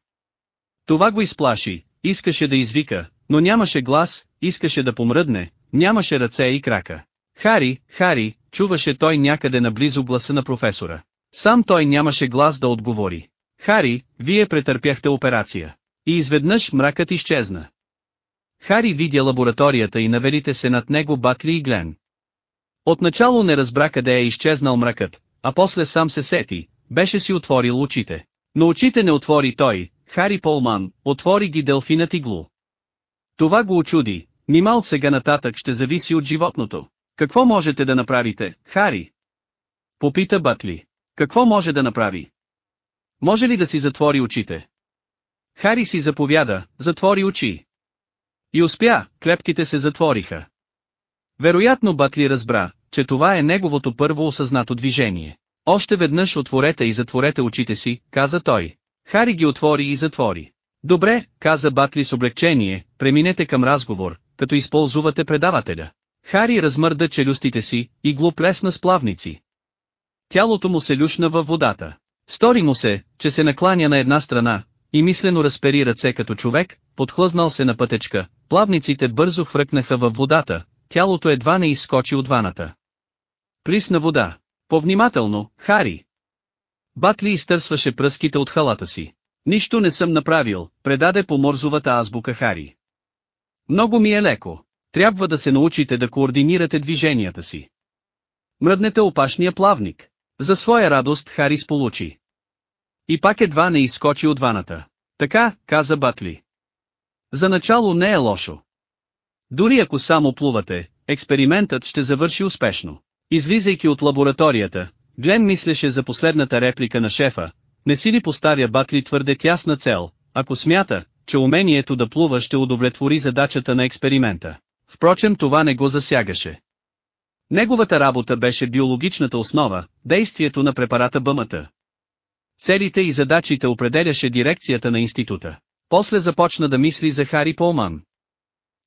Това го изплаши, искаше да извика, но нямаше глас, искаше да помръдне, нямаше ръце и крака. Хари, Хари, чуваше той някъде наблизо гласа на професора. Сам той нямаше глас да отговори. Хари, вие претърпяхте операция. И изведнъж мракът изчезна. Хари видя лабораторията и навелите се над него Батли и Глен. Отначало не разбра къде е изчезнал мракът, а после сам се сети, беше си отворил очите. Но очите не отвори той, Хари Полман, отвори ги делфинът иглу. Това го очуди, нима от сега нататък ще зависи от животното. Какво можете да направите, Хари? Попита Батли. Какво може да направи? Може ли да си затвори очите? Хари си заповяда, затвори очи. И успя, клепките се затвориха. Вероятно Батли разбра, че това е неговото първо осъзнато движение. Още веднъж отворете и затворете очите си, каза той. Хари ги отвори и затвори. Добре, каза Батли с облегчение, преминете към разговор, като използвате предавателя. Хари размърда челюстите си, и глуп лесна с плавници. Тялото му се люшна във водата. Стори му се, че се накланя на една страна, и мислено разпери ръце като човек, подхлъзнал се на пътечка, плавниците бързо хвъркнаха във водата, тялото едва не изскочи от ваната. Присна вода. Повнимателно, Хари. Батли изтърсваше пръските от халата си. Нищо не съм направил, предаде по морзовата азбука Хари. Много ми е леко. Трябва да се научите да координирате движенията си. Мръднете опашния плавник. За своя радост Харис получи. И пак едва не изскочи от ваната. Така, каза Батли. За начало не е лошо. Дори ако само плувате, експериментът ще завърши успешно. Излизайки от лабораторията, Глен мислеше за последната реплика на шефа, не си ли поставя Батли твърде тясна цел, ако смята, че умението да плува ще удовлетвори задачата на експеримента. Впрочем това не го засягаше. Неговата работа беше биологичната основа, действието на препарата бъмата. Целите и задачите определяше дирекцията на института. После започна да мисли за Хари Полман.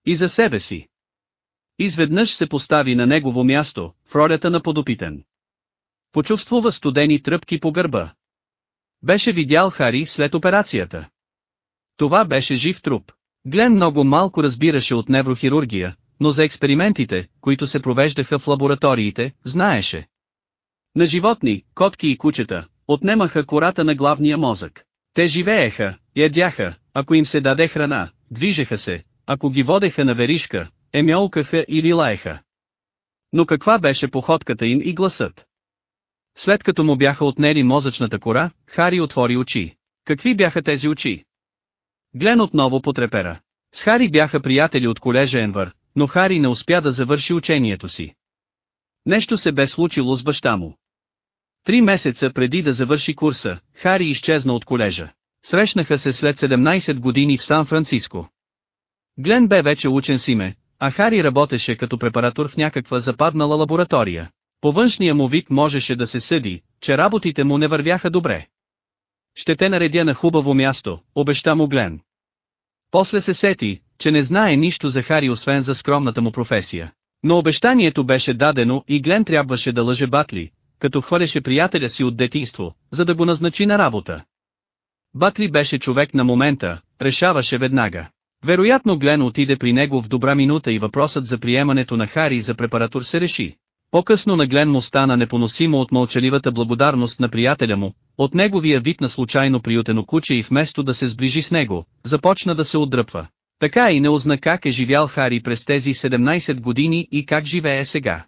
И за себе си. Изведнъж се постави на негово място, в ролята на подопитен. Почувствува студени тръпки по гърба. Беше видял Хари след операцията. Това беше жив труп. Глен много малко разбираше от неврохирургия, но за експериментите, които се провеждаха в лабораториите, знаеше. На животни, котки и кучета, отнемаха кората на главния мозък. Те живееха, ядяха, ако им се даде храна, движеха се, ако ги водеха на веришка, емялкаха или лаеха. Но каква беше походката им и гласът? След като му бяха отнели мозъчната кора, Хари отвори очи. Какви бяха тези очи? Глен отново потрепера. С Хари бяха приятели от колежа Енвър, но Хари не успя да завърши учението си. Нещо се бе случило с баща му. Три месеца преди да завърши курса, Хари изчезна от колежа. Срещнаха се след 17 години в Сан-Франциско. Глен бе вече учен с име, а Хари работеше като препаратор в някаква западнала лаборатория. По външния му вид можеше да се съди, че работите му не вървяха добре. Ще те наредя на хубаво място, обеща му Глен. После се сети, че не знае нищо за Хари освен за скромната му професия. Но обещанието беше дадено и Глен трябваше да лъже Батли, като хваляше приятеля си от детинство, за да го назначи на работа. Батли беше човек на момента, решаваше веднага. Вероятно Глен отиде при него в добра минута и въпросът за приемането на Хари за препаратор се реши. По-късно на Глен му стана непоносимо от мълчаливата благодарност на приятеля му, от неговия вид на случайно приютено куче и вместо да се сближи с него, започна да се отдръпва. Така и не узна как е живял Хари през тези 17 години и как живее сега.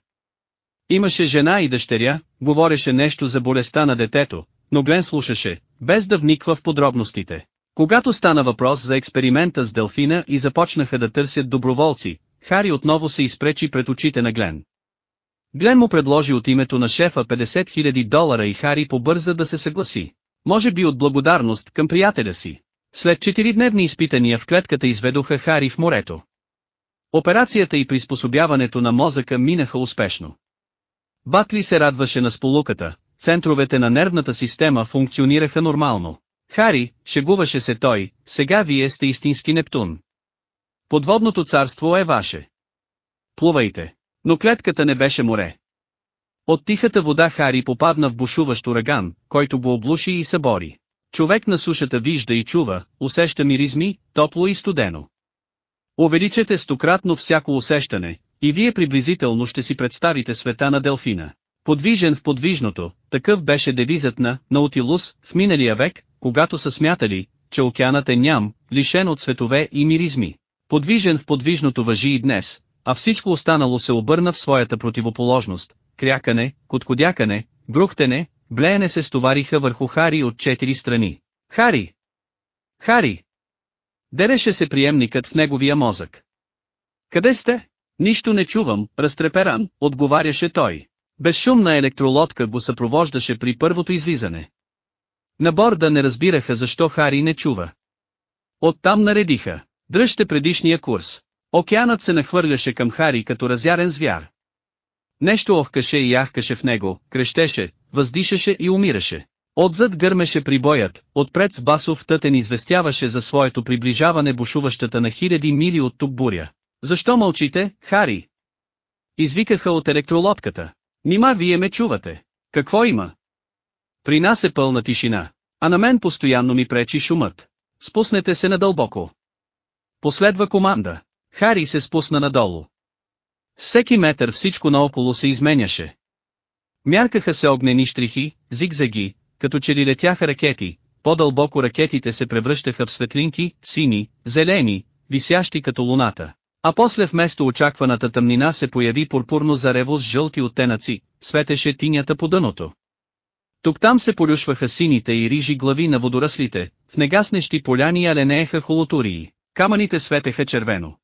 Имаше жена и дъщеря, говореше нещо за болестта на детето, но Глен слушаше, без да вниква в подробностите. Когато стана въпрос за експеримента с Делфина и започнаха да търсят доброволци, Хари отново се изпречи пред очите на Глен. Глен му предложи от името на шефа 50 000 долара и Хари побърза да се съгласи. Може би от благодарност към приятеля си. След четиридневни изпитания в клетката изведоха Хари в морето. Операцията и приспособяването на мозъка минаха успешно. Батли се радваше на сполуката, центровете на нервната система функционираха нормално. Хари, шегуваше се той, сега вие сте истински Нептун. Подводното царство е ваше. Плувайте. Но клетката не беше море. От тихата вода Хари попадна в бушуващ ураган, който го облуши и събори. Човек на сушата вижда и чува, усеща миризми, топло и студено. Увеличете стократно всяко усещане, и вие приблизително ще си представите света на Делфина. Подвижен в подвижното, такъв беше девизът на Наутилус в миналия век, когато са смятали, че океанът е ням, лишен от светове и миризми. Подвижен в подвижното въжи и днес, а всичко останало се обърна в своята противоположност. Крякане, коткодякане, грухтене, блеене се стовариха върху Хари от четири страни. Хари! Хари! Дереше се приемникът в неговия мозък. Къде сте? Нищо не чувам, разтреперан, отговаряше той. Безшумна електролодка го съпровождаше при първото излизане. На борда не разбираха защо Хари не чува. Оттам наредиха. Дръжте предишния курс. Океанът се нахвърляше към Хари като разярен звяр. Нещо охкаше и яхкаше в него, крещеше, въздишаше и умираше. Отзад гърмеше прибоят, отпред с басов тътен известяваше за своето приближаване бушуващата на хиляди мили от тук буря. Защо мълчите, Хари? Извикаха от електролодката. Нима вие ме чувате. Какво има? При нас е пълна тишина, а на мен постоянно ми пречи шумът. Спуснете се надълбоко. Последва команда. Хари се спусна надолу. Всеки метър всичко наоколо се изменяше. Мяркаха се огнени штрихи, зигзаги, като че ли летяха ракети, по-дълбоко ракетите се превръщаха в светлинки, сини, зелени, висящи като луната. А после вместо очакваната тъмнина се появи пурпурно зарево с жълти оттенъци, светеше тинята по дъното. Тук-там се полюшваха сините и рижи глави на водораслите, в негаснещи поляни аленееха холотурии, камъните светеха червено.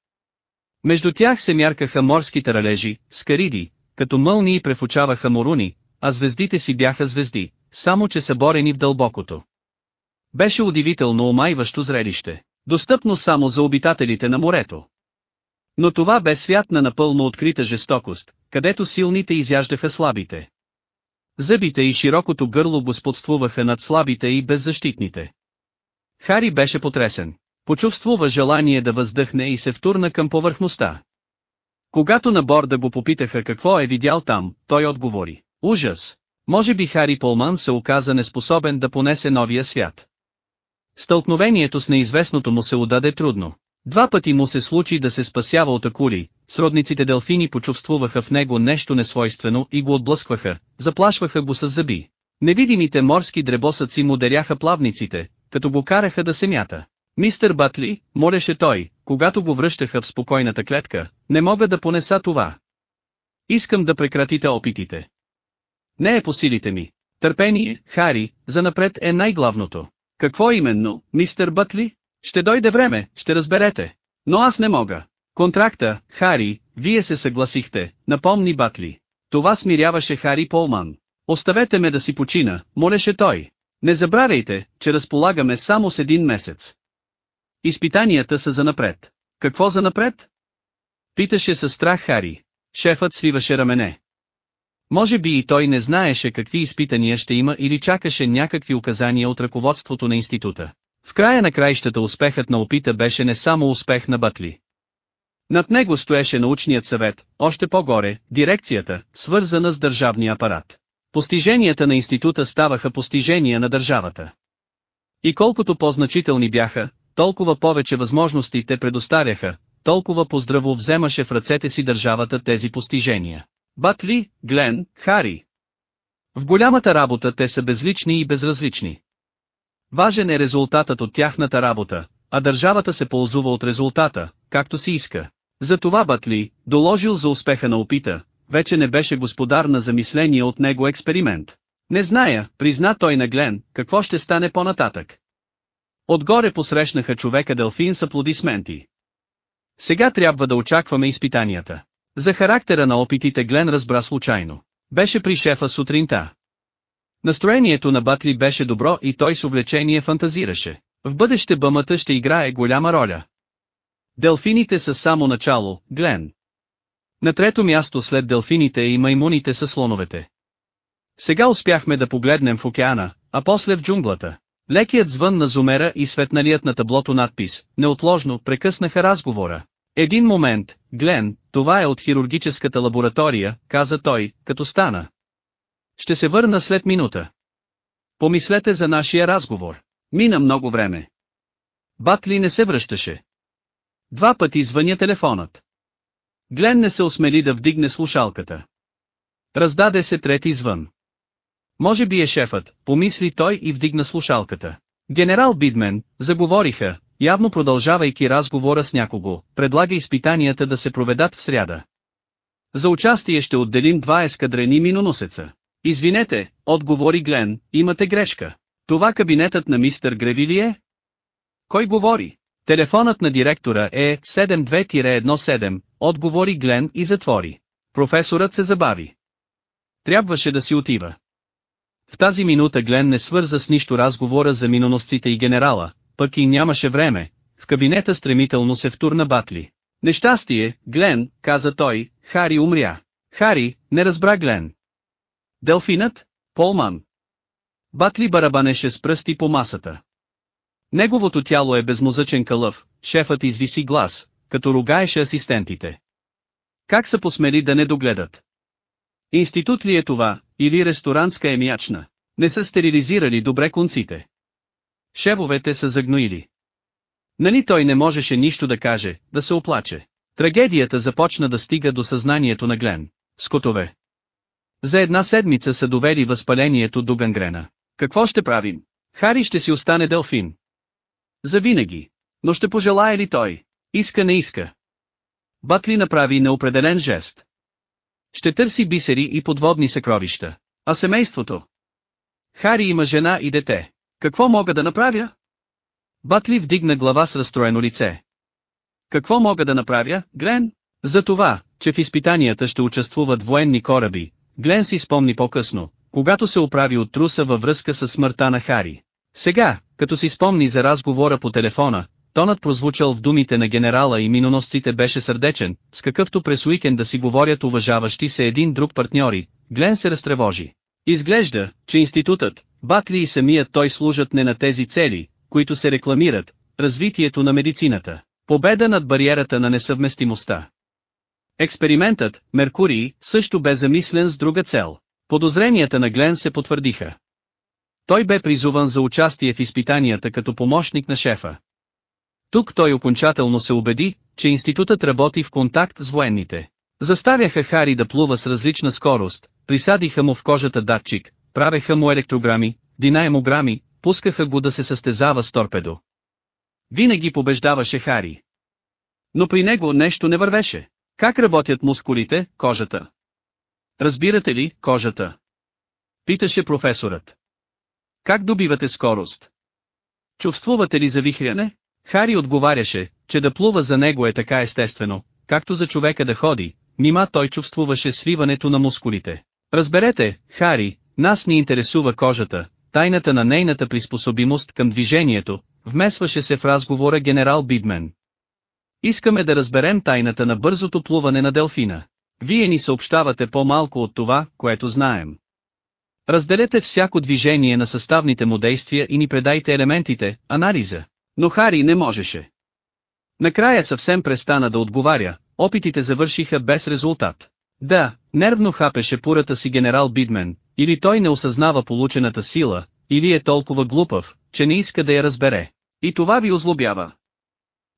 Между тях се мяркаха морските ралежи, скариди, като мълнии префучаваха моруни, а звездите си бяха звезди, само че съборени в дълбокото. Беше удивително омайващо зрелище, достъпно само за обитателите на морето. Но това бе свят на напълно открита жестокост, където силните изяждаха слабите. Зъбите и широкото гърло господствуваха над слабите и беззащитните. Хари беше потресен. Почувствува желание да въздъхне и се втурна към повърхността. Когато на борда го попитаха какво е видял там, той отговори. Ужас! Може би Хари Полман се оказа неспособен да понесе новия свят. Стълкновението с неизвестното му се удаде трудно. Два пъти му се случи да се спасява от акули, сродниците делфини почувствуваха в него нещо несвойствено и го отблъскваха, заплашваха го с зъби. Невидимите морски дребосъци му деряха плавниците, като го караха да се мята. Мистер Батли, молеше той, когато го връщаха в спокойната клетка, не мога да понеса това. Искам да прекратите опитите. Не е по силите ми. Търпение, Хари, занапред е най-главното. Какво именно, мистер Бътли? Ще дойде време, ще разберете. Но аз не мога. Контракта, Хари, вие се съгласихте, напомни Батли. Това смиряваше Хари Полман. Оставете ме да си почина, молеше той. Не забравяйте, че разполагаме само с един месец. Изпитанията са занапред. Какво занапред? Питаше със страх Хари. Шефът свиваше рамене. Може би и той не знаеше какви изпитания ще има или чакаше някакви указания от ръководството на института. В края на краищата успехът на опита беше не само успех на Батли. Над него стоеше научният съвет, още по-горе, дирекцията, свързана с държавния апарат. Постиженията на института ставаха постижения на държавата. И колкото по-значителни бяха, толкова повече възможности те предоставяха, толкова поздраво вземаше в ръцете си държавата тези постижения. Батли, Глен, Хари. В голямата работа те са безлични и безразлични. Важен е резултатът от тяхната работа, а държавата се ползува от резултата, както си иска. Затова Батли, доложил за успеха на опита, вече не беше господар на замисления от него експеримент. Не зная, призна той на Глен, какво ще стане по-нататък. Отгоре посрещнаха човека Делфин с аплодисменти. Сега трябва да очакваме изпитанията. За характера на опитите Глен разбра случайно. Беше при шефа сутринта. Настроението на Батли беше добро и той с увлечение фантазираше. В бъдеще бъмата ще играе голяма роля. Делфините са само начало, Глен. На трето място след делфините и маймуните са слоновете. Сега успяхме да погледнем в океана, а после в джунглата. Лекият звън на зумера и светналият на таблото надпис, неотложно, прекъснаха разговора. Един момент, Глен, това е от хирургическата лаборатория, каза той, като стана. Ще се върна след минута. Помислете за нашия разговор. Мина много време. Батли не се връщаше. Два пъти звъня телефонът. Глен не се осмели да вдигне слушалката. Раздаде се трети звън. Може би е шефът, помисли той и вдигна слушалката. Генерал Бидмен, заговориха, явно продължавайки разговора с някого, предлага изпитанията да се проведат в сряда. За участие ще отделим два ескадрени миноносеца. Извинете, отговори Глен, имате грешка. Това кабинетът на мистер Гревили е? Кой говори? Телефонът на директора е 72-17, отговори Глен и затвори. Професорът се забави. Трябваше да си отива. В тази минута Глен не свърза с нищо разговора за миноносците и генерала, пък и нямаше време, в кабинета стремително се втурна Батли. Нещастие, Глен, каза той, Хари умря. Хари, не разбра Глен. Делфинът? Полман. Батли барабанеше с пръсти по масата. Неговото тяло е безмозъчен кълъв, шефът извиси глас, като ругаеше асистентите. Как са посмели да не догледат? Институт ли е това, или ресторантска емиячна? Не са стерилизирали добре конците. Шевовете са загноили. Нали той не можеше нищо да каже, да се оплаче. Трагедията започна да стига до съзнанието на Глен. Скотове. За една седмица са довели възпалението до гангрена. Какво ще правим? Хари ще си остане делфин. Завинаги. Но ще пожелая ли той? Иска не иска. Батли направи неопределен жест. Ще търси бисери и подводни съкровища. А семейството? Хари има жена и дете. Какво мога да направя? Батли вдигна глава с разстроено лице. Какво мога да направя, Глен? За това, че в изпитанията ще участвуват военни кораби, Глен си спомни по-късно, когато се оправи от труса във връзка с смъртта на Хари. Сега, като си спомни за разговора по телефона, тонът прозвучал в думите на генерала и миноносците беше сърдечен, с какъвто през уикенда си говорят уважаващи се един друг партньори, Глен се разтревожи. Изглежда, че институтът, Батли и самият той служат не на тези цели, които се рекламират, развитието на медицината, победа над бариерата на несъвместимостта. Експериментът, Меркурий, също бе замислен с друга цел. Подозренията на Глен се потвърдиха. Той бе призуван за участие в изпитанията като помощник на шефа. Тук той окончателно се убеди, че институтът работи в контакт с военните. Заставяха Хари да плува с различна скорост, присадиха му в кожата датчик, правеха му електрограми, динамограми, пускаха го да се състезава с торпедо. Винаги побеждаваше Хари. Но при него нещо не вървеше. Как работят мускулите, кожата? Разбирате ли, кожата? Питаше професорът. Как добивате скорост? Чувствувате ли завихряне? Хари отговаряше, че да плува за него е така естествено, както за човека да ходи, нима той чувствуваше свиването на мускулите. Разберете, Хари, нас ни интересува кожата, тайната на нейната приспособимост към движението, вмесваше се в разговора генерал Бидмен. Искаме да разберем тайната на бързото плуване на делфина. Вие ни съобщавате по-малко от това, което знаем. Разделете всяко движение на съставните му действия и ни предайте елементите, анализа. Но Хари не можеше. Накрая съвсем престана да отговаря, опитите завършиха без резултат. Да, нервно хапеше пурата си генерал Бидмен, или той не осъзнава получената сила, или е толкова глупав, че не иска да я разбере. И това ви озлобява.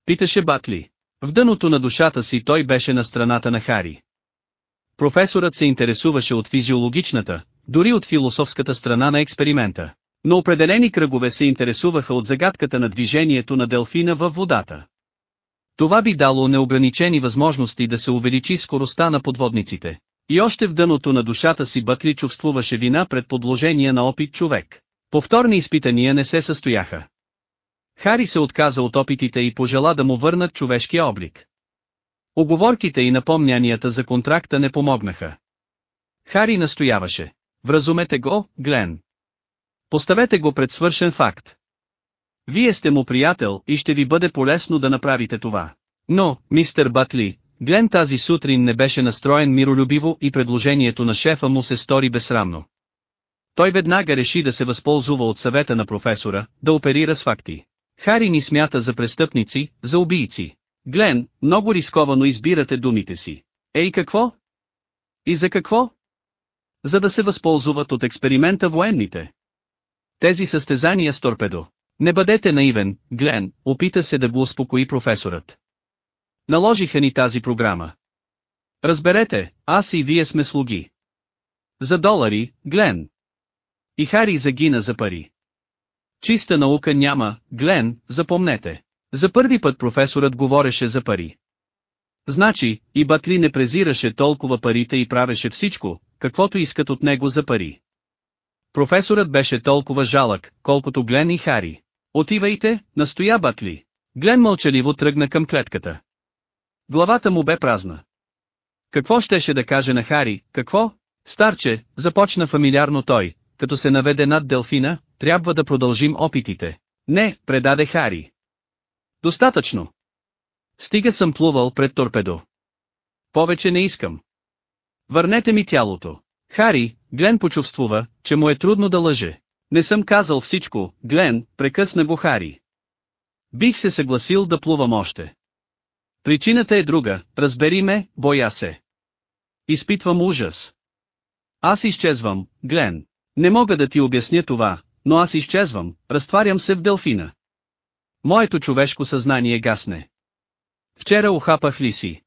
Питаше Батли. В дъното на душата си той беше на страната на Хари. Професорът се интересуваше от физиологичната, дори от философската страна на експеримента. Но определени кръгове се интересуваха от загадката на движението на делфина във водата. Това би дало неограничени възможности да се увеличи скоростта на подводниците. И още в дъното на душата си Бъкли чувствуваше вина пред подложения на опит човек. Повторни изпитания не се състояха. Хари се отказа от опитите и пожела да му върнат човешкия облик. Оговорките и напомнянията за контракта не помогнаха. Хари настояваше. Вразумете го, Глен. Поставете го пред свършен факт. Вие сте му приятел и ще ви бъде полезно да направите това. Но, мистер Батли, Глен тази сутрин не беше настроен миролюбиво и предложението на шефа му се стори безсрамно. Той веднага реши да се възползва от съвета на професора, да оперира с факти. Хари ни смята за престъпници, за убийци. Глен, много рисковано избирате думите си. Ей какво? И за какво? За да се възползват от експеримента военните. Тези състезания с торпедо. Не бъдете наивен, Глен, опита се да го успокои професорът. Наложиха ни тази програма. Разберете, аз и вие сме слуги. За долари, Глен. И Хари загина за пари. Чиста наука няма, Глен, запомнете. За първи път професорът говореше за пари. Значи, и Батли не презираше толкова парите и правеше всичко, каквото искат от него за пари. Професорът беше толкова жалък, колкото Глен и Хари. Отивайте, настоя Батли. Глен мълчаливо тръгна към клетката. Главата му бе празна. Какво щеше да каже на Хари, какво? Старче, започна фамилиарно той, като се наведе над Делфина, трябва да продължим опитите. Не, предаде Хари. Достатъчно. Стига съм плувал пред торпедо. Повече не искам. Върнете ми тялото. Хари, Глен почувствува, че му е трудно да лъже. Не съм казал всичко, Глен, прекъсна го Хари. Бих се съгласил да плувам още. Причината е друга, разбери ме, боя се. Изпитвам ужас. Аз изчезвам, Глен. Не мога да ти обясня това, но аз изчезвам, разтварям се в делфина. Моето човешко съзнание гасне. Вчера ухапах ли си?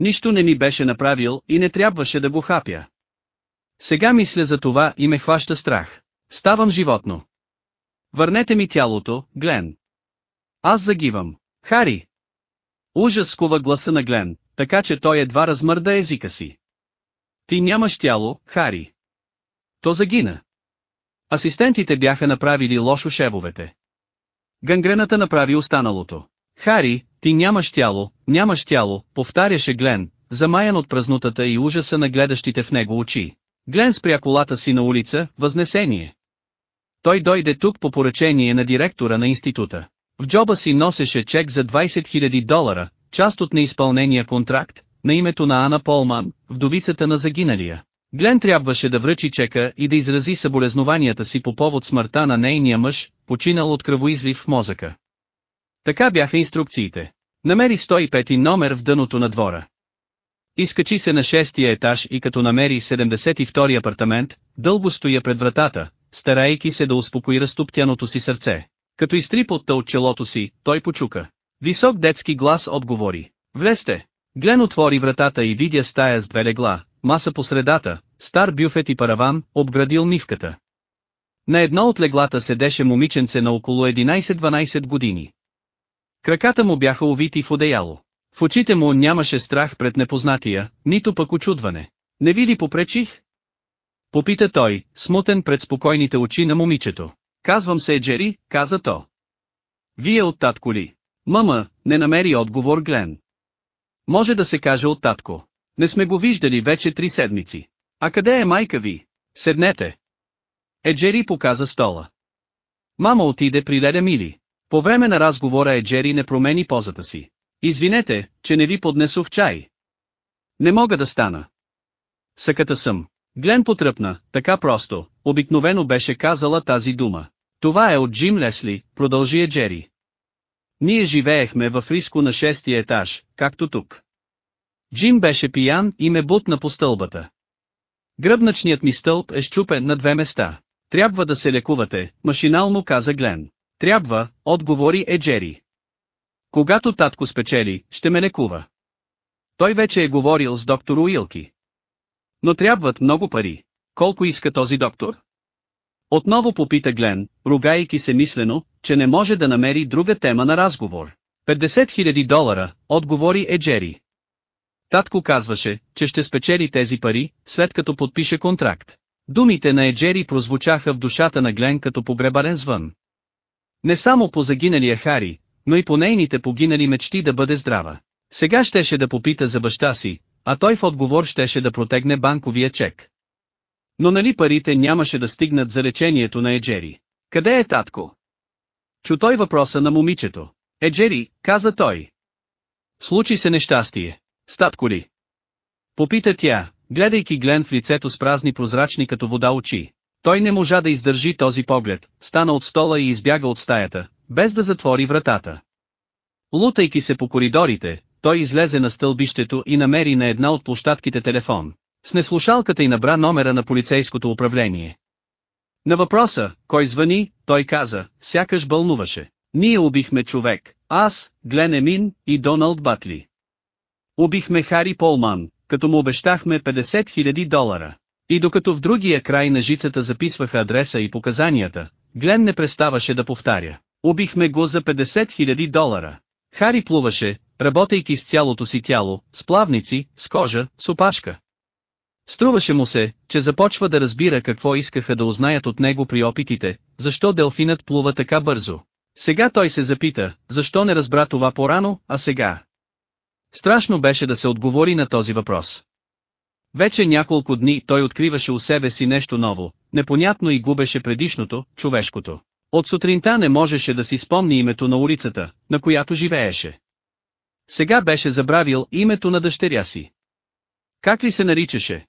Нищо не ми беше направил и не трябваше да го хапя. Сега мисля за това и ме хваща страх. Ставам животно. Върнете ми тялото, Глен. Аз загивам. Хари. Ужас скува гласа на Глен, така че той едва размърда езика си. Ти нямаш тяло, Хари. То загина. Асистентите бяха направили лошо шевовете. Гангрената направи останалото. Хари, ти нямаш тяло, нямаш тяло, повтаряше Глен, замаян от празнутата и ужаса на гледащите в него очи. Глен спря колата си на улица, възнесение. Той дойде тук по поръчение на директора на института. В джоба си носеше чек за 20 000 долара, част от неизпълнения контракт, на името на Ана Полман, вдовицата на загиналия. Глен трябваше да връчи чека и да изрази съболезнованията си по повод смъртта на нейния мъж, починал от кръвоизлив в мозъка. Така бяха инструкциите. Намери 105 номер в дъното на двора. Изкачи се на шестия етаж и като намери 72 апартамент, дълго стоя пред вратата, старайки се да успокои разтоптяното си сърце. Като изтри от челото си, той почука. Висок детски глас отговори. Влезте! Глен отвори вратата и видя стая с две легла, маса по средата, стар бюфет и параван, обградил мивката. На едно от леглата седеше момиченце на около 11-12 години. Краката му бяха увити в одеяло. В очите му нямаше страх пред непознатия, нито пък очудване. Не ви ли попречих? Попита той, смутен пред спокойните очи на момичето. Казвам се Джери, каза то. Вие от татко ли? Мама, не намери отговор Глен. Може да се каже от татко. Не сме го виждали вече три седмици. А къде е майка ви? Седнете. Еджери показа стола. Мама отиде при Леда Мили. По време на разговора Еджери не промени позата си. Извинете, че не ви поднесох чай. Не мога да стана. Съката съм. Глен потръпна, така просто, обикновено беше казала тази дума. Това е от Джим Лесли, продължи Еджери. Ние живеехме в риско на шестия етаж, както тук. Джим беше пиян и ме бутна по стълбата. Гръбначният ми стълб е щупен на две места. Трябва да се лекувате, машинално каза Глен. Трябва, отговори Еджери. Когато татко спечели, ще ме лекува. Той вече е говорил с доктор Уилки. Но трябват много пари. Колко иска този доктор? Отново попита Глен, ругайки се мислено, че не може да намери друга тема на разговор. 50 000 долара, отговори Еджери. Татко казваше, че ще спечели тези пари, след като подпише контракт. Думите на Еджери прозвучаха в душата на Глен като погребарен звън. Не само по загиналия Хари, но и по нейните погинали мечти да бъде здрава. Сега щеше да попита за баща си, а той в отговор щеше да протегне банковия чек. Но нали парите нямаше да стигнат за лечението на Еджери? Къде е татко? Чу той въпроса на момичето. Еджери, каза той. Случи се нещастие. Статко ли? Попита тя, гледайки Глен в лицето с празни прозрачни като вода очи. Той не можа да издържи този поглед, стана от стола и избяга от стаята, без да затвори вратата. Лутайки се по коридорите, той излезе на стълбището и намери на една от площадките телефон. С неслушалката и набра номера на полицейското управление. На въпроса, кой звъни, той каза, сякаш бълнуваше. Ние убихме човек, аз, Глен Емин и Доналд Батли. Убихме Хари Полман, като му обещахме 50 000 долара. И докато в другия край на жицата записваха адреса и показанията, Глен не преставаше да повтаря. Убихме го за 50 000 долара. Хари плуваше, работейки с цялото си тяло, с плавници, с кожа, с опашка. Струваше му се, че започва да разбира какво искаха да узнаят от него при опитите, защо делфинът плува така бързо. Сега той се запита, защо не разбра това по-рано, а сега. Страшно беше да се отговори на този въпрос. Вече няколко дни той откриваше у себе си нещо ново, непонятно и губеше предишното, човешкото. От сутринта не можеше да си спомни името на улицата, на която живееше. Сега беше забравил името на дъщеря си. Как ли се наричаше?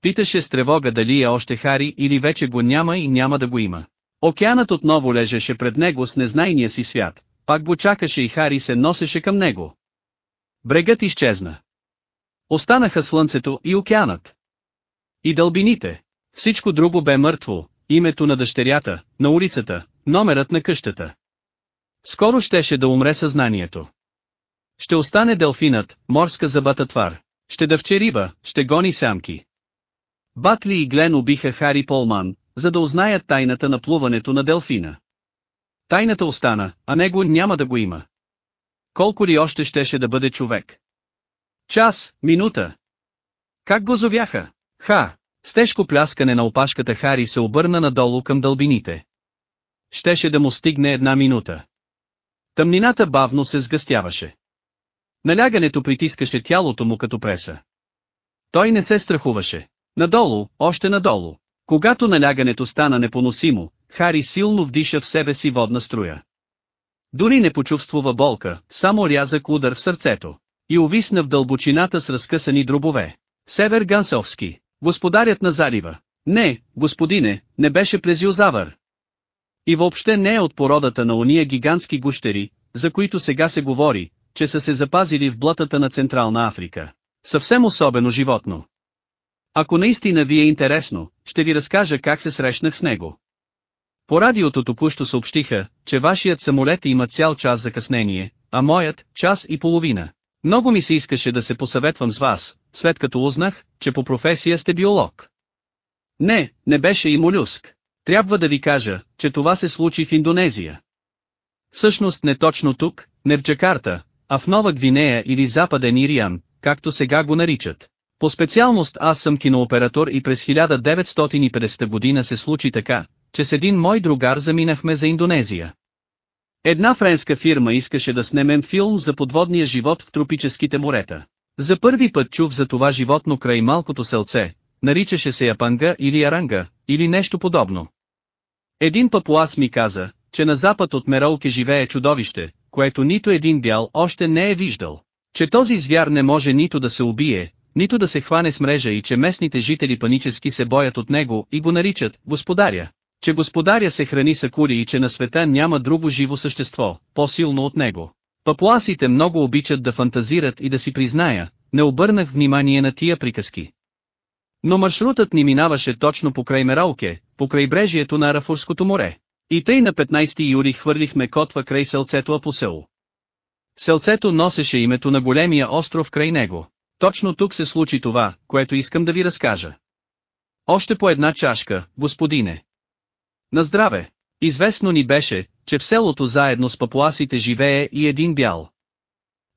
Питаше с тревога дали е още Хари или вече го няма и няма да го има. Океанът отново лежеше пред него с незнайния си свят, пак го чакаше и Хари се носеше към него. Брегът изчезна. Останаха слънцето и океанът. И дълбините. Всичко друго бе мъртво, името на дъщерята, на улицата, номерът на къщата. Скоро щеше да умре съзнанието. Ще остане делфинът, морска забата твар. Ще дъвче риба, ще гони самки. Батли и Глен убиха Хари Полман, за да узнаят тайната на плуването на делфина. Тайната остана, а него няма да го има. Колко ли още щеше да бъде човек? Час, минута. Как го зовяха? Ха! С тежко пляскане на опашката Хари се обърна надолу към дълбините. Щеше да му стигне една минута. Тъмнината бавно се сгъстяваше. Налягането притискаше тялото му като преса. Той не се страхуваше. Надолу, още надолу. Когато налягането стана непоносимо, Хари силно вдиша в себе си водна струя. Дори не почувствува болка, само рязък удар в сърцето. И увисна в дълбочината с разкъсани дробове. Север Гансовски, господарят на залива. Не, господине, не беше плезиозавър. И въобще не е от породата на ония гигантски гущери, за които сега се говори, че са се запазили в блатата на Централна Африка. Съвсем особено животно. Ако наистина ви е интересно, ще ви разкажа как се срещнах с него. По радиото току-що съобщиха, че вашият самолет има цял час закъснение, а моят – час и половина. Много ми се искаше да се посъветвам с вас, след като узнах, че по професия сте биолог. Не, не беше и молюск. Трябва да ви кажа, че това се случи в Индонезия. Всъщност не точно тук, не в Джакарта, а в Нова Гвинея или Западен Ириан, както сега го наричат. По специалност аз съм кинооператор и през 1950 година се случи така, че с един мой другар заминахме за Индонезия. Една френска фирма искаше да снемем филм за подводния живот в тропическите морета. За първи път чух за това животно край малкото селце, наричаше се Япанга или Аранга, или нещо подобно. Един папуас ми каза, че на запад от Меролке живее чудовище, което нито един бял още не е виждал. Че този звяр не може нито да се убие, нито да се хване с мрежа и че местните жители панически се боят от него и го наричат «господаря». Че господаря се храни с акули и че на света няма друго живо същество, по-силно от него. Папуасите много обичат да фантазират и да си призная, не обърнах внимание на тия приказки. Но маршрутът ни минаваше точно покрай Мералке, покрай брежието на Арафурското море. И тъй на 15 юли хвърлихме котва край селцето Апосел. Селцето носеше името на големия остров край него. Точно тук се случи това, което искам да ви разкажа. Още по една чашка, господине. На здраве! Известно ни беше, че в селото заедно с папуасите живее и един бял.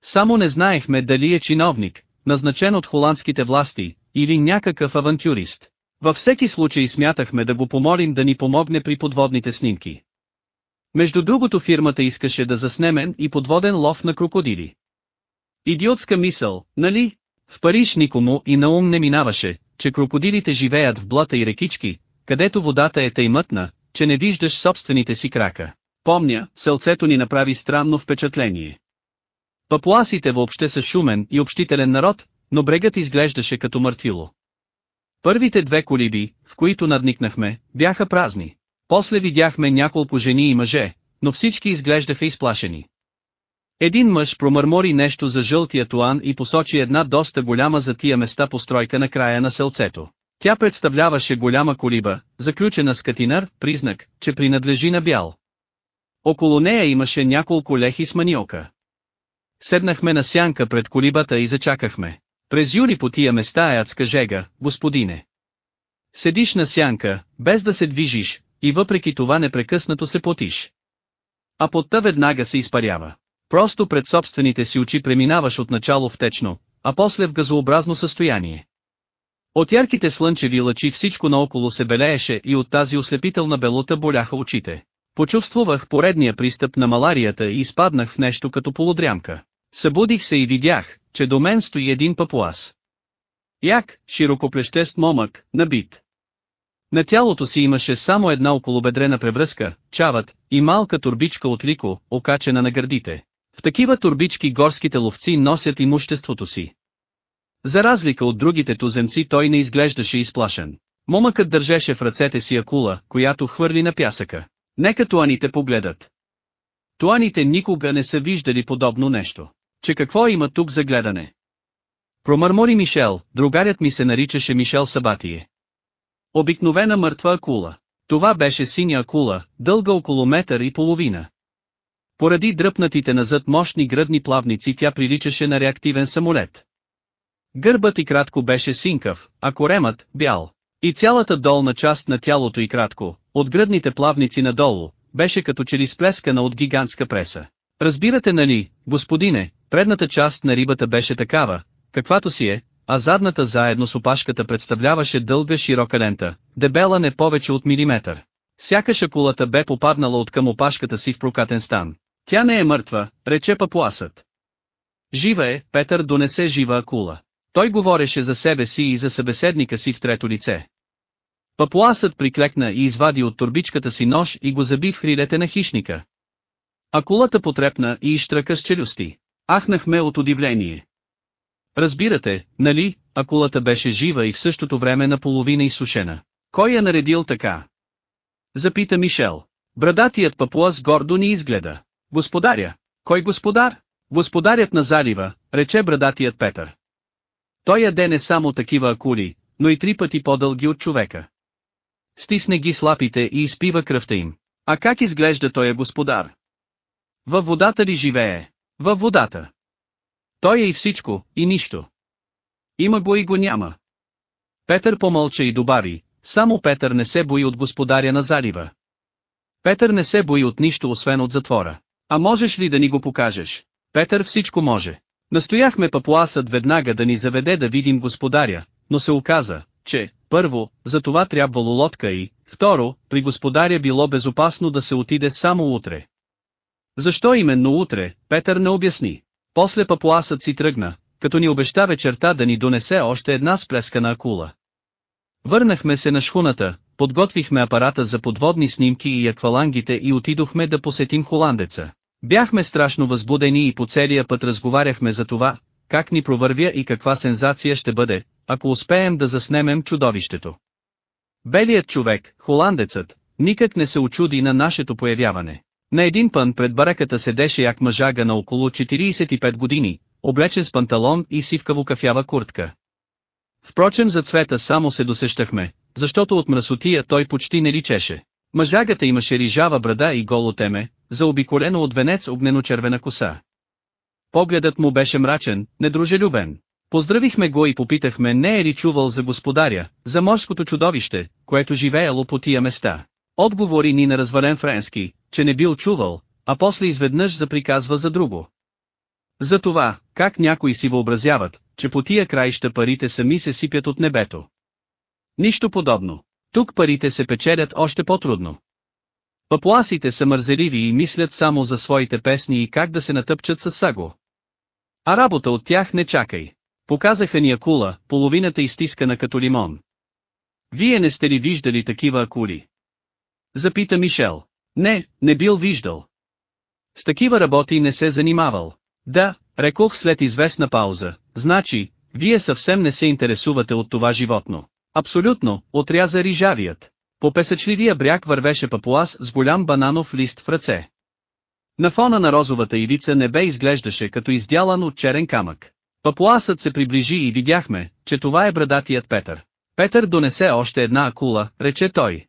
Само не знаехме дали е чиновник, назначен от холандските власти, или някакъв авантюрист. Във всеки случай смятахме да го помолим да ни помогне при подводните снимки. Между другото фирмата искаше да заснемен и подводен лов на крокодили. Идиотска мисъл, нали? В Париж никому и на ум не минаваше, че крокодилите живеят в блата и рекички, където водата е тъй мътна, че не виждаш собствените си крака. Помня, селцето ни направи странно впечатление. Папуасите въобще са шумен и общителен народ, но брегът изглеждаше като мъртвило. Първите две колиби, в които надникнахме, бяха празни. После видяхме няколко жени и мъже, но всички изглеждаха изплашени. Един мъж промърмори нещо за жълтия туан и посочи една доста голяма за тия места постройка на края на селцето. Тя представляваше голяма колиба, заключена с катинар, признак, че принадлежи на бял. Около нея имаше няколко лехи с маниока. Седнахме на сянка пред колибата и зачакахме. През юли по тия места е адска жега, господине. Седиш на сянка, без да се движиш, и въпреки това непрекъснато се потиш. А потта веднага се изпарява. Просто пред собствените си очи преминаваш от начало в течно, а после в газообразно състояние. От ярките слънчеви лъчи всичко наоколо се белееше и от тази ослепителна белота боляха очите. Почувствувах поредния пристъп на маларията и изпаднах в нещо като полудрямка. Събудих се и видях, че до мен стои един папуас. Як, широкоплещест момък, набит. На тялото си имаше само една околобедрена превръзка, чават, и малка турбичка от лико, окачена на гърдите. В такива турбички горските ловци носят имуществото си. За разлика от другите туземци той не изглеждаше изплашен. Момъкът държеше в ръцете си акула, която хвърли на пясъка. Нека туаните погледат. Туаните никога не са виждали подобно нещо. Че какво има тук за гледане? Промърмори Мишел, другарят ми се наричаше Мишел Сабатие. Обикновена мъртва акула. Това беше синя акула, дълга около метър и половина. Поради дръпнатите назад мощни гръдни плавници тя приличаше на реактивен самолет. Гърбът и кратко беше синкав, а коремът – бял. И цялата долна част на тялото и кратко, от гръдните плавници надолу, беше като че ли сплескана от гигантска преса. Разбирате нали, господине, предната част на рибата беше такава, каквато си е, а задната заедно с опашката представляваше дълга широка лента, дебела не повече от милиметър. Сякаш акулата бе попаднала от към опашката си в прокатен стан. Тя не е мъртва, рече папуасът. Жива е, Петър донесе жива акула. Той говореше за себе си и за събеседника си в трето лице. Папуасът приклекна и извади от турбичката си нож и го заби в хрилете на хищника. Акулата потрепна и изштръка с челюсти. Ахнахме от удивление. Разбирате, нали, акулата беше жива и в същото време наполовина изсушена. Кой я наредил така? Запита Мишел. Брадатият папуас гордо ни изгледа. Господаря. Кой господар? Господарят на залива, рече брадатият Петър. Той яде не само такива акули, но и три пъти по-дълги от човека. Стисне ги с лапите и изпива кръвта им. А как изглежда той е господар? Във водата ли живее? Във водата. Той е и всичко, и нищо. Има го и го няма. Петър помълча и добави, само Петър не се бои от господаря на залива. Петър не се бои от нищо освен от затвора. А можеш ли да ни го покажеш? Петър всичко може. Настояхме папуасът веднага да ни заведе да видим господаря, но се оказа, че, първо, за това трябвало лодка и, второ, при господаря било безопасно да се отиде само утре. Защо именно утре, Петър не обясни. После папуасът си тръгна, като ни обеща вечерта да ни донесе още една сплескана акула. Върнахме се на шхуната, подготвихме апарата за подводни снимки и аквалангите и отидохме да посетим холандеца. Бяхме страшно възбудени и по целия път разговаряхме за това, как ни провървя и каква сензация ще бъде, ако успеем да заснемем чудовището. Белият човек, холандецът, никак не се очуди на нашето появяване. На един пън пред бараката седеше як мъжага на около 45 години, облечен с панталон и сивкаво кафява куртка. Впрочем за цвета само се досещахме, защото от мръсотия той почти не личеше. Мъжагата имаше рижава брада и голо теме, заобиколено от венец огнено-червена коса. Погледът му беше мрачен, недружелюбен. Поздравихме го и попитахме не е ли чувал за господаря, за морското чудовище, което живеело по тия места. Отговори ни на развален френски, че не бил чувал, а после изведнъж заприказва за друго. За това, как някои си въобразяват, че по тия краища парите сами се сипят от небето. Нищо подобно. Тук парите се печелят още по-трудно. Папуасите са мързеливи и мислят само за своите песни и как да се натъпчат с саго. А работа от тях не чакай. Показаха ни акула, половината изтискана като лимон. Вие не сте ли виждали такива акули? Запита Мишел. Не, не бил виждал. С такива работи не се занимавал. Да, рекох след известна пауза, значи, вие съвсем не се интересувате от това животно. Абсолютно, отряза рижавият. По песъчливия бряг вървеше папуас с голям бананов лист в ръце. На фона на розовата ивица небе изглеждаше като издялан от черен камък. Папуасът се приближи и видяхме, че това е брадатият Петър. Петър донесе още една акула, рече той.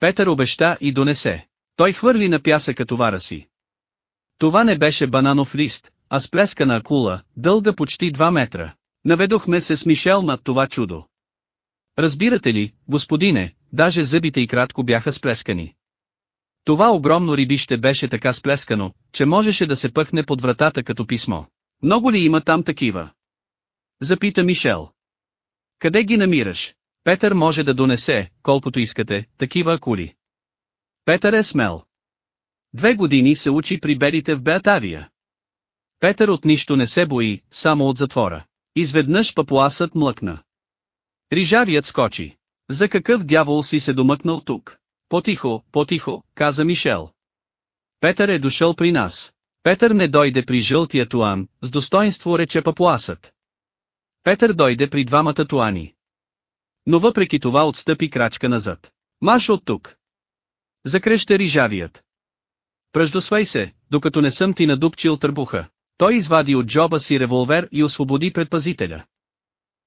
Петър обеща и донесе. Той хвърли на пясъка товара си. Това не беше бананов лист, а сплескана акула, дълга почти 2 метра. Наведохме се с Мишел над това чудо. Разбирате ли, господине, даже зъбите и кратко бяха сплескани. Това огромно рибище беше така сплескано, че можеше да се пъхне под вратата като писмо. Много ли има там такива? Запита Мишел. Къде ги намираш? Петър може да донесе, колкото искате, такива акули. Петър е смел. Две години се учи при белите в Беатавия. Петър от нищо не се бои, само от затвора. Изведнъж папуасът млъкна. Рижавият скочи. За какъв дявол си се домъкнал тук? Потихо, потихо, каза Мишел. Петър е дошъл при нас. Петър не дойде при жълтия туан, с достоинство рече папуасът. Петър дойде при двамата туани. Но въпреки това отстъпи крачка назад. Маш от тук. Закреща рижавият. Пръждосвай се, докато не съм ти надупчил търбуха. Той извади от джоба си револвер и освободи предпазителя.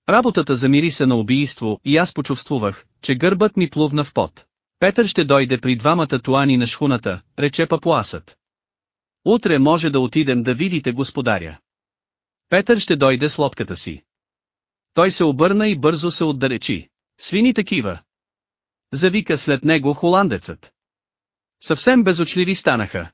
Работата замириса на убийство и аз почувствувах, че гърбът ми плувна в пот. Петър ще дойде при двамата туани на шхуната, рече папуасът. Утре може да отидем да видите господаря. Петър ще дойде с лодката си. Той се обърна и бързо се отдалечи. Свини такива. Завика след него холандецът. Съвсем безочливи станаха.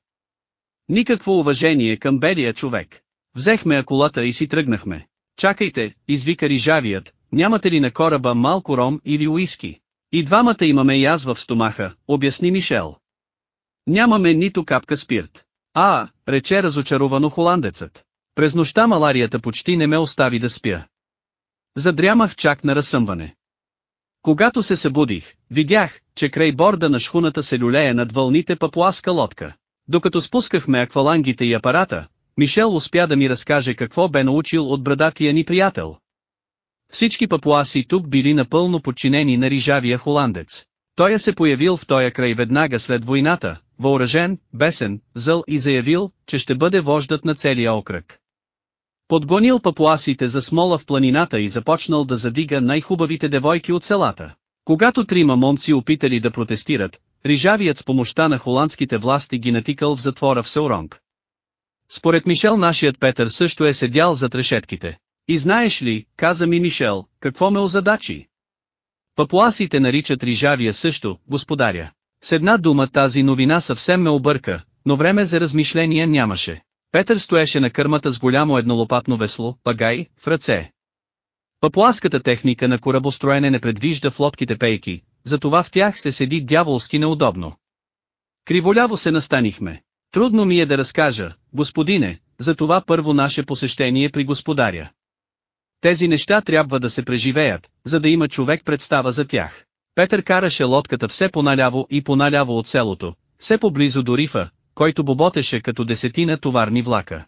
Никакво уважение към белия човек. Взехме акулата и си тръгнахме. Чакайте, извика рижавият, нямате ли на кораба малко ром или уиски? И двамата имаме язва в стомаха, обясни Мишел. Нямаме нито капка спирт. А, рече разочаровано холандецът. През нощта маларията почти не ме остави да спя. Задрямах чак на разсъмване. Когато се събудих, видях, че край борда на шхуната се люлее над вълните папуаска лодка. Докато спускахме аквалангите и апарата, Мишел успя да ми разкаже какво бе научил от брадатия ни приятел. Всички папуаси тук били напълно подчинени на рижавия холандец. Той е се появил в тоя край веднага след войната, въоръжен, бесен, зъл и заявил, че ще бъде вождат на целия окръг. Подгонил папуасите за смола в планината и започнал да задига най-хубавите девойки от селата. Когато трима момци опитали да протестират, Рижавият с помощта на холандските власти ги натикал в затвора в Сауронг. Според Мишел нашият Петър също е седял зад решетките. И знаеш ли, каза ми Мишел, какво ме озадачи? Папуасите наричат рижавия също, господаря. С една дума тази новина съвсем ме обърка, но време за размишления нямаше. Петър стоеше на кърмата с голямо еднолопатно весло, пагай, в ръце. Папуаската техника на корабостроене не предвижда в лодките пейки, затова в тях се седи дяволски неудобно. Криволяво се настанихме. Трудно ми е да разкажа, господине, за това първо наше посещение при господаря. Тези неща трябва да се преживеят, за да има човек представа за тях. Петър караше лодката все поналяво и поналяво от селото, все поблизо до рифа, който боботеше като десетина товарни влака.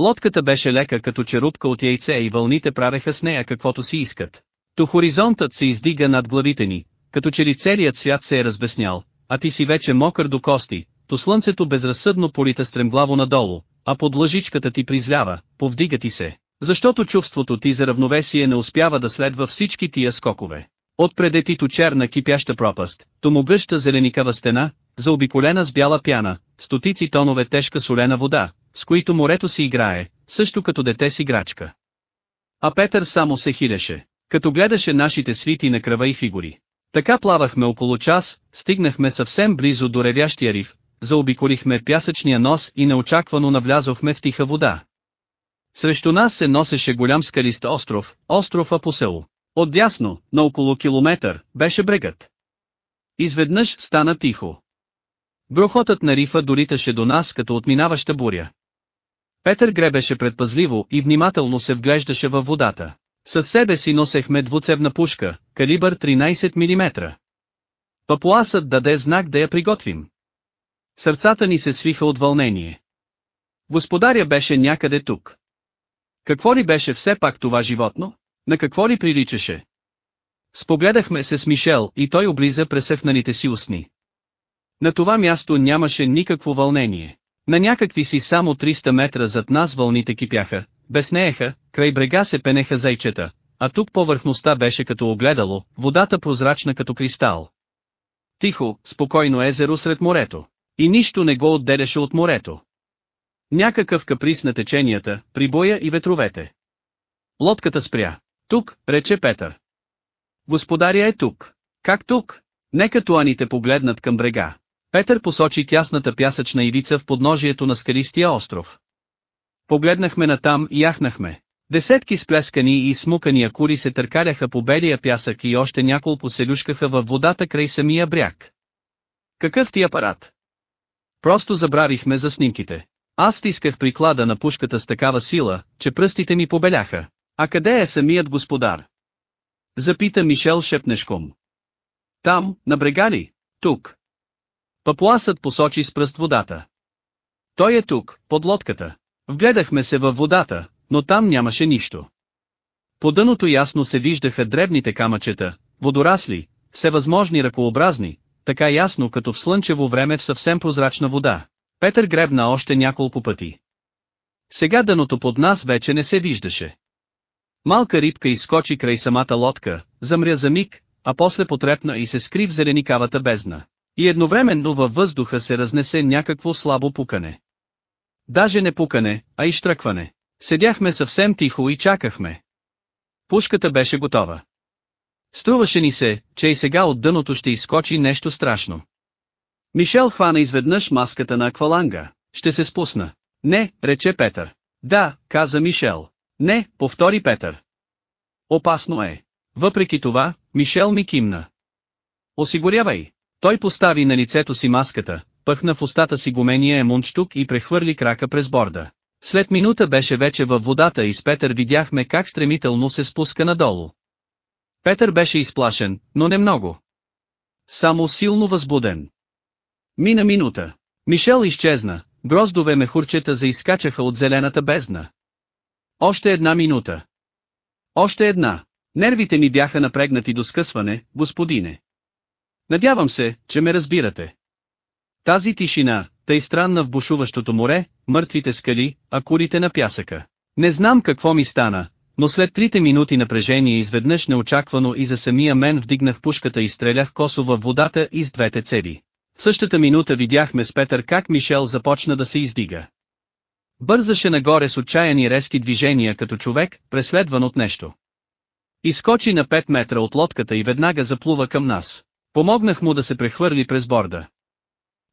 Лодката беше лека като черупка от яйце и вълните правеха с нея каквото си искат. То хоризонтът се издига над главите ни, като че ли целият свят се е разбеснял, а ти си вече мокър до кости, то слънцето безразсъдно полита стремглаво надолу, а под лъжичката ти призлява, повдига ти се, защото чувството ти за равновесие не успява да следва всички тия скокове. Отпреде ти черна кипяща пропаст, то му гъща зеленикава стена, заобиколена с бяла пяна, стотици тонове тежка солена вода, с които морето си играе, също като дете с играчка. А Петър само се хилеше, като гледаше нашите свити на кръва и фигури. Така плавахме около час, стигнахме съвсем близо до ревящия риф, заобиколихме пясъчния нос и неочаквано навлязохме в тиха вода. Срещу нас се носеше голям скалист остров, остров Апосело. Отдясно, на около километър, беше брегът. Изведнъж стана тихо. Грохотът на рифа долиташе до нас като отминаваща буря. Петър гребеше предпазливо и внимателно се вглеждаше във водата. Със себе си носехме двуцевна пушка, калибър 13 мм. Папуасът даде знак да я приготвим. Сърцата ни се свиха от вълнение. Господаря беше някъде тук. Какво ли беше все пак това животно? На какво ли приличаше? Спогледахме се с Мишел и той облиза пресъхнаните си устни. На това място нямаше никакво вълнение. На някакви си само 300 метра зад нас вълните кипяха, безнееха, край брега се пенеха зайчета, а тук повърхността беше като огледало, водата прозрачна като кристал. Тихо, спокойно езеро сред морето. И нищо не го отделяше от морето. Някакъв каприз на теченията, прибоя и ветровете. Лодката спря. Тук, рече Петър. Господаря е тук. Как тук? Нека туаните погледнат към брега. Петър посочи тясната пясъчна ивица в подножието на скалистия остров. Погледнахме натам и яхнахме. Десетки сплескани и смукани акури се търкаляха по белия пясък и още няколко се люшкаха във водата край самия бряг. Какъв ти апарат? Просто забравихме за снимките. Аз стисках приклада на пушката с такава сила, че пръстите ми побеляха. А къде е самият господар? Запита Мишел шепнешком. Там, на брега ли? Тук. Папуасът посочи с пръст водата. Той е тук, под лодката. Вгледахме се във водата, но там нямаше нищо. По дъното ясно се виждаха дребните камъчета, водорасли, всевъзможни ръкообразни, така ясно като в слънчево време в съвсем прозрачна вода. Петър гребна още няколко пъти. Сега дъното под нас вече не се виждаше. Малка рибка изскочи край самата лодка, замря за миг, а после потрепна и се скри в зеленикавата бездна. И едновременно във въздуха се разнесе някакво слабо пукане. Даже не пукане, а и штръкване. Седяхме съвсем тихо и чакахме. Пушката беше готова. Струваше ни се, че и сега от дъното ще изскочи нещо страшно. Мишел хвана изведнъж маската на акваланга. Ще се спусна. Не, рече Петър. Да, каза Мишел. Не, повтори Петър. Опасно е. Въпреки това, Мишел ми кимна. Осигурявай. Той постави на лицето си маската, пъхна в устата си гумения емунчтук и прехвърли крака през борда. След минута беше вече във водата и с Петър видяхме как стремително се спуска надолу. Петър беше изплашен, но не много. Само силно възбуден. Мина минута. Мишел изчезна, гроздове мехурчета заискачаха от зелената бездна. Още една минута. Още една. Нервите ми бяха напрегнати до скъсване, господине. Надявам се, че ме разбирате. Тази тишина, тъй странна в бушуващото море, мъртвите скали, а курите на пясъка. Не знам какво ми стана, но след трите минути напрежение изведнъж неочаквано и за самия мен вдигнах пушката и стрелях косо във водата и с двете цели. В същата минута видяхме с Петър как Мишел започна да се издига. Бързаше нагоре с отчаяни резки движения като човек, преследван от нещо. Изкочи на 5 метра от лодката и веднага заплува към нас. Помогнах му да се прехвърли през борда.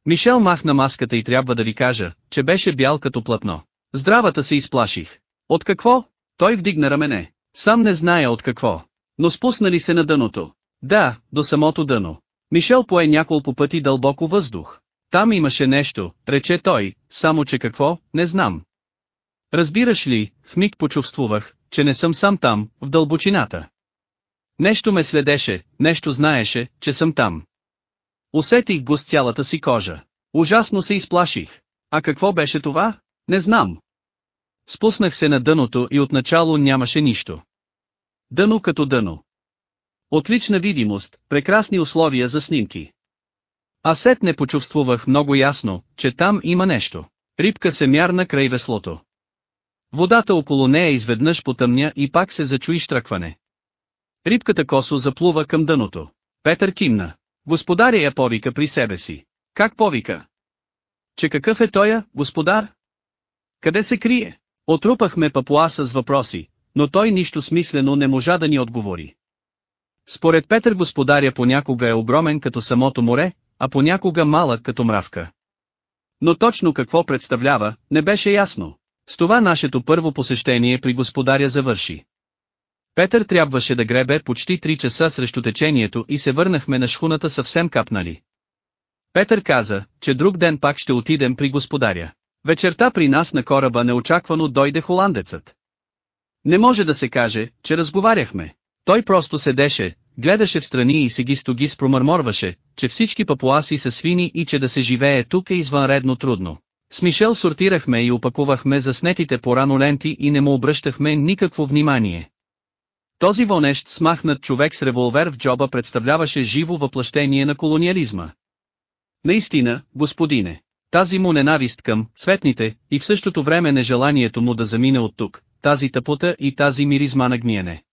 Мишел махна маската и трябва да ви кажа, че беше бял като платно. Здравата се изплаших. От какво? Той вдигна рамене. Сам не зная от какво. Но спуснали се на дъното. Да, до самото дъно. Мишел пое няколко пъти дълбоко въздух. Там имаше нещо, рече той, само че какво, не знам. Разбираш ли, в миг почувствувах, че не съм сам там, в дълбочината. Нещо ме следеше, нещо знаеше, че съм там. Усетих го с цялата си кожа. Ужасно се изплаших. А какво беше това? Не знам. Спуснах се на дъното и отначало нямаше нищо. Дъно като дъно. Отлична видимост, прекрасни условия за снимки. А сет не почувствувах много ясно, че там има нещо. Рибка се мярна край веслото. Водата около нея изведнъж потъмня и пак се зачуи штръкване. Рибката косо заплува към дъното. Петър кимна. Господаря я повика при себе си. Как повика? Че какъв е тоя, господар? Къде се крие? Отрупахме папуаса с въпроси, но той нищо смислено не можа да ни отговори. Според Петър господаря понякога е огромен като самото море, а понякога малък като мравка. Но точно какво представлява, не беше ясно. С това нашето първо посещение при господаря завърши. Петър трябваше да гребе почти 3 часа срещу течението и се върнахме на шхуната съвсем капнали. Петър каза, че друг ден пак ще отидем при господаря. Вечерта при нас на кораба неочаквано дойде холандецът. Не може да се каже, че разговаряхме. Той просто седеше, гледаше в страни и се ги стогис промърморваше, че всички папуаси са свини и че да се живее тук е извънредно трудно. С Мишел сортирахме и опакувахме заснетите порано ленти и не му обръщахме никакво внимание. Този вонещ смахнат човек с револвер в джоба представляваше живо въплъщение на колониализма. Наистина, господине, тази му ненавист към светните и в същото време нежеланието му да замине от тук, тази тъпота и тази миризма на гниене.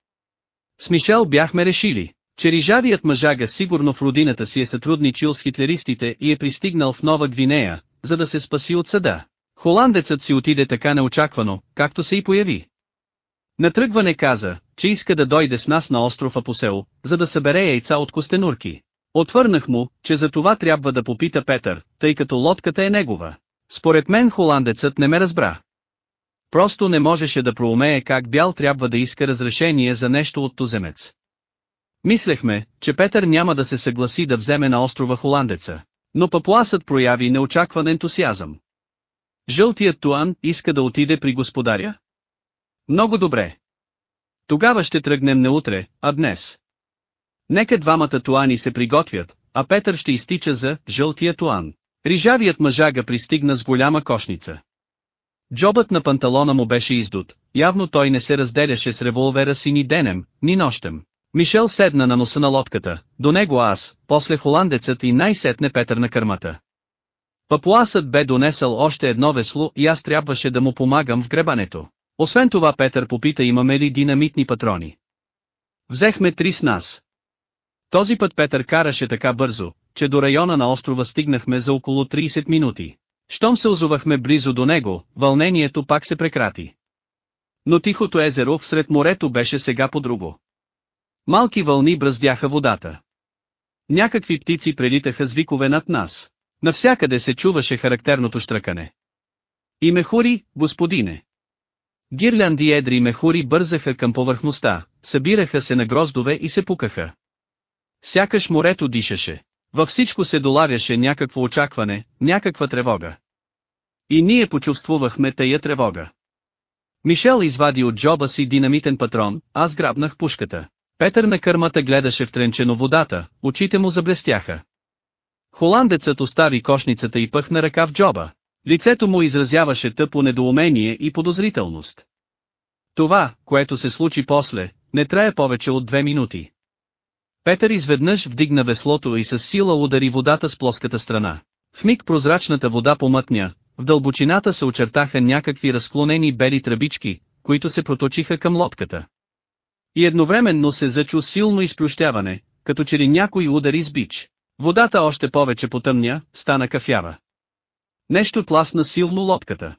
С Мишел бяхме решили, че рижавият мъжага сигурно в родината си е сътрудничил с хитлеристите и е пристигнал в Нова Гвинея, за да се спаси от съда. Холандецът си отиде така неочаквано, както се и появи. Натръгване каза, че иска да дойде с нас на остров Апосел, за да събере яйца от костенурки. Отвърнах му, че за това трябва да попита Петър, тъй като лодката е негова. Според мен холандецът не ме разбра. Просто не можеше да проумее как бял трябва да иска разрешение за нещо от туземец. Мислехме, че Петър няма да се съгласи да вземе на острова холандеца. Но папуасът прояви неочакван ентусиазъм. Жълтият туан иска да отиде при господаря? Много добре. Тогава ще тръгнем не утре, а днес. Нека двамата туани се приготвят, а Петър ще изтича за жълтия туан. Рижавият мъжага пристигна с голяма кошница. Джобът на панталона му беше издут, явно той не се разделяше с револвера си ни денем, ни нощем. Мишел седна на носа на лодката, до него аз, после холандецът и най-сетне Петър на кърмата. Папуасът бе донесъл още едно весло и аз трябваше да му помагам в гребането. Освен това Петър попита имаме ли динамитни патрони. Взехме три с нас. Този път Петър караше така бързо, че до района на острова стигнахме за около 30 минути. Щом се озовахме близо до него, вълнението пак се прекрати. Но тихото езеро всред морето беше сега по-друго. Малки вълни бръздяха водата. Някакви птици прелитаха с викове над нас. Навсякъде се чуваше характерното штръкане. И мехури, господине. Гирлянди едри мехури бързаха към повърхността, събираха се на гроздове и се пукаха. Сякаш морето дишаше. Във всичко се долавяше някакво очакване, някаква тревога. И ние почувствувахме тая тревога. Мишел извади от джоба си динамитен патрон, аз грабнах пушката. Петър на кърмата гледаше втренчено водата, очите му заблестяха. Холандецът остави кошницата и пъхна ръка в джоба. Лицето му изразяваше тъпо недоумение и подозрителност. Това, което се случи после, не трае повече от две минути. Петър изведнъж вдигна веслото и с сила удари водата с плоската страна. В миг прозрачната вода помътня, в дълбочината се очертаха някакви разклонени бели тръбички, които се проточиха към лодката. И едновременно се зачу силно изплющяване, като че ли някой удари с бич. Водата още повече потъмня, стана кафява. Нещо тласна силно лодката.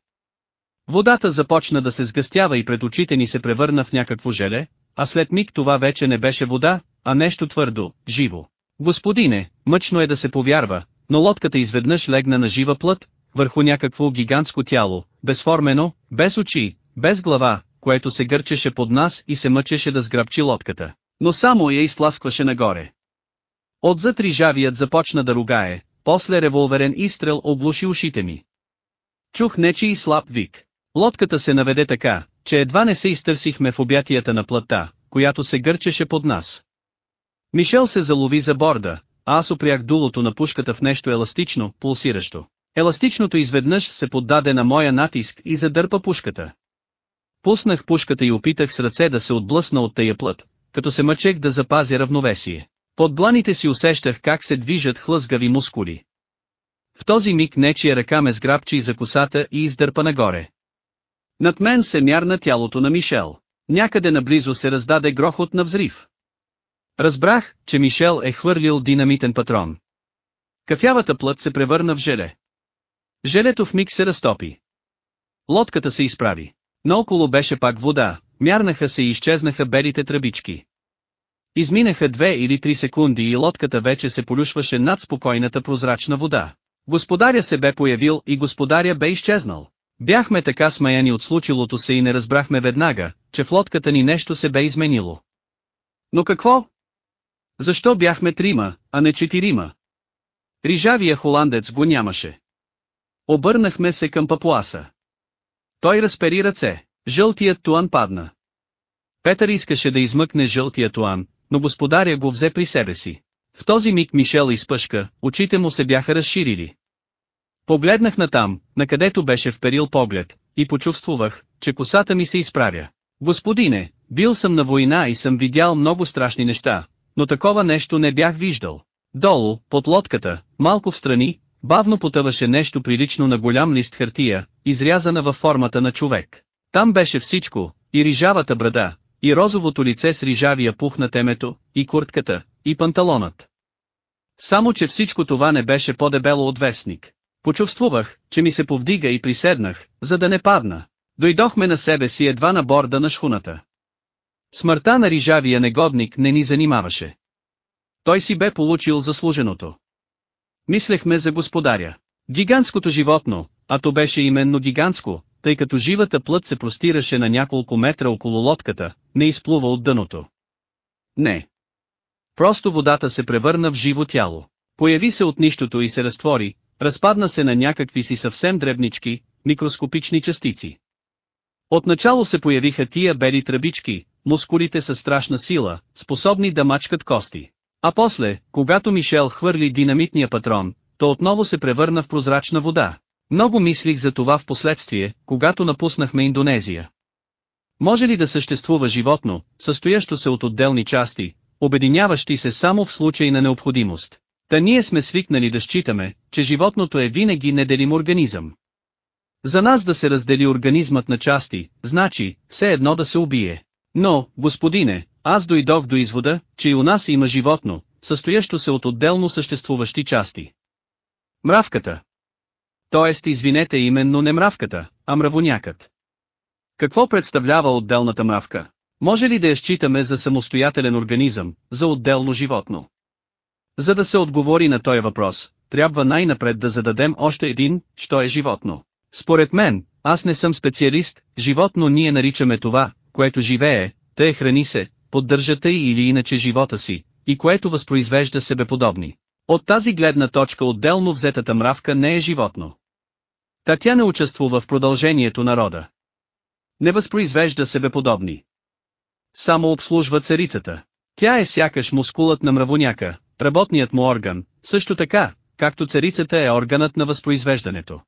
Водата започна да се сгъстява и пред очите ни се превърна в някакво желе, а след миг това вече не беше вода, а нещо твърдо, живо. Господине, мъчно е да се повярва, но лодката изведнъж легна на жива плът, върху някакво гигантско тяло, безформено, без очи, без глава, което се гърчеше под нас и се мъчеше да сграбчи лодката, но само я изтласкваше нагоре. Отзад рижавият започна да ругае, после револверен изстрел облуши ушите ми. Чух нечи и слаб вик. Лодката се наведе така, че едва не се изтърсихме в обятията на плътта, която се гърчеше под нас. Мишел се залови за борда, а аз опрях дулото на пушката в нещо еластично, пулсиращо. Еластичното изведнъж се поддаде на моя натиск и задърпа пушката. Пуснах пушката и опитах с ръце да се отблъсна от тая плът, като се мъчех да запазя равновесие. Под дланите си усещах как се движат хлъзгави мускули. В този миг нечия ръка ме сграбчи за косата и издърпа нагоре. Над мен се мярна тялото на Мишел. Някъде наблизо се раздаде грохот на взрив. Разбрах, че Мишел е хвърлил динамитен патрон. Кафявата плът се превърна в желе. Желето в миг се разтопи. Лодката се изправи. Наоколо беше пак вода, мярнаха се и изчезнаха белите тръбички. Изминаха две или три секунди и лодката вече се полюшваше над спокойната прозрачна вода. Господаря се бе появил и господаря бе изчезнал. Бяхме така смаяни от случилото се и не разбрахме веднага, че в лодката ни нещо се бе изменило. Но какво? Защо бяхме трима, а не четирима? Рижавия холандец го нямаше. Обърнахме се към папуаса. Той разпери ръце, жълтият туан падна. Петър искаше да измъкне жълтия туан, но господаря го взе при себе си. В този миг Мишел изпъшка, очите му се бяха разширили. Погледнах натам, накъдето беше вперил поглед, и почувствувах, че косата ми се изправя. Господине, бил съм на война и съм видял много страшни неща, но такова нещо не бях виждал. Долу, под лодката, малко в страни, бавно потъваше нещо прилично на голям лист хартия, изрязана във формата на човек. Там беше всичко, и рижавата брада, и розовото лице с рижавия пух на темето, и куртката, и панталонът. Само че всичко това не беше по-дебело от вестник. Почувствувах, че ми се повдига и приседнах, за да не падна. Дойдохме на себе си едва на борда на шхуната. Смъртта на рижавия негодник не ни занимаваше. Той си бе получил заслуженото. Мислехме за господаря. Гигантското животно, а то беше именно гигантско, тъй като живата плът се простираше на няколко метра около лодката, не изплува от дъното. Не. Просто водата се превърна в живо тяло. Появи се от нищото и се разтвори, разпадна се на някакви си съвсем дребнички, микроскопични частици. Отначало се появиха тия бели тръбички, мускулите са страшна сила, способни да мачкат кости. А после, когато Мишел хвърли динамитния патрон, то отново се превърна в прозрачна вода. Много мислих за това в последствие, когато напуснахме Индонезия. Може ли да съществува животно, състоящо се от отделни части, обединяващи се само в случай на необходимост? Та ние сме свикнали да считаме, че животното е винаги неделим организъм. За нас да се раздели организмът на части, значи, все едно да се убие. Но, господине, аз дойдох до извода, че и у нас има животно, състоящо се от отделно съществуващи части. Мравката. Тоест извинете именно не мравката, а мравонякът. Какво представлява отделната мравка? Може ли да я считаме за самостоятелен организъм, за отделно животно? За да се отговори на този въпрос, трябва най-напред да зададем още един, що е животно. Според мен, аз не съм специалист, животно ние наричаме това, което живее, тъй храни се, поддържа или иначе живота си, и което възпроизвежда себеподобни. От тази гледна точка отделно взетата мравка не е животно. Та тя не участвува в продължението на рода. Не възпроизвежда себеподобни. Само обслужва царицата. Тя е сякаш мускулът на мравоняка, работният му орган, също така, както царицата е органът на възпроизвеждането.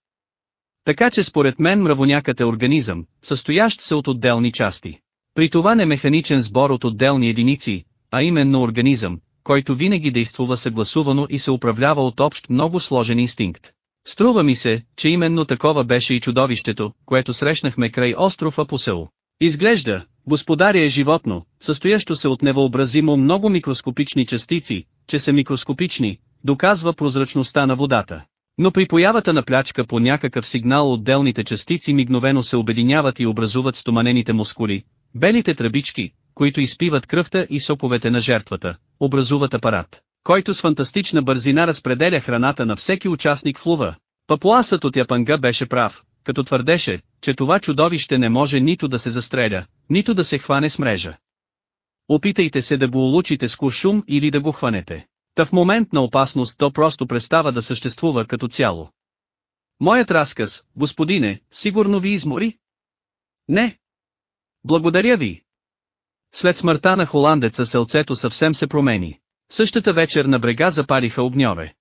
Така че според мен мравонякът е организъм, състоящ се от отделни части. При това не механичен сбор от отделни единици, а именно организъм, който винаги действува съгласувано и се управлява от общ много сложен инстинкт. Струва ми се, че именно такова беше и чудовището, което срещнахме край остров Апосел. Изглежда, господаря е животно, състоящо се от невъобразимо много микроскопични частици, че са микроскопични, доказва прозрачността на водата. Но при появата на плячка по някакъв сигнал отделните частици мигновено се обединяват и образуват стоманените мускули, белите тръбички, които изпиват кръвта и соковете на жертвата, образуват апарат, който с фантастична бързина разпределя храната на всеки участник в лува. Папуасът от Япанга беше прав, като твърдеше, че това чудовище не може нито да се застреля, нито да се хване с мрежа. Опитайте се да го улучите с куршум или да го хванете. Та в момент на опасност то просто престава да съществува като цяло. Моят разказ, господине, сигурно ви измори? Не. Благодаря ви. След смъртта на холандеца селцето съвсем се промени. Същата вечер на брега запалиха огньове.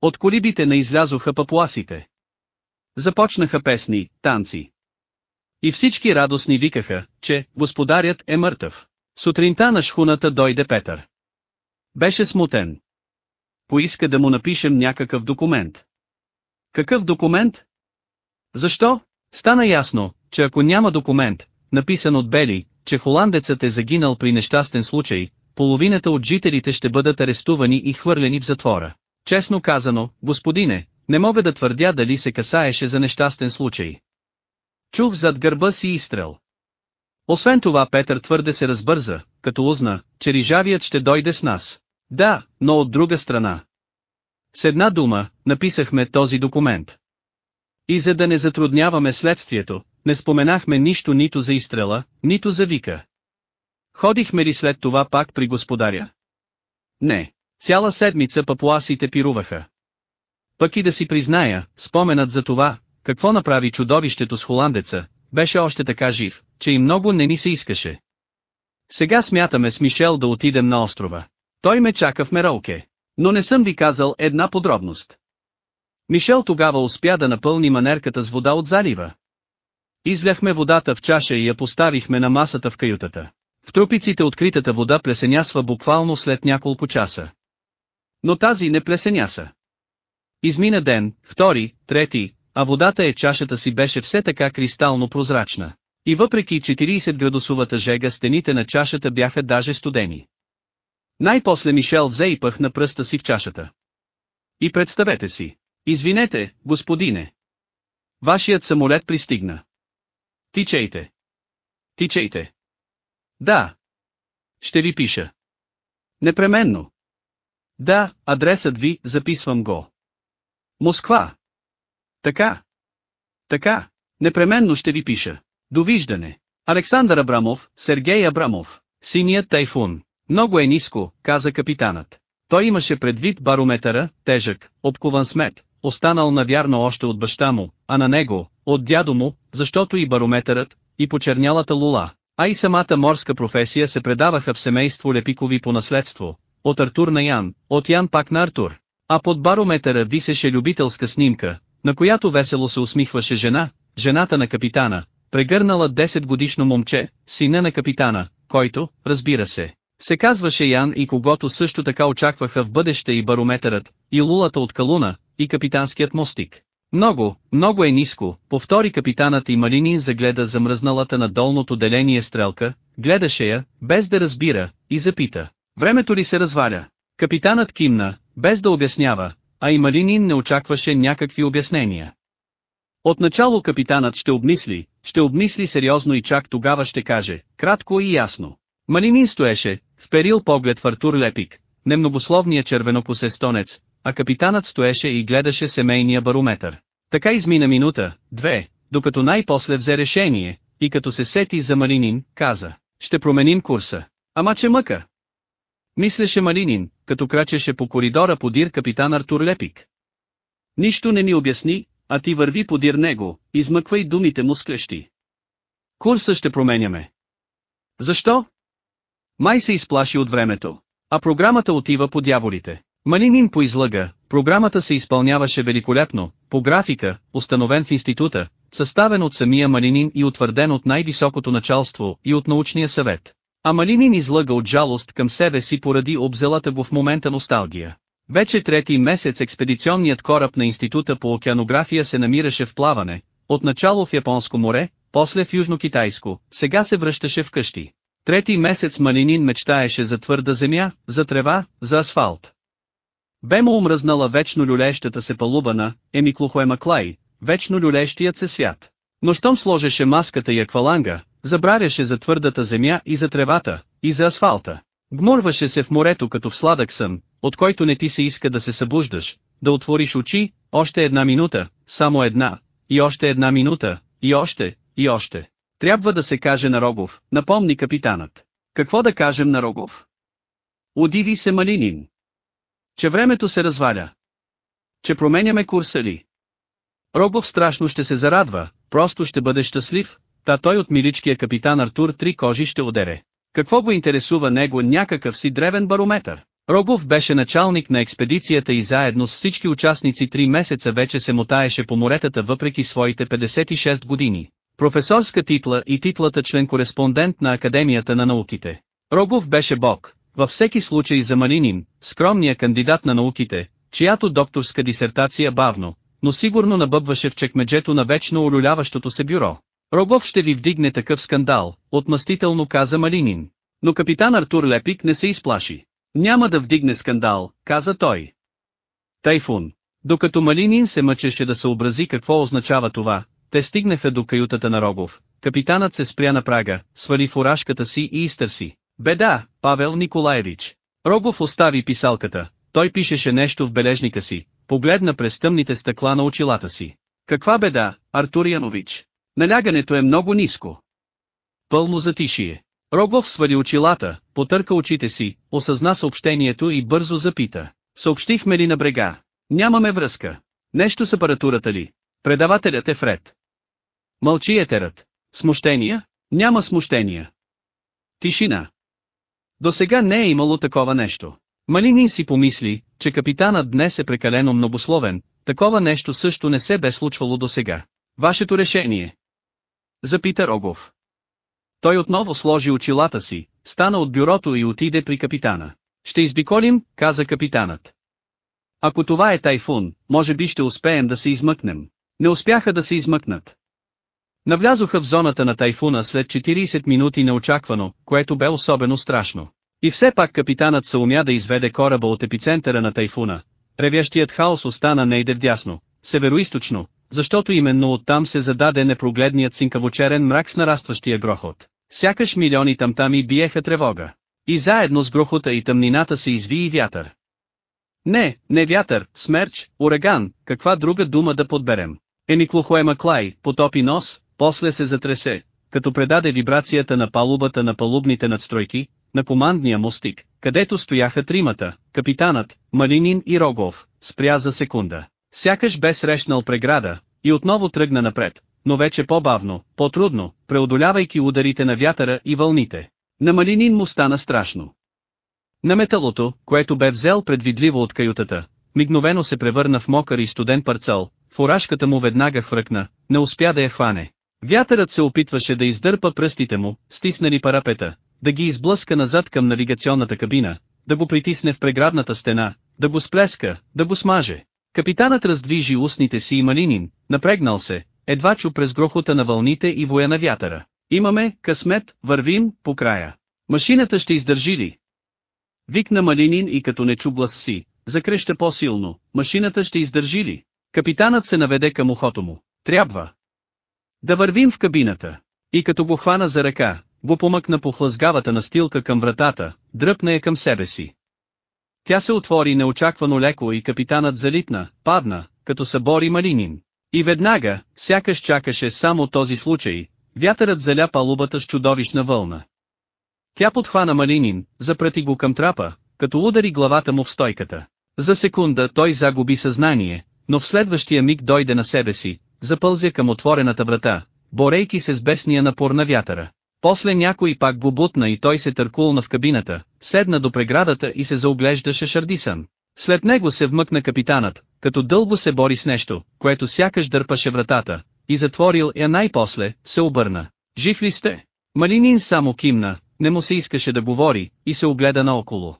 От колибите на излязоха папуасите. Започнаха песни, танци. И всички радостни викаха, че господарят е мъртъв. Сутринта на шхуната дойде Петър. Беше смутен. Поиска да му напишем някакъв документ. Какъв документ? Защо? Стана ясно, че ако няма документ, написан от Бели, че холандецът е загинал при нещастен случай, половината от жителите ще бъдат арестувани и хвърлени в затвора. Честно казано, господине, не мога да твърдя дали се касаеше за нещастен случай. Чух зад гърба си изстрел. Освен това Петър твърде се разбърза, като узна, че рижавият ще дойде с нас. Да, но от друга страна. С една дума, написахме този документ. И за да не затрудняваме следствието, не споменахме нищо нито за изстрела, нито за вика. Ходихме ли след това пак при господаря? Не. Цяла седмица папуасите пируваха. Пък и да си призная, споменът за това, какво направи чудовището с холандеца, беше още така жив, че и много не ни се искаше. Сега смятаме с Мишел да отидем на острова. Той ме чака в Меролке. Но не съм ви казал една подробност. Мишел тогава успя да напълни манерката с вода от залива. Изляхме водата в чаша и я поставихме на масата в каютата. В трупиците откритата вода плесенясва буквално след няколко часа. Но тази не плесеняса. Измина ден, втори, трети, а водата е чашата си беше все така кристално прозрачна. И въпреки 40 градусовата жега стените на чашата бяха даже студени. Най-после Мишел взе и пъхна пръста си в чашата. И представете си. Извинете, господине. Вашият самолет пристигна. Тичайте. Тичайте. Да. Ще ви пиша. Непременно. Да, адресът ви, записвам го. Москва. Така. Така. Непременно ще ви пиша. Довиждане. Александър Абрамов, Сергей Абрамов, синият тайфун. Много е ниско, каза капитанът. Той имаше предвид барометъра, тежък, обкован смет, останал навярно още от баща му, а на него, от дядо му, защото и барометърът, и почернялата лула, а и самата морска професия се предаваха в семейство Лепикови по наследство, от Артур на Ян, от Ян пак на Артур. А под барометъра висеше любителска снимка, на която весело се усмихваше жена, жената на капитана, прегърнала 10 годишно момче, сина на капитана, който, разбира се, се казваше Ян и когото също така очакваха в бъдеще и барометърът, и лулата от Калуна, и капитанският мостик. Много, много е ниско, повтори капитанът и Малинин загледа замръзналата на долното деление стрелка, гледаше я, без да разбира, и запита. Времето ли се разваля? Капитанът кимна, без да обяснява, а и Малинин не очакваше някакви обяснения. Отначало капитанът ще обмисли, ще обмисли сериозно и чак тогава ще каже, кратко и ясно. Малинин стоеше, вперил поглед в Артур Лепик, немногословния червенокосестонец, а капитанът стоеше и гледаше семейния барометър. Така измина минута, две, докато най-после взе решение, и като се сети за Малинин, каза, ще променим курса. Ама че мъка. Мислеше Малинин, като крачеше по коридора подир капитан Артур Лепик. Нищо не ни обясни, а ти върви подир него, измъквай думите му с клещи. Курса ще променяме. Защо? Май се изплаши от времето. А програмата отива по дяволите. Малинин поизлъга, програмата се изпълняваше великолепно, по графика, установен в института, съставен от самия Малинин и утвърден от най-високото началство и от научния съвет. А Малинин излъга от жалост към себе си поради обзелата го в момента носталгия. Вече трети месец експедиционният кораб на Института по океанография се намираше в плаване, отначало в Японско море, после в Южно-Китайско, сега се връщаше в къщи. Трети месец Малинин мечтаеше за твърда земя, за трева, за асфалт. Бе му омръзнала вечно люлещата се палуба на Емиклохуема Клай, вечно люлещият се свят. Но щом сложеше маската и акваланга, Забравяше за твърдата земя и за тревата, и за асфалта. Гмурваше се в морето като в сладък сън, от който не ти се иска да се събуждаш, да отвориш очи, още една минута, само една, и още една минута, и още, и още. Трябва да се каже на Рогов, напомни капитанът. Какво да кажем на Рогов? Удиви се Малинин. Че времето се разваля. Че променяме курса ли? Рогов страшно ще се зарадва, просто ще бъде щастлив, та той от миличкия капитан Артур три кожи ще удере. Какво го интересува него някакъв си древен барометър? Рогов беше началник на експедицията и заедно с всички участници три месеца вече се мотаеше по моретата въпреки своите 56 години. Професорска титла и титлата член-кореспондент на Академията на науките. Рогов беше бог, във всеки случай за Малинин, скромния кандидат на науките, чиято докторска дисертация бавно, но сигурно набъбваше в чекмеджето на вечно улюляващото се бюро. Рогов ще ви вдигне такъв скандал, отмъстително каза Малинин. Но капитан Артур Лепик не се изплаши. Няма да вдигне скандал, каза той. Тайфун. Докато Малинин се мъчеше да съобрази какво означава това, те стигнаха до каютата на Рогов. Капитанът се спря на прага, свали фуражката си и изтърси. Беда, Павел Николаевич. Рогов остави писалката, той пишеше нещо в бележника си, погледна през тъмните стъкла на очилата си. Каква беда, Артур Янович? Налягането е много ниско. Пълно затишие. Рогов свали очилата, потърка очите си, осъзна съобщението и бързо запита. Съобщихме ли на брега? Нямаме връзка. Нещо с апаратурата ли? Предавателят е вред. Мълчи етерът. Смущения? Няма смущения. Тишина. До сега не е имало такова нещо. Малинин си помисли, че капитанът днес е прекалено многословен, такова нещо също не се бе случвало до сега. Вашето решение. Запита Рогов. Той отново сложи очилата си, стана от бюрото и отиде при капитана. Ще избиколим, каза капитанът. Ако това е тайфун, може би ще успеем да се измъкнем. Не успяха да се измъкнат. Навлязоха в зоната на тайфуна след 40 минути неочаквано, което бе особено страшно. И все пак капитанът се умя да изведе кораба от епицентъра на тайфуна. Ревящият хаос остана нейде вдясно, североисточно, защото именно оттам се зададе непрогледният синкавочерен мрак с нарастващия грохот. Сякаш милиони тамтами биеха тревога. И заедно с грохота и тъмнината се изви и вятър. Не, не вятър, смерч, ураган, каква друга дума да подберем. Ениклохоема Клай, потопи нос, после се затресе, като предаде вибрацията на палубата на палубните надстройки, на командния мостик, където стояха тримата, капитанът, Малинин и Рогов, спря за секунда. Сякаш бе срещнал преграда, и отново тръгна напред, но вече по-бавно, по-трудно, преодолявайки ударите на вятъра и вълните. На Малинин му стана страшно. На металото, което бе взел предвидливо от каютата, мигновено се превърна в мокър и студен парцал, фуражката му веднага хвъркна, не успя да я хване. Вятърът се опитваше да издърпа пръстите му, стиснали парапета, да ги изблъска назад към навигационната кабина, да го притисне в преградната стена, да го сплеска, да го смаже. Капитанът раздвижи устните си и малинин, напрегнал се, едва чу през грохота на вълните и воя на вятъра. Имаме, късмет, вървим, по края. Машината ще издържи ли? Викна Малинин и като не чу глас си, закреща по-силно, машината ще издържи ли? Капитанът се наведе към ухото му. Трябва. Да вървим в кабината. И като го хвана за ръка, го помъкна по хлъзгавата настилка към вратата, дръпна я към себе си. Тя се отвори неочаквано леко и капитанът залитна, падна, като събори Малинин. И веднага, сякаш чакаше само този случай, вятърът заля палубата с чудовищна вълна. Тя подхвана Малинин, запрати го към трапа, като удари главата му в стойката. За секунда той загуби съзнание, но в следващия миг дойде на себе си, запълзя към отворената врата, борейки се с бесния напор на вятъра. После някой пак го бутна и той се търкулна в кабината, седна до преградата и се заоглеждаше шардисан. След него се вмъкна капитанът, като дълго се бори с нещо, което сякаш дърпаше вратата, и затворил я най-после, се обърна. Жив ли сте? Малинин само кимна, не му се искаше да говори, и се огледа наоколо.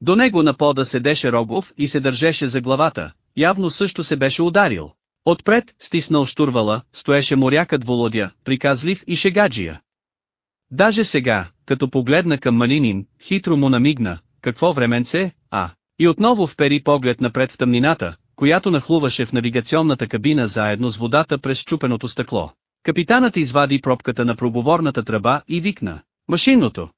До него на пода седеше Рогов и се държеше за главата, явно също се беше ударил. Отпред, стиснал штурвала, стоеше морякът Володя, приказлив и шегаджия. Даже сега, като погледна към Малинин, хитро му намигна, какво временце, а, и отново впери поглед напред в тъмнината, която нахлуваше в навигационната кабина заедно с водата през чупеното стъкло. Капитанът извади пробката на пробоворната тръба и викна. Машинното!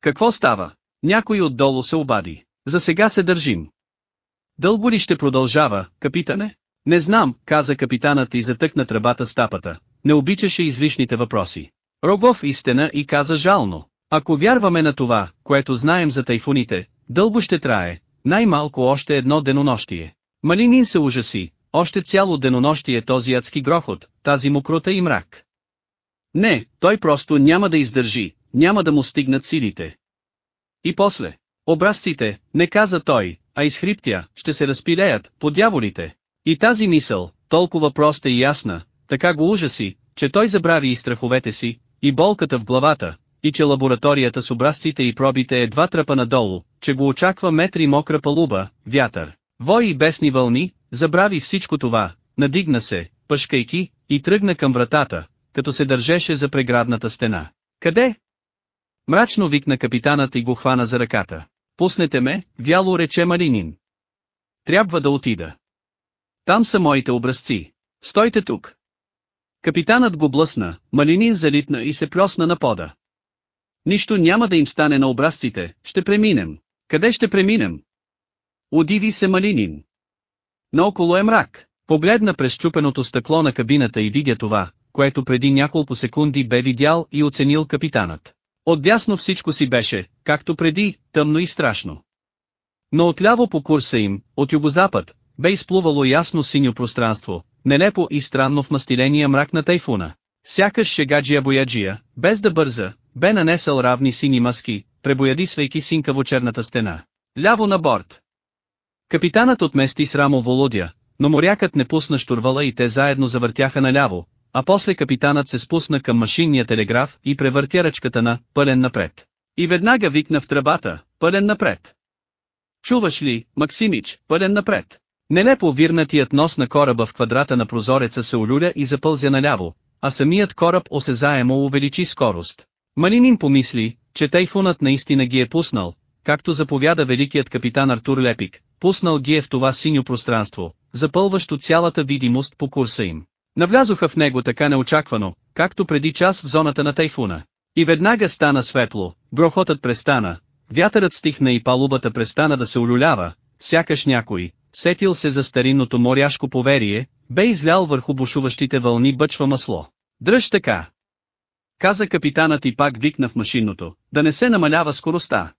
Какво става? Някой отдолу се обади. За сега се държим. Дълго ли ще продължава, капитане? Не знам, каза капитанът и затъкна тръбата с тапата. Не обичаше излишните въпроси. Рогов изтена и каза жално. Ако вярваме на това, което знаем за тайфуните, дълго ще трае, най-малко още едно денонощие. Малинин се ужаси, още цяло денонощие този адски грохот, тази мокрота и мрак. Не, той просто няма да издържи, няма да му стигнат силите. И после, образците, не каза той, а изхриптя, ще се разпилеят, по дяволите. И тази мисъл, толкова проста и ясна, така го ужаси, че той забрави и страховете си, и болката в главата, и че лабораторията с образците и пробите едва тръпа надолу, че го очаква метри мокра палуба, вятър, вой и бесни вълни, забрави всичко това, надигна се, пъшкайки, и тръгна към вратата, като се държеше за преградната стена. Къде? Мрачно викна капитанът и го хвана за ръката. Пуснете ме, вяло рече Маринин. Трябва да отида. Там са моите образци. Стойте тук. Капитанът го блъсна, Малинин залитна и се плесна на пода. Нищо няма да им стане на образците, ще преминем. Къде ще преминем? Удиви се Малинин. Наоколо е мрак. Погледна през чупеното стъкло на кабината и видя това, което преди няколко секунди бе видял и оценил капитанът. Отдясно всичко си беше, както преди, тъмно и страшно. Но отляво по курса им, от югозапад, бе изплувало ясно синьо пространство, нелепо и странно в мастиления мрак на тайфуна. Сякаш шегаджия бояджия, без да бърза, бе нанесъл равни сини маски, пребоядисвайки синкаво черната стена. Ляво на борт. Капитанът отмести с рамо Володя, но морякът не пусна штурвала и те заедно завъртяха наляво, а после капитанът се спусна към машинния телеграф и превъртя ръчката на «Пълен напред». И веднага викна в тръбата «Пълен напред». Чуваш ли, Максимич, пълен напред? Нелепо вирнатият нос на кораба в квадрата на прозореца се олюля и запълзя наляво, а самият кораб осезаемо увеличи скорост. Малинин помисли, че тайфунът наистина ги е пуснал, както заповяда великият капитан Артур Лепик, пуснал ги е в това синьо пространство, запълващо цялата видимост по курса им. Навлязоха в него така неочаквано, както преди час в зоната на тайфуна. И веднага стана светло, грохотът престана, вятърът стихна и палубата престана да се улюлява, сякаш някой, сетил се за старинното моряшко поверие, бе излял върху бушуващите вълни бъчва масло. Дръж така! Каза капитанът и пак викна в машинното, да не се намалява скоростта.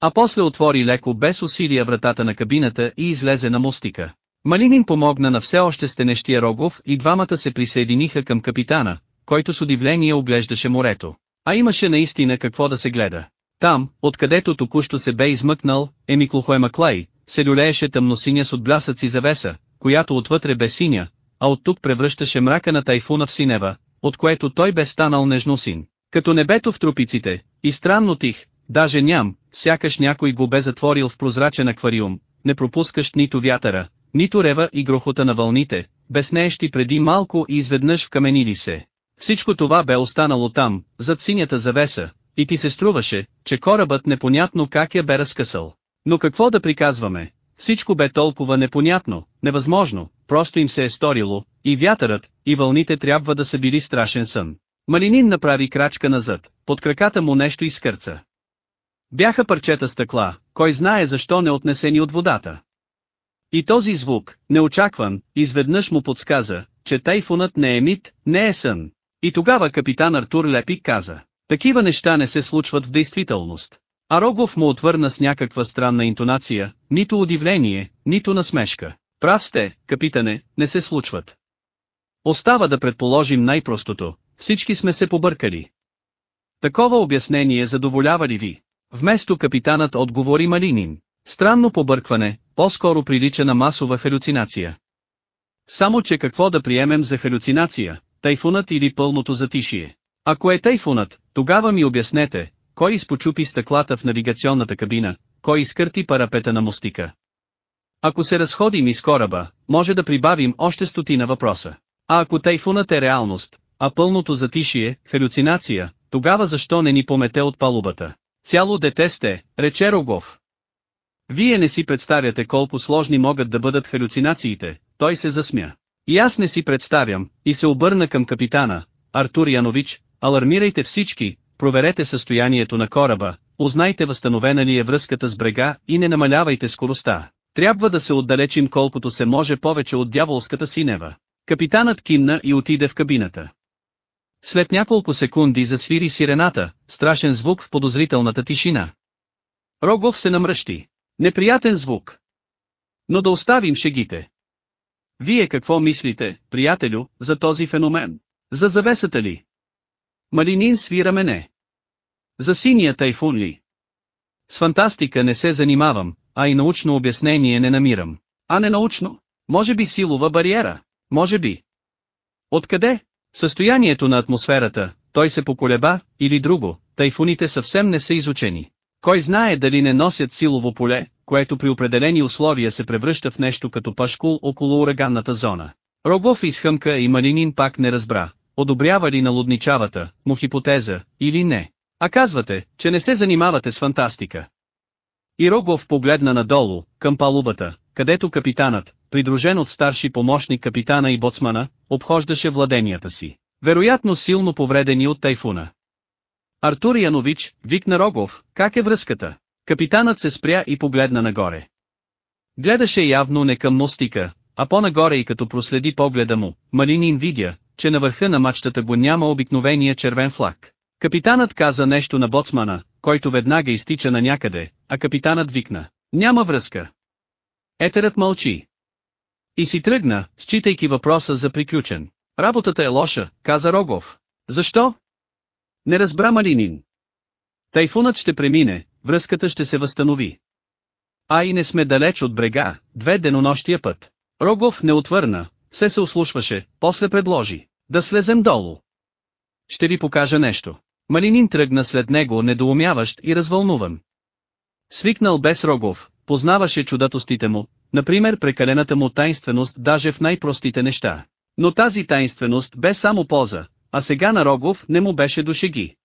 А после отвори леко без усилия вратата на кабината и излезе на мостика. Малинин помогна на все още стенещия Рогов и двамата се присъединиха към капитана, който с удивление оглеждаше морето. А имаше наистина какво да се гледа. Там, откъдето току-що се бе измъкнал, Емиклохоема Клай, се люлееше тъмносиня с отблясъци завеса, която отвътре бе синя, а от тук превръщаше мрака на тайфуна в синева, от което той бе станал нежносин. Като небето в трупиците, и странно тих, даже ням, сякаш някой го бе затворил в прозрачен аквариум, не пропускащ нито вятъра, нито рева и грохота на вълните, безнеещи преди малко и изведнъж вкаменили се. Всичко това бе останало там, зад синята завеса, и ти се струваше, че корабът непонятно как я бе разкъсал. Но какво да приказваме? Всичко бе толкова непонятно, невъзможно, просто им се е сторило, и вятърът, и вълните трябва да са били страшен сън. Малинин направи крачка назад, под краката му нещо изкърца. Бяха парчета стъкла, кой знае защо не отнесени от водата. И този звук, неочакван, изведнъж му подсказа, че тайфунът не е мит, не е сън. И тогава капитан Артур Лепик каза, такива неща не се случват в действителност. А Рогов му отвърна с някаква странна интонация, нито удивление, нито насмешка. Прав сте, капитане, не се случват. Остава да предположим най-простото, всички сме се побъркали. Такова обяснение задоволява ли ви? Вместо капитанът отговори Малинин. Странно побъркване, по-скоро прилича на масова халюцинация. Само че какво да приемем за халюцинация, тайфунът или пълното затишие? Ако е тайфунът, тогава ми обяснете, кой изпочупи стъклата в навигационната кабина, кой изкърти парапета на мостика. Ако се разходим из кораба, може да прибавим още стотина въпроса. А ако тайфунът е реалност, а пълното затишие, халюцинация, тогава защо не ни помете от палубата? Цяло дете сте, рече Рогов. Вие не си представяте колко сложни могат да бъдат халюцинациите, той се засмя. И аз не си представям, и се обърна към капитана, Артур Янович, алармирайте всички, проверете състоянието на кораба, узнайте възстановена ли е връзката с брега и не намалявайте скоростта. Трябва да се отдалечим колкото се може повече от дяволската синева. Капитанът кимна и отиде в кабината. След няколко секунди засвири сирената, страшен звук в подозрителната тишина. Рогов се намръщи. Неприятен звук. Но да оставим шегите. Вие какво мислите, приятелю, за този феномен? За завесата ли? Малинин свира мене. За синия тайфун ли? С фантастика не се занимавам, а и научно обяснение не намирам. А не научно? Може би силова бариера? Може би. Откъде? Състоянието на атмосферата, той се поколеба, или друго, тайфуните съвсем не са изучени. Кой знае дали не носят силово поле, което при определени условия се превръща в нещо като пашкул около ураганната зона. Рогов изхъмка и Малинин пак не разбра, одобрява ли налудничавата му хипотеза, или не. А казвате, че не се занимавате с фантастика. И Рогов погледна надолу, към палубата, където капитанът, придружен от старши помощник капитана и боцмана, обхождаше владенията си. Вероятно силно повредени от тайфуна. Артур Янович, викна Рогов, как е връзката? Капитанът се спря и погледна нагоре. Гледаше явно не към мостика, а по-нагоре и като проследи погледа му, Малинин видя, че на върха на мачтата го няма обикновения червен флаг. Капитанът каза нещо на боцмана, който веднага изтича на някъде, а капитанът викна. Няма връзка. Етерът мълчи. И си тръгна, считайки въпроса за приключен. Работата е лоша, каза Рогов. Защо? Не разбра Малинин. Тайфунът ще премине, връзката ще се възстанови. А и не сме далеч от брега, две денонощия път. Рогов не отвърна, се се услушваше, после предложи. Да слезем долу. Ще ви покажа нещо. Малинин тръгна след него недоумяващ и развълнуван. Свикнал без Рогов, познаваше чудатостите му, например прекалената му тайнственост даже в най-простите неща. Но тази тайнственост бе само поза, а сега на Рогов не му беше до шеги.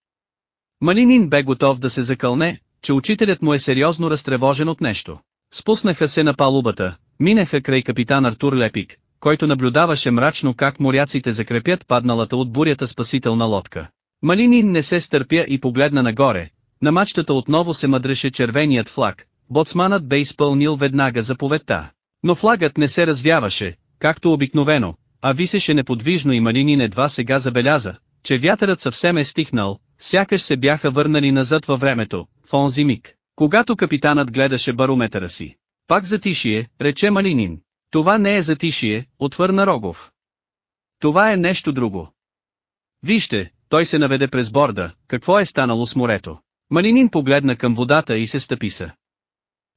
Малинин бе готов да се закълне, че учителят му е сериозно разтревожен от нещо. Спуснаха се на палубата, минаха край капитан Артур Лепик, който наблюдаваше мрачно как моряците закрепят падналата от бурята спасителна лодка. Малинин не се стърпя и погледна нагоре, на мачтата отново се мъдреше червеният флаг, боцманът бе изпълнил веднага заповедта. Но флагът не се развяваше, както обикновено, а висеше неподвижно и Малинин едва сега забеляза, че вятърът съвсем е стихнал, сякаш се бяха върнали назад във времето, в онзи миг, когато капитанът гледаше барометъра си. Пак затишие, рече Малинин. Това не е затишие, отвърна Рогов. Това е нещо друго. Вижте, той се наведе през борда, какво е станало с морето. Малинин погледна към водата и се стъписа.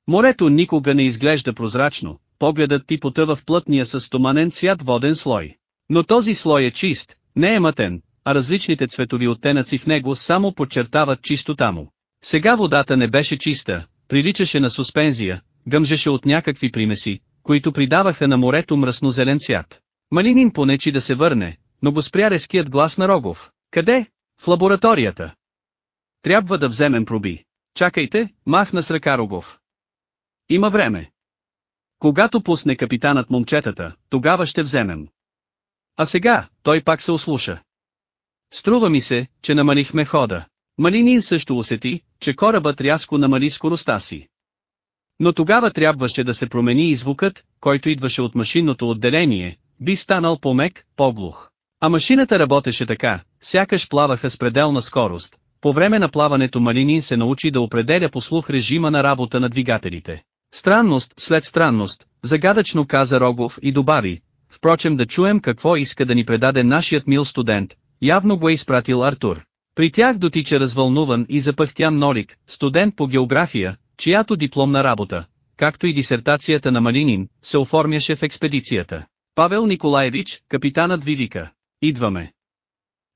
Морето никога не изглежда прозрачно, погледът ти потъва в плътния с стоманен цвят воден слой. Но този слой е чист, не е мътен, а различните цветови оттенъци в него само подчертават чистота му. Сега водата не беше чиста, приличаше на суспензия, гъмжеше от някакви примеси, които придаваха на морето мръсно-зелен цвят. Малинин понечи да се върне, но го спря резкият глас на Рогов. Къде? В лабораторията. Трябва да вземем проби. Чакайте, махна с ръка Рогов. Има време. Когато пусне капитанът момчетата, тогава ще вземем. А сега, той пак се ослуша. Струва ми се, че намалихме хода. Малинин също усети, че корабът рязко намали скоростта си. Но тогава трябваше да се промени и звукът, който идваше от машинното отделение, би станал по-мек, по-глух. А машината работеше така, сякаш плаваха с пределна скорост. По време на плаването Малинин се научи да определя по слух режима на работа на двигателите. Странност след странност, загадъчно каза Рогов и добави, впрочем да чуем какво иска да ни предаде нашият мил студент, явно го е изпратил Артур. При тях дотича развълнуван и запъхтян Норик, студент по география, чиято дипломна работа, както и дисертацията на Малинин, се оформяше в експедицията. Павел Николаевич, капитанът ви вика. Идваме.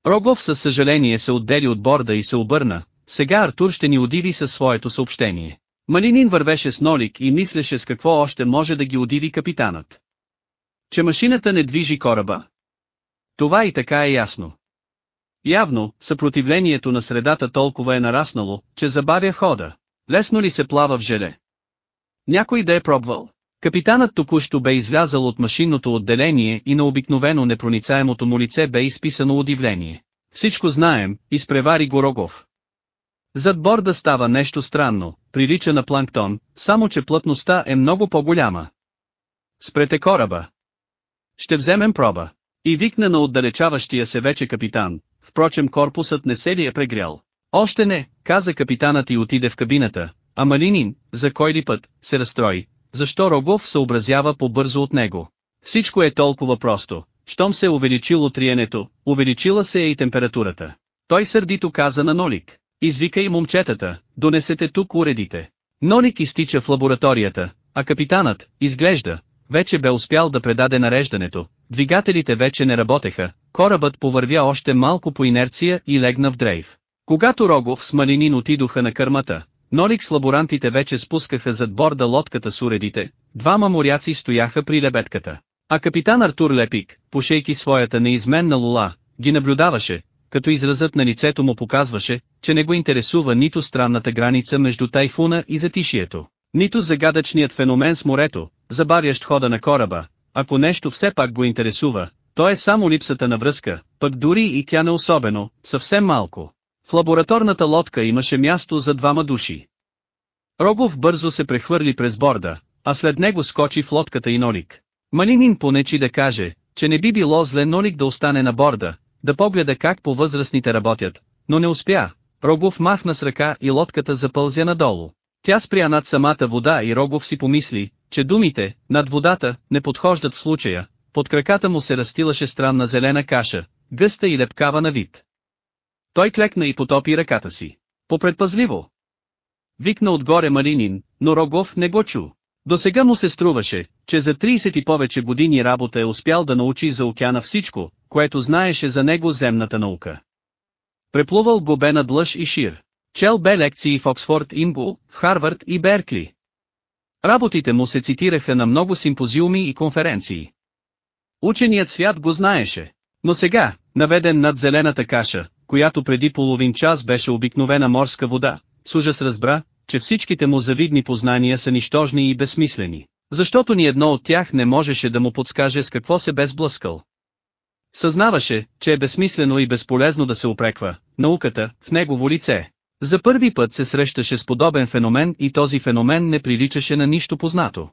Рогов със съжаление се отдели от борда и се обърна, сега Артур ще ни удиви със своето съобщение. Малинин вървеше с Нолик и мислеше с какво още може да ги удиви капитанът. Че машината не движи кораба. Това и така е ясно. Явно, съпротивлението на средата толкова е нараснало, че забавя хода. Лесно ли се плава в желе? Някой да е пробвал? Капитанът току-що бе излязал от машинното отделение и на обикновено непроницаемото му лице бе изписано удивление. Всичко знаем, изпревари го Рогов. Зад борда става нещо странно, прилича на планктон, само че плътността е много по-голяма. Спрете кораба. Ще вземем проба. И викна на отдалечаващия се вече капитан, впрочем корпусът не се ли е прегрял. Още не, каза капитанът и отиде в кабината, а Малинин, за кой ли път, се разстрои, защо Рогов съобразява по-бързо от него. Всичко е толкова просто, щом се е увеличило триенето, увеличила се е и температурата. Той сърдито каза на Нолик, извикай момчетата, донесете тук уредите. Нолик изтича в лабораторията, а капитанът, изглежда, вече бе успял да предаде нареждането, двигателите вече не работеха, корабът повървя още малко по инерция и легна в дрейф. Когато Рогов с Малинин отидоха на кърмата, Нолик с лаборантите вече спускаха зад борда лодката с уредите, двама моряци стояха при лебедката. А капитан Артур Лепик, пошейки своята неизменна лула, ги наблюдаваше, като изразът на лицето му показваше, че не го интересува нито странната граница между тайфуна и затишието, нито загадъчният феномен с морето, забавящ хода на кораба, ако нещо все пак го интересува, то е само липсата на връзка, пък дори и тя не особено, съвсем малко. В лабораторната лодка имаше място за двама души. Рогов бързо се прехвърли през борда, а след него скочи в лодката и Нолик. Малинин понечи да каже, че не би било зле Нолик да остане на борда, да погледа как по-възрастните работят, но не успя. Рогов махна с ръка и лодката запълзя надолу. Тя спря над самата вода и Рогов си помисли, че думите, над водата, не подхождат в случая, под краката му се растилаше странна зелена каша, гъста и лепкава на вид. Той клекна и потопи ръката си. Попредпазливо. Викна отгоре Малинин, но Рогов не го чу. До сега му се струваше, че за 30 и повече години работа е успял да научи за океана всичко, което знаеше за него земната наука. Преплувал го бе над лъж и шир. Чел бе лекции в Оксфорд Имбул, в Харвард и Беркли. Работите му се цитираха на много симпозиуми и конференции. Ученият свят го знаеше. Но сега, наведен над зелената каша, която преди половин час беше обикновена морска вода, с ужас разбра, че всичките му завидни познания са нищожни и безсмислени, защото ни едно от тях не можеше да му подскаже с какво се бе сблъскал. Съзнаваше, че е безсмислено и безполезно да се упреква, науката, в негово лице. За първи път се срещаше с подобен феномен и този феномен не приличаше на нищо познато.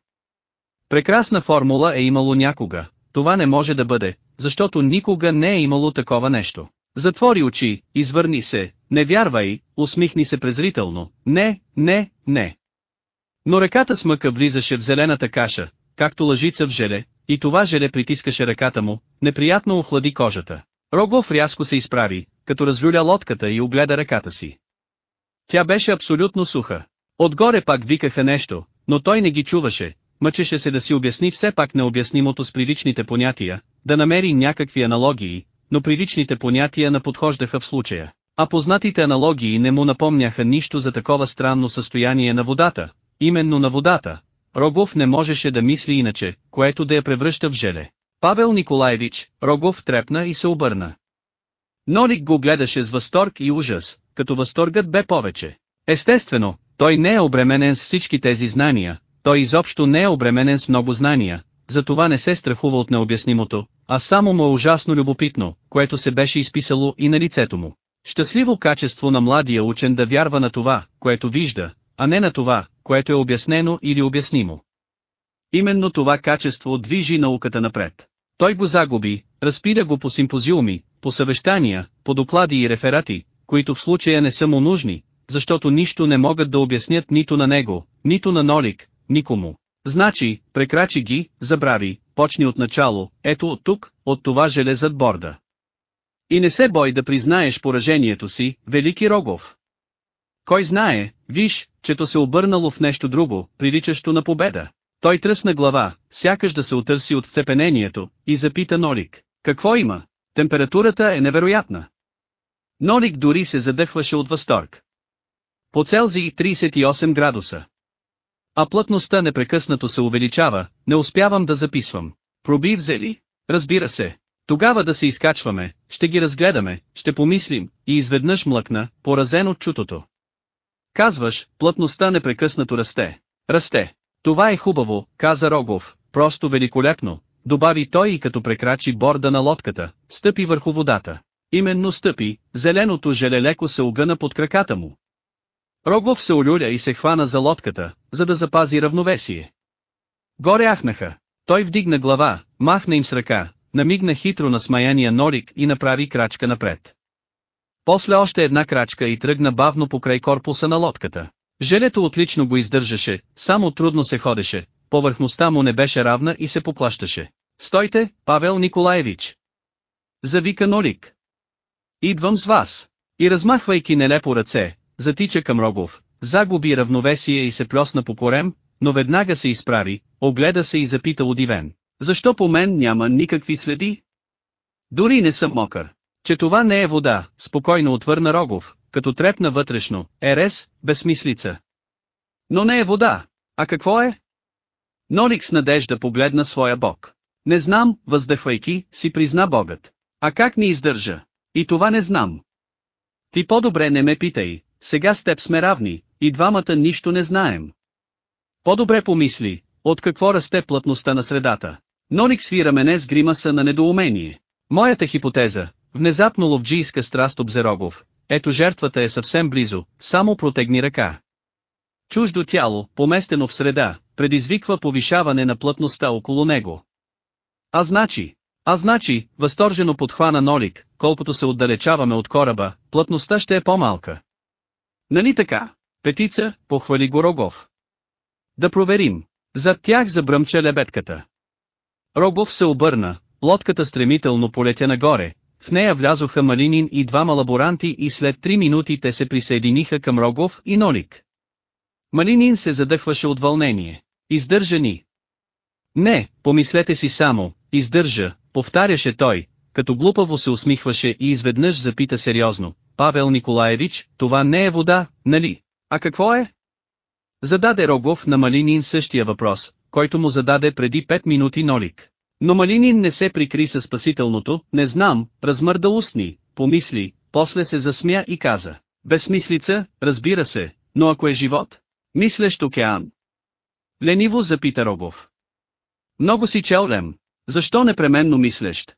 Прекрасна формула е имало някога, това не може да бъде, защото никога не е имало такова нещо. Затвори очи, извърни се, не вярвай, усмихни се презрително, не, не, не. Но ръката с мъка влизаше в зелената каша, както лъжица в желе, и това желе притискаше ръката му, неприятно охлади кожата. Рогов рязко се изправи, като развюля лодката и огледа ръката си. Тя беше абсолютно суха. Отгоре пак викаха нещо, но той не ги чуваше, мъчеше се да си обясни все пак необяснимото с приличните понятия, да намери някакви аналогии, но приличните понятия не подхождаха в случая. А познатите аналогии не му напомняха нищо за такова странно състояние на водата, именно на водата. Рогов не можеше да мисли иначе, което да я превръща в желе. Павел Николаевич, Рогов трепна и се обърна. Нолик го гледаше с възторг и ужас, като възторгът бе повече. Естествено, той не е обременен с всички тези знания, той изобщо не е обременен с много знания, затова не се страхува от необяснимото, а само му е ужасно любопитно, което се беше изписало и на лицето му. Щастливо качество на младия учен да вярва на това, което вижда, а не на това, което е обяснено или обяснимо. Именно това качество движи науката напред. Той го загуби, разпира го по симпозиуми, по съвещания, по доклади и реферати, които в случая не са му нужни, защото нищо не могат да обяснят нито на него, нито на Нолик, никому. Значи, прекрачи ги, забрави, почни от начало, ето от тук, от това желе зад борда. И не се бой да признаеш поражението си, Велики Рогов. Кой знае, виж, че то се обърнало в нещо друго, приличащо на победа. Той тръсна глава, сякаш да се отърси от вцепенението, и запита Нолик. Какво има? Температурата е невероятна. Нолик дори се задъхваше от възторг. По Целзий 38 градуса. А плътността непрекъснато се увеличава, не успявам да записвам. Проби взели? Разбира се. Тогава да се изкачваме, ще ги разгледаме, ще помислим, и изведнъж млъкна, поразен от чутото. Казваш, плътността непрекъснато расте. Расте. Това е хубаво, каза Рогов, просто великолепно, добави той и като прекрачи борда на лодката, стъпи върху водата. Именно стъпи, зеленото желе леко се огъна под краката му. Рогов се олюля и се хвана за лодката, за да запази равновесие. Горе ахнаха. Той вдигна глава, махна им с ръка, намигна хитро на смаяния Норик и направи крачка напред. После още една крачка и тръгна бавно покрай корпуса на лодката. Желето отлично го издържаше, само трудно се ходеше, повърхността му не беше равна и се поплащаше. Стойте, Павел Николаевич! Завика Нолик. Идвам с вас. И размахвайки нелепо ръце, затича към Рогов, загуби равновесие и се плесна по корем, но веднага се изправи, огледа се и запита удивен. Защо по мен няма никакви следи? Дори не съм мокър. Че това не е вода, спокойно отвърна Рогов, като трепна вътрешно, ерес, безсмислица. Но не е вода. А какво е? Нолик с надежда погледна своя бог. Не знам, въздъхвайки, си призна богът. А как ни издържа? И това не знам. Ти по-добре не ме питай, сега с теб сме равни, и двамата нищо не знаем. По-добре помисли, от какво расте плътността на средата. Нолик свира мене с гримаса на недоумение. Моята хипотеза, внезапно ловджийска страст обзерогов, ето жертвата е съвсем близо, само протегни ръка. Чуждо тяло, поместено в среда, предизвиква повишаване на плътността около него. А значи, а значи, възторжено подхвана Нолик, колкото се отдалечаваме от кораба, плътността ще е по-малка. Нали така? Петица, похвали го Рогов. Да проверим. Зад тях забръмча лебедката. Рогов се обърна, лодката стремително полетя нагоре, в нея влязоха Малинин и двама лаборанти и след три минути те се присъединиха към Рогов и Нолик. Малинин се задъхваше от вълнение. Издържа ни. Не, помислете си само, издържа, повтаряше той, като глупаво се усмихваше и изведнъж запита сериозно. Павел Николаевич, това не е вода, нали? А какво е? Зададе Рогов на Малинин същия въпрос, който му зададе преди 5 минути Нолик. Но Малинин не се прикри със спасителното, не знам, размърда устни, помисли, после се засмя и каза. Безсмислица, разбира се, но ако е живот? Мислещ океан. Лениво запита Рогов. Много си чел Лем. Защо непременно мислещ?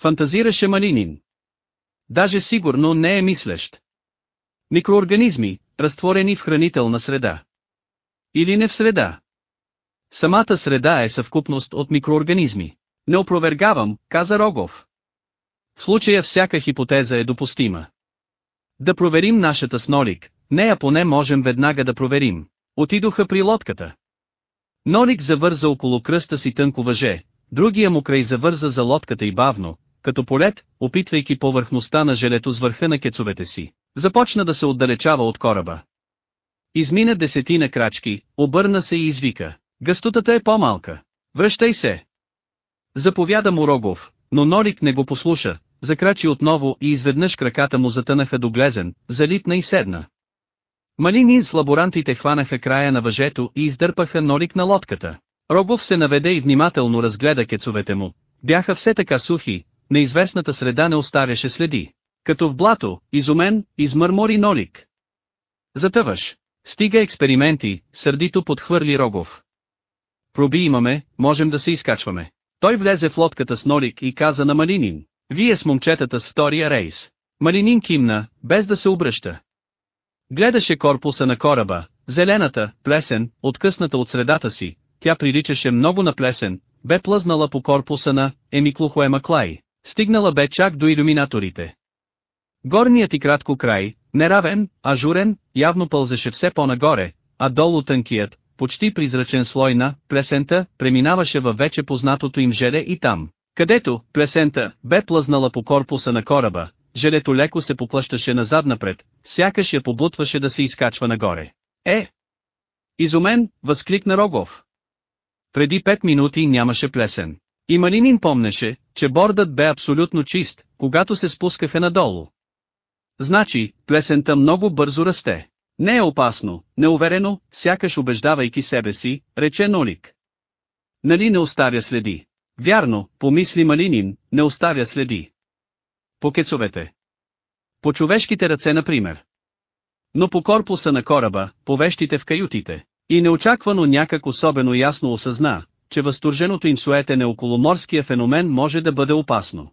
Фантазираше Малинин. Даже сигурно не е мислещ. Микроорганизми, разтворени в хранителна среда. Или не в среда. Самата среда е съвкупност от микроорганизми. Не опровергавам, каза Рогов. В случая всяка хипотеза е допустима. Да проверим нашата с Нолик, нея поне можем веднага да проверим. Отидоха при лодката. Нолик завърза около кръста си тънко въже, другия му край завърза за лодката и бавно, като полет, опитвайки повърхността на желето с върха на кецовете си, започна да се отдалечава от кораба. Измина десетина крачки, обърна се и извика. Гъстотата е по-малка. Връщай се. Заповяда му Рогов, но Норик не го послуша, закрачи отново и изведнъж краката му затънаха до глезен, залитна и седна. Малинин с лаборантите хванаха края на въжето и издърпаха Норик на лодката. Рогов се наведе и внимателно разгледа кецовете му. Бяха все така сухи, неизвестната среда не оставяше следи. Като в блато, изумен, измърмори Нолик. Затъваш. Стига експерименти, сърдито подхвърли Рогов. Проби имаме, можем да се изкачваме. Той влезе в лодката с Нолик и каза на Малинин. Вие с момчетата с втория рейс. Малинин кимна, без да се обръща. Гледаше корпуса на кораба, зелената, плесен, откъсната от средата си, тя приличаше много на плесен, бе плъзнала по корпуса на Емиклухуема Клай, стигнала бе чак до иллюминаторите. Горният и кратко край, неравен, ажурен, явно пълзеше все по-нагоре, а долу тънкият, почти призрачен слой на плесента преминаваше във вече познатото им желе и там, където плесента бе плъзнала по корпуса на кораба, желето леко се поплъщаше назад-напред, сякаш я побутваше да се изкачва нагоре. Е! Изумен, възкликна Рогов. Преди пет минути нямаше плесен. И Малинин помнеше, че бордът бе абсолютно чист, когато се спускаха надолу. Значи, плесента много бързо расте. Не е опасно, неуверено, сякаш убеждавайки себе си, рече Нолик. Нали не оставя следи? Вярно, помисли Малинин, не оставя следи. По кецовете. По човешките ръце например. Но по корпуса на кораба, по вещите в каютите. И неочаквано някак особено ясно осъзна, че възторженото им суетене около морския феномен може да бъде опасно.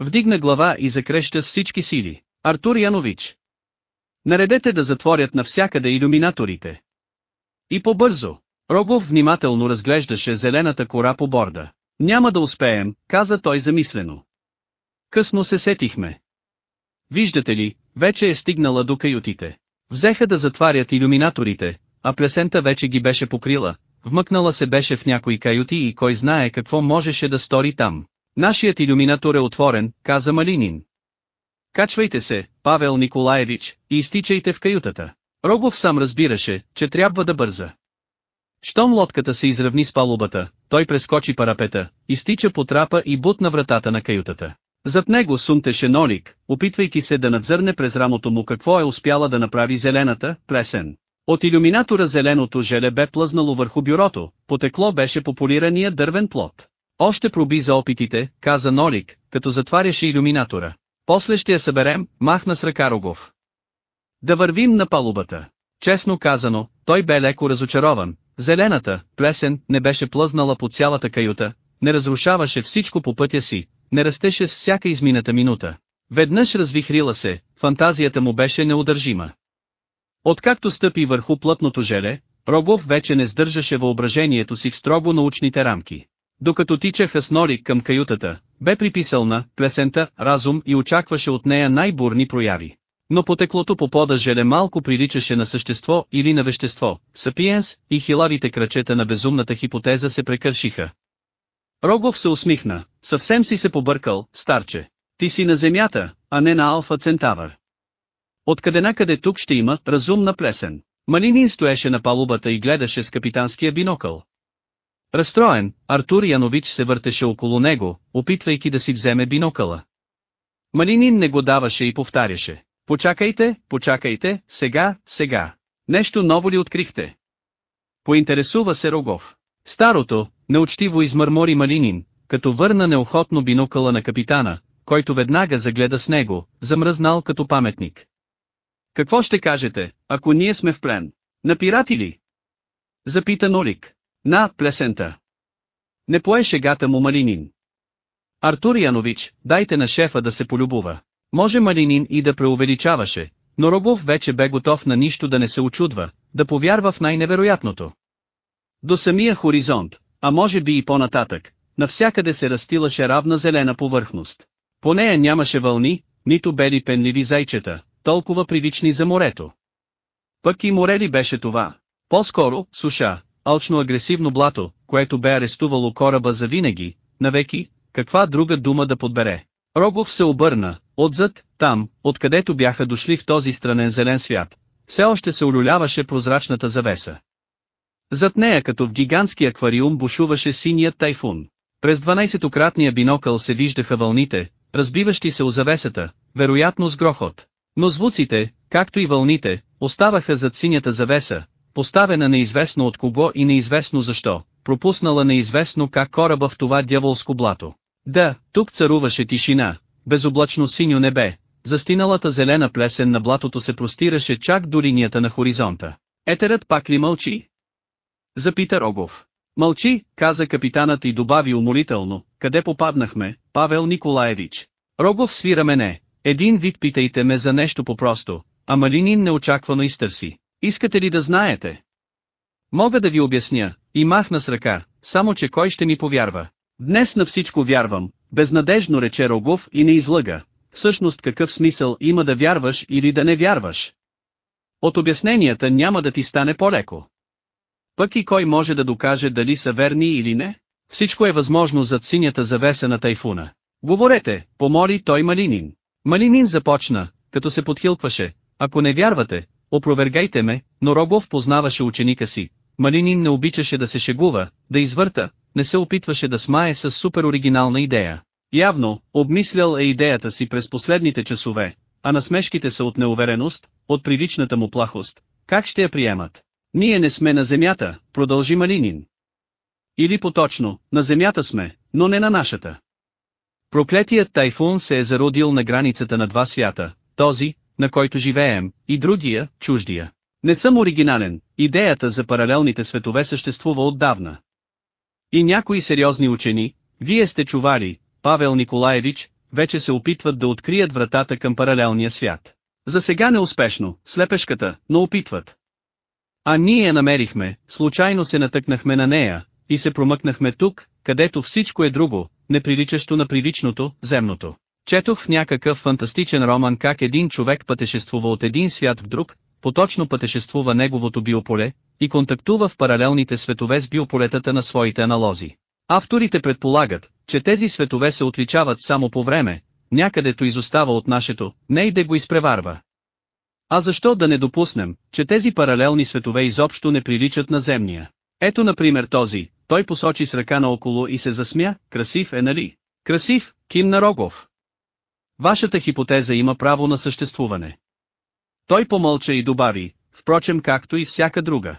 Вдигна глава и закреща с всички сили. Артур Янович! Наредете да затворят навсякъде иллюминаторите. И по-бързо. Рогов внимателно разглеждаше зелената кора по борда. Няма да успеем, каза той замислено. Късно се сетихме. Виждате ли, вече е стигнала до каютите. Взеха да затварят иллюминаторите, а плесента вече ги беше покрила, вмъкнала се беше в някои каюти и кой знае какво можеше да стори там. Нашият иллюминатор е отворен, каза Малинин. Качвайте се, Павел Николаевич, и изтичайте в каютата. Рогов сам разбираше, че трябва да бърза. Щом лодката се изравни с палубата, той прескочи парапета, изтича по трапа и бутна вратата на каютата. Зад него сумтеше Нолик, опитвайки се да надзърне през рамото му какво е успяла да направи зелената, плесен. От иллюминатора зеленото желе бе плъзнало върху бюрото, потекло беше популирания дървен плод. Още проби за опитите, каза Нолик, като затваряше иллюминатора. После ще я съберем, махна с ръка Рогов. Да вървим на палубата. Честно казано, той бе леко разочарован. Зелената, плесен, не беше плъзнала по цялата каюта, не разрушаваше всичко по пътя си, не растеше с всяка измината минута. Веднъж развихрила се, фантазията му беше неудържима. Откакто стъпи върху плътното желе, Рогов вече не сдържаше въображението си в строго научните рамки. Докато тичаха с Нори към каютата, бе приписал на плесента разум и очакваше от нея най-бурни прояви. Но потеклото по пода желе малко приличаше на същество или на вещество, сапиенс и хилавите крачета на безумната хипотеза се прекършиха. Рогов се усмихна, съвсем си се побъркал, старче. Ти си на земята, а не на Алфа Центавър. Откъде накъде тук ще има разумна плесен. Малинин стоеше на палубата и гледаше с капитанския бинокъл. Разстроен, Артур Янович се въртеше около него, опитвайки да си вземе бинокъла. Малинин не го даваше и повтаряше. Почакайте, почакайте, сега, сега. Нещо ново ли открихте? Поинтересува се Рогов. Старото, неучтиво измърмори Малинин, като върна неохотно бинокъла на капитана, който веднага загледа с него, замръзнал като паметник. Какво ще кажете, ако ние сме в плен? На пирати ли? Запита Нолик. На, плесента. Не пое шегата му Малинин. Артур Янович, дайте на шефа да се полюбува. Може Малинин и да преувеличаваше, но Рогов вече бе готов на нищо да не се очудва, да повярва в най-невероятното. До самия хоризонт, а може би и по-нататък, навсякъде се растилаше равна зелена повърхност. По нея нямаше вълни, нито бели пенливи зайчета, толкова привични за морето. Пък и море ли беше това? По-скоро, суша, алчно-агресивно блато, което бе арестувало кораба за винаги, навеки, каква друга дума да подбере. Рогов се обърна, отзад, там, откъдето бяха дошли в този странен зелен свят. Все още се улюляваше прозрачната завеса. Зад нея като в гигантски аквариум бушуваше синият тайфун. През 12-кратния бинокъл се виждаха вълните, разбиващи се о завесата, вероятно с грохот. Но звуците, както и вълните, оставаха зад синята завеса, поставена неизвестно от кого и неизвестно защо, пропуснала неизвестно как кораба в това дяволско блато. Да, тук царуваше тишина, безоблачно синьо небе, застиналата зелена плесен на блатото се простираше чак до линията на хоризонта. Етерът пак ли мълчи? Запита Рогов. Мълчи, каза капитанът и добави умолително, къде попаднахме, Павел Николаевич. Рогов свира мене, един вид питайте ме за нещо по-просто, а Малинин неочаквано изтърси. Искате ли да знаете? Мога да ви обясня, и махна с ръка, само че кой ще ми повярва. Днес на всичко вярвам, безнадежно рече Рогов и не излъга. Всъщност какъв смисъл има да вярваш или да не вярваш? От обясненията няма да ти стане по-леко. Пък и кой може да докаже дали са верни или не? Всичко е възможно зад синята завеса на тайфуна. Говорете, помоли той Малинин. Малинин започна, като се подхилкваше. Ако не вярвате, опровергайте ме, но Рогов познаваше ученика си. Малинин не обичаше да се шегува, да извърта, не се опитваше да смае с супер оригинална идея. Явно, обмислял е идеята си през последните часове, а насмешките са от неувереност, от приличната му плахост. Как ще я приемат? Ние не сме на земята, продължи Малинин. Или поточно, на земята сме, но не на нашата. Проклетият тайфун се е зародил на границата на два свята, този, на който живеем, и другия, чуждия. Не съм оригинален, идеята за паралелните светове съществува отдавна. И някои сериозни учени, вие сте чували, Павел Николаевич, вече се опитват да открият вратата към паралелния свят. За сега неуспешно, слепешката, но опитват. А ние я намерихме, случайно се натъкнахме на нея, и се промъкнахме тук, където всичко е друго, неприличащо на приличното, земното. Четох в някакъв фантастичен роман как един човек пътешествува от един свят в друг, поточно пътешествува неговото биополе, и контактува в паралелните светове с биополетата на своите аналози. Авторите предполагат, че тези светове се отличават само по време, някъдето изостава от нашето, не и да го изпреварва. А защо да не допуснем, че тези паралелни светове изобщо не приличат на земния? Ето например този, той посочи с ръка наоколо и се засмя, красив е нали? Красив, кимна Рогов. Вашата хипотеза има право на съществуване. Той помълча и добави, впрочем както и всяка друга.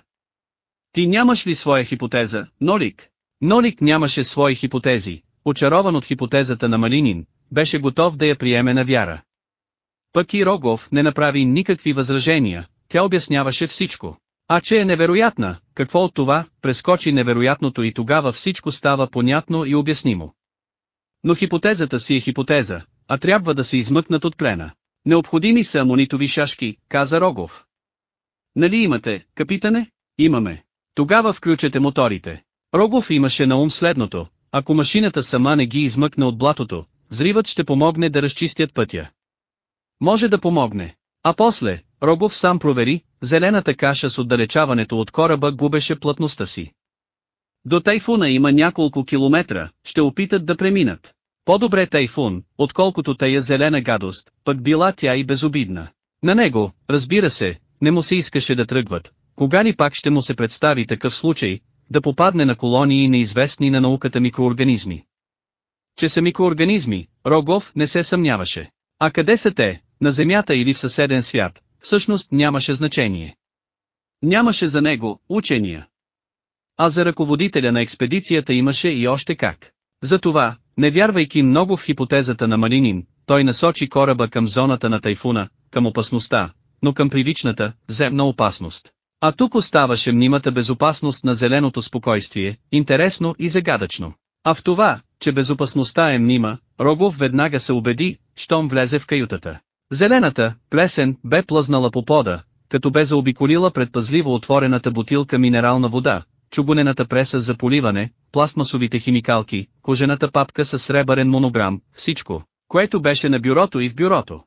Ти нямаш ли своя хипотеза, Нолик? Нолик нямаше свои хипотези, очарован от хипотезата на Малинин, беше готов да я приеме на вяра. Пък и Рогов не направи никакви възражения, тя обясняваше всичко. А че е невероятна, какво от това, прескочи невероятното и тогава всичко става понятно и обяснимо. Но хипотезата си е хипотеза, а трябва да се измъкнат от плена. Необходими са амонитови шашки, каза Рогов. Нали имате, капитане? Имаме. Тогава включете моторите. Рогов имаше на ум следното, ако машината сама не ги измъкне от блатото, взривът ще помогне да разчистят пътя. Може да помогне. А после, Рогов сам провери, зелената каша с отдалечаването от кораба губеше плътността си. До тайфуна има няколко километра, ще опитат да преминат. По-добре тайфун, отколкото тая зелена гадост, пък била тя и безобидна. На него, разбира се, не му се искаше да тръгват. Кога ни пак ще му се представи такъв случай, да попадне на колонии неизвестни на науката микроорганизми. Че са микроорганизми, Рогов не се съмняваше. А къде са те, на Земята или в съседен свят, всъщност нямаше значение. Нямаше за него учения. А за ръководителя на експедицията имаше и още как. Затова, не вярвайки много в хипотезата на Малинин, той насочи кораба към зоната на тайфуна, към опасността, но към привичната, земна опасност. А тук оставаше мнимата безопасност на зеленото спокойствие, интересно и загадъчно. А в това, че безопасността е мнима, Рогов веднага се убеди, щом влезе в каютата. Зелената, плесен, бе плъзнала по пода, като бе заобиколила предпазливо отворената бутилка минерална вода, чугунената преса за поливане, пластмасовите химикалки, кожената папка с сребърен монограм, всичко, което беше на бюрото и в бюрото.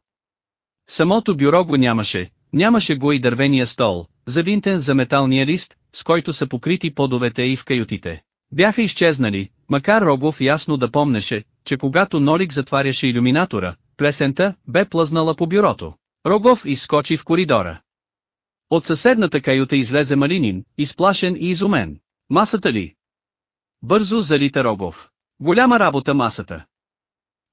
Самото бюро го нямаше, нямаше го и дървения стол, завинтен за металния лист, с който са покрити подовете и в каютите. Бяха изчезнали, макар Рогов ясно да помнеше, че когато Нолик затваряше иллюминатора, плесента бе плъзнала по бюрото. Рогов изскочи в коридора. От съседната каюта излезе Малинин, изплашен и изумен. Масата ли? Бързо залита Рогов. Голяма работа масата.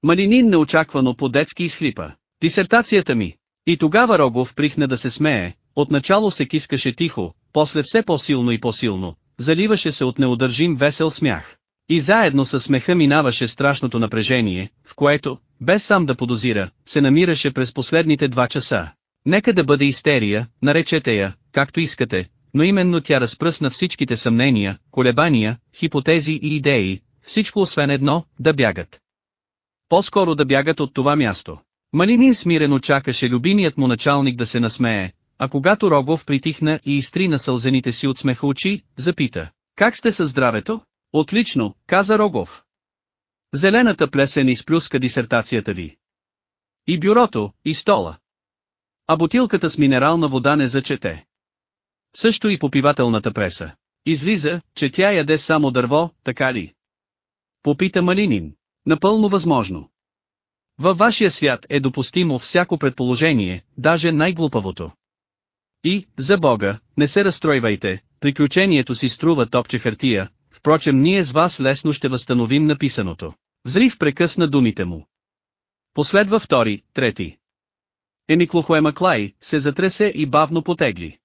Малинин неочаквано по-детски изхлипа. Дисертацията ми. И тогава Рогов прихна да се смее, отначало се кискаше тихо, после все по-силно и по-силно, заливаше се от неудържим весел смях. И заедно с смеха минаваше страшното напрежение, в което, без сам да подозира, се намираше през последните два часа. Нека да бъде истерия, наречете я, както искате, но именно тя разпръсна всичките съмнения, колебания, хипотези и идеи, всичко освен едно, да бягат. По-скоро да бягат от това място. Малинин смирено чакаше любимият му началник да се насмее, а когато Рогов притихна и изтри на сълзените си от смеха очи, запита. Как сте със здравето? Отлично, каза Рогов. Зелената плесен изплюска дисертацията ви. И бюрото, и стола. А бутилката с минерална вода не зачете. Също и попивателната преса. Излиза, че тя яде само дърво, така ли? Попита Малинин. Напълно възможно. Във вашия свят е допустимо всяко предположение, даже най-глупавото. И, за Бога, не се разстройвайте, приключението си струва топче хартия, впрочем ние с вас лесно ще възстановим написаното. Взрив прекъсна думите му. Последва втори, трети. Емиклохуема Клай се затресе и бавно потегли.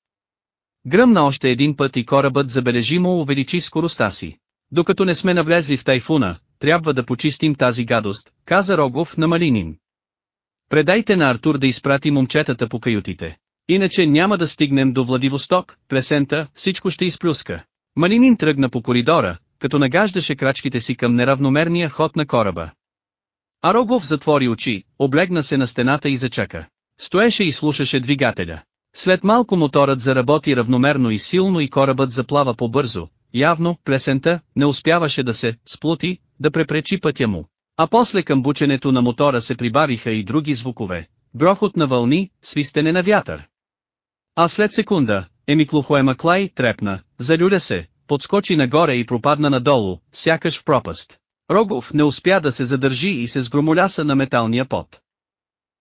Гръмна още един път и корабът забележимо увеличи скоростта си. Докато не сме навлезли в тайфуна, трябва да почистим тази гадост, каза Рогов на Малинин. Предайте на Артур да изпрати момчетата по каютите. Иначе няма да стигнем до Владивосток, пресента, всичко ще изплюска. Малинин тръгна по коридора, като нагаждаше крачките си към неравномерния ход на кораба. А Рогов затвори очи, облегна се на стената и зачака. Стоеше и слушаше двигателя. След малко моторът заработи равномерно и силно и корабът заплава по-бързо, явно, плесента, не успяваше да се сплути, да препречи пътя му. А после към бученето на мотора се прибавиха и други звукове, грохот на вълни, свистене на вятър. А след секунда, Емиклухоема Клай трепна, залюля се, подскочи нагоре и пропадна надолу, сякаш в пропаст. Рогов не успя да се задържи и се сгромоляса на металния пот.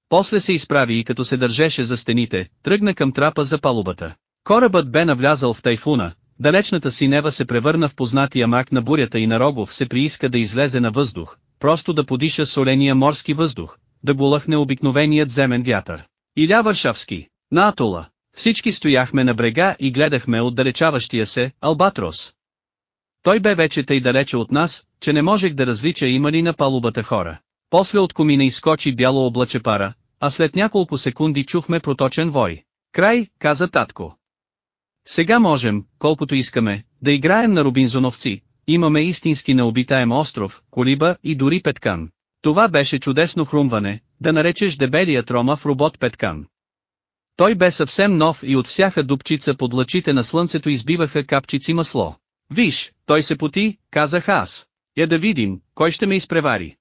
После се изправи и като се държеше за стените, тръгна към трапа за палубата. Корабът бе навлязал в тайфуна, далечната синева се превърна в познатия мак на бурята и на Рогов се прииска да излезе на въздух, просто да подиша соления морски въздух, да го лъхне обикновеният земен вятър. Иля Варшавски, на Атола, всички стояхме на брега и гледахме отдалечаващия се Албатрос. Той бе вече тъй далече от нас, че не можех да различа има ли на палубата хора. После от комина изкочи бяло облаче пара, а след няколко секунди чухме проточен вой. Край, каза татко. Сега можем, колкото искаме, да играем на Рубинзоновци, имаме истински необитаем остров, колиба и дори петкан. Това беше чудесно хрумване, да наречеш дебелият рома в робот петкан. Той бе съвсем нов и от всяка дупчица под лъчите на слънцето избиваха капчици масло. Виж, той се поти, казах аз. Я да видим, кой ще ме изпревари.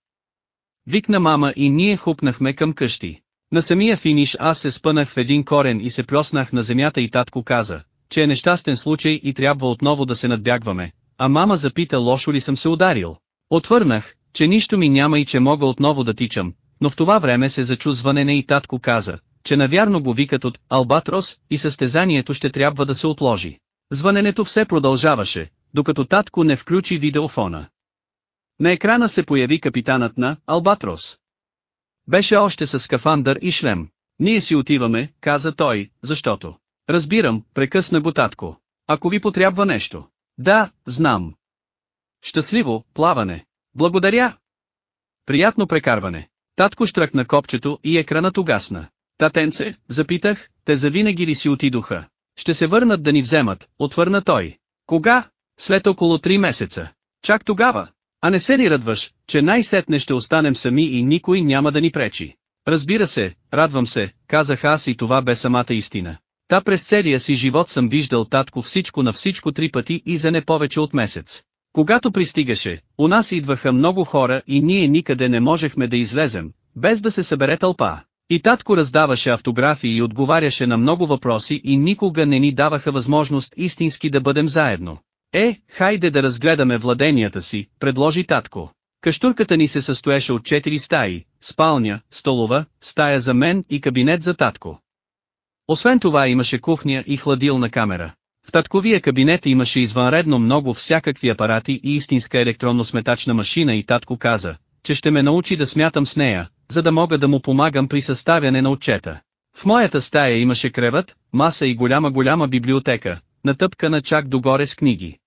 Викна мама и ние хупнахме към къщи. На самия финиш аз се спънах в един корен и се плеснах на земята и татко каза, че е нещастен случай и трябва отново да се надбягваме, а мама запита лошо ли съм се ударил. Отвърнах, че нищо ми няма и че мога отново да тичам, но в това време се зачу звънене и татко каза, че навярно го викат от Албатрос и състезанието ще трябва да се отложи. Звъненето все продължаваше, докато татко не включи видеофона. На екрана се появи капитанът на Албатрос. Беше още с скафандър и шлем. Ние си отиваме, каза той, защото. Разбирам, прекъсна го татко. Ако ви потрябва нещо. Да, знам. Щастливо, плаване. Благодаря. Приятно прекарване. Татко штръкна копчето и екранът угасна. Татенце, запитах, те завинаги ли си отидоха? Ще се върнат да ни вземат, отвърна той. Кога? След около три месеца. Чак тогава. А не се ли радваш, че най-сетне ще останем сами и никой няма да ни пречи? Разбира се, радвам се, казах аз и това бе самата истина. Та през целия си живот съм виждал татко всичко на всичко три пъти и за не повече от месец. Когато пристигаше, у нас идваха много хора и ние никъде не можехме да излезем, без да се събере тълпа. И татко раздаваше автографи и отговаряше на много въпроси и никога не ни даваха възможност истински да бъдем заедно. Е, хайде да разгледаме владенията си, предложи татко. Каштурката ни се състоеше от четири стаи, спалня, столова, стая за мен и кабинет за татко. Освен това имаше кухня и хладилна камера. В татковия кабинет имаше извънредно много всякакви апарати и истинска електронно-сметачна машина и татко каза, че ще ме научи да смятам с нея, за да мога да му помагам при съставяне на отчета. В моята стая имаше креват, маса и голяма-голяма библиотека, натъпкана чак догоре с книги.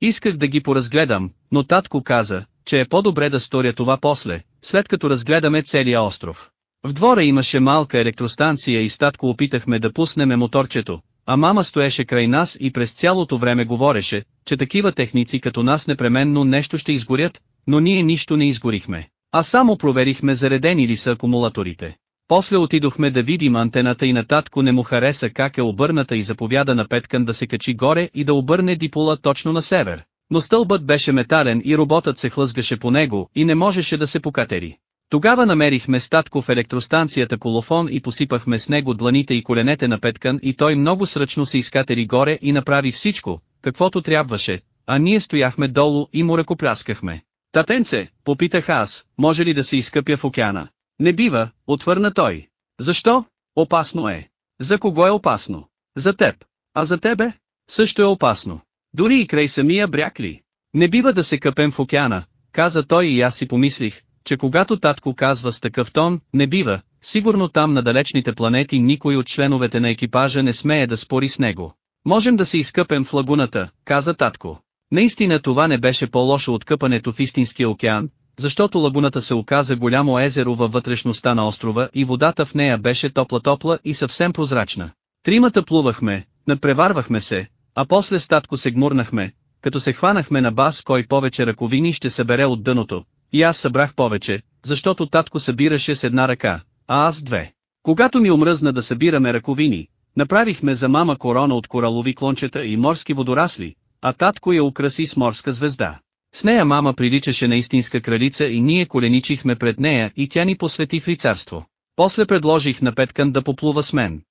Исках да ги поразгледам, но татко каза, че е по-добре да сторя това после, след като разгледаме целия остров. В двора имаше малка електростанция и с татко опитахме да пуснеме моторчето, а мама стоеше край нас и през цялото време говореше, че такива техници като нас непременно нещо ще изгорят, но ние нищо не изгорихме. А само проверихме заредени ли са акумулаторите. После отидохме да видим антената и на татко не му хареса как е обърната и заповяда на Петкан да се качи горе и да обърне дипола точно на север. Но стълбът беше метален и роботът се хлъзгаше по него и не можеше да се покатери. Тогава намерихме статко в електростанцията колофон и посипахме с него дланите и коленете на Петкан и той много сръчно се изкатери горе и направи всичко, каквото трябваше, а ние стояхме долу и му ръкопляскахме. Татенце, попитах аз, може ли да се изкъпя в океана? Не бива, отвърна той. Защо? Опасно е. За кого е опасно? За теб. А за тебе? Също е опасно. Дори и край самия бряг ли? Не бива да се къпем в океана, каза той и аз си помислих, че когато татко казва с такъв тон, не бива, сигурно там на далечните планети никой от членовете на екипажа не смее да спори с него. Можем да се изкъпем в лагуната, каза татко. Наистина това не беше по-лошо от къпането в истинския океан, защото лагуната се оказа голямо езеро във вътрешността на острова и водата в нея беше топла-топла и съвсем прозрачна. Тримата плувахме, надпреварвахме се, а после статко се гмурнахме, като се хванахме на бас кой повече ръковини ще събере от дъното, и аз събрах повече, защото татко събираше с една ръка, а аз две. Когато ми омръзна да събираме ръковини, направихме за мама корона от коралови клончета и морски водорасли, а татко я украси с морска звезда. С нея мама приличаше на истинска кралица и ние коленичихме пред нея и тя ни посвети в лицарство. После предложих на Петкан да поплува с мен.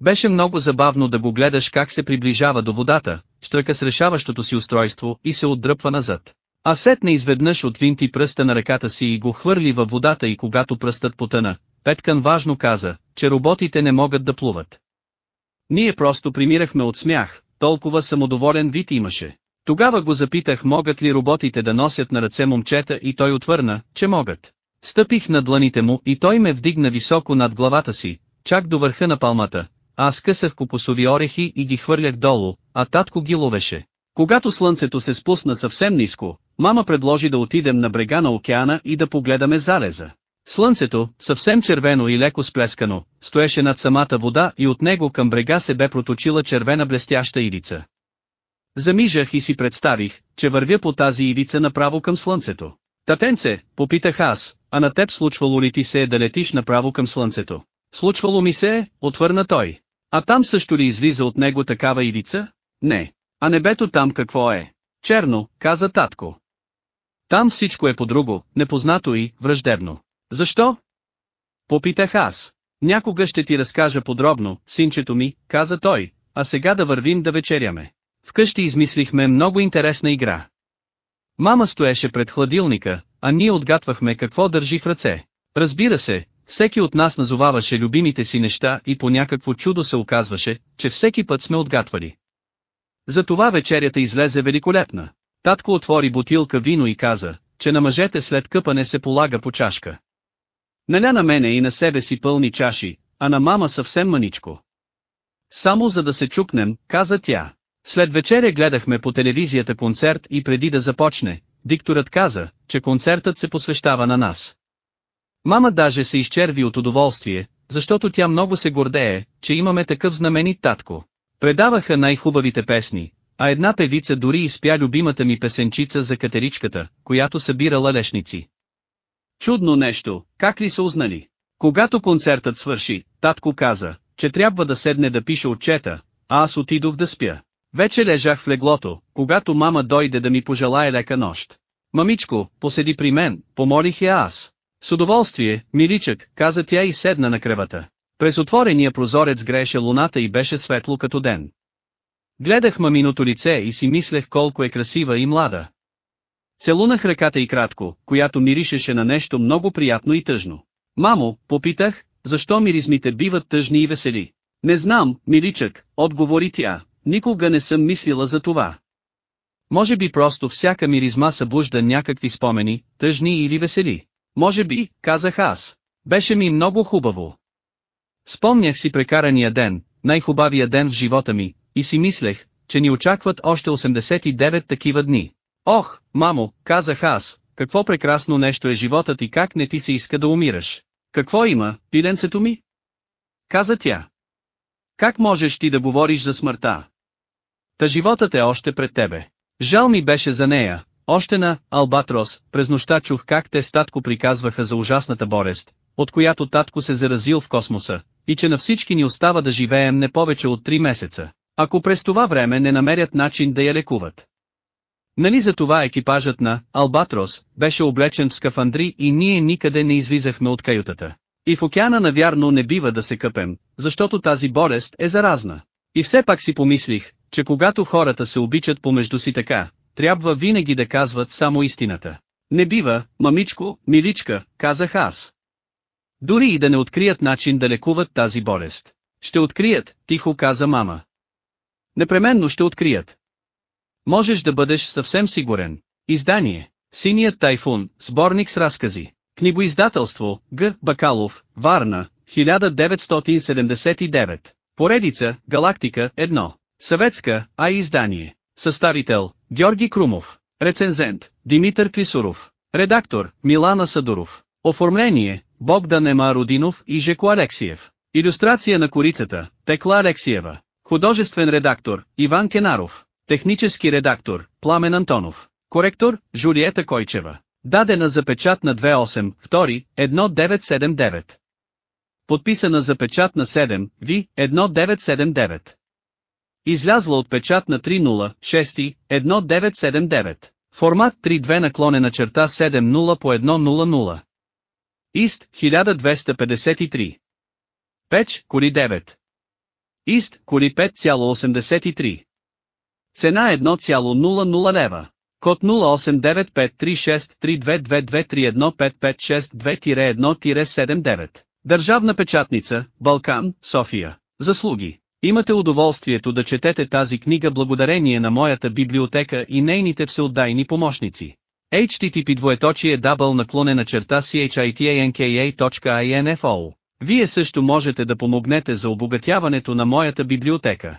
Беше много забавно да го гледаш как се приближава до водата, штръка с решаващото си устройство и се отдръпва назад. А сетне изведнъж отвинти пръста на ръката си и го хвърли във водата и когато пръстът потъна, Петкан важно каза, че роботите не могат да плуват. Ние просто примирахме от смях, толкова самодоволен вид имаше. Тогава го запитах могат ли роботите да носят на ръце момчета и той отвърна, че могат. Стъпих на дланите му и той ме вдигна високо над главата си, чак до върха на палмата, аз късах кокосови орехи и ги хвърлях долу, а татко ги ловеше. Когато слънцето се спусна съвсем ниско, мама предложи да отидем на брега на океана и да погледаме залеза. Слънцето, съвсем червено и леко сплескано, стоеше над самата вода и от него към брега се бе проточила червена блестяща ивица. Замижах и си представих, че вървя по тази ивица направо към слънцето. Татенце, попитах аз, а на теб случвало ли ти се е да летиш направо към слънцето? Случвало ми се е, отвърна той. А там също ли излиза от него такава ивица? Не. А небето там какво е? Черно, каза татко. Там всичко е по-друго, непознато и враждебно. Защо? Попитах аз. Някога ще ти разкажа подробно, синчето ми, каза той, а сега да вървим да вечеряме. Вкъщи измислихме много интересна игра. Мама стоеше пред хладилника, а ние отгатвахме какво държи в ръце. Разбира се, всеки от нас назоваваше любимите си неща и по някакво чудо се оказваше, че всеки път сме отгатвали. Затова вечерята излезе великолепна. Татко отвори бутилка вино и каза, че на мъжете след къпане се полага по чашка. Наля на мене и на себе си пълни чаши, а на мама съвсем маничко. Само за да се чукнем, каза тя. След вечеря гледахме по телевизията концерт и преди да започне, дикторът каза, че концертът се посвещава на нас. Мама даже се изчерви от удоволствие, защото тя много се гордее, че имаме такъв знаменит татко. Предаваха най-хубавите песни, а една певица дори изпя любимата ми песенчица за катеричката, която събирала лешници. Чудно нещо, как ли са узнали? Когато концертът свърши, татко каза, че трябва да седне да пише отчета, а аз отидох да спя. Вече лежах в леглото, когато мама дойде да ми пожелая лека нощ. Мамичко, поседи при мен, помолих я аз. С удоволствие, миличък, каза тя и седна на кревата. През отворения прозорец грееше луната и беше светло като ден. Гледах маминото лице и си мислех колко е красива и млада. Целунах ръката и кратко, която миришеше на нещо много приятно и тъжно. Мамо, попитах, защо миризмите биват тъжни и весели? Не знам, миличък, отговори тя, никога не съм мислила за това. Може би просто всяка миризма събужда някакви спомени, тъжни или весели. Може би, казах аз. Беше ми много хубаво. Спомнях си прекарания ден, най-хубавия ден в живота ми, и си мислех, че ни очакват още 89 такива дни. Ох, мамо, казах аз, какво прекрасно нещо е животът и как не ти се иска да умираш. Какво има, пиленцето ми? Каза тя. Как можеш ти да говориш за смъртта? Та животът е още пред тебе. Жал ми беше за нея, още на Албатрос, през нощта чух как те статко приказваха за ужасната болест, от която татко се заразил в космоса, и че на всички ни остава да живеем не повече от 3 месеца, ако през това време не намерят начин да я лекуват. Нали за това екипажът на Албатрос беше облечен в скафандри и ние никъде не излизахме от каютата. И в океана навярно не бива да се къпем, защото тази болест е заразна. И все пак си помислих, че когато хората се обичат помежду си така, трябва винаги да казват само истината. Не бива, мамичко, миличка, казах аз. Дори и да не открият начин да лекуват тази болест. Ще открият, тихо каза мама. Непременно ще открият. Можеш да бъдеш съвсем сигурен. Издание. Синият тайфун, сборник с разкази. Книгоиздателство, Г. Бакалов, Варна, 1979. Поредица, Галактика, 1. Съветска, А издание. Съставител, Георги Крумов. Рецензент, Димитър Клисуров. Редактор, Милана Садуров. Оформление, Богдан Ема Родинов и Жеко Алексиев. Иллюстрация на корицата, Текла Алексиева. Художествен редактор, Иван Кенаров. Технически редактор, Пламен Антонов. Коректор, Жулиета Койчева. Дадена за печат на 28, 2, 1979. Подписана за печат на 7, Ви, 1979. Излязла от печат на 30, 6, 1979. Формат 3.2 наклонена черта 7.0 по 1.00. Ист, 1253. Печ, коли 9. Ист, коли 5,83. Цена 1,00 лева. Код 0895363222315562-1-79. Държавна печатница, Балкан, София. Заслуги. Имате удоволствието да четете тази книга благодарение на моята библиотека и нейните всеотдайни помощници. HTTP двоеточие дабъл наклонена черта chitanka.info Вие също можете да помогнете за обогатяването на моята библиотека.